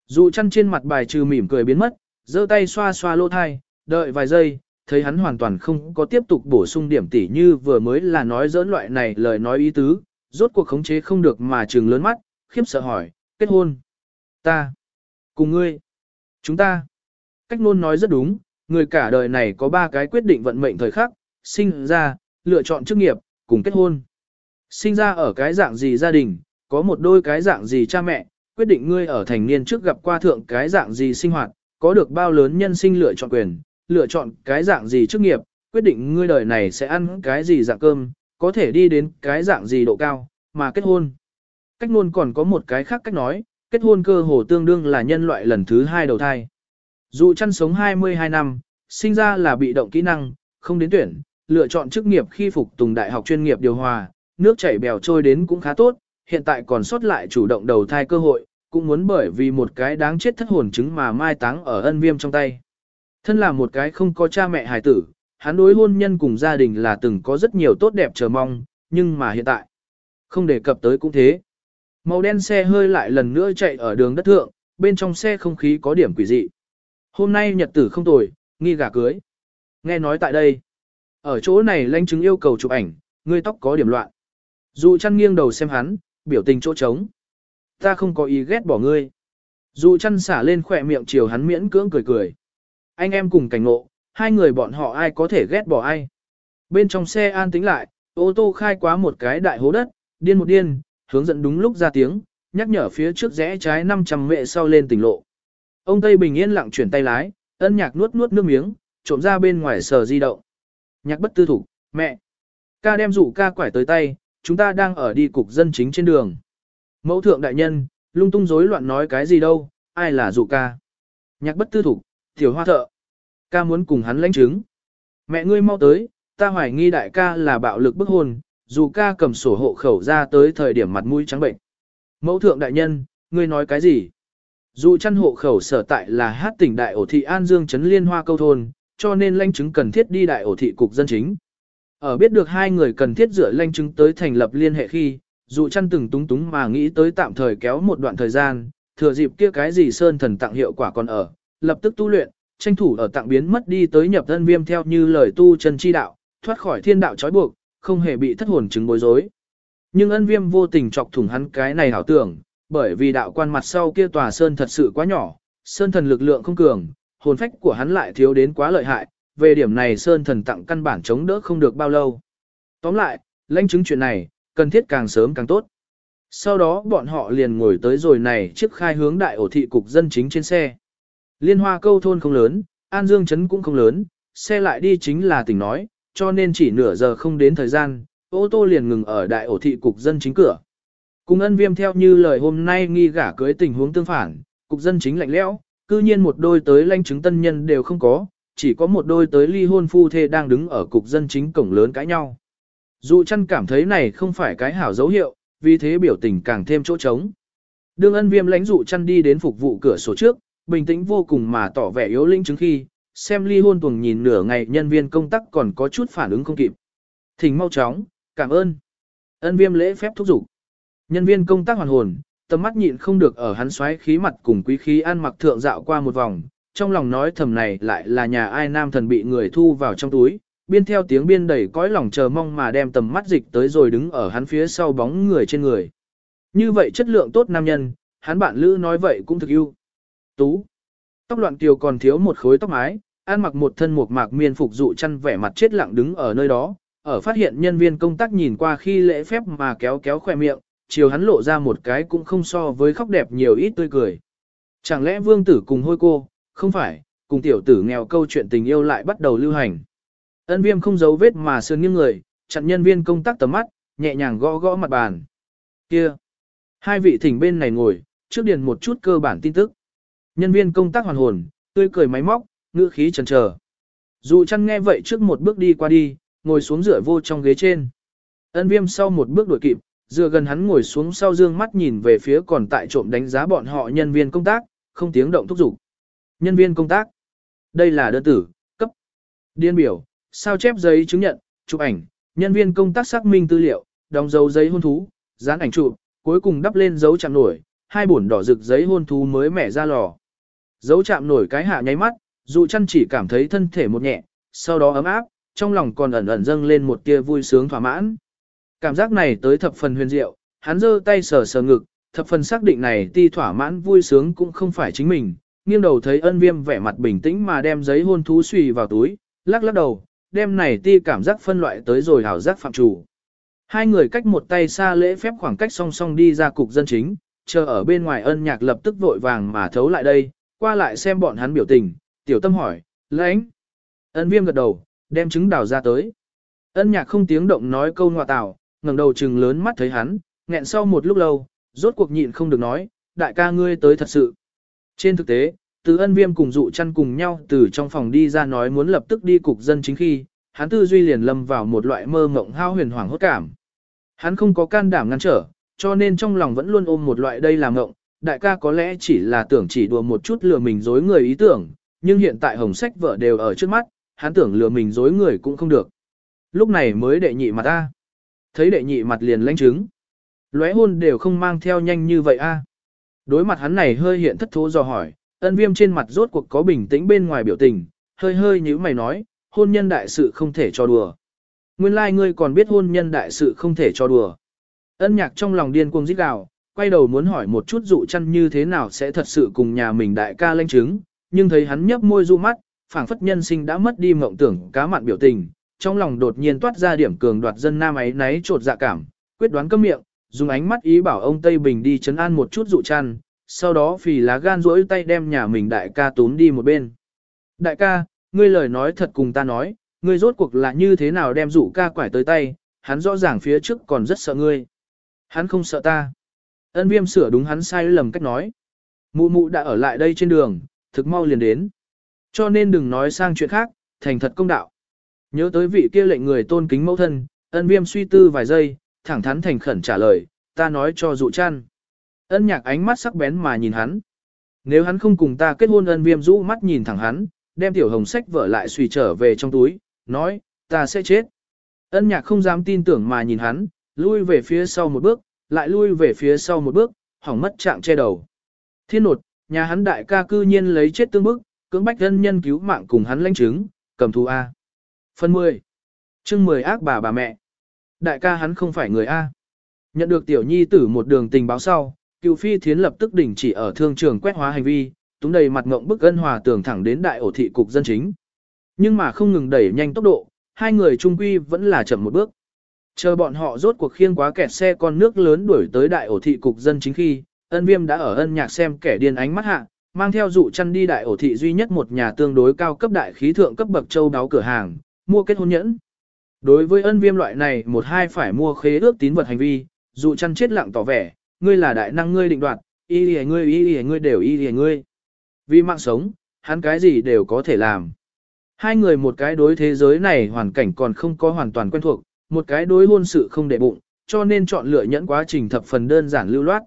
S1: Dù chăn trên mặt bài trừ mỉm cười biến mất, giơ tay xoa xoa lỗ thai, đợi vài giây, thấy hắn hoàn toàn không có tiếp tục bổ sung điểm tỉ như vừa mới là nói dỡn loại này lời nói ý tứ, rốt cuộc khống chế không được mà trừng lớn mắt, khiếp sợ hỏi, kết hôn. Ta. Cùng ngươi. Chúng ta. cách nôn nói rất đúng, người cả đời này có ba cái quyết định vận mệnh thời khắc, sinh ra, lựa chọn chức nghiệp, cùng kết hôn. Sinh ra ở cái dạng gì gia đình, có một đôi cái dạng gì cha mẹ, quyết định ngươi ở thành niên trước gặp qua thượng cái dạng gì sinh hoạt, có được bao lớn nhân sinh lựa chọn quyền, lựa chọn cái dạng gì chức nghiệp, quyết định ngươi đời này sẽ ăn cái gì dạng cơm, có thể đi đến cái dạng gì độ cao, mà kết hôn. Cách luôn còn có một cái khác cách nói, kết hôn cơ hồ tương đương là nhân loại lần thứ hai đầu thai. Dù chăn sống 22 năm, sinh ra là bị động kỹ năng, không đến tuyển, lựa chọn chức nghiệp khi phục tùng đại học chuyên nghiệp điều hòa, nước chảy bèo trôi đến cũng khá tốt, hiện tại còn sót lại chủ động đầu thai cơ hội, cũng muốn bởi vì một cái đáng chết thất hồn chứng mà mai táng ở ân viêm trong tay. Thân là một cái không có cha mẹ hài tử, hắn đối hôn nhân cùng gia đình là từng có rất nhiều tốt đẹp chờ mong, nhưng mà hiện tại, không đề cập tới cũng thế. Màu đen xe hơi lại lần nữa chạy ở đường đất thượng, bên trong xe không khí có điểm quỷ dị. Hôm nay nhật tử không tồi, nghi gà cưới. Nghe nói tại đây, ở chỗ này lãnh chứng yêu cầu chụp ảnh, ngươi tóc có điểm loạn. Dù chăn nghiêng đầu xem hắn, biểu tình chỗ trống. Ta không có ý ghét bỏ ngươi. Dù chăn xả lên khỏe miệng chiều hắn miễn cưỡng cười cười. Anh em cùng cảnh ngộ, hai người bọn họ ai có thể ghét bỏ ai. Bên trong xe an tĩnh lại, ô tô khai quá một cái đại hố đất, điên một điên, hướng dẫn đúng lúc ra tiếng, nhắc nhở phía trước rẽ trái 500 mệ sau lên tỉnh lộ. Ông Tây bình yên lặng chuyển tay lái, ân nhạc nuốt nuốt nước miếng, trộm ra bên ngoài sờ di động. Nhạc bất tư thủ, mẹ. Ca đem rủ ca quải tới tay, chúng ta đang ở đi cục dân chính trên đường. Mẫu thượng đại nhân, lung tung rối loạn nói cái gì đâu, ai là dụ ca. Nhạc bất tư thủ, tiểu hoa thợ. Ca muốn cùng hắn lãnh chứng. Mẹ ngươi mau tới, ta hoài nghi đại ca là bạo lực bức hôn, dù ca cầm sổ hộ khẩu ra tới thời điểm mặt mũi trắng bệnh. Mẫu thượng đại nhân, ngươi nói cái gì? Dù chăn hộ khẩu sở tại là hát tỉnh đại ổ thị An Dương Trấn Liên Hoa Câu Thôn, cho nên lãnh chứng cần thiết đi đại ổ thị cục dân chính. Ở biết được hai người cần thiết dựa lanh chứng tới thành lập liên hệ khi, dù chăn từng túng túng mà nghĩ tới tạm thời kéo một đoạn thời gian, thừa dịp kia cái gì sơn thần tặng hiệu quả còn ở, lập tức tu luyện, tranh thủ ở tặng biến mất đi tới nhập thân viêm theo như lời tu chân chi đạo, thoát khỏi thiên đạo trói buộc, không hề bị thất hồn chứng bối rối. Nhưng ân viêm vô tình chọc thủng hắn cái này hảo tưởng, bởi vì đạo quan mặt sau kia tòa sơn thật sự quá nhỏ, sơn thần lực lượng không cường, hồn phách của hắn lại thiếu đến quá lợi hại, về điểm này sơn thần tặng căn bản chống đỡ không được bao lâu. Tóm lại, lãnh chứng chuyện này, cần thiết càng sớm càng tốt. Sau đó bọn họ liền ngồi tới rồi này trước khai hướng đại ổ thị cục dân chính trên xe. Liên hoa câu thôn không lớn, An Dương Trấn cũng không lớn, xe lại đi chính là tỉnh nói, cho nên chỉ nửa giờ không đến thời gian, ô tô liền ngừng ở đại ổ thị cục dân chính cửa. Cùng ân viêm theo như lời hôm nay nghi gả cưới tình huống tương phản, cục dân chính lạnh lẽo, cư nhiên một đôi tới lanh chứng tân nhân đều không có, chỉ có một đôi tới ly hôn phu thê đang đứng ở cục dân chính cổng lớn cãi nhau. Dụ chăn cảm thấy này không phải cái hảo dấu hiệu, vì thế biểu tình càng thêm chỗ trống. Đương ân viêm lãnh dụ chăn đi đến phục vụ cửa sổ trước, bình tĩnh vô cùng mà tỏ vẻ yếu linh chứng khi, xem ly hôn tuồng nhìn nửa ngày nhân viên công tác còn có chút phản ứng không kịp. Thỉnh mau chóng, cảm ơn. Ân viêm lễ phép thúc giục. Nhân viên công tác hoàn hồn, tầm mắt nhịn không được ở hắn xoáy khí mặt cùng quý khí ăn mặc thượng dạo qua một vòng, trong lòng nói thầm này lại là nhà ai nam thần bị người thu vào trong túi, biên theo tiếng biên đầy cõi lòng chờ mong mà đem tầm mắt dịch tới rồi đứng ở hắn phía sau bóng người trên người. Như vậy chất lượng tốt nam nhân, hắn bạn lữ nói vậy cũng thực ưu Tú. Tóc loạn kiều còn thiếu một khối tóc mái, ăn mặc một thân một mạc miên phục dụ chăn vẻ mặt chết lặng đứng ở nơi đó, ở phát hiện nhân viên công tác nhìn qua khi lễ phép mà kéo kéo khoe miệng, chiều hắn lộ ra một cái cũng không so với khóc đẹp nhiều ít tươi cười. Chẳng lẽ vương tử cùng hôi cô, không phải, cùng tiểu tử nghèo câu chuyện tình yêu lại bắt đầu lưu hành. Ân viêm không giấu vết mà sườn nghiêng người, chặn nhân viên công tác tầm mắt, nhẹ nhàng gõ gõ mặt bàn. Kia! Hai vị thỉnh bên này ngồi, trước điền một chút cơ bản tin tức. Nhân viên công tác hoàn hồn, tươi cười máy móc, ngữ khí chần chờ. Dù chăn nghe vậy trước một bước đi qua đi, ngồi xuống rửa vô trong ghế trên. Ân viêm sau một bước đuổi kịp, dựa gần hắn ngồi xuống sau dương mắt nhìn về phía còn tại trộm đánh giá bọn họ nhân viên công tác, không tiếng động thúc giục. Nhân viên công tác. Đây là đơn tử, cấp. Điên biểu, sao chép giấy chứng nhận, chụp ảnh, nhân viên công tác xác minh tư liệu, đóng dấu giấy hôn thú, dán ảnh chụp, cuối cùng đắp lên dấu chạm nổi, hai bổn đỏ rực giấy hôn thú mới mẻ ra lò. Dấu chạm nổi cái hạ nháy mắt, dù chăn chỉ cảm thấy thân thể một nhẹ, sau đó ấm áp, trong lòng còn ẩn ẩn dâng lên một tia vui sướng thỏa mãn. Cảm giác này tới thập phần huyền diệu, hắn giơ tay sờ sờ ngực, thập phần xác định này ti thỏa mãn vui sướng cũng không phải chính mình, nghiêng đầu thấy ân viêm vẻ mặt bình tĩnh mà đem giấy hôn thú xùy vào túi, lắc lắc đầu, đem này ti cảm giác phân loại tới rồi hảo giác phạm chủ. Hai người cách một tay xa lễ phép khoảng cách song song đi ra cục dân chính, chờ ở bên ngoài ân nhạc lập tức vội vàng mà thấu lại đây, qua lại xem bọn hắn biểu tình, tiểu tâm hỏi, lãnh. Ân viêm gật đầu, đem trứng đào ra tới. Ân nhạc không tiếng động nói câu ngoại tảo, ngẩng đầu trừng lớn mắt thấy hắn, nghẹn sau một lúc lâu, rốt cuộc nhịn không được nói, đại ca ngươi tới thật sự. Trên thực tế, từ ân viêm cùng dụ chăn cùng nhau từ trong phòng đi ra nói muốn lập tức đi cục dân chính khi, hắn tư duy liền lâm vào một loại mơ mộng hao huyền hoàng hốt cảm. Hắn không có can đảm ngăn trở, cho nên trong lòng vẫn luôn ôm một loại đây là mộng, đại ca có lẽ chỉ là tưởng chỉ đùa một chút lừa mình dối người ý tưởng, nhưng hiện tại hồng sách vợ đều ở trước mắt, hắn tưởng lừa mình dối người cũng không được. Lúc này mới đệ nhị mặt ta. Thấy đệ nhị mặt liền lãnh chứng. Lóe hôn đều không mang theo nhanh như vậy a. Đối mặt hắn này hơi hiện thất thố do hỏi, ân viêm trên mặt rốt cuộc có bình tĩnh bên ngoài biểu tình, hơi hơi như mày nói, hôn nhân đại sự không thể cho đùa. Nguyên lai like ngươi còn biết hôn nhân đại sự không thể cho đùa. Ân nhạc trong lòng điên cuồng giết gào, quay đầu muốn hỏi một chút dụ chăn như thế nào sẽ thật sự cùng nhà mình đại ca lanh chứng, nhưng thấy hắn nhấp môi du mắt, phảng phất nhân sinh đã mất đi mộng tưởng cá mặn biểu tình, trong lòng đột nhiên toát ra điểm cường đoạt dân nam ấy náy trột dạ cảm, quyết đoán cấm miệng, dùng ánh mắt ý bảo ông Tây Bình đi chấn an một chút dụ chăn, sau đó phì lá gan rỗi tay đem nhà mình đại ca tốn đi một bên. Đại ca, ngươi lời nói thật cùng ta nói, ngươi rốt cuộc là như thế nào đem dụ ca quải tới tay, hắn rõ ràng phía trước còn rất sợ ngươi. Hắn không sợ ta. Ân viêm sửa đúng hắn sai lầm cách nói. Mụ mụ đã ở lại đây trên đường, thực mau liền đến. Cho nên đừng nói sang chuyện khác, thành thật công đạo. Nhớ tới vị kia lệnh người tôn kính mẫu thân, ân viêm suy tư vài giây, thẳng thắn thành khẩn trả lời, ta nói cho dụ chăn. Ân nhạc ánh mắt sắc bén mà nhìn hắn. Nếu hắn không cùng ta kết hôn ân viêm rũ mắt nhìn thẳng hắn, đem tiểu hồng sách vở lại suy trở về trong túi, nói, ta sẽ chết. Ân nhạc không dám tin tưởng mà nhìn hắn, lui về phía sau một bước, lại lui về phía sau một bước, hỏng mất trạng che đầu. Thiên nột, nhà hắn đại ca cư nhiên lấy chết tương bức, cưỡng bách thân nhân cứu mạng cùng hắn lãnh chứng, cầm thù A. Phần 10. chương 10 ác bà bà mẹ. Đại ca hắn không phải người A. Nhận được tiểu nhi tử một đường tình báo sau, cựu phi thiến lập tức đình chỉ ở thương trường quét hóa hành vi, túng đầy mặt ngộng bức ân hòa tường thẳng đến đại ổ thị cục dân chính. Nhưng mà không ngừng đẩy nhanh tốc độ, hai người trung quy vẫn là chậm một bước. Chờ bọn họ rốt cuộc khiêng quá kẹt xe con nước lớn đuổi tới đại ổ thị cục dân chính khi, ân viêm đã ở ân nhạc xem kẻ điên ánh mắt hạ, mang theo dụ chăn đi đại ổ thị duy nhất một nhà tương đối cao cấp đại khí thượng cấp bậc châu đáo cửa hàng, mua kết hôn nhẫn. Đối với ân viêm loại này một hai phải mua khế ước tín vật hành vi, dụ chăn chết lặng tỏ vẻ, ngươi là đại năng ngươi định đoạt, y lì ngươi y lì ngươi đều y lì ngươi. Vì mạng sống, hắn cái gì đều có thể làm. Hai người một cái đối thế giới này hoàn cảnh còn không có hoàn toàn quen thuộc, một cái đối hôn sự không để bụng, cho nên chọn lựa nhẫn quá trình thập phần đơn giản lưu loát.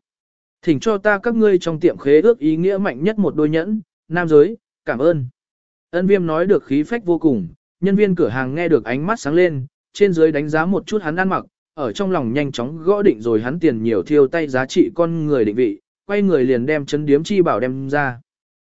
S1: Thỉnh cho ta các ngươi trong tiệm khế ước ý nghĩa mạnh nhất một đôi nhẫn, nam giới, cảm ơn. Ân viêm nói được khí phách vô cùng, nhân viên cửa hàng nghe được ánh mắt sáng lên, trên dưới đánh giá một chút hắn ăn mặc, ở trong lòng nhanh chóng gõ định rồi hắn tiền nhiều thiêu tay giá trị con người định vị, quay người liền đem chân điếm chi bảo đem ra.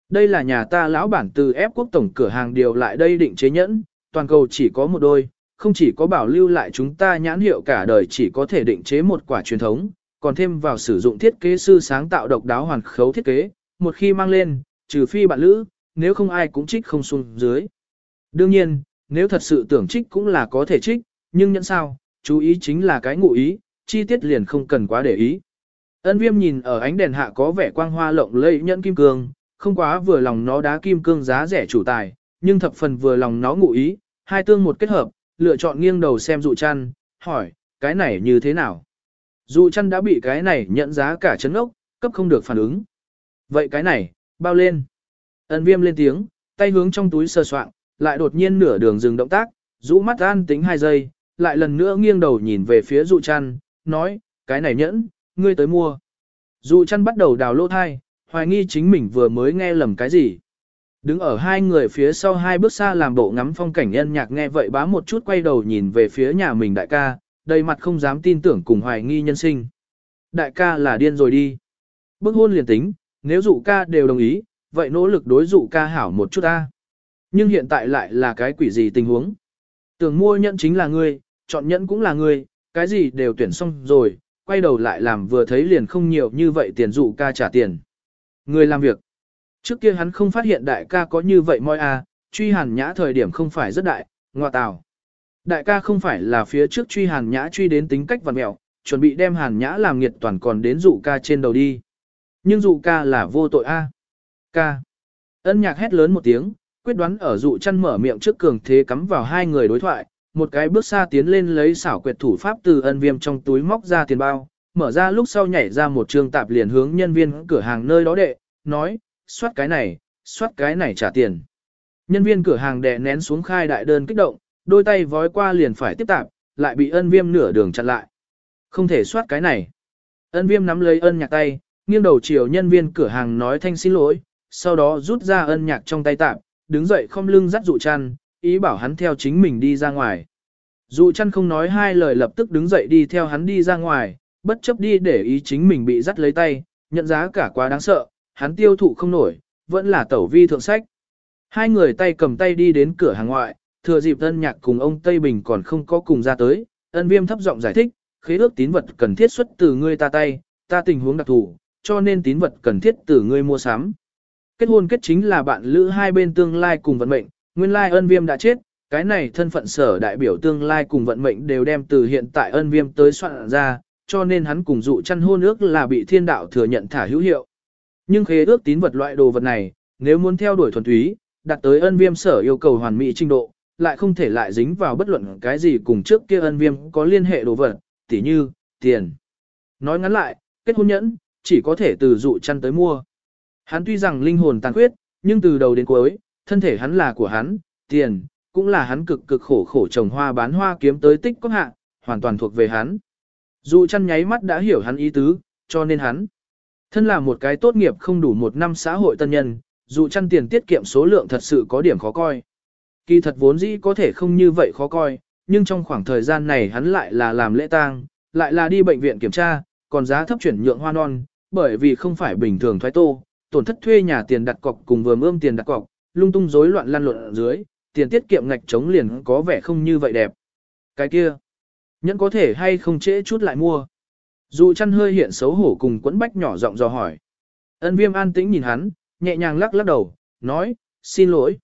S1: Đây là nhà ta lão bản từ ép quốc tổng cửa hàng điều lại đây định chế nhẫn, toàn cầu chỉ có một đôi, không chỉ có bảo lưu lại chúng ta nhãn hiệu cả đời chỉ có thể định chế một quả truyền thống, còn thêm vào sử dụng thiết kế sư sáng tạo độc đáo hoàn khấu thiết kế, một khi mang lên, trừ phi bạn lữ, nếu không ai cũng trích không xuống dưới. Đương nhiên, nếu thật sự tưởng trích cũng là có thể trích, nhưng nhẫn sao, chú ý chính là cái ngụ ý, chi tiết liền không cần quá để ý. Ân viêm nhìn ở ánh đèn hạ có vẻ quang hoa lộng lẫy nhẫn kim cương, không quá vừa lòng nó đá kim cương giá rẻ chủ tài, nhưng thập phần vừa lòng nó ngụ ý, hai tương một kết hợp, lựa chọn nghiêng đầu xem dụ chăn, hỏi, cái này như thế nào? Dụ chăn đã bị cái này nhận giá cả chấn ốc, cấp không được phản ứng. Vậy cái này, bao lên. Ân viêm lên tiếng, tay hướng trong túi sơ soạn, lại đột nhiên nửa đường dừng động tác, rũ mắt an tính hai giây, lại lần nữa nghiêng đầu nhìn về phía dụ chăn, nói, cái này nhẫn, ngươi tới mua. Dụ chăn bắt đầu đào lỗ thai, hoài nghi chính mình vừa mới nghe lầm cái gì. Đứng ở hai người phía sau hai bước xa làm bộ ngắm phong cảnh nhân nhạc nghe vậy bá một chút quay đầu nhìn về phía nhà mình đại ca, đầy mặt không dám tin tưởng cùng hoài nghi nhân sinh. Đại ca là điên rồi đi. Bức hôn liền tính, nếu dụ ca đều đồng ý, vậy nỗ lực đối dụ ca hảo một chút ta. Nhưng hiện tại lại là cái quỷ gì tình huống. Tưởng mua nhẫn chính là ngươi, chọn nhẫn cũng là ngươi, cái gì đều tuyển xong rồi, quay đầu lại làm vừa thấy liền không nhiều như vậy tiền dụ ca trả tiền. Người làm việc. Trước kia hắn không phát hiện đại ca có như vậy moi à, truy hàn nhã thời điểm không phải rất đại, ngoa tào. Đại ca không phải là phía trước truy hàn nhã truy đến tính cách vật mẹo, chuẩn bị đem hàn nhã làm nghiệt toàn còn đến dụ ca trên đầu đi. Nhưng dụ ca là vô tội a. Ca. Ân nhạc hét lớn một tiếng, quyết đoán ở dụ chăn mở miệng trước cường thế cắm vào hai người đối thoại, một cái bước xa tiến lên lấy xảo quyệt thủ pháp từ ân viêm trong túi móc ra tiền bao, mở ra lúc sau nhảy ra một trường tạp liền hướng nhân viên cửa hàng nơi đó đệ, nói, soát cái này, soát cái này trả tiền. Nhân viên cửa hàng đè nén xuống khai đại đơn kích động, đôi tay vói qua liền phải tiếp tạp, lại bị ân viêm nửa đường chặn lại. Không thể soát cái này. Ân viêm nắm lấy ân nhạc tay, nghiêng đầu chiều nhân viên cửa hàng nói thanh xin lỗi, sau đó rút ra ân nhạc trong tay tạp, đứng dậy không lưng dắt dụ chăn, ý bảo hắn theo chính mình đi ra ngoài. Dụ chăn không nói hai lời lập tức đứng dậy đi theo hắn đi ra ngoài, bất chấp đi để ý chính mình bị dắt lấy tay, nhận giá cả quá đáng sợ, hắn tiêu thụ không nổi, vẫn là tẩu vi thượng sách. Hai người tay cầm tay đi đến cửa hàng ngoại, thừa dịp ân nhạc cùng ông Tây Bình còn không có cùng ra tới, ân viêm thấp giọng giải thích, khế ước tín vật cần thiết xuất từ ngươi ta tay, ta tình huống đặc thù, cho nên tín vật cần thiết từ ngươi mua sắm. Kết hôn kết chính là bạn lữ hai bên tương lai cùng vận mệnh, nguyên lai ân viêm đã chết, cái này thân phận sở đại biểu tương lai cùng vận mệnh đều đem từ hiện tại ân viêm tới soạn ra, cho nên hắn cùng dụ chăn hôn ước là bị thiên đạo thừa nhận thả hữu hiệu. Nhưng khế ước tín vật loại đồ vật này, nếu muốn theo đuổi thuần túy, đặt tới ân viêm sở yêu cầu hoàn mỹ trình độ, lại không thể lại dính vào bất luận cái gì cùng trước kia ân viêm có liên hệ đồ vật, tỉ như, tiền. Nói ngắn lại, kết hôn nhẫn, chỉ có thể từ dụ chăn tới mua. Hắn tuy rằng linh hồn tàn khuyết, nhưng từ đầu đến cuối, thân thể hắn là của hắn, tiền, cũng là hắn cực cực khổ khổ trồng hoa bán hoa kiếm tới tích có hạ, hoàn toàn thuộc về hắn. Dụ chăn nháy mắt đã hiểu hắn ý tứ, cho nên hắn. Thân là một cái tốt nghiệp không đủ một năm xã hội tân nhân, dù chăn tiền tiết kiệm số lượng thật sự có điểm khó coi. Kỳ thật vốn dĩ có thể không như vậy khó coi, nhưng trong khoảng thời gian này hắn lại là làm lễ tang, lại là đi bệnh viện kiểm tra, còn giá thấp chuyển nhượng hoa non, bởi vì không phải bình thường thoái tô, tổn thất thuê nhà tiền đặt cọc cùng vừa ươm tiền đặt cọc, lung tung rối loạn lăn lộn ở dưới, tiền tiết kiệm ngạch chống liền có vẻ không như vậy đẹp. Cái kia, nhẫn có thể hay không trễ chút lại mua. Dù chăn hơi hiện xấu hổ cùng quẫn bách nhỏ giọng dò hỏi. Ân viêm an tĩnh nhìn hắn, nhẹ nhàng lắc lắc đầu, nói, xin lỗi.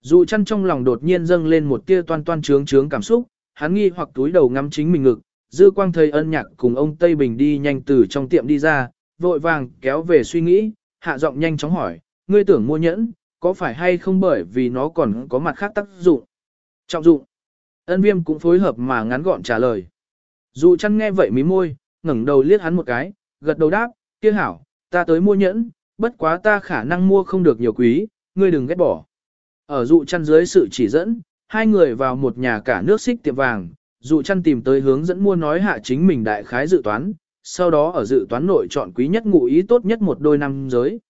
S1: Dù chăn trong lòng đột nhiên dâng lên một tia toan toan trướng trướng cảm xúc, hắn nghi hoặc túi đầu ngắm chính mình ngực, dư quang thời ân nhạc cùng ông Tây Bình đi nhanh từ trong tiệm đi ra, vội vàng kéo về suy nghĩ, hạ giọng nhanh chóng hỏi, ngươi tưởng mua nhẫn, có phải hay không bởi vì nó còn có mặt khác tác dụng? Trọng dụng. Ân viêm cũng phối hợp mà ngắn gọn trả lời. Dù chăn nghe vậy mí môi, ngẩng đầu liếc hắn một cái, gật đầu đáp, kia hảo, ta tới mua nhẫn, bất quá ta khả năng mua không được nhiều quý, ngươi đừng ghét bỏ. Ở dụ chăn dưới sự chỉ dẫn, hai người vào một nhà cả nước xích tiệm vàng, dụ chăn tìm tới hướng dẫn mua nói hạ chính mình đại khái dự toán, sau đó ở dự toán nội chọn quý nhất ngụ ý tốt nhất một đôi nam giới.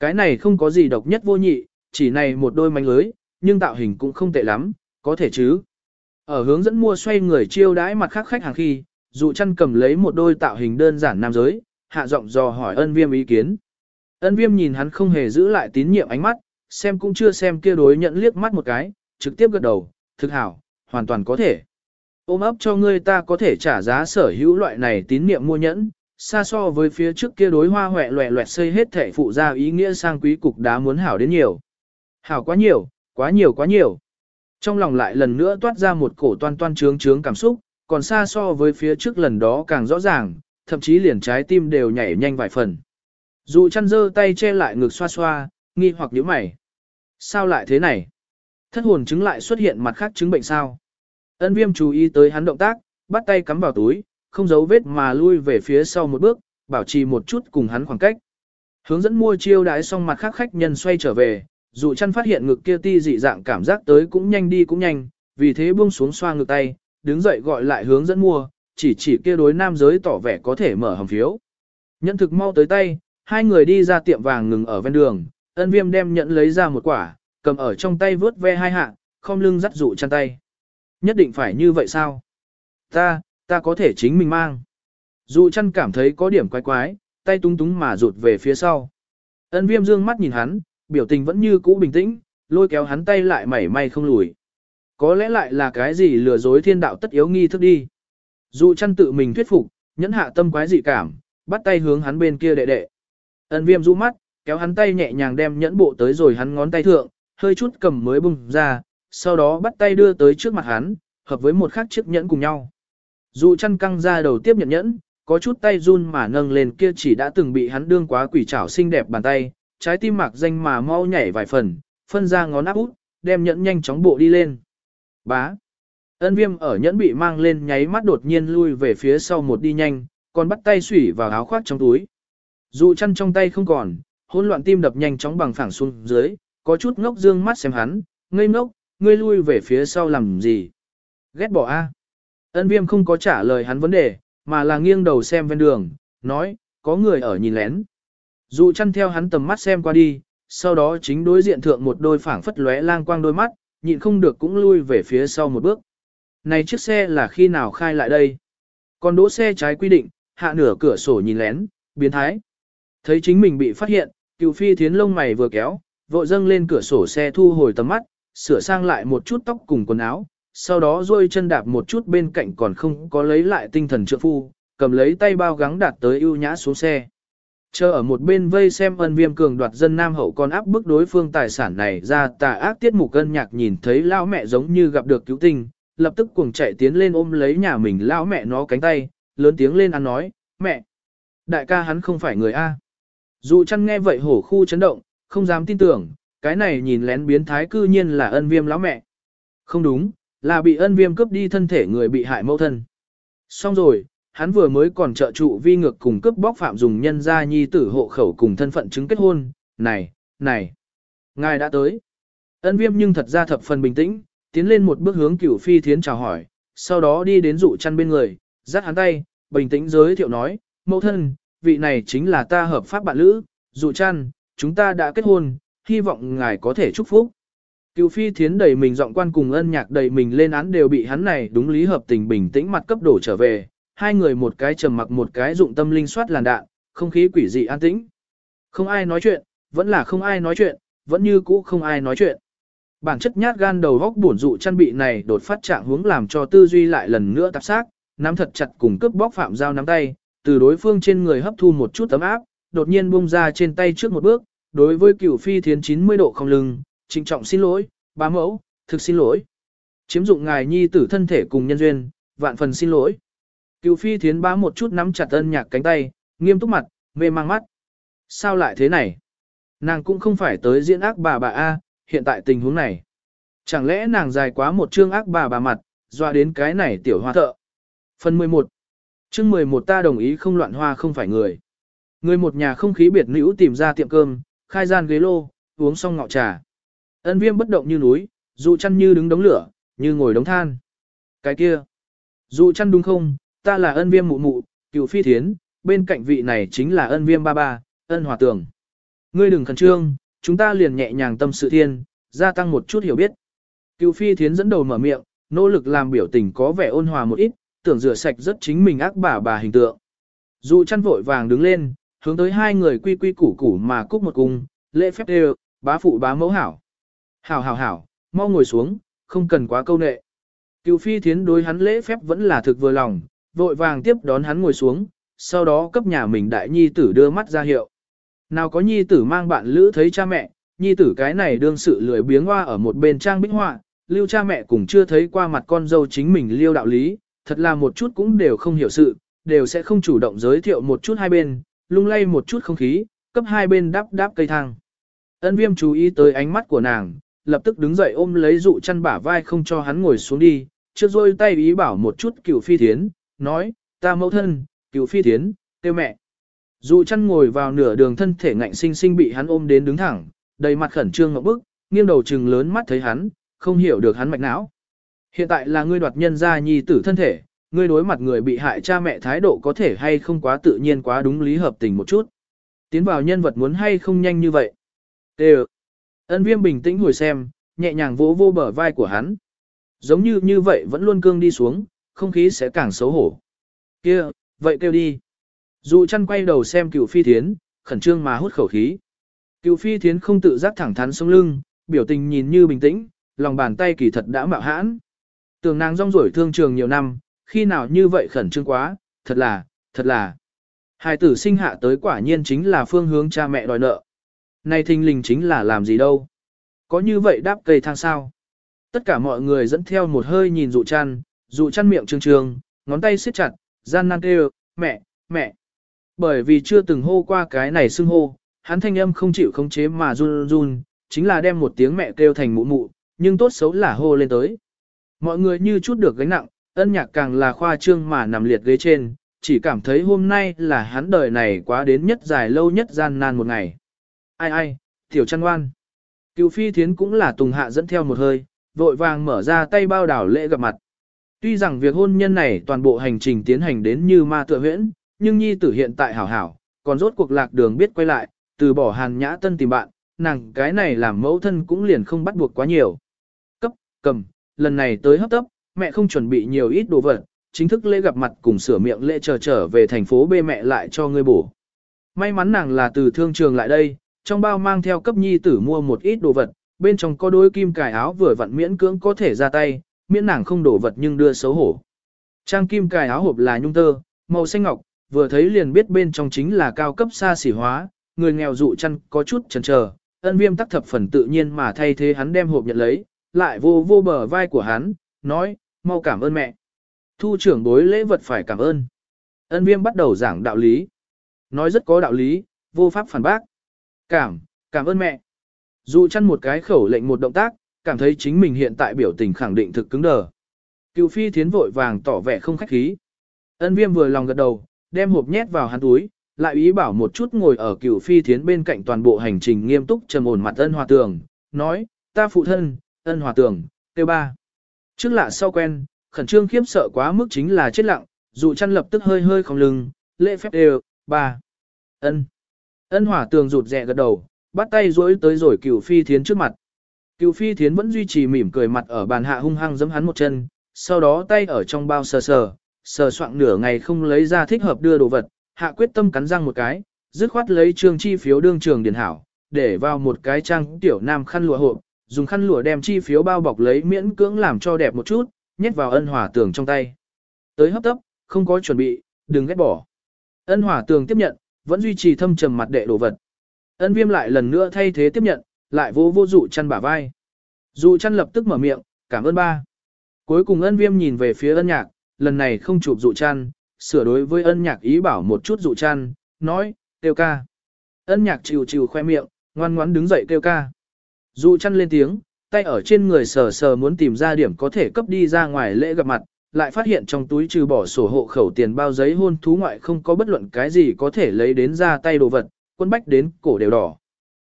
S1: Cái này không có gì độc nhất vô nhị, chỉ này một đôi manh lưới, nhưng tạo hình cũng không tệ lắm, có thể chứ. Ở hướng dẫn mua xoay người chiêu đãi mặt khác khách hàng khi, dụ chăn cầm lấy một đôi tạo hình đơn giản nam giới, hạ giọng dò hỏi ân viêm ý kiến. Ân viêm nhìn hắn không hề giữ lại tín nhiệm ánh mắt, xem cũng chưa xem kia đối nhận liếc mắt một cái, trực tiếp gật đầu, thực hảo, hoàn toàn có thể. Ôm ấp cho ngươi ta có thể trả giá sở hữu loại này tín niệm mua nhẫn, xa so với phía trước kia đối hoa hoẹ loẹ loẹt xây hết thể phụ ra ý nghĩa sang quý cục đá muốn hảo đến nhiều. Hảo quá nhiều, quá nhiều quá nhiều. Trong lòng lại lần nữa toát ra một cổ toan toan trướng trướng cảm xúc, còn xa so với phía trước lần đó càng rõ ràng, thậm chí liền trái tim đều nhảy nhanh vài phần. Dù chăn dơ tay che lại ngực xoa xoa, nghi hoặc nhíu mày. Sao lại thế này? Thất hồn chứng lại xuất hiện mặt khác chứng bệnh sao? Ân viêm chú ý tới hắn động tác, bắt tay cắm vào túi, không giấu vết mà lui về phía sau một bước, bảo trì một chút cùng hắn khoảng cách. Hướng dẫn mua chiêu đãi xong mặt khác khách nhân xoay trở về, dù chăn phát hiện ngực kia ti dị dạng cảm giác tới cũng nhanh đi cũng nhanh, vì thế buông xuống xoa ngực tay, đứng dậy gọi lại hướng dẫn mua, chỉ chỉ kia đối nam giới tỏ vẻ có thể mở hầm phiếu. Nhận thực mau tới tay, hai người đi ra tiệm vàng ngừng ở ven đường, ân viêm đem nhận lấy ra một quả, cầm ở trong tay vớt ve hai hạ, không lưng dắt dụ chăn tay. Nhất định phải như vậy sao? Ta, ta có thể chính mình mang. Dụ chăn cảm thấy có điểm quái quái, tay tung túng mà rụt về phía sau. Ân viêm dương mắt nhìn hắn, biểu tình vẫn như cũ bình tĩnh, lôi kéo hắn tay lại mảy may không lùi. Có lẽ lại là cái gì lừa dối thiên đạo tất yếu nghi thức đi. Dụ chăn tự mình thuyết phục, nhẫn hạ tâm quái dị cảm, bắt tay hướng hắn bên kia đệ đệ. Ân viêm rũ mắt, kéo hắn tay nhẹ nhàng đem nhẫn bộ tới rồi hắn ngón tay thượng, hơi chút cầm mới bung ra, sau đó bắt tay đưa tới trước mặt hắn, hợp với một khắc chiếc nhẫn cùng nhau. Dụ chăn căng ra đầu tiếp nhận nhẫn, có chút tay run mà nâng lên kia chỉ đã từng bị hắn đương quá quỷ trảo xinh đẹp bàn tay, trái tim mạc danh mà mau nhảy vài phần, phân ra ngón áp út, đem nhẫn nhanh chóng bộ đi lên. Bá. Ân viêm ở nhẫn bị mang lên nháy mắt đột nhiên lui về phía sau một đi nhanh, còn bắt tay xủy vào áo khoác trong túi. Dụ chăn trong tay không còn, hỗn loạn tim đập nhanh chóng bằng phẳng xuống dưới, có chút ngốc dương mắt xem hắn, ngây ngốc, ngươi lui về phía sau làm gì. Ghét bỏ a. Ân viêm không có trả lời hắn vấn đề, mà là nghiêng đầu xem ven đường, nói, có người ở nhìn lén. Dụ chăn theo hắn tầm mắt xem qua đi, sau đó chính đối diện thượng một đôi phảng phất lóe lang quang đôi mắt, nhịn không được cũng lui về phía sau một bước. Này chiếc xe là khi nào khai lại đây? Còn đỗ xe trái quy định, hạ nửa cửa sổ nhìn lén, biến thái. Thấy chính mình bị phát hiện, cựu phi thiến lông mày vừa kéo, vội dâng lên cửa sổ xe thu hồi tầm mắt, sửa sang lại một chút tóc cùng quần áo, sau đó duỗi chân đạp một chút bên cạnh còn không có lấy lại tinh thần trượng phu, cầm lấy tay bao gắng đạt tới ưu nhã xuống xe. Chờ ở một bên vây xem ân viêm cường đoạt dân nam hậu còn áp bức đối phương tài sản này ra tà ác tiết mục cân nhạc nhìn thấy lão mẹ giống như gặp được cứu tinh, lập tức cuồng chạy tiến lên ôm lấy nhà mình lão mẹ nó cánh tay, lớn tiếng lên ăn nói, mẹ, đại ca hắn không phải người A. Dù chăn nghe vậy hổ khu chấn động, không dám tin tưởng, cái này nhìn lén biến thái cư nhiên là ân viêm lão mẹ. Không đúng, là bị ân viêm cướp đi thân thể người bị hại mẫu thân. Xong rồi, hắn vừa mới còn trợ trụ vi ngược cùng cướp bóc phạm dùng nhân gia nhi tử hộ khẩu cùng thân phận chứng kết hôn, này, này, ngài đã tới. Ân viêm nhưng thật ra thập phần bình tĩnh, tiến lên một bước hướng cửu phi thiến chào hỏi, sau đó đi đến dụ chăn bên người, dắt hắn tay, bình tĩnh giới thiệu nói, mẫu thân, vị này chính là ta hợp pháp bạn lữ, dụ chăn, chúng ta đã kết hôn, hy vọng ngài có thể chúc phúc. Cựu phi thiến đầy mình giọng quan cùng ân nhạc đầy mình lên án đều bị hắn này đúng lý hợp tình bình tĩnh mặt cấp đổ trở về, hai người một cái trầm mặc một cái dụng tâm linh soát làn đạn, không khí quỷ dị an tĩnh. Không ai nói chuyện, vẫn là không ai nói chuyện, vẫn như cũ không ai nói chuyện. Bản chất nhát gan đầu góc bổn dụ chăn bị này đột phát trạng hướng làm cho tư duy lại lần nữa tạp xác, nắm thật chặt cùng cướp bóc phạm giao nắm tay, từ đối phương trên người hấp thu một chút tấm áp, đột nhiên bung ra trên tay trước một bước, đối với cửu phi thiến 90 độ không lưng, trịnh trọng xin lỗi, bá mẫu, thực xin lỗi. Chiếm dụng ngài nhi tử thân thể cùng nhân duyên, vạn phần xin lỗi. Cửu phi thiến bá một chút nắm chặt ân nhạc cánh tay, nghiêm túc mặt, mê mang mắt. Sao lại thế này? Nàng cũng không phải tới diễn ác bà bà A, hiện tại tình huống này. Chẳng lẽ nàng dài quá một chương ác bà bà mặt, doa đến cái này tiểu hoa thợ. Phần 11 chương 11 ta đồng ý không loạn hoa không phải người. Người một nhà không khí biệt nữ tìm ra tiệm cơm, khai gian ghế lô, uống xong ngọ trà. Ân viêm bất động như núi, dụ chăn như đứng đống lửa, như ngồi đống than. Cái kia, dụ chăn đúng không, ta là ân viêm mụ mụ, cựu phi thiến, bên cạnh vị này chính là ân viêm ba ba, ân hòa tường. Ngươi đừng khẩn trương, chúng ta liền nhẹ nhàng tâm sự thiên, gia tăng một chút hiểu biết. Cựu phi thiến dẫn đầu mở miệng, nỗ lực làm biểu tình có vẻ ôn hòa một ít, tưởng rửa sạch rất chính mình ác bà bà hình tượng. Dụ chăn vội vàng đứng lên, hướng tới hai người quy quy củ củ mà cúc một cung, lễ phép đều, bá phụ bá mẫu hảo. Hảo hảo hảo, mau ngồi xuống, không cần quá câu nệ. Cựu phi thiến đối hắn lễ phép vẫn là thực vừa lòng, vội vàng tiếp đón hắn ngồi xuống, sau đó cấp nhà mình đại nhi tử đưa mắt ra hiệu. Nào có nhi tử mang bạn lữ thấy cha mẹ, nhi tử cái này đương sự lười biếng hoa ở một bên trang bích họa, lưu cha mẹ cũng chưa thấy qua mặt con dâu chính mình liêu đạo lý, thật là một chút cũng đều không hiểu sự, đều sẽ không chủ động giới thiệu một chút hai bên, lung lay một chút không khí, cấp hai bên đáp đáp cây thang. Ân viêm chú ý tới ánh mắt của nàng, lập tức đứng dậy ôm lấy dụ chăn bả vai không cho hắn ngồi xuống đi, trước rôi tay ý bảo một chút cựu phi thiến, nói, ta mẫu thân, cựu phi thiến, tiêu mẹ. Dụ chăn ngồi vào nửa đường thân thể ngạnh sinh sinh bị hắn ôm đến đứng thẳng, đầy mặt khẩn trương ngọc bức, nghiêng đầu trừng lớn mắt thấy hắn, không hiểu được hắn mạch não. Hiện tại là ngươi đoạt nhân gia nhi tử thân thể, ngươi đối mặt người bị hại cha mẹ thái độ có thể hay không quá tự nhiên quá đúng lý hợp tình một chút. Tiến vào nhân vật muốn hay không nhanh như vậy. Tê Ân viêm bình tĩnh ngồi xem, nhẹ nhàng vỗ vô bờ vai của hắn. Giống như như vậy vẫn luôn cương đi xuống, không khí sẽ càng xấu hổ. kia vậy kêu đi. Dù chăn quay đầu xem cựu phi thiến, khẩn trương mà hút khẩu khí. Cựu phi thiến không tự giác thẳng thắn sống lưng, biểu tình nhìn như bình tĩnh, lòng bàn tay kỳ thật đã mạo hãn. Tường nàng rong rổi thương trường nhiều năm, khi nào như vậy khẩn trương quá, thật là, thật là. Hai tử sinh hạ tới quả nhiên chính là phương hướng cha mẹ đòi nợ. này thình lình chính là làm gì đâu. Có như vậy đáp cây thang sao? Tất cả mọi người dẫn theo một hơi nhìn dụ chăn, dụ chăn miệng trương trương, ngón tay siết chặt, gian nan kêu, mẹ, mẹ. Bởi vì chưa từng hô qua cái này xưng hô, hắn thanh âm không chịu khống chế mà run run, chính là đem một tiếng mẹ kêu thành mụ mụ, nhưng tốt xấu là hô lên tới. Mọi người như chút được gánh nặng, ân nhạc càng là khoa trương mà nằm liệt ghế trên, chỉ cảm thấy hôm nay là hắn đời này quá đến nhất dài lâu nhất gian nan một ngày. Ai ai, tiểu chăn ngoan. Cựu phi thiến cũng là tùng hạ dẫn theo một hơi, vội vàng mở ra tay bao đảo lễ gặp mặt. Tuy rằng việc hôn nhân này toàn bộ hành trình tiến hành đến như ma tựa huyễn, nhưng nhi tử hiện tại hảo hảo, còn rốt cuộc lạc đường biết quay lại, từ bỏ hàn nhã tân tìm bạn, nàng cái này làm mẫu thân cũng liền không bắt buộc quá nhiều. Cấp, cầm, lần này tới hấp tấp, mẹ không chuẩn bị nhiều ít đồ vật, chính thức lễ gặp mặt cùng sửa miệng lễ chờ trở về thành phố bê mẹ lại cho ngươi bổ. May mắn nàng là từ thương trường lại đây, trong bao mang theo cấp nhi tử mua một ít đồ vật, bên trong có đôi kim cài áo vừa vặn miễn cưỡng có thể ra tay, miễn nàng không đổ vật nhưng đưa xấu hổ. Trang kim cài áo hộp là nhung tơ, màu xanh ngọc, vừa thấy liền biết bên trong chính là cao cấp xa xỉ hóa, người nghèo dụ chăn có chút chần chờ, ân viêm tắc thập phần tự nhiên mà thay thế hắn đem hộp nhận lấy, lại vô vô bờ vai của hắn, nói, mau cảm ơn mẹ. Thu trưởng bối lễ vật phải cảm ơn. Ân viêm bắt đầu giảng đạo lý. Nói rất có đạo lý, vô pháp phản bác. Cảm, cảm ơn mẹ. Dụ chăn một cái khẩu lệnh một động tác, cảm thấy chính mình hiện tại biểu tình khẳng định thực cứng đờ. Cựu phi thiến vội vàng tỏ vẻ không khách khí. Ân viêm vừa lòng gật đầu, đem hộp nhét vào hắn túi, lại ý bảo một chút ngồi ở cựu phi thiến bên cạnh toàn bộ hành trình nghiêm túc trầm ổn mặt ân hòa tường, nói, ta phụ thân, ân hòa tường, tiêu ba. Trước lạ sau quen, khẩn trương khiếp sợ quá mức chính là chết lặng, dù chăn lập tức hơi hơi không lưng, lễ phép đều, ba. Ân. Ân hỏa tường rụt rẹ gật đầu, bắt tay duỗi tới rồi cửu phi thiến trước mặt. Cửu phi thiến vẫn duy trì mỉm cười mặt ở bàn hạ hung hăng giẫm hắn một chân, sau đó tay ở trong bao sờ sờ, sờ soạn nửa ngày không lấy ra thích hợp đưa đồ vật, hạ quyết tâm cắn răng một cái, dứt khoát lấy trương chi phiếu đương trường điền hảo, để vào một cái trang tiểu nam khăn lụa hộp, dùng khăn lụa đem chi phiếu bao bọc lấy miễn cưỡng làm cho đẹp một chút, nhét vào ân hỏa tường trong tay. Tới hấp tấp, không có chuẩn bị, đừng ghét bỏ. Ân hỏa tường tiếp nhận, vẫn duy trì thâm trầm mặt đệ đồ vật. Ân viêm lại lần nữa thay thế tiếp nhận, lại vô vô dụ chăn bả vai. Dụ chăn lập tức mở miệng, cảm ơn ba. Cuối cùng ân viêm nhìn về phía ân nhạc, lần này không chụp dụ chăn, sửa đối với ân nhạc ý bảo một chút dụ chăn, nói, kêu ca. Ân nhạc chịu chịu khoe miệng, ngoan ngoãn đứng dậy kêu ca. Dụ chăn lên tiếng, tay ở trên người sờ sờ muốn tìm ra điểm có thể cấp đi ra ngoài lễ gặp mặt, lại phát hiện trong túi trừ bỏ sổ hộ khẩu tiền bao giấy hôn thú ngoại không có bất luận cái gì có thể lấy đến ra tay đồ vật, quân bách đến cổ đều đỏ.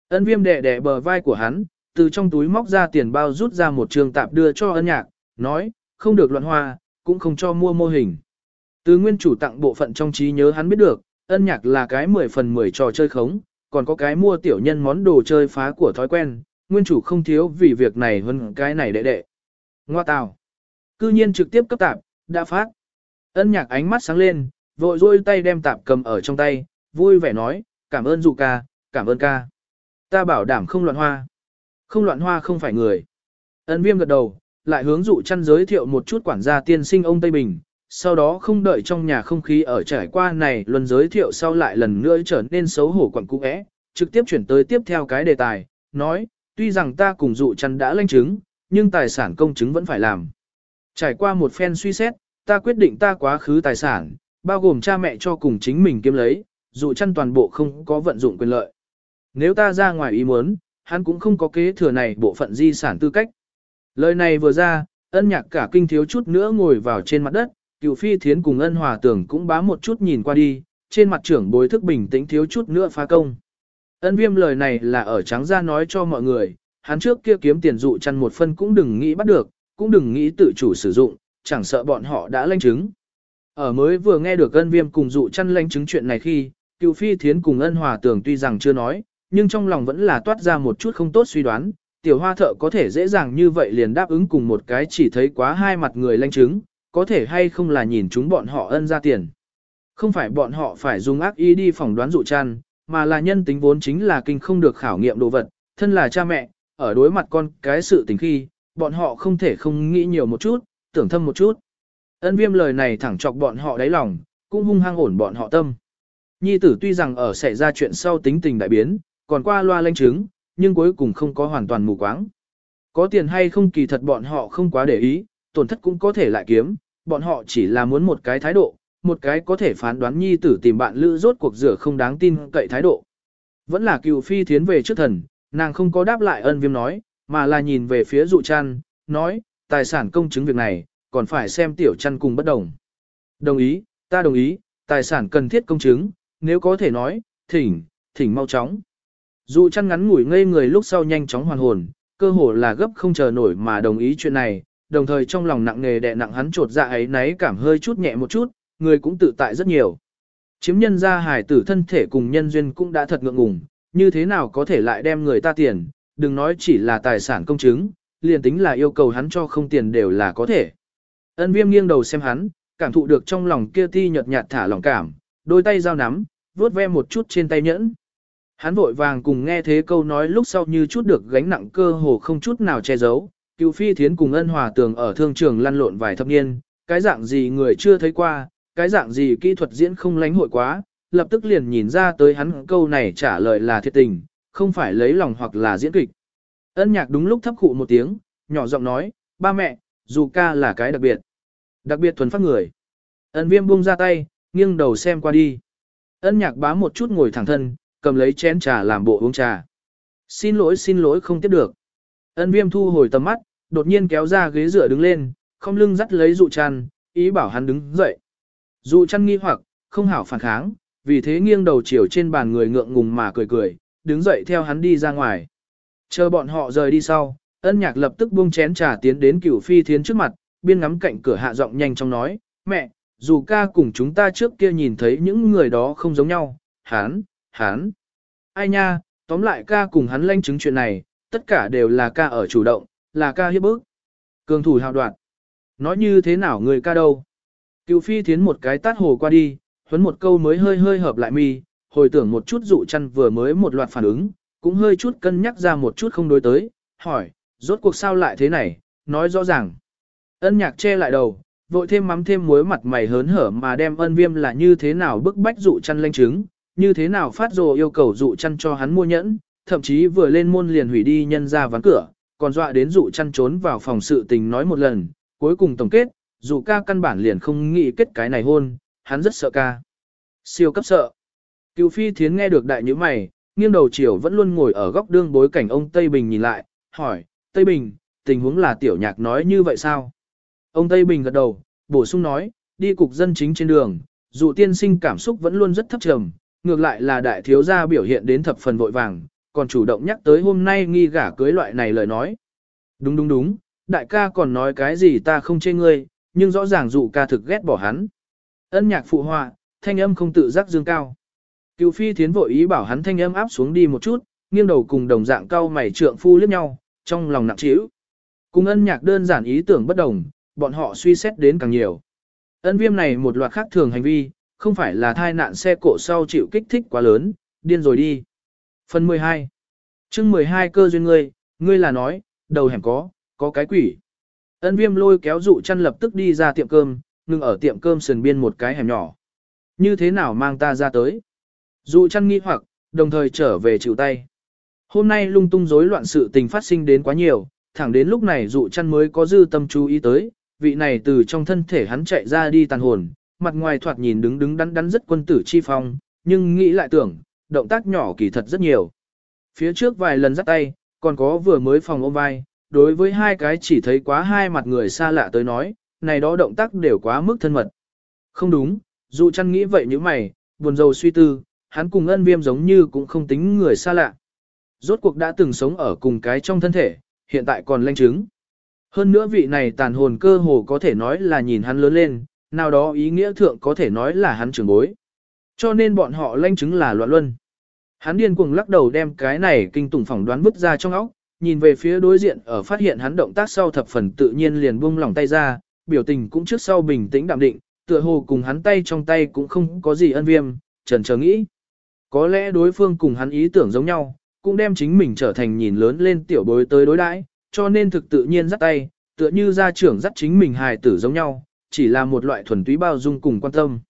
S1: Ân viêm đẻ đẻ bờ vai của hắn, từ trong túi móc ra tiền bao rút ra một trường tạp đưa cho ân nhạc, nói, không được loạn hoa, cũng không cho mua mô hình. Từ nguyên chủ tặng bộ phận trong trí nhớ hắn biết được, ân nhạc là cái 10 phần 10 trò chơi khống, còn có cái mua tiểu nhân món đồ chơi phá của thói quen, nguyên chủ không thiếu vì việc này hơn cái này đệ đệ. Ngoa tào. Cư nhiên trực tiếp cấp tạp, đã phát. Ân nhạc ánh mắt sáng lên, vội rôi tay đem tạp cầm ở trong tay, vui vẻ nói, cảm ơn dụ ca, cảm ơn ca. Ta bảo đảm không loạn hoa. Không loạn hoa không phải người. Ân viêm gật đầu, lại hướng dụ chăn giới thiệu một chút quản gia tiên sinh ông Tây Bình. Sau đó không đợi trong nhà không khí ở trải qua này luân giới thiệu sau lại lần nữa trở nên xấu hổ quẩn cũ ẽ, trực tiếp chuyển tới tiếp theo cái đề tài, nói, tuy rằng ta cùng dụ chăn đã lanh chứng, nhưng tài sản công chứng vẫn phải làm. Trải qua một phen suy xét, ta quyết định ta quá khứ tài sản, bao gồm cha mẹ cho cùng chính mình kiếm lấy, dụ chăn toàn bộ không có vận dụng quyền lợi. Nếu ta ra ngoài ý muốn, hắn cũng không có kế thừa này bộ phận di sản tư cách. Lời này vừa ra, ân nhạc cả kinh thiếu chút nữa ngồi vào trên mặt đất, cựu phi thiến cùng ân hòa tưởng cũng bá một chút nhìn qua đi, trên mặt trưởng bối thức bình tĩnh thiếu chút nữa phá công. Ân viêm lời này là ở trắng ra nói cho mọi người, hắn trước kia kiếm tiền dụ chăn một phân cũng đừng nghĩ bắt được, cũng đừng nghĩ tự chủ sử dụng, chẳng sợ bọn họ đã lanh chứng. Ở mới vừa nghe được ân viêm cùng dụ chăn lanh chứng chuyện này khi, cựu phi thiến cùng ân hòa tưởng tuy rằng chưa nói, nhưng trong lòng vẫn là toát ra một chút không tốt suy đoán, tiểu hoa thợ có thể dễ dàng như vậy liền đáp ứng cùng một cái chỉ thấy quá hai mặt người lanh chứng, có thể hay không là nhìn chúng bọn họ ân ra tiền. Không phải bọn họ phải dùng ác ý đi phỏng đoán dụ chăn, mà là nhân tính vốn chính là kinh không được khảo nghiệm đồ vật, thân là cha mẹ, ở đối mặt con cái sự tình khi, bọn họ không thể không nghĩ nhiều một chút, tưởng thâm một chút. Ân viêm lời này thẳng chọc bọn họ đáy lòng, cũng hung hăng ổn bọn họ tâm. Nhi tử tuy rằng ở xảy ra chuyện sau tính tình đại biến, còn qua loa lanh chứng, nhưng cuối cùng không có hoàn toàn mù quáng. Có tiền hay không kỳ thật bọn họ không quá để ý, tổn thất cũng có thể lại kiếm, bọn họ chỉ là muốn một cái thái độ, một cái có thể phán đoán nhi tử tìm bạn lữ rốt cuộc rửa không đáng tin cậy thái độ. Vẫn là cựu phi thiến về trước thần, nàng không có đáp lại ân viêm nói, mà là nhìn về phía dụ chăn, nói, tài sản công chứng việc này, còn phải xem tiểu chăn cùng bất đồng. Đồng ý, ta đồng ý, tài sản cần thiết công chứng, nếu có thể nói, thỉnh, thỉnh mau chóng. Dụ chăn ngắn ngủi ngây người lúc sau nhanh chóng hoàn hồn, cơ hồ là gấp không chờ nổi mà đồng ý chuyện này, đồng thời trong lòng nặng nề đè nặng hắn trột dạ ấy náy cảm hơi chút nhẹ một chút, người cũng tự tại rất nhiều. Chiếm nhân ra hài tử thân thể cùng nhân duyên cũng đã thật ngượng ngùng, như thế nào có thể lại đem người ta tiền, đừng nói chỉ là tài sản công chứng, liền tính là yêu cầu hắn cho không tiền đều là có thể. Ân viêm nghiêng đầu xem hắn, cảm thụ được trong lòng kia ti nhợt nhạt thả lòng cảm, đôi tay giao nắm, vuốt ve một chút trên tay nhẫn. Hắn vội vàng cùng nghe thế câu nói lúc sau như chút được gánh nặng cơ hồ không chút nào che giấu. Cựu phi thiến cùng ân hòa tường ở thương trường lăn lộn vài thập niên, cái dạng gì người chưa thấy qua, cái dạng gì kỹ thuật diễn không lánh hội quá, lập tức liền nhìn ra tới hắn câu này trả lời là thiệt tình, không phải lấy lòng hoặc là diễn kịch. Ân nhạc đúng lúc thấp khụ một tiếng, nhỏ giọng nói, ba mẹ, dù ca là cái đặc biệt. Đặc biệt thuần phát người. Ân viêm buông ra tay, nghiêng đầu xem qua đi. Ân nhạc bám một chút ngồi thẳng thân, cầm lấy chén trà làm bộ uống trà. Xin lỗi xin lỗi không tiếp được. Ân viêm thu hồi tầm mắt, đột nhiên kéo ra ghế dựa đứng lên, không lưng dắt lấy dụ tràn, ý bảo hắn đứng dậy. Dụ chăn nghi hoặc, không hảo phản kháng, vì thế nghiêng đầu chiều trên bàn người ngượng ngùng mà cười cười, đứng dậy theo hắn đi ra ngoài. Chờ bọn họ rời đi sau, ân nhạc lập tức buông chén trà tiến đến cửu phi thiến trước mặt, biên ngắm cạnh cửa hạ giọng nhanh trong nói, mẹ, dù ca cùng chúng ta trước kia nhìn thấy những người đó không giống nhau, hán, hán. Ai nha, tóm lại ca cùng hắn lanh chứng chuyện này, tất cả đều là ca ở chủ động, là ca hiếp bức. Cường thủ hào đoạn. Nói như thế nào người ca đâu? Cựu phi thiến một cái tát hồ qua đi, huấn một câu mới hơi hơi hợp lại mi, hồi tưởng một chút dụ chăn vừa mới một loạt phản ứng, cũng hơi chút cân nhắc ra một chút không đối tới, hỏi, rốt cuộc sao lại thế này, nói rõ ràng. Ân nhạc che lại đầu, vội thêm mắm thêm muối mặt mày hớn hở mà đem ân viêm là như thế nào bức bách dụ chăn lanh chứng, như thế nào phát rồ yêu cầu dụ chăn cho hắn mua nhẫn, thậm chí vừa lên môn liền hủy đi nhân ra ván cửa, còn dọa đến dụ chăn trốn vào phòng sự tình nói một lần, cuối cùng tổng kết, dù ca căn bản liền không nghĩ kết cái này hôn, hắn rất sợ ca. Siêu cấp sợ. Cựu phi thiến nghe được đại như mày, nghiêng đầu chiều vẫn luôn ngồi ở góc đương bối cảnh ông Tây Bình nhìn lại, hỏi, Tây Bình, tình huống là tiểu nhạc nói như vậy sao? Ông Tây Bình gật đầu, bổ sung nói, đi cục dân chính trên đường, dù tiên sinh cảm xúc vẫn luôn rất thấp trầm, ngược lại là đại thiếu gia biểu hiện đến thập phần vội vàng, còn chủ động nhắc tới hôm nay nghi gả cưới loại này lời nói. Đúng đúng đúng, đại ca còn nói cái gì ta không chê ngươi, nhưng rõ ràng dụ ca thực ghét bỏ hắn. Ân nhạc phụ họa, thanh âm không tự giác dương cao. Cựu phi thiến vội ý bảo hắn thanh âm áp xuống đi một chút, nghiêng đầu cùng đồng dạng cao mày trượng phu liếc nhau, trong lòng nặng trĩu. Cùng ân nhạc đơn giản ý tưởng bất đồng, bọn họ suy xét đến càng nhiều. Ân viêm này một loạt khác thường hành vi, không phải là thai nạn xe cộ sau chịu kích thích quá lớn, điên rồi đi. Phần 12 chương 12 cơ duyên ngươi, ngươi là nói, đầu hẻm có, có cái quỷ. Ân viêm lôi kéo dụ chăn lập tức đi ra tiệm cơm, ngừng ở tiệm cơm sườn biên một cái hẻm nhỏ. Như thế nào mang ta ra tới? Dụ chăn nghi hoặc, đồng thời trở về chịu tay. Hôm nay lung tung rối loạn sự tình phát sinh đến quá nhiều, thẳng đến lúc này dụ chăn mới có dư tâm chú ý tới, vị này từ trong thân thể hắn chạy ra đi tàn hồn, mặt ngoài thoạt nhìn đứng đứng đắn đắn rất quân tử chi phong, nhưng nghĩ lại tưởng, động tác nhỏ kỳ thật rất nhiều. Phía trước vài lần dắt tay, còn có vừa mới phòng ôm vai, đối với hai cái chỉ thấy quá hai mặt người xa lạ tới nói, này đó động tác đều quá mức thân mật. Không đúng, dù chăn nghĩ vậy như mày, buồn rầu suy tư, hắn cùng ân viêm giống như cũng không tính người xa lạ. Rốt cuộc đã từng sống ở cùng cái trong thân thể, hiện tại còn lanh chứng. Hơn nữa vị này tàn hồn cơ hồ có thể nói là nhìn hắn lớn lên, nào đó ý nghĩa thượng có thể nói là hắn trưởng bối. Cho nên bọn họ lanh chứng là loạn luân. Hắn điên cuồng lắc đầu đem cái này kinh tủng phỏng đoán vứt ra trong óc, nhìn về phía đối diện ở phát hiện hắn động tác sau thập phần tự nhiên liền buông lỏng tay ra, biểu tình cũng trước sau bình tĩnh đạm định, tựa hồ cùng hắn tay trong tay cũng không có gì ân viêm, trần chờ nghĩ. Có lẽ đối phương cùng hắn ý tưởng giống nhau, cũng đem chính mình trở thành nhìn lớn lên tiểu bối tới đối đãi, cho nên thực tự nhiên dắt tay, tựa như gia trưởng dắt chính mình hài tử giống nhau, chỉ là một loại thuần túy bao dung cùng quan tâm.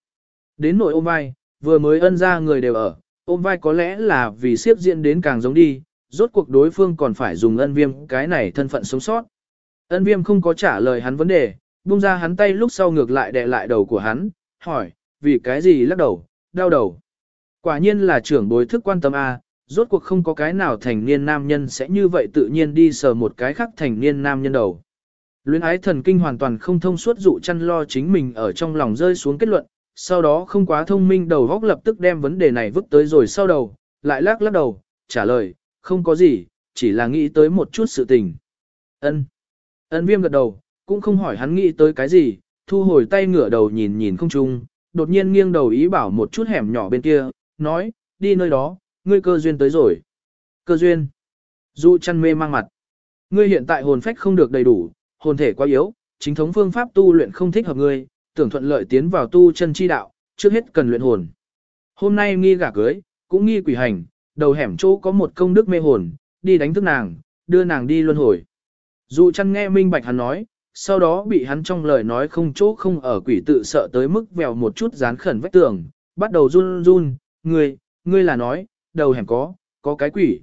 S1: Đến nội ôm vai, vừa mới ân ra người đều ở, Ôm vai có lẽ là vì siếp diễn đến càng giống đi, rốt cuộc đối phương còn phải dùng ân viêm cái này thân phận sống sót. Ân viêm không có trả lời hắn vấn đề, buông ra hắn tay lúc sau ngược lại đè lại đầu của hắn, hỏi, vì cái gì lắc đầu, đau đầu. Quả nhiên là trưởng bối thức quan tâm A, rốt cuộc không có cái nào thành niên nam nhân sẽ như vậy tự nhiên đi sờ một cái khác thành niên nam nhân đầu. Luyến ái thần kinh hoàn toàn không thông suốt dụ chăn lo chính mình ở trong lòng rơi xuống kết luận, sau đó không quá thông minh đầu góc lập tức đem vấn đề này vứt tới rồi sau đầu, lại lắc lắc đầu, trả lời, không có gì, chỉ là nghĩ tới một chút sự tình. Ân. Ân viêm gật đầu, cũng không hỏi hắn nghĩ tới cái gì, thu hồi tay ngửa đầu nhìn nhìn không chung, đột nhiên nghiêng đầu ý bảo một chút hẻm nhỏ bên kia, nói, đi nơi đó, ngươi cơ duyên tới rồi. Cơ duyên. Dụ chăn mê mang mặt. Ngươi hiện tại hồn phách không được đầy đủ, hồn thể quá yếu, chính thống phương pháp tu luyện không thích hợp ngươi, tưởng thuận lợi tiến vào tu chân chi đạo, trước hết cần luyện hồn. Hôm nay nghi gả cưới, cũng nghi quỷ hành, đầu hẻm chỗ có một công đức mê hồn, đi đánh thức nàng, đưa nàng đi luân hồi. Dụ chăn nghe minh bạch hắn nói, sau đó bị hắn trong lời nói không chỗ không ở quỷ tự sợ tới mức vèo một chút dán khẩn vách tường, bắt đầu run run, ngươi, ngươi là nói, đầu hẻm có, có cái quỷ.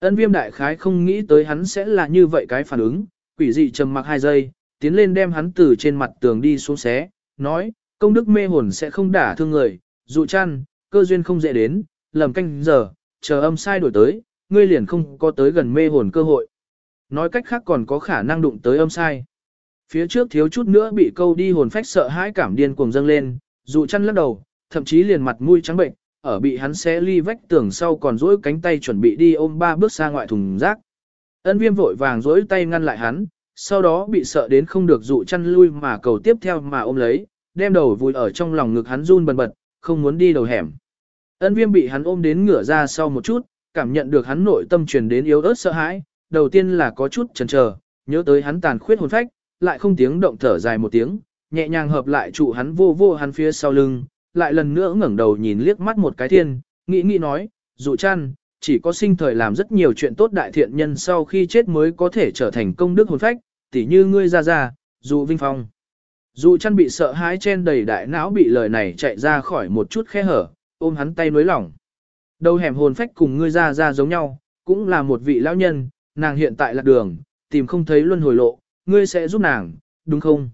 S1: Ân viêm đại khái không nghĩ tới hắn sẽ là như vậy cái phản ứng, quỷ dị trầm mặc hai giây, tiến lên đem hắn từ trên mặt tường đi xuống xé, nói, công đức mê hồn sẽ không đả thương người, dụ chăn, cơ duyên không dễ đến, lầm canh giờ, chờ âm sai đổi tới, ngươi liền không có tới gần mê hồn cơ hội. Nói cách khác còn có khả năng đụng tới âm sai. Phía trước thiếu chút nữa bị câu đi hồn phách sợ hãi cảm điên cuồng dâng lên, dụ chăn lắc đầu, thậm chí liền mặt mũi trắng bệnh, ở bị hắn xé ly vách tường sau còn dỗi cánh tay chuẩn bị đi ôm ba bước xa ngoại thùng rác. Ân viêm vội vàng dỗi tay ngăn lại hắn, sau đó bị sợ đến không được dụ chăn lui mà cầu tiếp theo mà ôm lấy, đem đầu vùi ở trong lòng ngực hắn run bần bật, không muốn đi đầu hẻm. Ân viêm bị hắn ôm đến ngửa ra sau một chút, cảm nhận được hắn nội tâm truyền đến yếu ớt sợ hãi, đầu tiên là có chút chần chờ, nhớ tới hắn tàn khuyết hồn phách, lại không tiếng động thở dài một tiếng, nhẹ nhàng hợp lại trụ hắn vô vô hắn phía sau lưng, lại lần nữa ngẩng đầu nhìn liếc mắt một cái thiên, nghĩ nghĩ nói, dụ chăn, chỉ có sinh thời làm rất nhiều chuyện tốt đại thiện nhân sau khi chết mới có thể trở thành công đức hồn phách, tỉ như ngươi ra ra, dụ vinh phong. Dụ chăn bị sợ hãi chen đầy đại não bị lời này chạy ra khỏi một chút khe hở, ôm hắn tay nối lỏng. Đầu hẻm hồn phách cùng ngươi ra ra giống nhau, cũng là một vị lão nhân, nàng hiện tại lạc đường, tìm không thấy luân hồi lộ, ngươi sẽ giúp nàng, đúng không?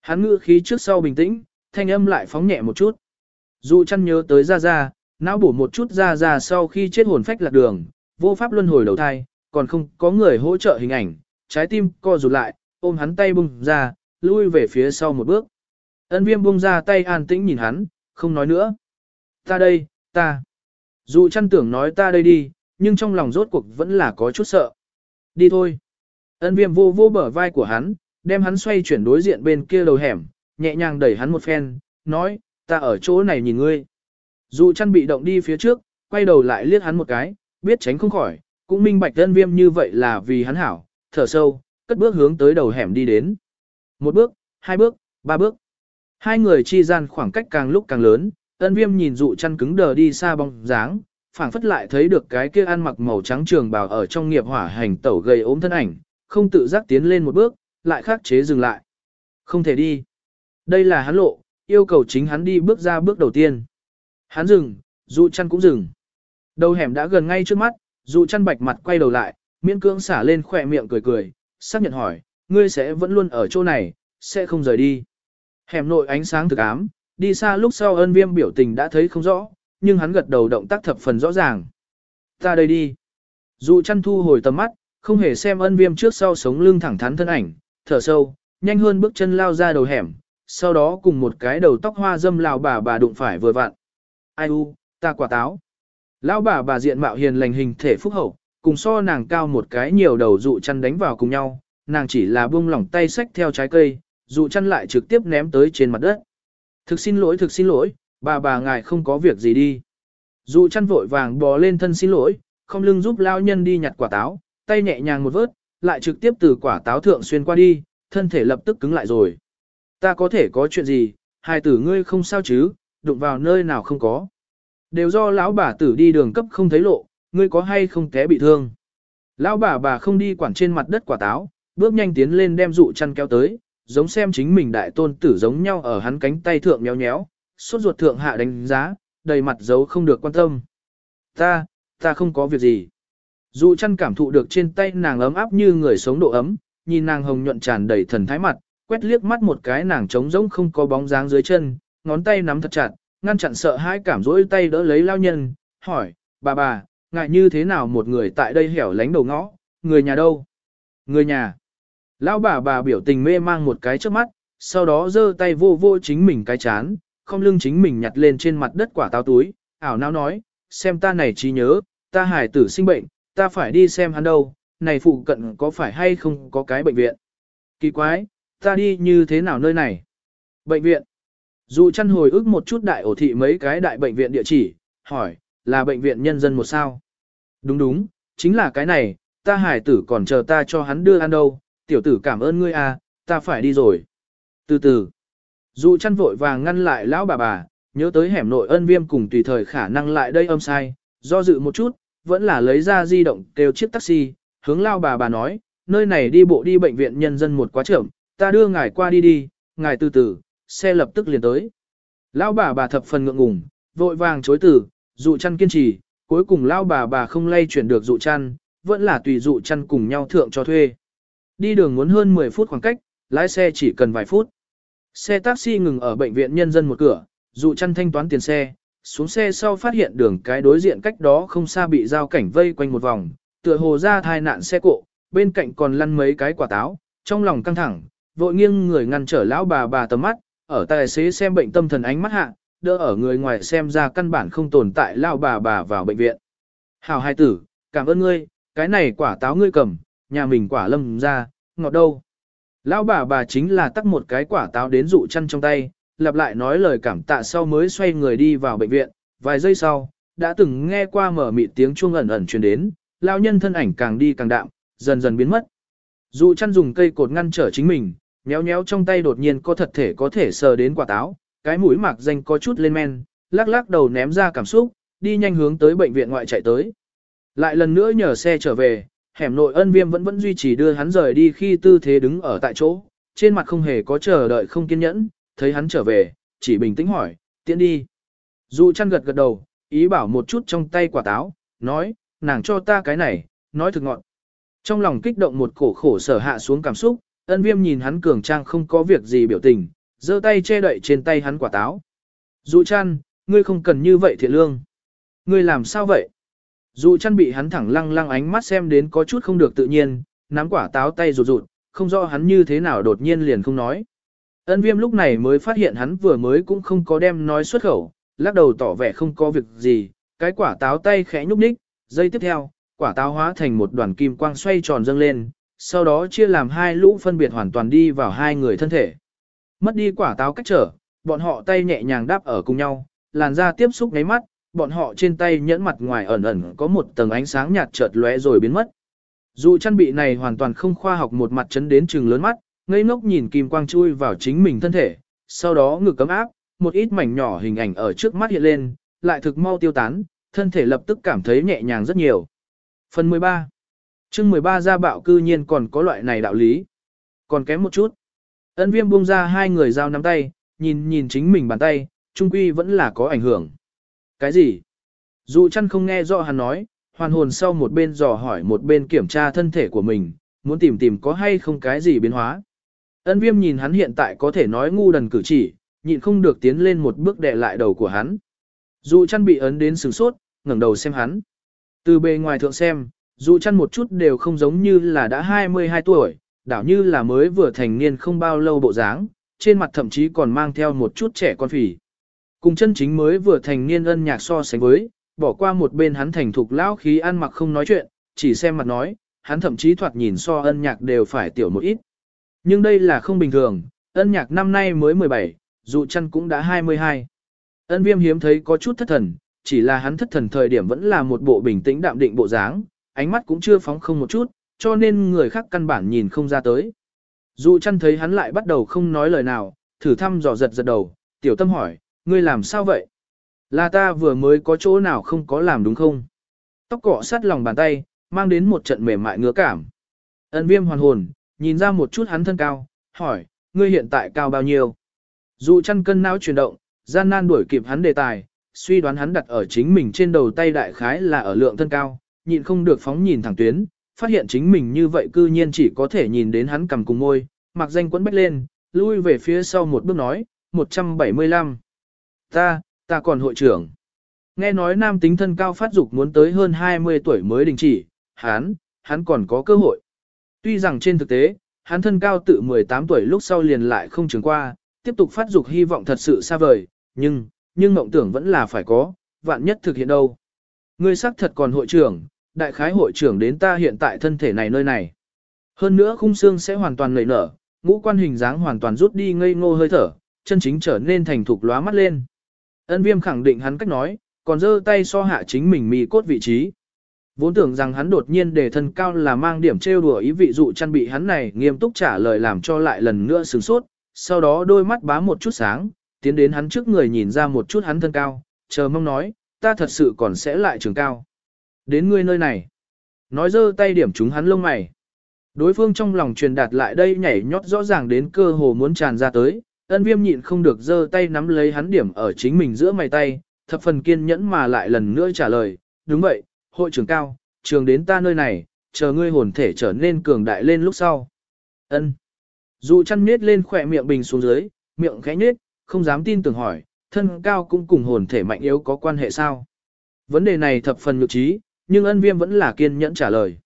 S1: Hắn ngữ khí trước sau bình tĩnh, thanh âm lại phóng nhẹ một chút. Dụ chăn nhớ tới ra ra, não bổ một chút ra ra sau khi chết hồn phách lạc đường, vô pháp luân hồi đầu thai, còn không có người hỗ trợ hình ảnh, trái tim co rụt lại, ôm hắn tay bung ra, lui về phía sau một bước. Ân viêm bung ra tay an tĩnh nhìn hắn, không nói nữa. Ta đây, ta. Dụ chăn tưởng nói ta đây đi, nhưng trong lòng rốt cuộc vẫn là có chút sợ. Đi thôi. Ân viêm vô vô bờ vai của hắn, đem hắn xoay chuyển đối diện bên kia đầu hẻm, nhẹ nhàng đẩy hắn một phen, nói, ta ở chỗ này nhìn ngươi. Dụ chăn bị động đi phía trước, quay đầu lại liếc hắn một cái, biết tránh không khỏi, cũng minh bạch ân viêm như vậy là vì hắn hảo, thở sâu, cất bước hướng tới đầu hẻm đi đến. Một bước, hai bước, ba bước. Hai người chi gian khoảng cách càng lúc càng lớn, ân viêm nhìn dụ chăn cứng đờ đi xa bóng dáng, phảng phất lại thấy được cái kia ăn mặc màu trắng trường bào ở trong nghiệp hỏa hành tẩu gầy ốm thân ảnh, không tự giác tiến lên một bước, lại khắc chế dừng lại. Không thể đi. Đây là hắn lộ, yêu cầu chính hắn đi bước ra bước đầu tiên. Hắn dừng, dụ chăn cũng dừng. Đầu hẻm đã gần ngay trước mắt, dụ chăn bạch mặt quay đầu lại, miễn cưỡng xả lên khỏe miệng cười cười, xác nhận hỏi, ngươi sẽ vẫn luôn ở chỗ này, sẽ không rời đi. Hẻm nội ánh sáng thực ám, đi xa lúc sau ân viêm biểu tình đã thấy không rõ, nhưng hắn gật đầu động tác thập phần rõ ràng. Ta đây đi. Dụ chăn thu hồi tầm mắt, không hề xem ân viêm trước sau sống lưng thẳng thắn thân ảnh, thở sâu, nhanh hơn bước chân lao ra đầu hẻm, sau đó cùng một cái đầu tóc hoa dâm lào bà bà đụng phải vừa vặn. Ai u, ta quả táo. Lão bà bà diện mạo hiền lành hình thể phúc hậu, cùng so nàng cao một cái nhiều đầu dụ chăn đánh vào cùng nhau, nàng chỉ là buông lỏng tay xách theo trái cây, dụ chăn lại trực tiếp ném tới trên mặt đất. Thực xin lỗi thực xin lỗi, bà bà ngài không có việc gì đi. Dụ chăn vội vàng bò lên thân xin lỗi, không lưng giúp lao nhân đi nhặt quả táo, tay nhẹ nhàng một vớt, lại trực tiếp từ quả táo thượng xuyên qua đi, thân thể lập tức cứng lại rồi. Ta có thể có chuyện gì, hai tử ngươi không sao chứ, đụng vào nơi nào không có. Đều do lão bà tử đi đường cấp không thấy lộ, ngươi có hay không té bị thương. Lão bà bà không đi quản trên mặt đất quả táo, bước nhanh tiến lên đem dụ chăn kéo tới, giống xem chính mình đại tôn tử giống nhau ở hắn cánh tay thượng nhéo nhéo, suốt ruột thượng hạ đánh giá, đầy mặt giấu không được quan tâm. Ta, ta không có việc gì. Dụ chăn cảm thụ được trên tay nàng ấm áp như người sống độ ấm, nhìn nàng hồng nhuận tràn đầy thần thái mặt, quét liếc mắt một cái nàng trống rỗng không có bóng dáng dưới chân, ngón tay nắm thật chặt, ngăn chặn sợ hãi cảm rỗi tay đỡ lấy lao nhân, hỏi, bà bà, ngại như thế nào một người tại đây hẻo lánh đầu ngõ, người nhà đâu? Người nhà. Lão bà bà biểu tình mê mang một cái trước mắt, sau đó giơ tay vô vô chính mình cái chán, không lưng chính mình nhặt lên trên mặt đất quả táo túi, ảo não nói, xem ta này trí nhớ, ta hải tử sinh bệnh, ta phải đi xem hắn đâu, này phụ cận có phải hay không có cái bệnh viện. Kỳ quái, ta đi như thế nào nơi này? Bệnh viện. Dù chăn hồi ức một chút đại ổ thị mấy cái đại bệnh viện địa chỉ, hỏi, là bệnh viện nhân dân một sao? Đúng đúng, chính là cái này, ta hải tử còn chờ ta cho hắn đưa ăn đâu, tiểu tử cảm ơn ngươi à, ta phải đi rồi. Từ từ, dụ chăn vội vàng ngăn lại lão bà bà, nhớ tới hẻm nội ân viêm cùng tùy thời khả năng lại đây âm sai, do dự một chút, vẫn là lấy ra di động kêu chiếc taxi, hướng lao bà bà nói, nơi này đi bộ đi bệnh viện nhân dân một quá trưởng, ta đưa ngài qua đi đi, ngài từ từ, xe lập tức liền tới. Lão bà bà thập phần ngượng ngùng, vội vàng chối từ, dụ chăn kiên trì, cuối cùng lão bà bà không lay chuyển được dụ chăn, vẫn là tùy dụ chăn cùng nhau thượng cho thuê. Đi đường muốn hơn 10 phút khoảng cách, lái xe chỉ cần vài phút. Xe taxi ngừng ở bệnh viện nhân dân một cửa, dụ chăn thanh toán tiền xe, xuống xe sau phát hiện đường cái đối diện cách đó không xa bị giao cảnh vây quanh một vòng, tựa hồ ra thai nạn xe cộ, bên cạnh còn lăn mấy cái quả táo, trong lòng căng thẳng, vội nghiêng người ngăn trở lão bà bà tầm mắt, ở tài xế xem bệnh tâm thần ánh mắt hạ, đỡ ở người ngoài xem ra căn bản không tồn tại lão bà bà vào bệnh viện. Hảo hai tử, cảm ơn ngươi, cái này quả táo ngươi cầm, nhà mình quả lâm ra, ngọt đâu. Lão bà bà chính là tắt một cái quả táo đến dụ chăn trong tay, lặp lại nói lời cảm tạ sau mới xoay người đi vào bệnh viện, vài giây sau, đã từng nghe qua mở mịt tiếng chuông ẩn ẩn truyền đến, lão nhân thân ảnh càng đi càng đạm, dần dần biến mất. Dụ chăn dùng cây cột ngăn trở chính mình, nhéo nhéo trong tay đột nhiên có thật thể có thể sờ đến quả táo, cái mũi mạc danh có chút lên men, lắc lắc đầu ném ra cảm xúc, đi nhanh hướng tới bệnh viện ngoại chạy tới. Lại lần nữa nhờ xe trở về, hẻm nội ân viêm vẫn vẫn duy trì đưa hắn rời đi khi tư thế đứng ở tại chỗ, trên mặt không hề có chờ đợi không kiên nhẫn, thấy hắn trở về, chỉ bình tĩnh hỏi, tiện đi. Dụ chăn gật gật đầu, ý bảo một chút trong tay quả táo, nói, nàng cho ta cái này, nói thực ngọn. Trong lòng kích động một cổ khổ sở hạ xuống cảm xúc, ân viêm nhìn hắn cường trang không có việc gì biểu tình, giơ tay che đậy trên tay hắn quả táo. Dụ chăn, ngươi không cần như vậy thiện lương. Ngươi làm sao vậy? Dù chăn bị hắn thẳng lăng lăng ánh mắt xem đến có chút không được tự nhiên, nắm quả táo tay rụt rụt, không rõ hắn như thế nào đột nhiên liền không nói. Ân viêm lúc này mới phát hiện hắn vừa mới cũng không có đem nói xuất khẩu, lắc đầu tỏ vẻ không có việc gì, cái quả táo tay khẽ nhúc nhích, giây tiếp theo, quả táo hóa thành một đoàn kim quang xoay tròn dâng lên, sau đó chia làm hai lũ phân biệt hoàn toàn đi vào hai người thân thể. Mất đi quả táo cách trở, bọn họ tay nhẹ nhàng đáp ở cùng nhau, làn da tiếp xúc ngáy mắt, bọn họ trên tay nhẫn mặt ngoài ẩn ẩn có một tầng ánh sáng nhạt chợt lóe rồi biến mất. Dù chăn bị này hoàn toàn không khoa học một mặt chấn đến trừng lớn mắt, ngây ngốc nhìn kim quang chui vào chính mình thân thể, sau đó ngực cấm áp, một ít mảnh nhỏ hình ảnh ở trước mắt hiện lên, lại thực mau tiêu tán, thân thể lập tức cảm thấy nhẹ nhàng rất nhiều. Phần 13 chương 13 ra bạo cư nhiên còn có loại này đạo lý. Còn kém một chút. Ân viêm buông ra hai người giao nắm tay, nhìn nhìn chính mình bàn tay, trung quy vẫn là có ảnh hưởng. Cái gì? Dụ chăn không nghe rõ hắn nói, hoàn hồn sau một bên dò hỏi một bên kiểm tra thân thể của mình, muốn tìm tìm có hay không cái gì biến hóa. Ân viêm nhìn hắn hiện tại có thể nói ngu đần cử chỉ, nhịn không được tiến lên một bước đè lại đầu của hắn. Dụ chăn bị ấn đến sửng sốt, ngẩng đầu xem hắn. Từ bề ngoài thượng xem, dụ chăn một chút đều không giống như là đã 22 tuổi, đảo như là mới vừa thành niên không bao lâu bộ dáng, trên mặt thậm chí còn mang theo một chút trẻ con phỉ. Cùng chân chính mới vừa thành niên ân nhạc so sánh với, bỏ qua một bên hắn thành thục lão khí ăn mặc không nói chuyện, chỉ xem mặt nói, hắn thậm chí thoạt nhìn so ân nhạc đều phải tiểu một ít. Nhưng đây là không bình thường, ân nhạc năm nay mới 17, dụ chăn cũng đã 22. Ân viêm hiếm thấy có chút thất thần, chỉ là hắn thất thần thời điểm vẫn là một bộ bình tĩnh đạm định bộ dáng, ánh mắt cũng chưa phóng không một chút, cho nên người khác căn bản nhìn không ra tới. Dụ chăn thấy hắn lại bắt đầu không nói lời nào, thử thăm dò giật giật đầu, tiểu tâm hỏi, ngươi làm sao vậy? Là ta vừa mới có chỗ nào không có làm đúng không? Tóc cọ sát lòng bàn tay, mang đến một trận mềm mại ngứa cảm. Ân viêm hoàn hồn, nhìn ra một chút hắn thân cao, hỏi, ngươi hiện tại cao bao nhiêu? Dụ chăn cân não chuyển động, gian nan đuổi kịp hắn đề tài, suy đoán hắn đặt ở chính mình trên đầu tay đại khái là ở lượng thân cao, nhịn không được phóng nhìn thẳng tuyến, phát hiện chính mình như vậy cư nhiên chỉ có thể nhìn đến hắn cầm cùng môi, mặc danh quấn bách lên, lui về phía sau một bước nói, 175. Ta, ta còn hội trưởng. Nghe nói nam tính thân cao phát dục muốn tới hơn 20 tuổi mới đình chỉ, hắn, hắn còn có cơ hội. Tuy rằng trên thực tế, hắn thân cao tự 18 tuổi lúc sau liền lại không trường qua, tiếp tục phát dục hy vọng thật sự xa vời, nhưng, nhưng mộng tưởng vẫn là phải có, vạn nhất thực hiện đâu. Ngươi xác thật còn hội trưởng, đại khái hội trưởng đến ta hiện tại thân thể này nơi này. Hơn nữa khung xương sẽ hoàn toàn nảy nở, ngũ quan hình dáng hoàn toàn rút đi ngây ngô hơi thở, chân chính trở nên thành thục lóa mắt lên. Ân viêm khẳng định hắn cách nói, còn giơ tay so hạ chính mình mì cốt vị trí. Vốn tưởng rằng hắn đột nhiên để thân cao là mang điểm trêu đùa ý vị dụ chăn bị hắn này nghiêm túc trả lời làm cho lại lần nữa sừng sốt, sau đó đôi mắt bá một chút sáng, tiến đến hắn trước người nhìn ra một chút hắn thân cao, chờ mong nói, ta thật sự còn sẽ lại trường cao. Đến ngươi nơi này. Nói giơ tay điểm chúng hắn lông mày. Đối phương trong lòng truyền đạt lại đây nhảy nhót rõ ràng đến cơ hồ muốn tràn ra tới, ân viêm nhịn không được giơ tay nắm lấy hắn điểm ở chính mình giữa mày tay, thập phần kiên nhẫn mà lại lần nữa trả lời, đúng vậy, hội trưởng cao, trường đến ta nơi này, chờ ngươi hồn thể trở nên cường đại lên lúc sau. ân Dụ chăn miết lên khỏe miệng bình xuống dưới, miệng khẽ nhết, không dám tin tưởng hỏi, thân cao cũng cùng hồn thể mạnh yếu có quan hệ sao? Vấn đề này thập phần nhược trí, nhưng ân viêm vẫn là kiên nhẫn trả lời.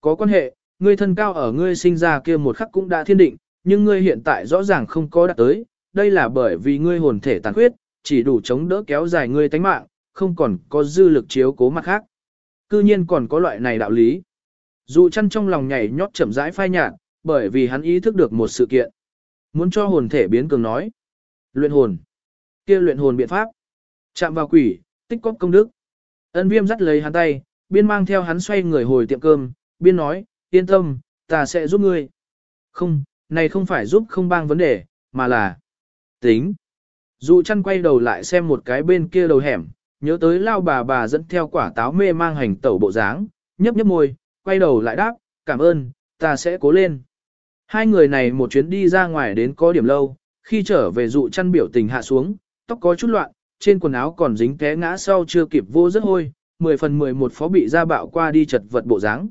S1: Có quan hệ, ngươi thân cao ở ngươi sinh ra kia một khắc cũng đã thiên định, nhưng ngươi hiện tại rõ ràng không có đạt tới, đây là bởi vì ngươi hồn thể tàn khuyết, chỉ đủ chống đỡ kéo dài ngươi tánh mạng, không còn có dư lực chiếu cố mặt khác. Cư nhiên còn có loại này đạo lý. Dù chăn trong lòng nhảy nhót chậm rãi phai nhạt, bởi vì hắn ý thức được một sự kiện. Muốn cho hồn thể biến cường nói. Luyện hồn. kia luyện hồn biện pháp. Chạm vào quỷ, tích cóp công đức. Ân viêm dắt lấy hắn tay, biên mang theo hắn xoay người hồi tiệm cơm, biên nói, yên tâm, ta sẽ giúp ngươi. Không, này không phải giúp không bang vấn đề, mà là tính. dụ chăn quay đầu lại xem một cái bên kia đầu hẻm, nhớ tới lao bà bà dẫn theo quả táo mê mang hành tẩu bộ dáng, nhấp nhấp môi, quay đầu lại đáp, cảm ơn, ta sẽ cố lên. Hai người này một chuyến đi ra ngoài đến có điểm lâu, khi trở về dụ chăn biểu tình hạ xuống, tóc có chút loạn, trên quần áo còn dính té ngã sau chưa kịp vô rất hôi, 10 phần 11 phó bị ra bạo qua đi chật vật bộ dáng.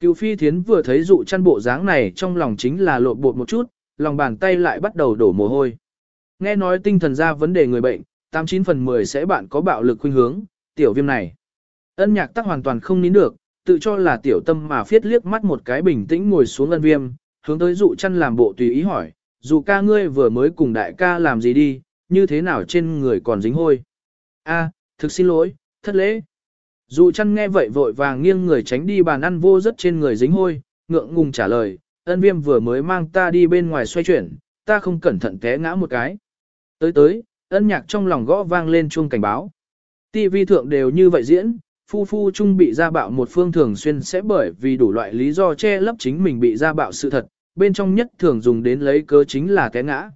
S1: Cựu phi thiến vừa thấy dụ chăn bộ dáng này trong lòng chính là lộn bột một chút, lòng bàn tay lại bắt đầu đổ mồ hôi. Nghe nói tinh thần ra vấn đề người bệnh, 89 phần 10 sẽ bạn có bạo lực khuynh hướng, tiểu viêm này. Ân nhạc tắc hoàn toàn không nín được, tự cho là tiểu tâm mà phiết liếc mắt một cái bình tĩnh ngồi xuống ân viêm, hướng tới dụ chăn làm bộ tùy ý hỏi, dù ca ngươi vừa mới cùng đại ca làm gì đi, như thế nào trên người còn dính hôi. a thực xin lỗi, thất lễ. Dụ chăn nghe vậy vội vàng nghiêng người tránh đi bàn ăn vô rất trên người dính hôi, ngượng ngùng trả lời, ân viêm vừa mới mang ta đi bên ngoài xoay chuyển, ta không cẩn thận té ngã một cái. Tới tới, ân nhạc trong lòng gõ vang lên chuông cảnh báo. TV thượng đều như vậy diễn, phu phu trung bị gia bạo một phương thường xuyên sẽ bởi vì đủ loại lý do che lấp chính mình bị gia bạo sự thật, bên trong nhất thường dùng đến lấy cớ chính là té ngã.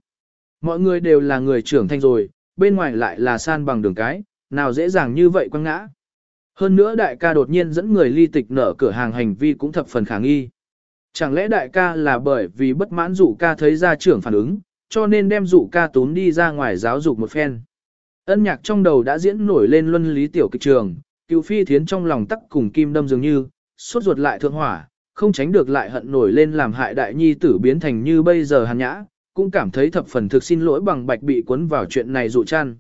S1: Mọi người đều là người trưởng thành rồi, bên ngoài lại là san bằng đường cái, nào dễ dàng như vậy quăng ngã. Hơn nữa đại ca đột nhiên dẫn người ly tịch nở cửa hàng hành vi cũng thập phần khả nghi. Chẳng lẽ đại ca là bởi vì bất mãn dụ ca thấy ra trưởng phản ứng, cho nên đem dụ ca tốn đi ra ngoài giáo dục một phen. Ân nhạc trong đầu đã diễn nổi lên luân lý tiểu kịch trường, cựu phi thiến trong lòng tắc cùng kim đâm dường như, suốt ruột lại thượng hỏa, không tránh được lại hận nổi lên làm hại đại nhi tử biến thành như bây giờ hàn nhã, cũng cảm thấy thập phần thực xin lỗi bằng bạch bị cuốn vào chuyện này dụ chăn.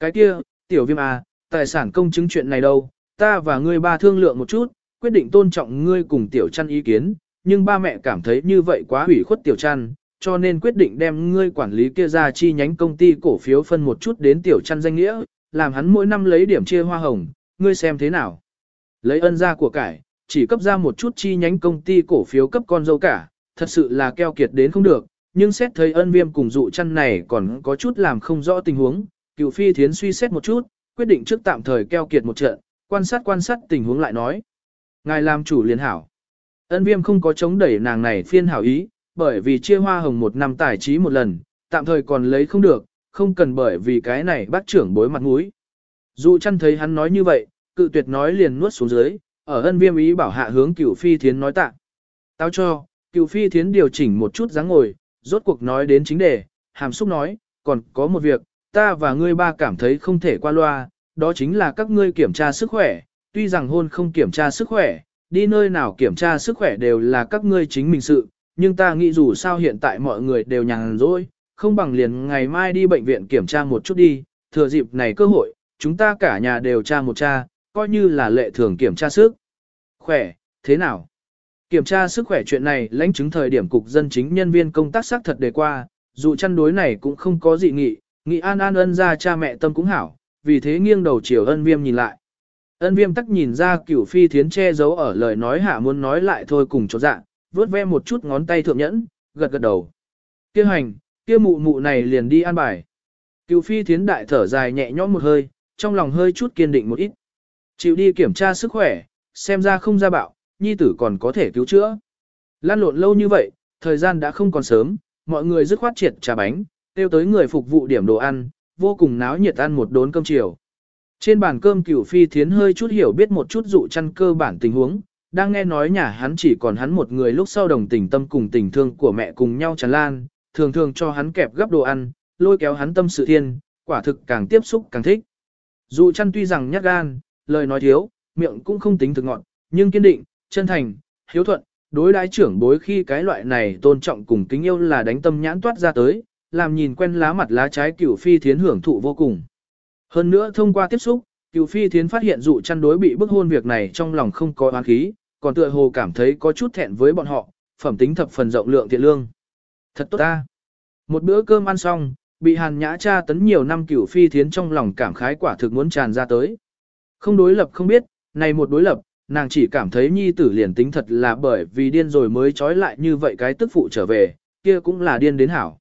S1: Cái kia, tiểu viêm à, tài sản công chứng chuyện này đâu, ta và ngươi ba thương lượng một chút, quyết định tôn trọng ngươi cùng tiểu chăn ý kiến, nhưng ba mẹ cảm thấy như vậy quá hủy khuất tiểu chăn, cho nên quyết định đem ngươi quản lý kia ra chi nhánh công ty cổ phiếu phân một chút đến tiểu chăn danh nghĩa, làm hắn mỗi năm lấy điểm chia hoa hồng, ngươi xem thế nào. Lấy ân ra của cải, chỉ cấp ra một chút chi nhánh công ty cổ phiếu cấp con dâu cả, thật sự là keo kiệt đến không được, nhưng xét thấy ân viêm cùng dụ chăn này còn có chút làm không rõ tình huống, cựu phi thiến suy xét một chút, quyết định trước tạm thời keo kiệt một trận, quan sát quan sát tình huống lại nói. Ngài làm chủ liền hảo. Ân viêm không có chống đẩy nàng này phiên hảo ý, bởi vì chia hoa hồng một năm tài trí một lần, tạm thời còn lấy không được, không cần bởi vì cái này bác trưởng bối mặt mũi. Dụ chăn thấy hắn nói như vậy, cự tuyệt nói liền nuốt xuống dưới, ở ân viêm ý bảo hạ hướng cửu phi thiến nói tạ. Tao cho, cửu phi thiến điều chỉnh một chút dáng ngồi, rốt cuộc nói đến chính đề, hàm xúc nói, còn có một việc, ta và ngươi ba cảm thấy không thể qua loa, đó chính là các ngươi kiểm tra sức khỏe, tuy rằng hôn không kiểm tra sức khỏe, đi nơi nào kiểm tra sức khỏe đều là các ngươi chính mình sự, nhưng ta nghĩ dù sao hiện tại mọi người đều nhàn rỗi, không bằng liền ngày mai đi bệnh viện kiểm tra một chút đi, thừa dịp này cơ hội, chúng ta cả nhà đều tra một tra, coi như là lệ thường kiểm tra sức khỏe, thế nào? Kiểm tra sức khỏe chuyện này lãnh chứng thời điểm cục dân chính nhân viên công tác xác thật đề qua, dù chăn đối này cũng không có dị nghị, nghị an an ân ra cha mẹ tâm cũng hảo, vì thế nghiêng đầu chiều ân viêm nhìn lại. Ân viêm tắc nhìn ra cửu phi thiến che giấu ở lời nói hạ muốn nói lại thôi cùng chỗ dạ, vướt ve một chút ngón tay thượng nhẫn, gật gật đầu. Kia hành, kia mụ mụ này liền đi an bài. Cửu phi thiến đại thở dài nhẹ nhõm một hơi, trong lòng hơi chút kiên định một ít. Chịu đi kiểm tra sức khỏe, xem ra không ra bạo, nhi tử còn có thể cứu chữa. Lan lộn lâu như vậy, thời gian đã không còn sớm, mọi người dứt khoát triệt trà bánh, tiêu tới người phục vụ điểm đồ ăn, vô cùng náo nhiệt ăn một đốn cơm chiều. Trên bàn cơm cửu phi thiến hơi chút hiểu biết một chút dụ chăn cơ bản tình huống, đang nghe nói nhà hắn chỉ còn hắn một người lúc sau đồng tình tâm cùng tình thương của mẹ cùng nhau tràn lan, thường thường cho hắn kẹp gấp đồ ăn, lôi kéo hắn tâm sự thiên, quả thực càng tiếp xúc càng thích. Dụ chăn tuy rằng nhát gan, lời nói thiếu, miệng cũng không tính thực ngọn, nhưng kiên định, chân thành, hiếu thuận, đối đái trưởng bối khi cái loại này tôn trọng cùng kính yêu là đánh tâm nhãn toát ra tới, làm nhìn quen lá mặt lá trái cửu phi thiến hưởng thụ vô cùng. Hơn nữa thông qua tiếp xúc, cửu phi thiến phát hiện dụ chăn đối bị bức hôn việc này trong lòng không có oán khí, còn tựa hồ cảm thấy có chút thẹn với bọn họ, phẩm tính thập phần rộng lượng thiện lương. Thật tốt ta. Một bữa cơm ăn xong, bị hàn nhã cha tấn nhiều năm cửu phi thiến trong lòng cảm khái quả thực muốn tràn ra tới. Không đối lập không biết, này một đối lập, nàng chỉ cảm thấy nhi tử liền tính thật là bởi vì điên rồi mới trói lại như vậy cái tức phụ trở về, kia cũng là điên đến hảo.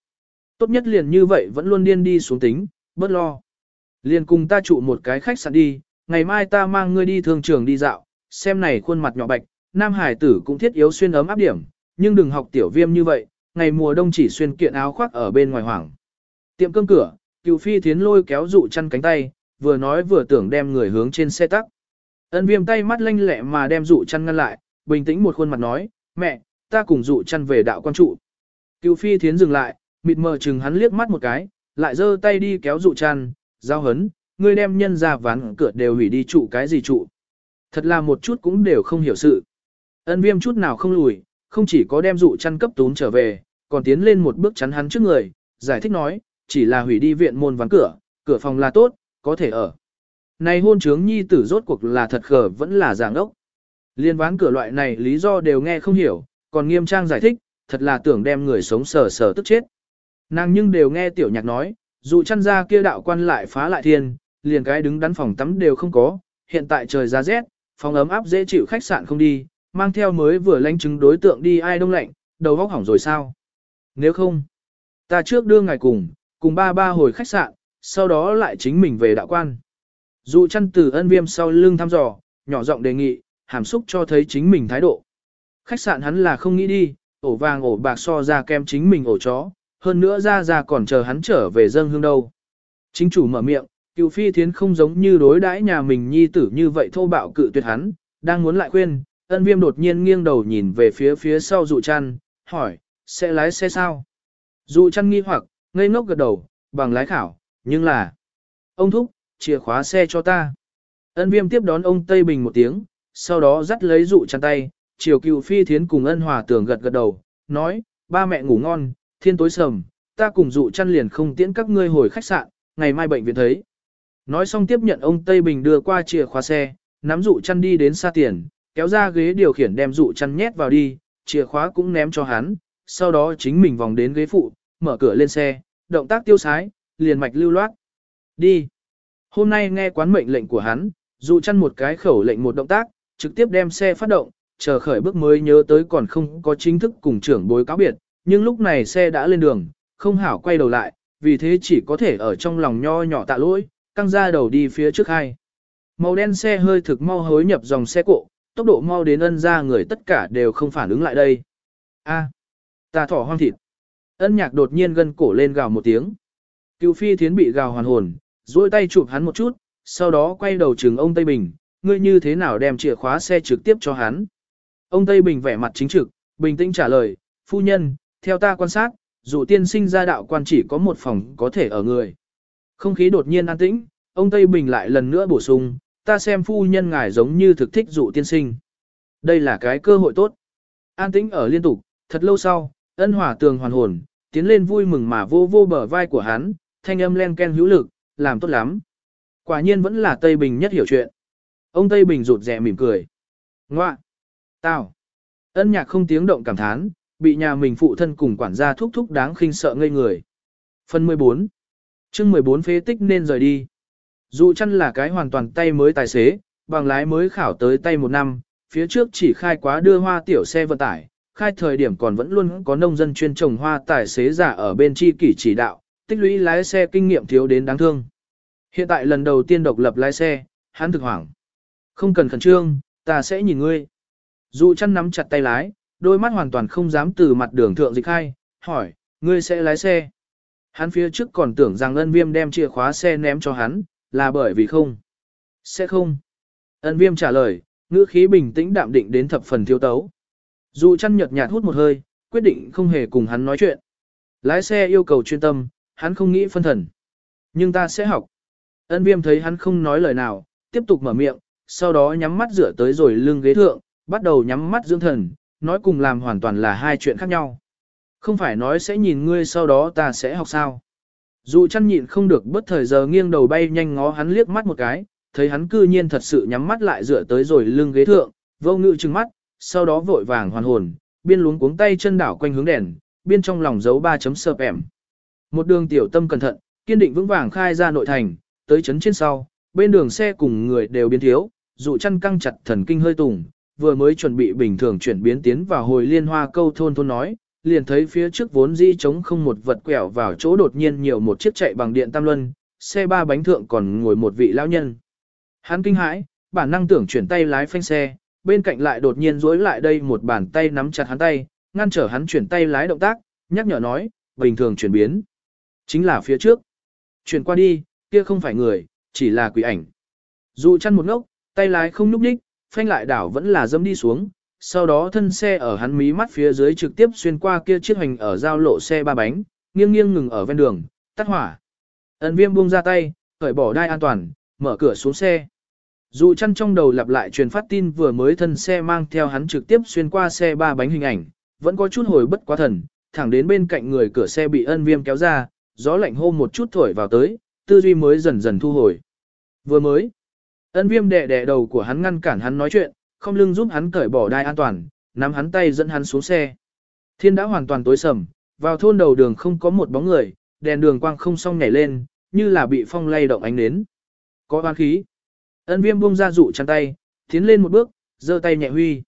S1: Tốt nhất liền như vậy vẫn luôn điên đi xuống tính, bớt lo. Liền cùng ta trụ một cái khách sạn đi, ngày mai ta mang ngươi đi thương trường đi dạo, xem này khuôn mặt nhỏ bạch, nam hải tử cũng thiết yếu xuyên ấm áp điểm, nhưng đừng học tiểu viêm như vậy, ngày mùa đông chỉ xuyên kiện áo khoác ở bên ngoài hoảng. Tiệm cơm cửa, cựu phi thiến lôi kéo dụ chăn cánh tay, vừa nói vừa tưởng đem người hướng trên xe tắc. Ân viêm tay mắt lanh lẹ mà đem dụ chăn ngăn lại, bình tĩnh một khuôn mặt nói, mẹ, ta cùng dụ chăn về đạo quan trụ. Cựu phi thiến dừng lại, mịt mờ chừng hắn liếc mắt một cái, lại giơ tay đi kéo dụ chăn, giao hấn, ngươi đem nhân ra ván cửa đều hủy đi trụ cái gì trụ. Thật là một chút cũng đều không hiểu sự. Ân viêm chút nào không lùi, không chỉ có đem dụ chăn cấp tún trở về, còn tiến lên một bước chắn hắn trước người, giải thích nói, chỉ là hủy đi viện môn ván cửa, cửa phòng là tốt, có thể ở. Này hôn trướng nhi tử rốt cuộc là thật khờ vẫn là giảng ốc. Liên ván cửa loại này lý do đều nghe không hiểu, còn nghiêm trang giải thích, thật là tưởng đem người sống sờ sờ tức chết. Nàng nhưng đều nghe tiểu nhạc nói, dù chăn ra kia đạo quan lại phá lại thiên, liền cái đứng đắn phòng tắm đều không có, hiện tại trời giá rét, phòng ấm áp dễ chịu khách sạn không đi, mang theo mới vừa lánh chứng đối tượng đi ai đông lạnh, đầu vóc hỏng rồi sao? Nếu không, ta trước đưa ngài cùng, cùng ba ba hồi khách sạn, sau đó lại chính mình về đạo quan. Dù chăn từ ân viêm sau lưng thăm dò, nhỏ giọng đề nghị, hàm xúc cho thấy chính mình thái độ. Khách sạn hắn là không nghĩ đi, ổ vàng ổ bạc so ra kem chính mình ổ chó, hơn nữa ra ra còn chờ hắn trở về dâng hương đâu. Chính chủ mở miệng, cựu phi thiến không giống như đối đãi nhà mình nhi tử như vậy thô bạo cự tuyệt hắn, đang muốn lại khuyên, ân viêm đột nhiên nghiêng đầu nhìn về phía phía sau dụ chăn, hỏi, sẽ lái xe sao? Dụ chăn nghi hoặc, ngây ngốc gật đầu, bằng lái khảo, nhưng là... Ông thúc, chìa khóa xe cho ta. Ân viêm tiếp đón ông Tây Bình một tiếng, sau đó dắt lấy dụ chăn tay, chiều cựu phi thiến cùng ân hòa tưởng gật gật đầu, nói, ba mẹ ngủ ngon, thiên tối sầm, ta cùng dụ chăn liền không tiễn các ngươi hồi khách sạn, ngày mai bệnh viện thấy. Nói xong tiếp nhận ông Tây Bình đưa qua chìa khóa xe, nắm dụ chăn đi đến xa tiền, kéo ra ghế điều khiển đem dụ chăn nhét vào đi, chìa khóa cũng ném cho hắn, sau đó chính mình vòng đến ghế phụ, mở cửa lên xe, động tác tiêu sái, liền mạch lưu loát. Đi. Hôm nay nghe quán mệnh lệnh của hắn, dụ chăn một cái khẩu lệnh một động tác, trực tiếp đem xe phát động, chờ khởi bước mới nhớ tới còn không có chính thức cùng trưởng bối cáo biệt, nhưng lúc này xe đã lên đường, không hảo quay đầu lại, vì thế chỉ có thể ở trong lòng nho nhỏ tạ lỗi, căng ra đầu đi phía trước hai. Màu đen xe hơi thực mau hối nhập dòng xe cộ, tốc độ mau đến ân ra người tất cả đều không phản ứng lại đây. A, ta thỏ hoang thịt. Ân nhạc đột nhiên gân cổ lên gào một tiếng. Cựu phi thiến bị gào hoàn hồn, duỗi tay chụp hắn một chút, sau đó quay đầu trừng ông Tây Bình, ngươi như thế nào đem chìa khóa xe trực tiếp cho hắn. Ông Tây Bình vẻ mặt chính trực, bình tĩnh trả lời, phu nhân, theo ta quan sát, dù tiên sinh ra đạo quan chỉ có một phòng có thể ở người. Không khí đột nhiên an tĩnh, ông Tây Bình lại lần nữa bổ sung, ta xem phu nhân ngài giống như thực thích dụ tiên sinh. Đây là cái cơ hội tốt. An tĩnh ở liên tục, thật lâu sau, ân hỏa tường hoàn hồn, tiến lên vui mừng mà vô vô bờ vai của hắn, thanh âm len ken hữu lực, làm tốt lắm. Quả nhiên vẫn là Tây Bình nhất hiểu chuyện. Ông Tây Bình rụt rè mỉm cười. Ngoạ! Tao! Ân nhạc không tiếng động cảm thán, bị nhà mình phụ thân cùng quản gia thúc thúc đáng khinh sợ ngây người. Phần 14 chương 14 phế tích nên rời đi. Dù chăn là cái hoàn toàn tay mới tài xế, bằng lái mới khảo tới tay một năm, phía trước chỉ khai quá đưa hoa tiểu xe vận tải, khai thời điểm còn vẫn luôn có nông dân chuyên trồng hoa tài xế giả ở bên chi kỷ chỉ đạo, tích lũy lái xe kinh nghiệm thiếu đến đáng thương. Hiện tại lần đầu tiên độc lập lái xe, hắn thực hoảng. Không cần khẩn trương, ta sẽ nhìn ngươi. Dù chăn nắm chặt tay lái, đôi mắt hoàn toàn không dám từ mặt đường thượng dịch khai, hỏi, ngươi sẽ lái xe. Hắn phía trước còn tưởng rằng ân viêm đem chìa khóa xe ném cho hắn, là bởi vì không. Sẽ không. Ân viêm trả lời, ngữ khí bình tĩnh đạm định đến thập phần thiếu tấu. Dù chăn nhợt nhạt hút một hơi, quyết định không hề cùng hắn nói chuyện. Lái xe yêu cầu chuyên tâm, hắn không nghĩ phân thần. Nhưng ta sẽ học. Ân viêm thấy hắn không nói lời nào, tiếp tục mở miệng, sau đó nhắm mắt rửa tới rồi lưng ghế thượng, bắt đầu nhắm mắt dưỡng thần, nói cùng làm hoàn toàn là hai chuyện khác nhau. Không phải nói sẽ nhìn ngươi sau đó ta sẽ học sao. Dù chăn nhịn không được bất thời giờ nghiêng đầu bay nhanh ngó hắn liếc mắt một cái, thấy hắn cư nhiên thật sự nhắm mắt lại dựa tới rồi lưng ghế thượng, vô ngự trừng mắt, sau đó vội vàng hoàn hồn, biên luống cuống tay chân đảo quanh hướng đèn, biên trong lòng giấu ba chấm sợp ẻm. Một đường tiểu tâm cẩn thận, kiên định vững vàng khai ra nội thành, tới chấn trên sau, bên đường xe cùng người đều biến thiếu, dụ chăn căng chặt thần kinh hơi tùng, vừa mới chuẩn bị bình thường chuyển biến tiến vào hồi liên hoa câu thôn thôn nói, liền thấy phía trước vốn di trống không một vật quẹo vào chỗ đột nhiên nhiều một chiếc chạy bằng điện tam luân, xe ba bánh thượng còn ngồi một vị lão nhân. Hắn kinh hãi, bản năng tưởng chuyển tay lái phanh xe, bên cạnh lại đột nhiên duỗi lại đây một bàn tay nắm chặt hắn tay, ngăn trở hắn chuyển tay lái động tác, nhắc nhở nói, bình thường chuyển biến. Chính là phía trước. Chuyển qua đi, kia không phải người, chỉ là quỷ ảnh. Dù chăn một ngốc, tay lái không núp đích, phanh lại đảo vẫn là dâm đi xuống, sau đó thân xe ở hắn mí mắt phía dưới trực tiếp xuyên qua kia chiếc hành ở giao lộ xe ba bánh, nghiêng nghiêng ngừng ở ven đường, tắt hỏa. Ấn viêm buông ra tay, cởi bỏ đai an toàn, mở cửa xuống xe. Dù chăn trong đầu lặp lại truyền phát tin vừa mới thân xe mang theo hắn trực tiếp xuyên qua xe ba bánh hình ảnh, vẫn có chút hồi bất quá thần, thẳng đến bên cạnh người cửa xe bị ân viêm kéo ra, gió lạnh hô một chút thổi vào tới, tư duy mới dần dần thu hồi. Vừa mới, ân viêm đẻ đẻ đầu của hắn ngăn cản hắn nói chuyện, không lưng giúp hắn cởi bỏ đai an toàn, nắm hắn tay dẫn hắn xuống xe. Thiên đã hoàn toàn tối sầm, vào thôn đầu đường không có một bóng người, đèn đường quang không song nhảy lên, như là bị phong lay động ánh nến. Có oan khí. Ân viêm buông ra dụ chăn tay, tiến lên một bước, giơ tay nhẹ huy.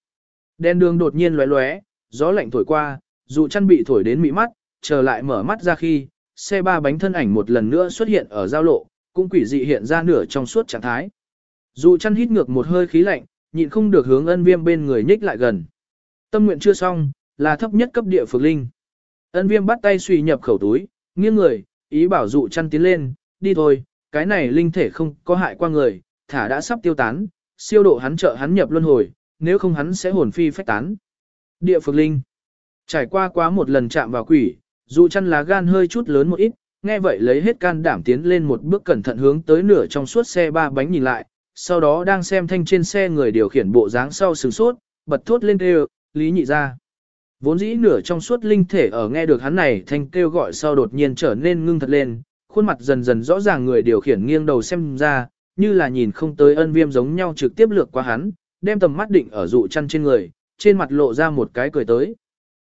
S1: Đèn đường đột nhiên lóe lóe, gió lạnh thổi qua, dụ chăn bị thổi đến mị mắt, trở lại mở mắt ra khi, xe ba bánh thân ảnh một lần nữa xuất hiện ở giao lộ, cũng quỷ dị hiện ra nửa trong suốt trạng thái. Dụ chăn hít ngược một hơi khí lạnh, nhịn không được hướng ân viêm bên người nhích lại gần. Tâm nguyện chưa xong, là thấp nhất cấp địa phược linh. Ân viêm bắt tay suy nhập khẩu túi, nghiêng người, ý bảo dụ chăn tiến lên, đi thôi, cái này linh thể không có hại qua người, thả đã sắp tiêu tán, siêu độ hắn trợ hắn nhập luân hồi, nếu không hắn sẽ hồn phi phách tán. Địa phược linh. Trải qua quá một lần chạm vào quỷ, dụ chăn lá gan hơi chút lớn một ít, nghe vậy lấy hết can đảm tiến lên một bước cẩn thận hướng tới nửa trong suốt xe ba bánh nhìn lại, sau đó đang xem thanh trên xe người điều khiển bộ dáng sau sừng sốt, bật thốt lên kêu, lý nhị ra. Vốn dĩ nửa trong suốt linh thể ở nghe được hắn này thanh kêu gọi sau đột nhiên trở nên ngưng thật lên, khuôn mặt dần dần rõ ràng người điều khiển nghiêng đầu xem ra, như là nhìn không tới ân viêm giống nhau trực tiếp lược qua hắn, đem tầm mắt định ở dụ chăn trên người, trên mặt lộ ra một cái cười tới.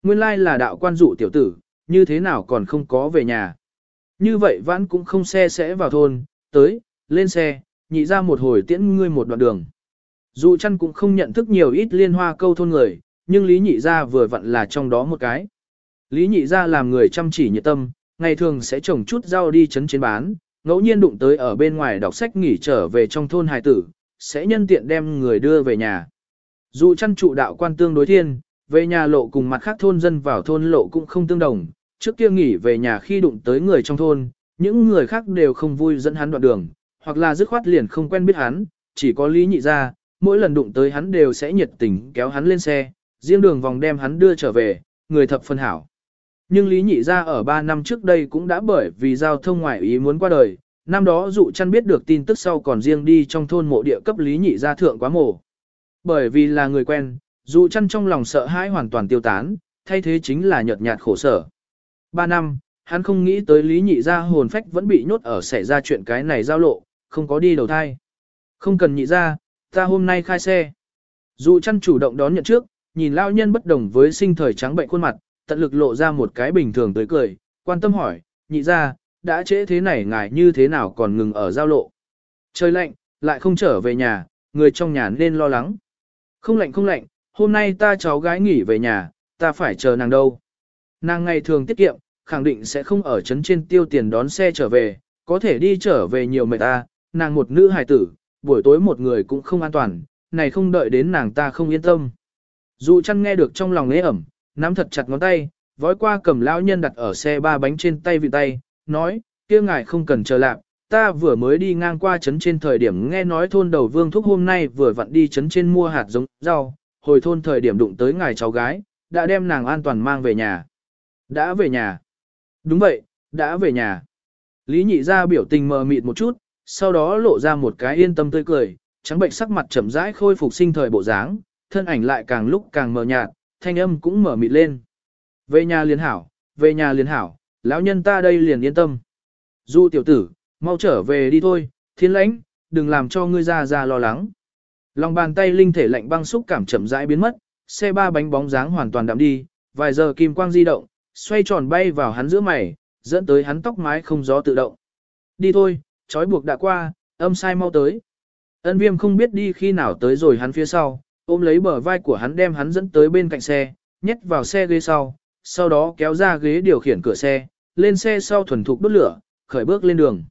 S1: Nguyên lai là đạo quan dụ tiểu tử, như thế nào còn không có về nhà. Như vậy vãn cũng không xe sẽ vào thôn, tới, lên xe, nhị ra một hồi tiễn ngươi một đoạn đường. Dụ chăn cũng không nhận thức nhiều ít liên hoa câu thôn người, nhưng Lý Nhị Gia vừa vặn là trong đó một cái. Lý Nhị Gia làm người chăm chỉ nhiệt tâm, ngày thường sẽ trồng chút rau đi chấn chiến bán, ngẫu nhiên đụng tới ở bên ngoài đọc sách nghỉ trở về trong thôn hài tử, sẽ nhân tiện đem người đưa về nhà. Dù chăn trụ đạo quan tương đối thiên, về nhà lộ cùng mặt khác thôn dân vào thôn lộ cũng không tương đồng, trước kia nghỉ về nhà khi đụng tới người trong thôn, những người khác đều không vui dẫn hắn đoạn đường, hoặc là dứt khoát liền không quen biết hắn, chỉ có lý nhị ra, mỗi lần đụng tới hắn đều sẽ nhiệt tình kéo hắn lên xe, riêng đường vòng đem hắn đưa trở về, người thập phân hảo. Nhưng Lý Nhị ra ở 3 năm trước đây cũng đã bởi vì giao thông ngoại ý muốn qua đời, năm đó dụ chăn biết được tin tức sau còn riêng đi trong thôn mộ địa cấp lý nhị gia thượng quá mổ. Bởi vì là người quen, dụ chăn trong lòng sợ hãi hoàn toàn tiêu tán, thay thế chính là nhợt nhạt khổ sở. Ba năm, hắn không nghĩ tới lý nhị gia hồn phách vẫn bị nhốt ở xảy ra chuyện cái này giao lộ, không có đi đầu thai. Không cần nhị gia, ta hôm nay khai xe. Dụ chăn chủ động đón nhận trước, nhìn lao nhân bất đồng với sinh thời trắng bệnh khuôn mặt, tận lực lộ ra một cái bình thường tới cười, quan tâm hỏi, nhị gia, đã trễ thế này ngài như thế nào còn ngừng ở giao lộ. Trời lạnh, lại không trở về nhà, người trong nhà nên lo lắng. Không lạnh không lạnh, hôm nay ta cháu gái nghỉ về nhà, ta phải chờ nàng đâu. Nàng ngày thường tiết kiệm, khẳng định sẽ không ở trấn trên tiêu tiền đón xe trở về, có thể đi trở về nhiều mệt ta, nàng một nữ hài tử, buổi tối một người cũng không an toàn, này không đợi đến nàng ta không yên tâm. Dù chăn nghe được trong lòng ế ẩm, nắm thật chặt ngón tay, vói qua cầm lão nhân đặt ở xe ba bánh trên tay vị tay, nói, kia ngài không cần chờ lạc, ta vừa mới đi ngang qua trấn trên thời điểm nghe nói thôn đầu vương thúc hôm nay vừa vặn đi trấn trên mua hạt giống rau, hồi thôn thời điểm đụng tới ngài cháu gái, đã đem nàng an toàn mang về nhà. Đã về nhà. Đúng vậy, đã về nhà. Lý nhị ra biểu tình mờ mịt một chút, sau đó lộ ra một cái yên tâm tươi cười, trắng bệnh sắc mặt chậm rãi khôi phục sinh thời bộ dáng, thân ảnh lại càng lúc càng mờ nhạt, thanh âm cũng mở mịt lên. Về nhà liền hảo, về nhà liền hảo, lão nhân ta đây liền yên tâm. Du tiểu tử, mau trở về đi thôi, thiên lãnh, đừng làm cho ngươi ra ra lo lắng. Lòng bàn tay linh thể lạnh băng xúc cảm chậm rãi biến mất, xe ba bánh bóng dáng hoàn toàn đạm đi, vài giờ kim quang di động, xoay tròn bay vào hắn giữa mày, dẫn tới hắn tóc mái không gió tự động. Đi thôi, trói buộc đã qua, âm sai mau tới. Ân viêm không biết đi khi nào tới rồi hắn phía sau, ôm lấy bờ vai của hắn đem hắn dẫn tới bên cạnh xe, nhét vào xe ghế sau, sau đó kéo ra ghế điều khiển cửa xe, lên xe sau thuần thục đốt lửa, khởi bước lên đường.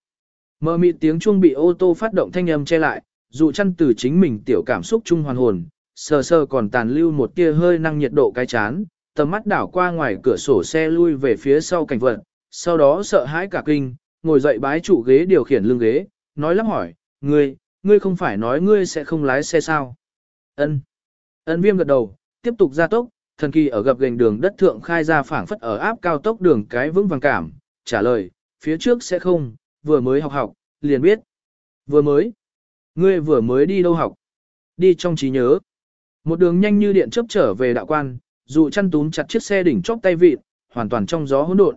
S1: Mờ mịt tiếng chuông bị ô tô phát động thanh âm che lại, dù chăn từ chính mình tiểu cảm xúc chung hoàn hồn, sờ sờ còn tàn lưu một tia hơi năng nhiệt độ cái chán, tầm mắt đảo qua ngoài cửa sổ xe lui về phía sau cảnh vật, sau đó sợ hãi cả kinh, ngồi dậy bái chủ ghế điều khiển lưng ghế, nói lắp hỏi, ngươi, ngươi không phải nói ngươi sẽ không lái xe sao? Ân. Ân viêm gật đầu, tiếp tục ra tốc, thần kỳ ở gặp gành đường đất thượng khai ra phảng phất ở áp cao tốc đường cái vững vàng cảm, trả lời, phía trước sẽ không, vừa mới học học, liền biết. Vừa mới. Ngươi vừa mới đi đâu học? Đi trong trí nhớ. Một đường nhanh như điện chớp trở về đạo quan, dù chăn túm chặt chiếc xe đỉnh chóp tay vịt, hoàn toàn trong gió hỗn độn.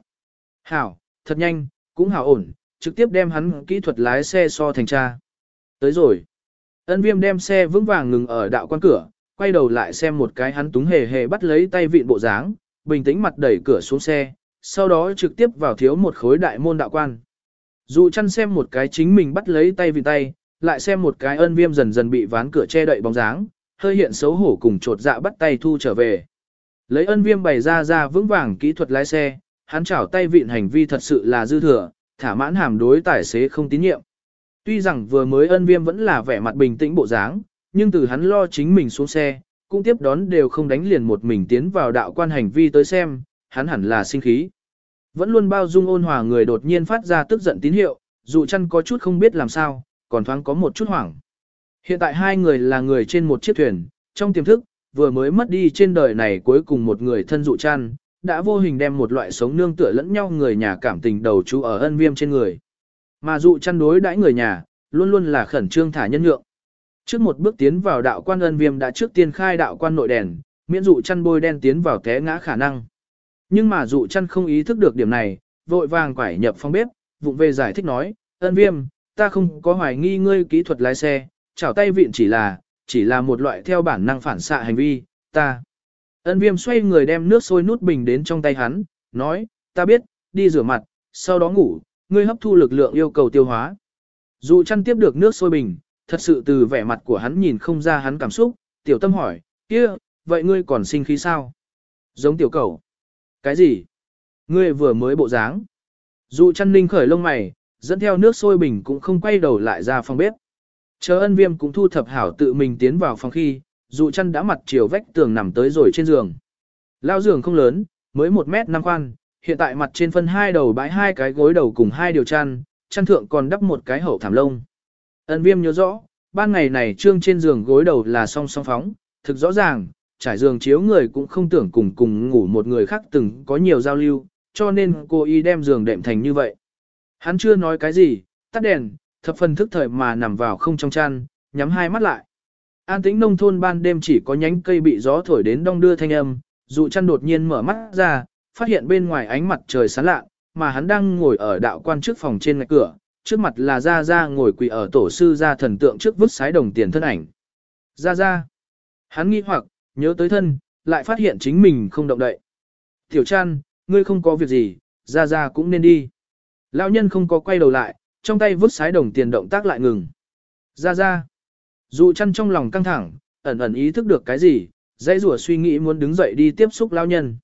S1: Hảo, thật nhanh, cũng hảo ổn, trực tiếp đem hắn kỹ thuật lái xe so thành tra. Tới rồi. Ân viêm đem xe vững vàng ngừng ở đạo quan cửa, quay đầu lại xem một cái hắn túng hề hề bắt lấy tay vịn bộ dáng, bình tĩnh mặt đẩy cửa xuống xe, sau đó trực tiếp vào thiếu một khối đại môn đạo quan. Dù chăn xem một cái chính mình bắt lấy tay vịn tay, lại xem một cái ân viêm dần dần bị ván cửa che đậy bóng dáng, hơi hiện xấu hổ cùng trột dạ bắt tay thu trở về. Lấy ân viêm bày ra ra vững vàng kỹ thuật lái xe, hắn chảo tay vịn hành vi thật sự là dư thừa, thả mãn hàm đối tài xế không tín nhiệm. Tuy rằng vừa mới ân viêm vẫn là vẻ mặt bình tĩnh bộ dáng, nhưng từ hắn lo chính mình xuống xe, cũng tiếp đón đều không đánh liền một mình tiến vào đạo quan hành vi tới xem, hắn hẳn là sinh khí. Vẫn luôn bao dung ôn hòa người đột nhiên phát ra tức giận tín hiệu, dù chăn có chút không biết làm sao, còn thoáng có một chút hoảng. Hiện tại hai người là người trên một chiếc thuyền, trong tiềm thức, vừa mới mất đi trên đời này cuối cùng một người thân dụ chăn, đã vô hình đem một loại sống nương tựa lẫn nhau người nhà cảm tình đầu chú ở ân viêm trên người. Mà dụ chăn đối đãi người nhà, luôn luôn là khẩn trương thả nhân nhượng. Trước một bước tiến vào đạo quan ân viêm đã trước tiên khai đạo quan nội đèn, miễn dụ chăn bôi đen tiến vào té ngã khả năng. Nhưng mà dụ chăn không ý thức được điểm này, vội vàng quải nhập phòng bếp, vụng về giải thích nói, ân viêm, ta không có hoài nghi ngươi kỹ thuật lái xe, chảo tay vịn chỉ là, chỉ là một loại theo bản năng phản xạ hành vi, ta. Ân viêm xoay người đem nước sôi nút bình đến trong tay hắn, nói, ta biết, đi rửa mặt, sau đó ngủ, ngươi hấp thu lực lượng yêu cầu tiêu hóa. Dù chăn tiếp được nước sôi bình, thật sự từ vẻ mặt của hắn nhìn không ra hắn cảm xúc, tiểu tâm hỏi, kia, vậy ngươi còn sinh khí sao? Giống tiểu cầu. Cái gì? Ngươi vừa mới bộ dáng. Dù chăn ninh khởi lông mày, dẫn theo nước sôi bình cũng không quay đầu lại ra phòng bếp. Chờ ân viêm cũng thu thập hảo tự mình tiến vào phòng khi, dù chăn đã mặt chiều vách tường nằm tới rồi trên giường. Lao giường không lớn, mới 1 mét năm khoan, hiện tại mặt trên phân hai đầu bãi hai cái gối đầu cùng hai điều chăn, chăn thượng còn đắp một cái hậu thảm lông. Ân viêm nhớ rõ, ban ngày này trương trên giường gối đầu là song song phóng, thực rõ ràng, trải giường chiếu người cũng không tưởng cùng cùng ngủ một người khác từng có nhiều giao lưu, cho nên cô y đem giường đệm thành như vậy. Hắn chưa nói cái gì, tắt đèn, thập phần thức thời mà nằm vào không trong chăn, nhắm hai mắt lại. An tĩnh nông thôn ban đêm chỉ có nhánh cây bị gió thổi đến đong đưa thanh âm, dụ chăn đột nhiên mở mắt ra, phát hiện bên ngoài ánh mặt trời sáng lạ, mà hắn đang ngồi ở đạo quan trước phòng trên ngạch cửa, trước mặt là Gia Gia ngồi quỳ ở tổ sư gia thần tượng trước vứt sái đồng tiền thân ảnh. Gia Gia. Hắn nghi hoặc, nhớ tới thân, lại phát hiện chính mình không động đậy. Tiểu chăn, ngươi không có việc gì, Gia Gia cũng nên đi. Lão nhân không có quay đầu lại, trong tay vứt sái đồng tiền động tác lại ngừng. Gia Gia. Dụ chăn trong lòng căng thẳng, ẩn ẩn ý thức được cái gì, dãy rủa suy nghĩ muốn đứng dậy đi tiếp xúc lão nhân.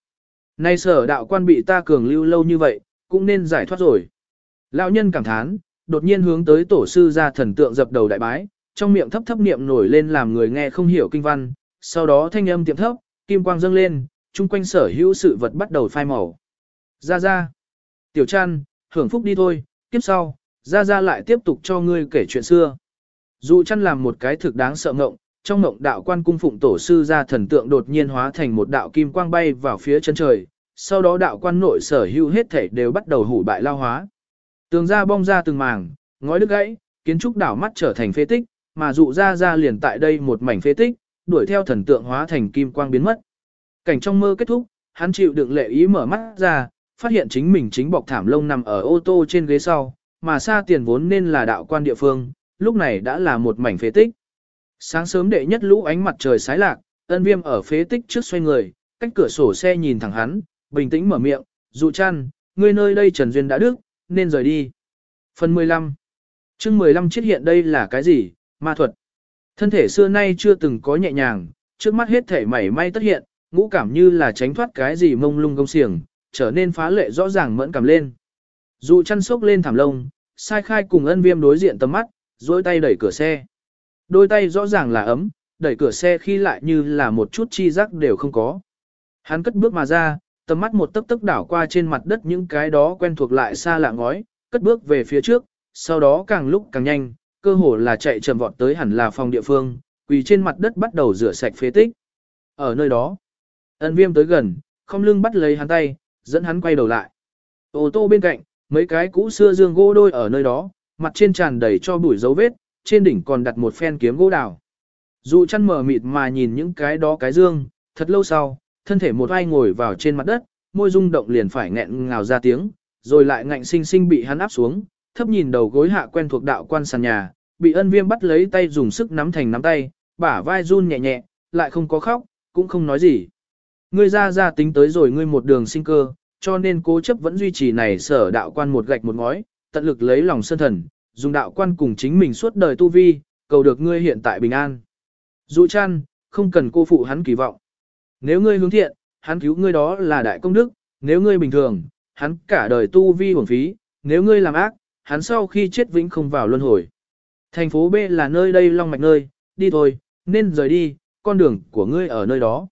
S1: Nay sở đạo quan bị ta cường lưu lâu như vậy, cũng nên giải thoát rồi. Lão nhân cảm thán, đột nhiên hướng tới tổ sư ra thần tượng dập đầu đại bái, trong miệng thấp thấp niệm nổi lên làm người nghe không hiểu kinh văn, sau đó thanh âm tiệm thấp, kim quang dâng lên, chung quanh sở hữu sự vật bắt đầu phai màu. Ra ra, tiểu chăn, hưởng phúc đi thôi, tiếp sau, ra ra lại tiếp tục cho ngươi kể chuyện xưa. Dù chăn làm một cái thực đáng sợ ngộng, trong ngộng đạo quan cung phụng tổ sư ra thần tượng đột nhiên hóa thành một đạo kim quang bay vào phía chân trời, sau đó đạo quan nội sở hữu hết thể đều bắt đầu hủ bại lao hóa. Tường ra bong ra từng màng, ngói đứt gãy, kiến trúc đảo mắt trở thành phế tích, mà dụ ra ra liền tại đây một mảnh phế tích, đuổi theo thần tượng hóa thành kim quang biến mất. Cảnh trong mơ kết thúc, hắn chịu đựng lệ ý mở mắt ra, phát hiện chính mình chính bọc thảm lông nằm ở ô tô trên ghế sau, mà xa tiền vốn nên là đạo quan địa phương, lúc này đã là một mảnh phế tích. Sáng sớm đệ nhất lũ ánh mặt trời sái lạc, ân viêm ở phế tích trước xoay người, cách cửa sổ xe nhìn thẳng hắn, bình tĩnh mở miệng, dụ chăn, ngươi nơi đây Trần Duyên đã đức, nên rời đi. Phần 15 chương 15 chết hiện đây là cái gì? Ma thuật. Thân thể xưa nay chưa từng có nhẹ nhàng, trước mắt hết thể mảy may tất hiện, ngũ cảm như là tránh thoát cái gì mông lung công xiềng, trở nên phá lệ rõ ràng mẫn cảm lên. Dụ chăn sốc lên thảm lông, sai khai cùng ân viêm đối diện tầm mắt, dối tay đẩy cửa xe. Đôi tay rõ ràng là ấm, đẩy cửa xe khi lại như là một chút chi giác đều không có. Hắn cất bước mà ra, tầm mắt một tấc tấc đảo qua trên mặt đất những cái đó quen thuộc lại xa lạ ngói, cất bước về phía trước, sau đó càng lúc càng nhanh, cơ hồ là chạy chậm vọt tới hẳn là phòng địa phương, quỳ trên mặt đất bắt đầu rửa sạch phế tích. Ở nơi đó, ân viêm tới gần, không lưng bắt lấy hắn tay, dẫn hắn quay đầu lại. Ô tô bên cạnh, mấy cái cũ xưa dương gỗ đôi ở nơi đó, mặt trên tràn đầy cho bụi dấu vết, trên đỉnh còn đặt một phen kiếm gỗ đào. Dụ chăn mở mịt mà nhìn những cái đó cái dương, thật lâu sau, thân thể một ai ngồi vào trên mặt đất, môi rung động liền phải nghẹn ngào ra tiếng, rồi lại ngạnh sinh sinh bị hắn áp xuống, thấp nhìn đầu gối hạ quen thuộc đạo quan sàn nhà, bị ân viêm bắt lấy tay dùng sức nắm thành nắm tay, bả vai run nhẹ nhẹ, lại không có khóc, cũng không nói gì. Ngươi ra ra tính tới rồi ngươi một đường sinh cơ, cho nên cố chấp vẫn duy trì này sở đạo quan một gạch một ngói, tận lực lấy lòng sơn thần, dùng đạo quan cùng chính mình suốt đời tu vi, cầu được ngươi hiện tại bình an. Dụ chăn, không cần cô phụ hắn kỳ vọng. Nếu ngươi hướng thiện, hắn cứu ngươi đó là đại công đức, nếu ngươi bình thường, hắn cả đời tu vi hưởng phí, nếu ngươi làm ác, hắn sau khi chết vĩnh không vào luân hồi. Thành phố B là nơi đây long mạch nơi, đi thôi, nên rời đi, con đường của ngươi ở nơi đó.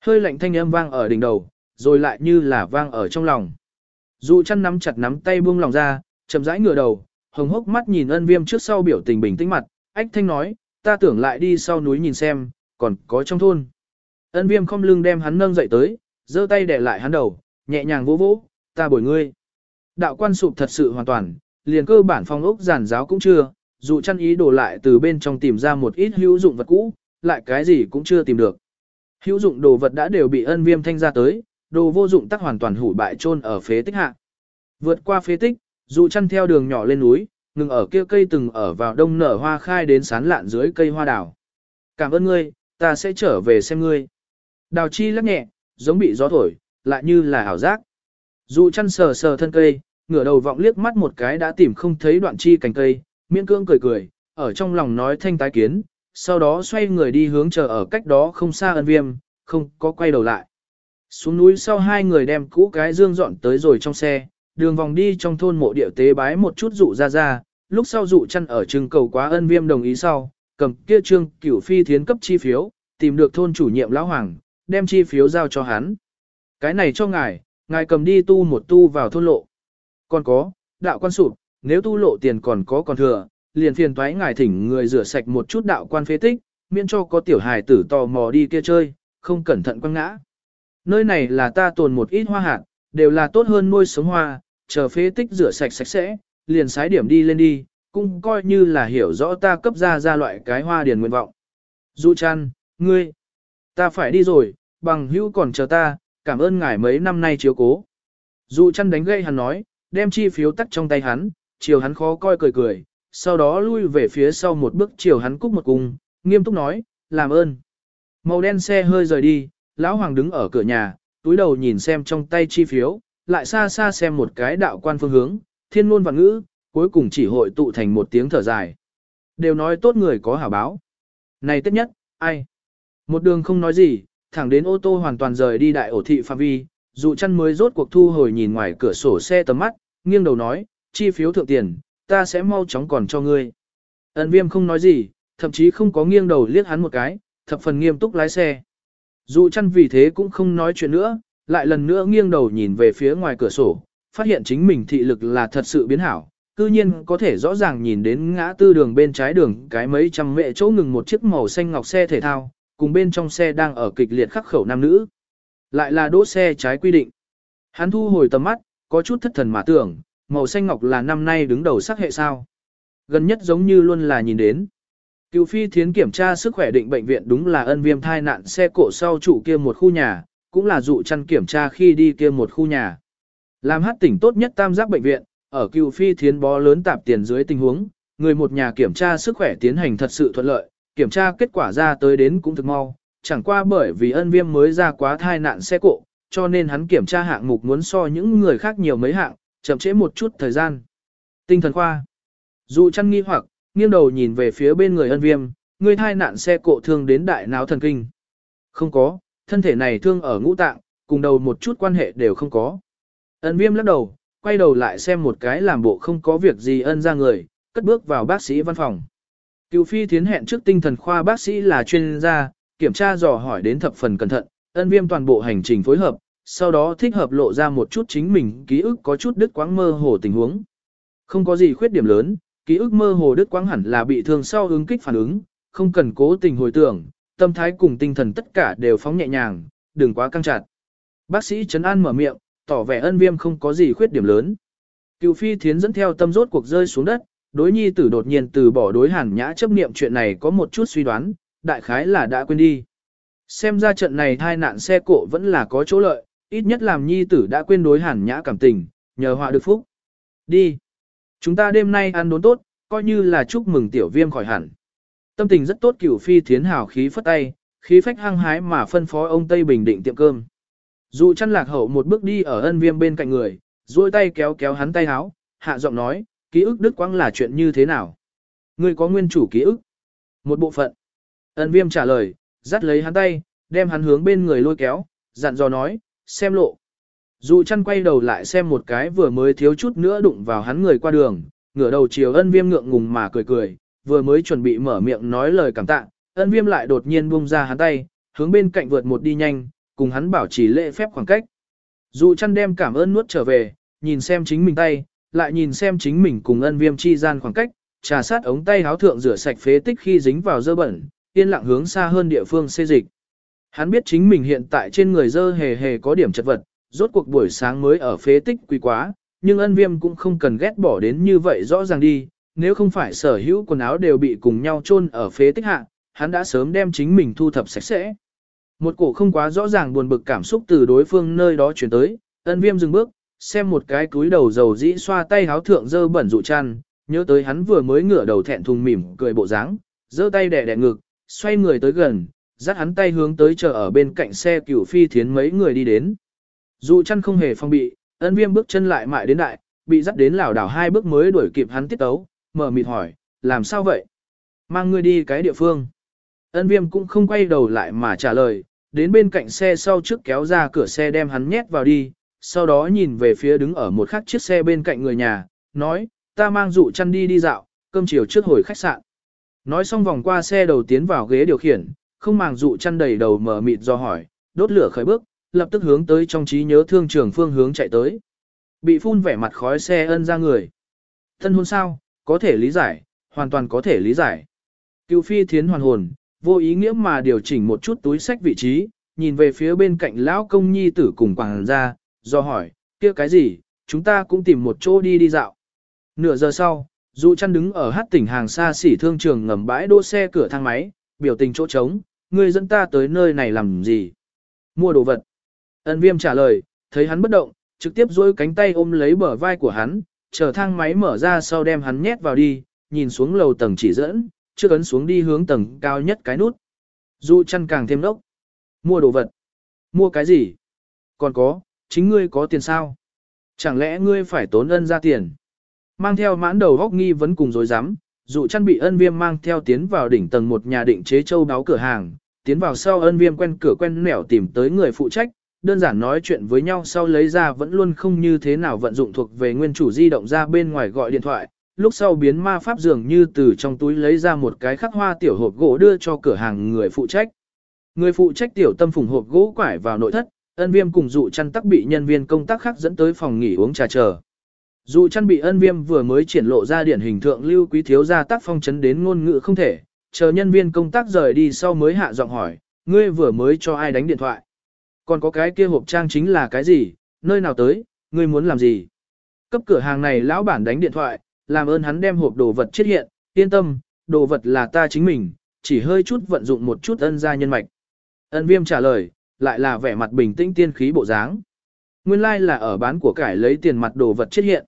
S1: Hơi lạnh thanh âm vang ở đỉnh đầu, rồi lại như là vang ở trong lòng. Dụ chăn nắm chặt nắm tay buông lòng ra, chậm rãi ngửa đầu, hồng hốc mắt nhìn ân viêm trước sau biểu tình bình tĩnh mặt, ách thanh nói, ta tưởng lại đi sau núi nhìn xem, còn có trong thôn. Ân viêm không lưng đem hắn nâng dậy tới, giơ tay để lại hắn đầu, nhẹ nhàng vỗ vỗ, ta bồi ngươi. Đạo quan sụp thật sự hoàn toàn, liền cơ bản phong ốc giản giáo cũng chưa, dù chăn ý đổ lại từ bên trong tìm ra một ít hữu dụng vật cũ, lại cái gì cũng chưa tìm được. Hữu dụng đồ vật đã đều bị ân viêm thanh ra tới, đồ vô dụng tắc hoàn toàn hủ bại chôn ở phế tích hạ. Vượt qua phế tích, Dụ chăn theo đường nhỏ lên núi, ngừng ở kia cây từng ở vào đông nở hoa khai đến sán lạn dưới cây hoa đào. Cảm ơn ngươi, ta sẽ trở về xem ngươi. Đào chi lắc nhẹ, giống bị gió thổi, lại như là ảo giác. Dụ chăn sờ sờ thân cây, ngửa đầu vọng liếc mắt một cái đã tìm không thấy đoạn chi cành cây, miễn cưỡng cười cười, ở trong lòng nói thanh tái kiến, sau đó xoay người đi hướng chờ ở cách đó không xa ân viêm, không có quay đầu lại. Xuống núi sau hai người đem cũ cái dương dọn tới rồi trong xe, đường vòng đi trong thôn mộ địa tế bái một chút dụ ra ra, lúc sau dụ chăn ở trưng cầu quá ân viêm đồng ý sau, cầm kia trương cửu phi thiến cấp chi phiếu, tìm được thôn chủ nhiệm lão hoàng, đem chi phiếu giao cho hắn. Cái này cho ngài, ngài cầm đi tu một tu vào thôn lộ. Còn có, đạo quan sụp, nếu tu lộ tiền còn có còn thừa, liền phiền toái ngài thỉnh người rửa sạch một chút đạo quan phế tích, miễn cho có tiểu hài tử tò mò đi kia chơi, không cẩn thận quăng ngã. Nơi này là ta tồn một ít hoa hạt, đều là tốt hơn nuôi sống hoa, chờ phế tích rửa sạch sạch sẽ, liền sái điểm đi lên đi, cũng coi như là hiểu rõ ta cấp ra ra loại cái hoa điền nguyện vọng. Dụ chăn, ngươi, ta phải đi rồi, bằng hữu còn chờ ta, cảm ơn ngài mấy năm nay chiếu cố. Dụ chăn đánh gây hắn nói, đem chi phiếu tắt trong tay hắn, chiều hắn khó coi cười cười, sau đó lui về phía sau một bước chiều hắn cúc một cung, nghiêm túc nói, làm ơn. Màu đen xe hơi rời đi, lão hoàng đứng ở cửa nhà, túi đầu nhìn xem trong tay chi phiếu, lại xa xa xem một cái đạo quan phương hướng, thiên ngôn và ngữ, cuối cùng chỉ hội tụ thành một tiếng thở dài. Đều nói tốt người có hảo báo. Này tất nhất, ai? Một đường không nói gì, thẳng đến ô tô hoàn toàn rời đi đại ổ thị phạm vi, dụ chăn mới rốt cuộc thu hồi nhìn ngoài cửa sổ xe tầm mắt, nghiêng đầu nói, chi phiếu thượng tiền, ta sẽ mau chóng còn cho ngươi. Ấn viêm không nói gì, thậm chí không có nghiêng đầu liếc hắn một cái, thập phần nghiêm túc lái xe. Dụ chăn vì thế cũng không nói chuyện nữa, lại lần nữa nghiêng đầu nhìn về phía ngoài cửa sổ, phát hiện chính mình thị lực là thật sự biến hảo, cư nhiên có thể rõ ràng nhìn đến ngã tư đường bên trái đường cái mấy trăm mệ chỗ ngừng một chiếc màu xanh ngọc xe thể thao, cùng bên trong xe đang ở kịch liệt khắc khẩu nam nữ. Lại là đỗ xe trái quy định. Hắn thu hồi tầm mắt, có chút thất thần mà tưởng, màu xanh ngọc là năm nay đứng đầu sắc hệ sao. Gần nhất giống như luôn là nhìn đến. Cựu phi thiến kiểm tra sức khỏe định bệnh viện đúng là ân viêm thai nạn xe cộ sau chủ kia một khu nhà, cũng là dụ chăn kiểm tra khi đi kia một khu nhà. Làm hát tỉnh tốt nhất tam giác bệnh viện, ở cựu phi thiến bó lớn tạp tiền dưới tình huống, người một nhà kiểm tra sức khỏe tiến hành thật sự thuận lợi, kiểm tra kết quả ra tới đến cũng thực mau, chẳng qua bởi vì ân viêm mới ra quá thai nạn xe cộ, cho nên hắn kiểm tra hạng mục muốn so những người khác nhiều mấy hạng, chậm trễ một chút thời gian. Tinh thần khoa. Dụ chăn nghi hoặc, nghiêng đầu nhìn về phía bên người ân viêm, người thai nạn xe cộ thương đến đại não thần kinh. Không có, thân thể này thương ở ngũ tạng, cùng đầu một chút quan hệ đều không có. Ân viêm lắc đầu, quay đầu lại xem một cái làm bộ không có việc gì ân ra người, cất bước vào bác sĩ văn phòng. Cựu phi thiến hẹn trước tinh thần khoa bác sĩ là chuyên gia, kiểm tra dò hỏi đến thập phần cẩn thận, ân viêm toàn bộ hành trình phối hợp, sau đó thích hợp lộ ra một chút chính mình ký ức có chút đứt quãng mơ hồ tình huống. Không có gì khuyết điểm lớn, ký ức mơ hồ đứt quãng hẳn là bị thương sau ứng kích phản ứng, không cần cố tình hồi tưởng, tâm thái cùng tinh thần tất cả đều phóng nhẹ nhàng, đừng quá căng chặt. Bác sĩ Trấn An mở miệng, tỏ vẻ ân viêm không có gì khuyết điểm lớn. Cựu phi thiến dẫn theo tâm rốt cuộc rơi xuống đất, đối nhi tử đột nhiên từ bỏ đối hàn nhã chấp niệm chuyện này có một chút suy đoán, đại khái là đã quên đi. Xem ra trận này thai nạn xe cộ vẫn là có chỗ lợi, ít nhất làm nhi tử đã quên đối hàn nhã cảm tình, nhờ họa được phúc. Đi. Chúng ta đêm nay ăn đốn tốt, coi như là chúc mừng tiểu viêm khỏi hẳn. Tâm tình rất tốt cửu phi thiến hào khí phất tay, khí phách hăng hái mà phân phó ông Tây Bình định tiệm cơm. Dụ chăn lạc hậu một bước đi ở ân viêm bên cạnh người, duỗi tay kéo kéo hắn tay háo, hạ giọng nói, ký ức đức quang là chuyện như thế nào? Ngươi có nguyên chủ ký ức? Một bộ phận. Ân viêm trả lời, dắt lấy hắn tay, đem hắn hướng bên người lôi kéo, dặn dò nói, xem lộ. Dụ chăn quay đầu lại xem một cái vừa mới thiếu chút nữa đụng vào hắn người qua đường, ngửa đầu chiều ân viêm ngượng ngùng mà cười cười, vừa mới chuẩn bị mở miệng nói lời cảm tạ, ân viêm lại đột nhiên buông ra hắn tay, hướng bên cạnh vượt một đi nhanh, cùng hắn bảo trì lễ phép khoảng cách. Dụ chăn đem cảm ơn nuốt trở về, nhìn xem chính mình tay, lại nhìn xem chính mình cùng ân viêm chi gian khoảng cách, trà sát ống tay háo thượng rửa sạch phế tích khi dính vào dơ bẩn, yên lặng hướng xa hơn địa phương xê dịch. Hắn biết chính mình hiện tại trên người dơ hề hề có điểm chật vật, rốt cuộc buổi sáng mới ở phế tích quý quá, nhưng ân viêm cũng không cần ghét bỏ đến như vậy rõ ràng đi, nếu không phải sở hữu quần áo đều bị cùng nhau chôn ở phế tích hạ, hắn đã sớm đem chính mình thu thập sạch sẽ. Một cổ không quá rõ ràng buồn bực cảm xúc từ đối phương nơi đó chuyển tới, ân viêm dừng bước, xem một cái túi đầu dầu dĩ xoa tay háo thượng dơ bẩn dụ chăn, nhớ tới hắn vừa mới ngửa đầu thẹn thùng mỉm cười bộ dáng, giơ tay đẻ đẻ ngực, xoay người tới gần, dắt hắn tay hướng tới chờ ở bên cạnh xe cửu phi thiến mấy người đi đến. Dụ chăn không hề phong bị, ân viêm bước chân lại mại đến đại, bị dắt đến lảo đảo hai bước mới đuổi kịp hắn tiết tấu, mở mịt hỏi, làm sao vậy? Mang ngươi đi cái địa phương. Ân viêm cũng không quay đầu lại mà trả lời, đến bên cạnh xe sau trước kéo ra cửa xe đem hắn nhét vào đi, sau đó nhìn về phía đứng ở một khắc chiếc xe bên cạnh người nhà, nói, ta mang dụ chăn đi đi dạo, cơm chiều trước hồi khách sạn. Nói xong vòng qua xe đầu tiến vào ghế điều khiển, không màng dụ chăn đầy đầu mở mịt do hỏi, đốt lửa khởi bước, lập tức hướng tới trong trí nhớ thương trường phương hướng chạy tới. Bị phun vẻ mặt khói xe ân ra người. Thân hôn sao, có thể lý giải, hoàn toàn có thể lý giải. Cựu phi thiến hoàn hồn, vô ý nghĩa mà điều chỉnh một chút túi sách vị trí, nhìn về phía bên cạnh lão công nhi tử cùng quảng ra, do hỏi, kia cái gì, chúng ta cũng tìm một chỗ đi đi dạo. Nửa giờ sau, Dụ chăn đứng ở hát tỉnh hàng xa xỉ thương trường ngầm bãi đỗ xe cửa thang máy, biểu tình chỗ trống, ngươi dẫn ta tới nơi này làm gì? Mua đồ vật. Ân viêm trả lời, thấy hắn bất động, trực tiếp dối cánh tay ôm lấy bờ vai của hắn, chờ thang máy mở ra sau đem hắn nhét vào đi, nhìn xuống lầu tầng chỉ dẫn, chưa ấn xuống đi hướng tầng cao nhất cái nút. Dụ chăn càng thêm đốc. Mua đồ vật. Mua cái gì? Còn có, chính ngươi có tiền sao? Chẳng lẽ ngươi phải tốn ân ra tiền? Mang theo mãn đầu góc nghi vấn cùng dối rắm dụ chăn bị ân viêm mang theo tiến vào đỉnh tầng một nhà định chế châu đáo cửa hàng, tiến vào sau ân viêm quen cửa quen nẻo tìm tới người phụ trách, đơn giản nói chuyện với nhau sau lấy ra vẫn luôn không như thế nào vận dụng thuộc về nguyên chủ di động ra bên ngoài gọi điện thoại, lúc sau biến ma pháp dường như từ trong túi lấy ra một cái khắc hoa tiểu hộp gỗ đưa cho cửa hàng người phụ trách. Người phụ trách tiểu tâm phùng hộp gỗ quải vào nội thất, ân viêm cùng dụ chăn tắc bị nhân viên công tác khác dẫn tới phòng nghỉ uống trà chờ. Dụ chăn bị ân viêm vừa mới triển lộ ra điển hình thượng lưu quý thiếu gia tác phong chấn đến ngôn ngữ không thể, chờ nhân viên công tác rời đi sau mới hạ giọng hỏi, ngươi vừa mới cho ai đánh điện thoại. Còn có cái kia hộp trang chính là cái gì, nơi nào tới, ngươi muốn làm gì. Cấp cửa hàng này lão bản đánh điện thoại, làm ơn hắn đem hộp đồ vật chết hiện, yên tâm, đồ vật là ta chính mình, chỉ hơi chút vận dụng một chút ân gia nhân mạch. Ân viêm trả lời, lại là vẻ mặt bình tĩnh tiên khí bộ dáng. Nguyên lai like là ở bán của cải lấy tiền mặt đồ vật chết hiện.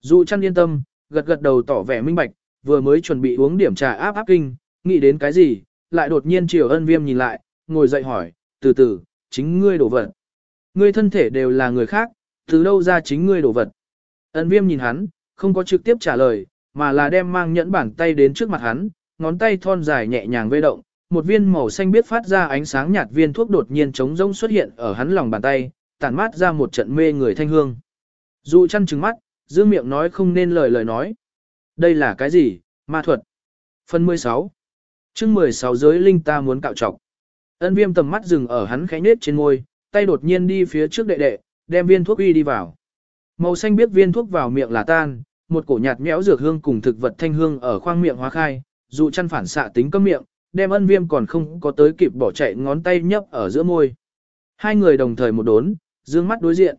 S1: Dù chăn yên tâm, gật gật đầu tỏ vẻ minh bạch, vừa mới chuẩn bị uống điểm trà áp áp kinh, nghĩ đến cái gì, lại đột nhiên chiều ân viêm nhìn lại, ngồi dậy hỏi, từ từ, chính ngươi đổ vật. Ngươi thân thể đều là người khác, từ đâu ra chính ngươi đổ vật. Ân viêm nhìn hắn, không có trực tiếp trả lời, mà là đem mang nhẫn bàn tay đến trước mặt hắn, ngón tay thon dài nhẹ nhàng vây động, một viên màu xanh biết phát ra ánh sáng nhạt viên thuốc đột nhiên trống rông xuất hiện ở hắn lòng bàn tay, tản mát ra một trận mê người thanh hương. Dụ chăn trừng mắt, giữ miệng nói không nên lời lời nói. Đây là cái gì? Ma thuật. Phần 16. chương 16 giới linh ta muốn cạo trọc. Ân viêm tầm mắt dừng ở hắn khẽ nết trên môi, tay đột nhiên đi phía trước đệ đệ, đem viên thuốc uy đi vào. Màu xanh biết viên thuốc vào miệng là tan, một cổ nhạt nhẽo dược hương cùng thực vật thanh hương ở khoang miệng hóa khai, dù chăn phản xạ tính cấm miệng, đem ân viêm còn không có tới kịp bỏ chạy ngón tay nhấp ở giữa môi. Hai người đồng thời một đốn, dương mắt đối diện.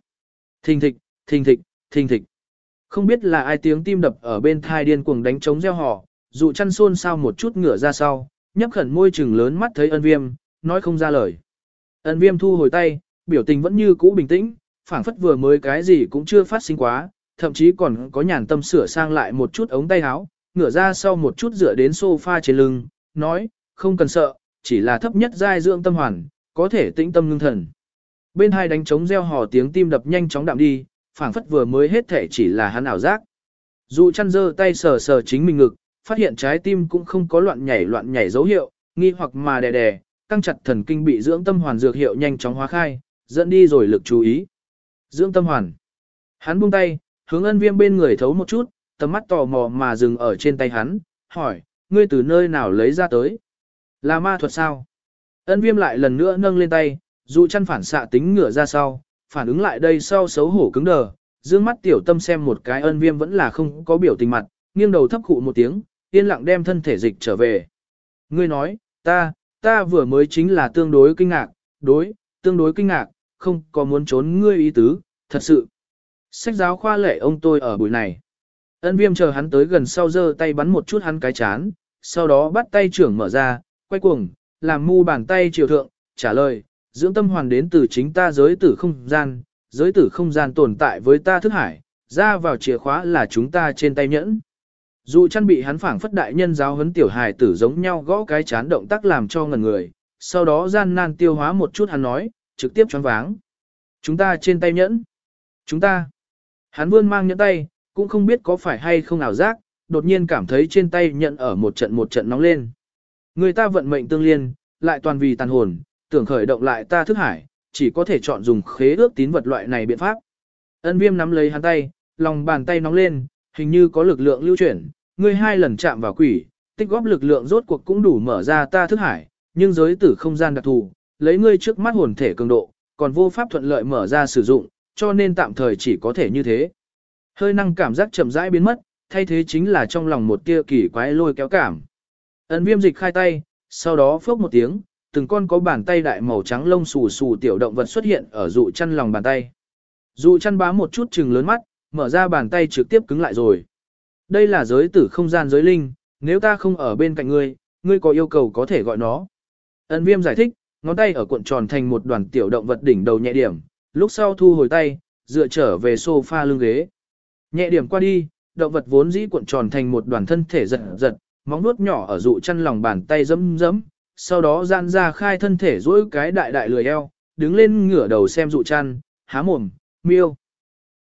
S1: Thình thịch, thình thịch, thình thịch. Không biết là ai tiếng tim đập ở bên thai điên cuồng đánh trống reo hò, dụ chăn xôn sao một chút ngửa ra sau, nhấp khẩn môi trừng lớn mắt thấy ân viêm, nói không ra lời. Ân viêm thu hồi tay, biểu tình vẫn như cũ bình tĩnh, phảng phất vừa mới cái gì cũng chưa phát sinh quá, thậm chí còn có nhàn tâm sửa sang lại một chút ống tay áo, ngửa ra sau một chút dựa đến sofa trên lưng, nói, không cần sợ, chỉ là thấp nhất giai dưỡng tâm hoàn, có thể tĩnh tâm ngưng thần. Bên hai đánh trống reo hò tiếng tim đập nhanh chóng đạm đi, phảng phất vừa mới hết thể chỉ là hắn ảo giác. Dụ chăn dơ tay sờ sờ chính mình ngực, phát hiện trái tim cũng không có loạn nhảy loạn nhảy dấu hiệu, nghi hoặc mà đè đè, căng chặt thần kinh bị dưỡng tâm hoàn dược hiệu nhanh chóng hóa khai, dẫn đi rồi lực chú ý. Dưỡng tâm hoàn. Hắn buông tay, hướng ân viêm bên người thấu một chút, tầm mắt tò mò mà dừng ở trên tay hắn, hỏi, ngươi từ nơi nào lấy ra tới? Là ma thuật sao? Ân viêm lại lần nữa nâng lên tay, dụ chăn phản xạ tính ngửa ra sau, phản ứng lại đây sau xấu hổ cứng đờ, dương mắt tiểu tâm xem một cái ân viêm vẫn là không có biểu tình mặt, nghiêng đầu thấp khụ một tiếng, yên lặng đem thân thể dịch trở về. Ngươi nói, ta, ta vừa mới chính là tương đối kinh ngạc, đối, tương đối kinh ngạc, không có muốn trốn ngươi ý tứ, thật sự. Sách giáo khoa lệ ông tôi ở buổi này. Ân viêm chờ hắn tới gần sau giơ tay bắn một chút hắn cái chán, sau đó bắt tay trưởng mở ra, quay cuồng, làm mu bàn tay triều thượng, trả lời, dưỡng tâm hoàn đến từ chính ta giới tử không gian, giới tử không gian tồn tại với ta thức hải, ra vào chìa khóa là chúng ta trên tay nhẫn. Dù chăn bị hắn phảng phất đại nhân giáo huấn tiểu hài tử giống nhau gõ cái chán động tác làm cho ngần người, sau đó gian nan tiêu hóa một chút hắn nói, trực tiếp choáng váng. Chúng ta trên tay nhẫn. Chúng ta. Hắn vươn mang nhẫn tay, cũng không biết có phải hay không ảo giác, đột nhiên cảm thấy trên tay nhận ở một trận một trận nóng lên. Người ta vận mệnh tương liên, lại toàn vì tàn hồn, tưởng khởi động lại ta thức hải, chỉ có thể chọn dùng khế ước tín vật loại này biện pháp. Ân viêm nắm lấy hắn tay, lòng bàn tay nóng lên, hình như có lực lượng lưu chuyển, ngươi hai lần chạm vào quỷ, tích góp lực lượng rốt cuộc cũng đủ mở ra ta thức hải, nhưng giới tử không gian đặc thù, lấy ngươi trước mắt hồn thể cường độ, còn vô pháp thuận lợi mở ra sử dụng, cho nên tạm thời chỉ có thể như thế. Hơi năng cảm giác chậm rãi biến mất, thay thế chính là trong lòng một tia kỳ quái lôi kéo cảm. Ấn viêm dịch khai tay, sau đó phốc một tiếng, từng con có bàn tay đại màu trắng lông xù xù tiểu động vật xuất hiện ở dụ chăn lòng bàn tay. Dụ chăn bá một chút chừng lớn mắt, mở ra bàn tay trực tiếp cứng lại rồi. Đây là giới tử không gian giới linh, nếu ta không ở bên cạnh ngươi, ngươi có yêu cầu có thể gọi nó. Ân viêm giải thích, ngón tay ở cuộn tròn thành một đoàn tiểu động vật đỉnh đầu nhẹ điểm, lúc sau thu hồi tay, dựa trở về sofa lưng ghế. Nhẹ điểm qua đi, động vật vốn dĩ cuộn tròn thành một đoàn thân thể giật giật, móng nuốt nhỏ ở dụ chân lòng bàn tay giấm giấm. sau đó gian ra khai thân thể dỗi cái đại đại lười eo, đứng lên ngửa đầu xem dụ chăn, há mồm, miêu,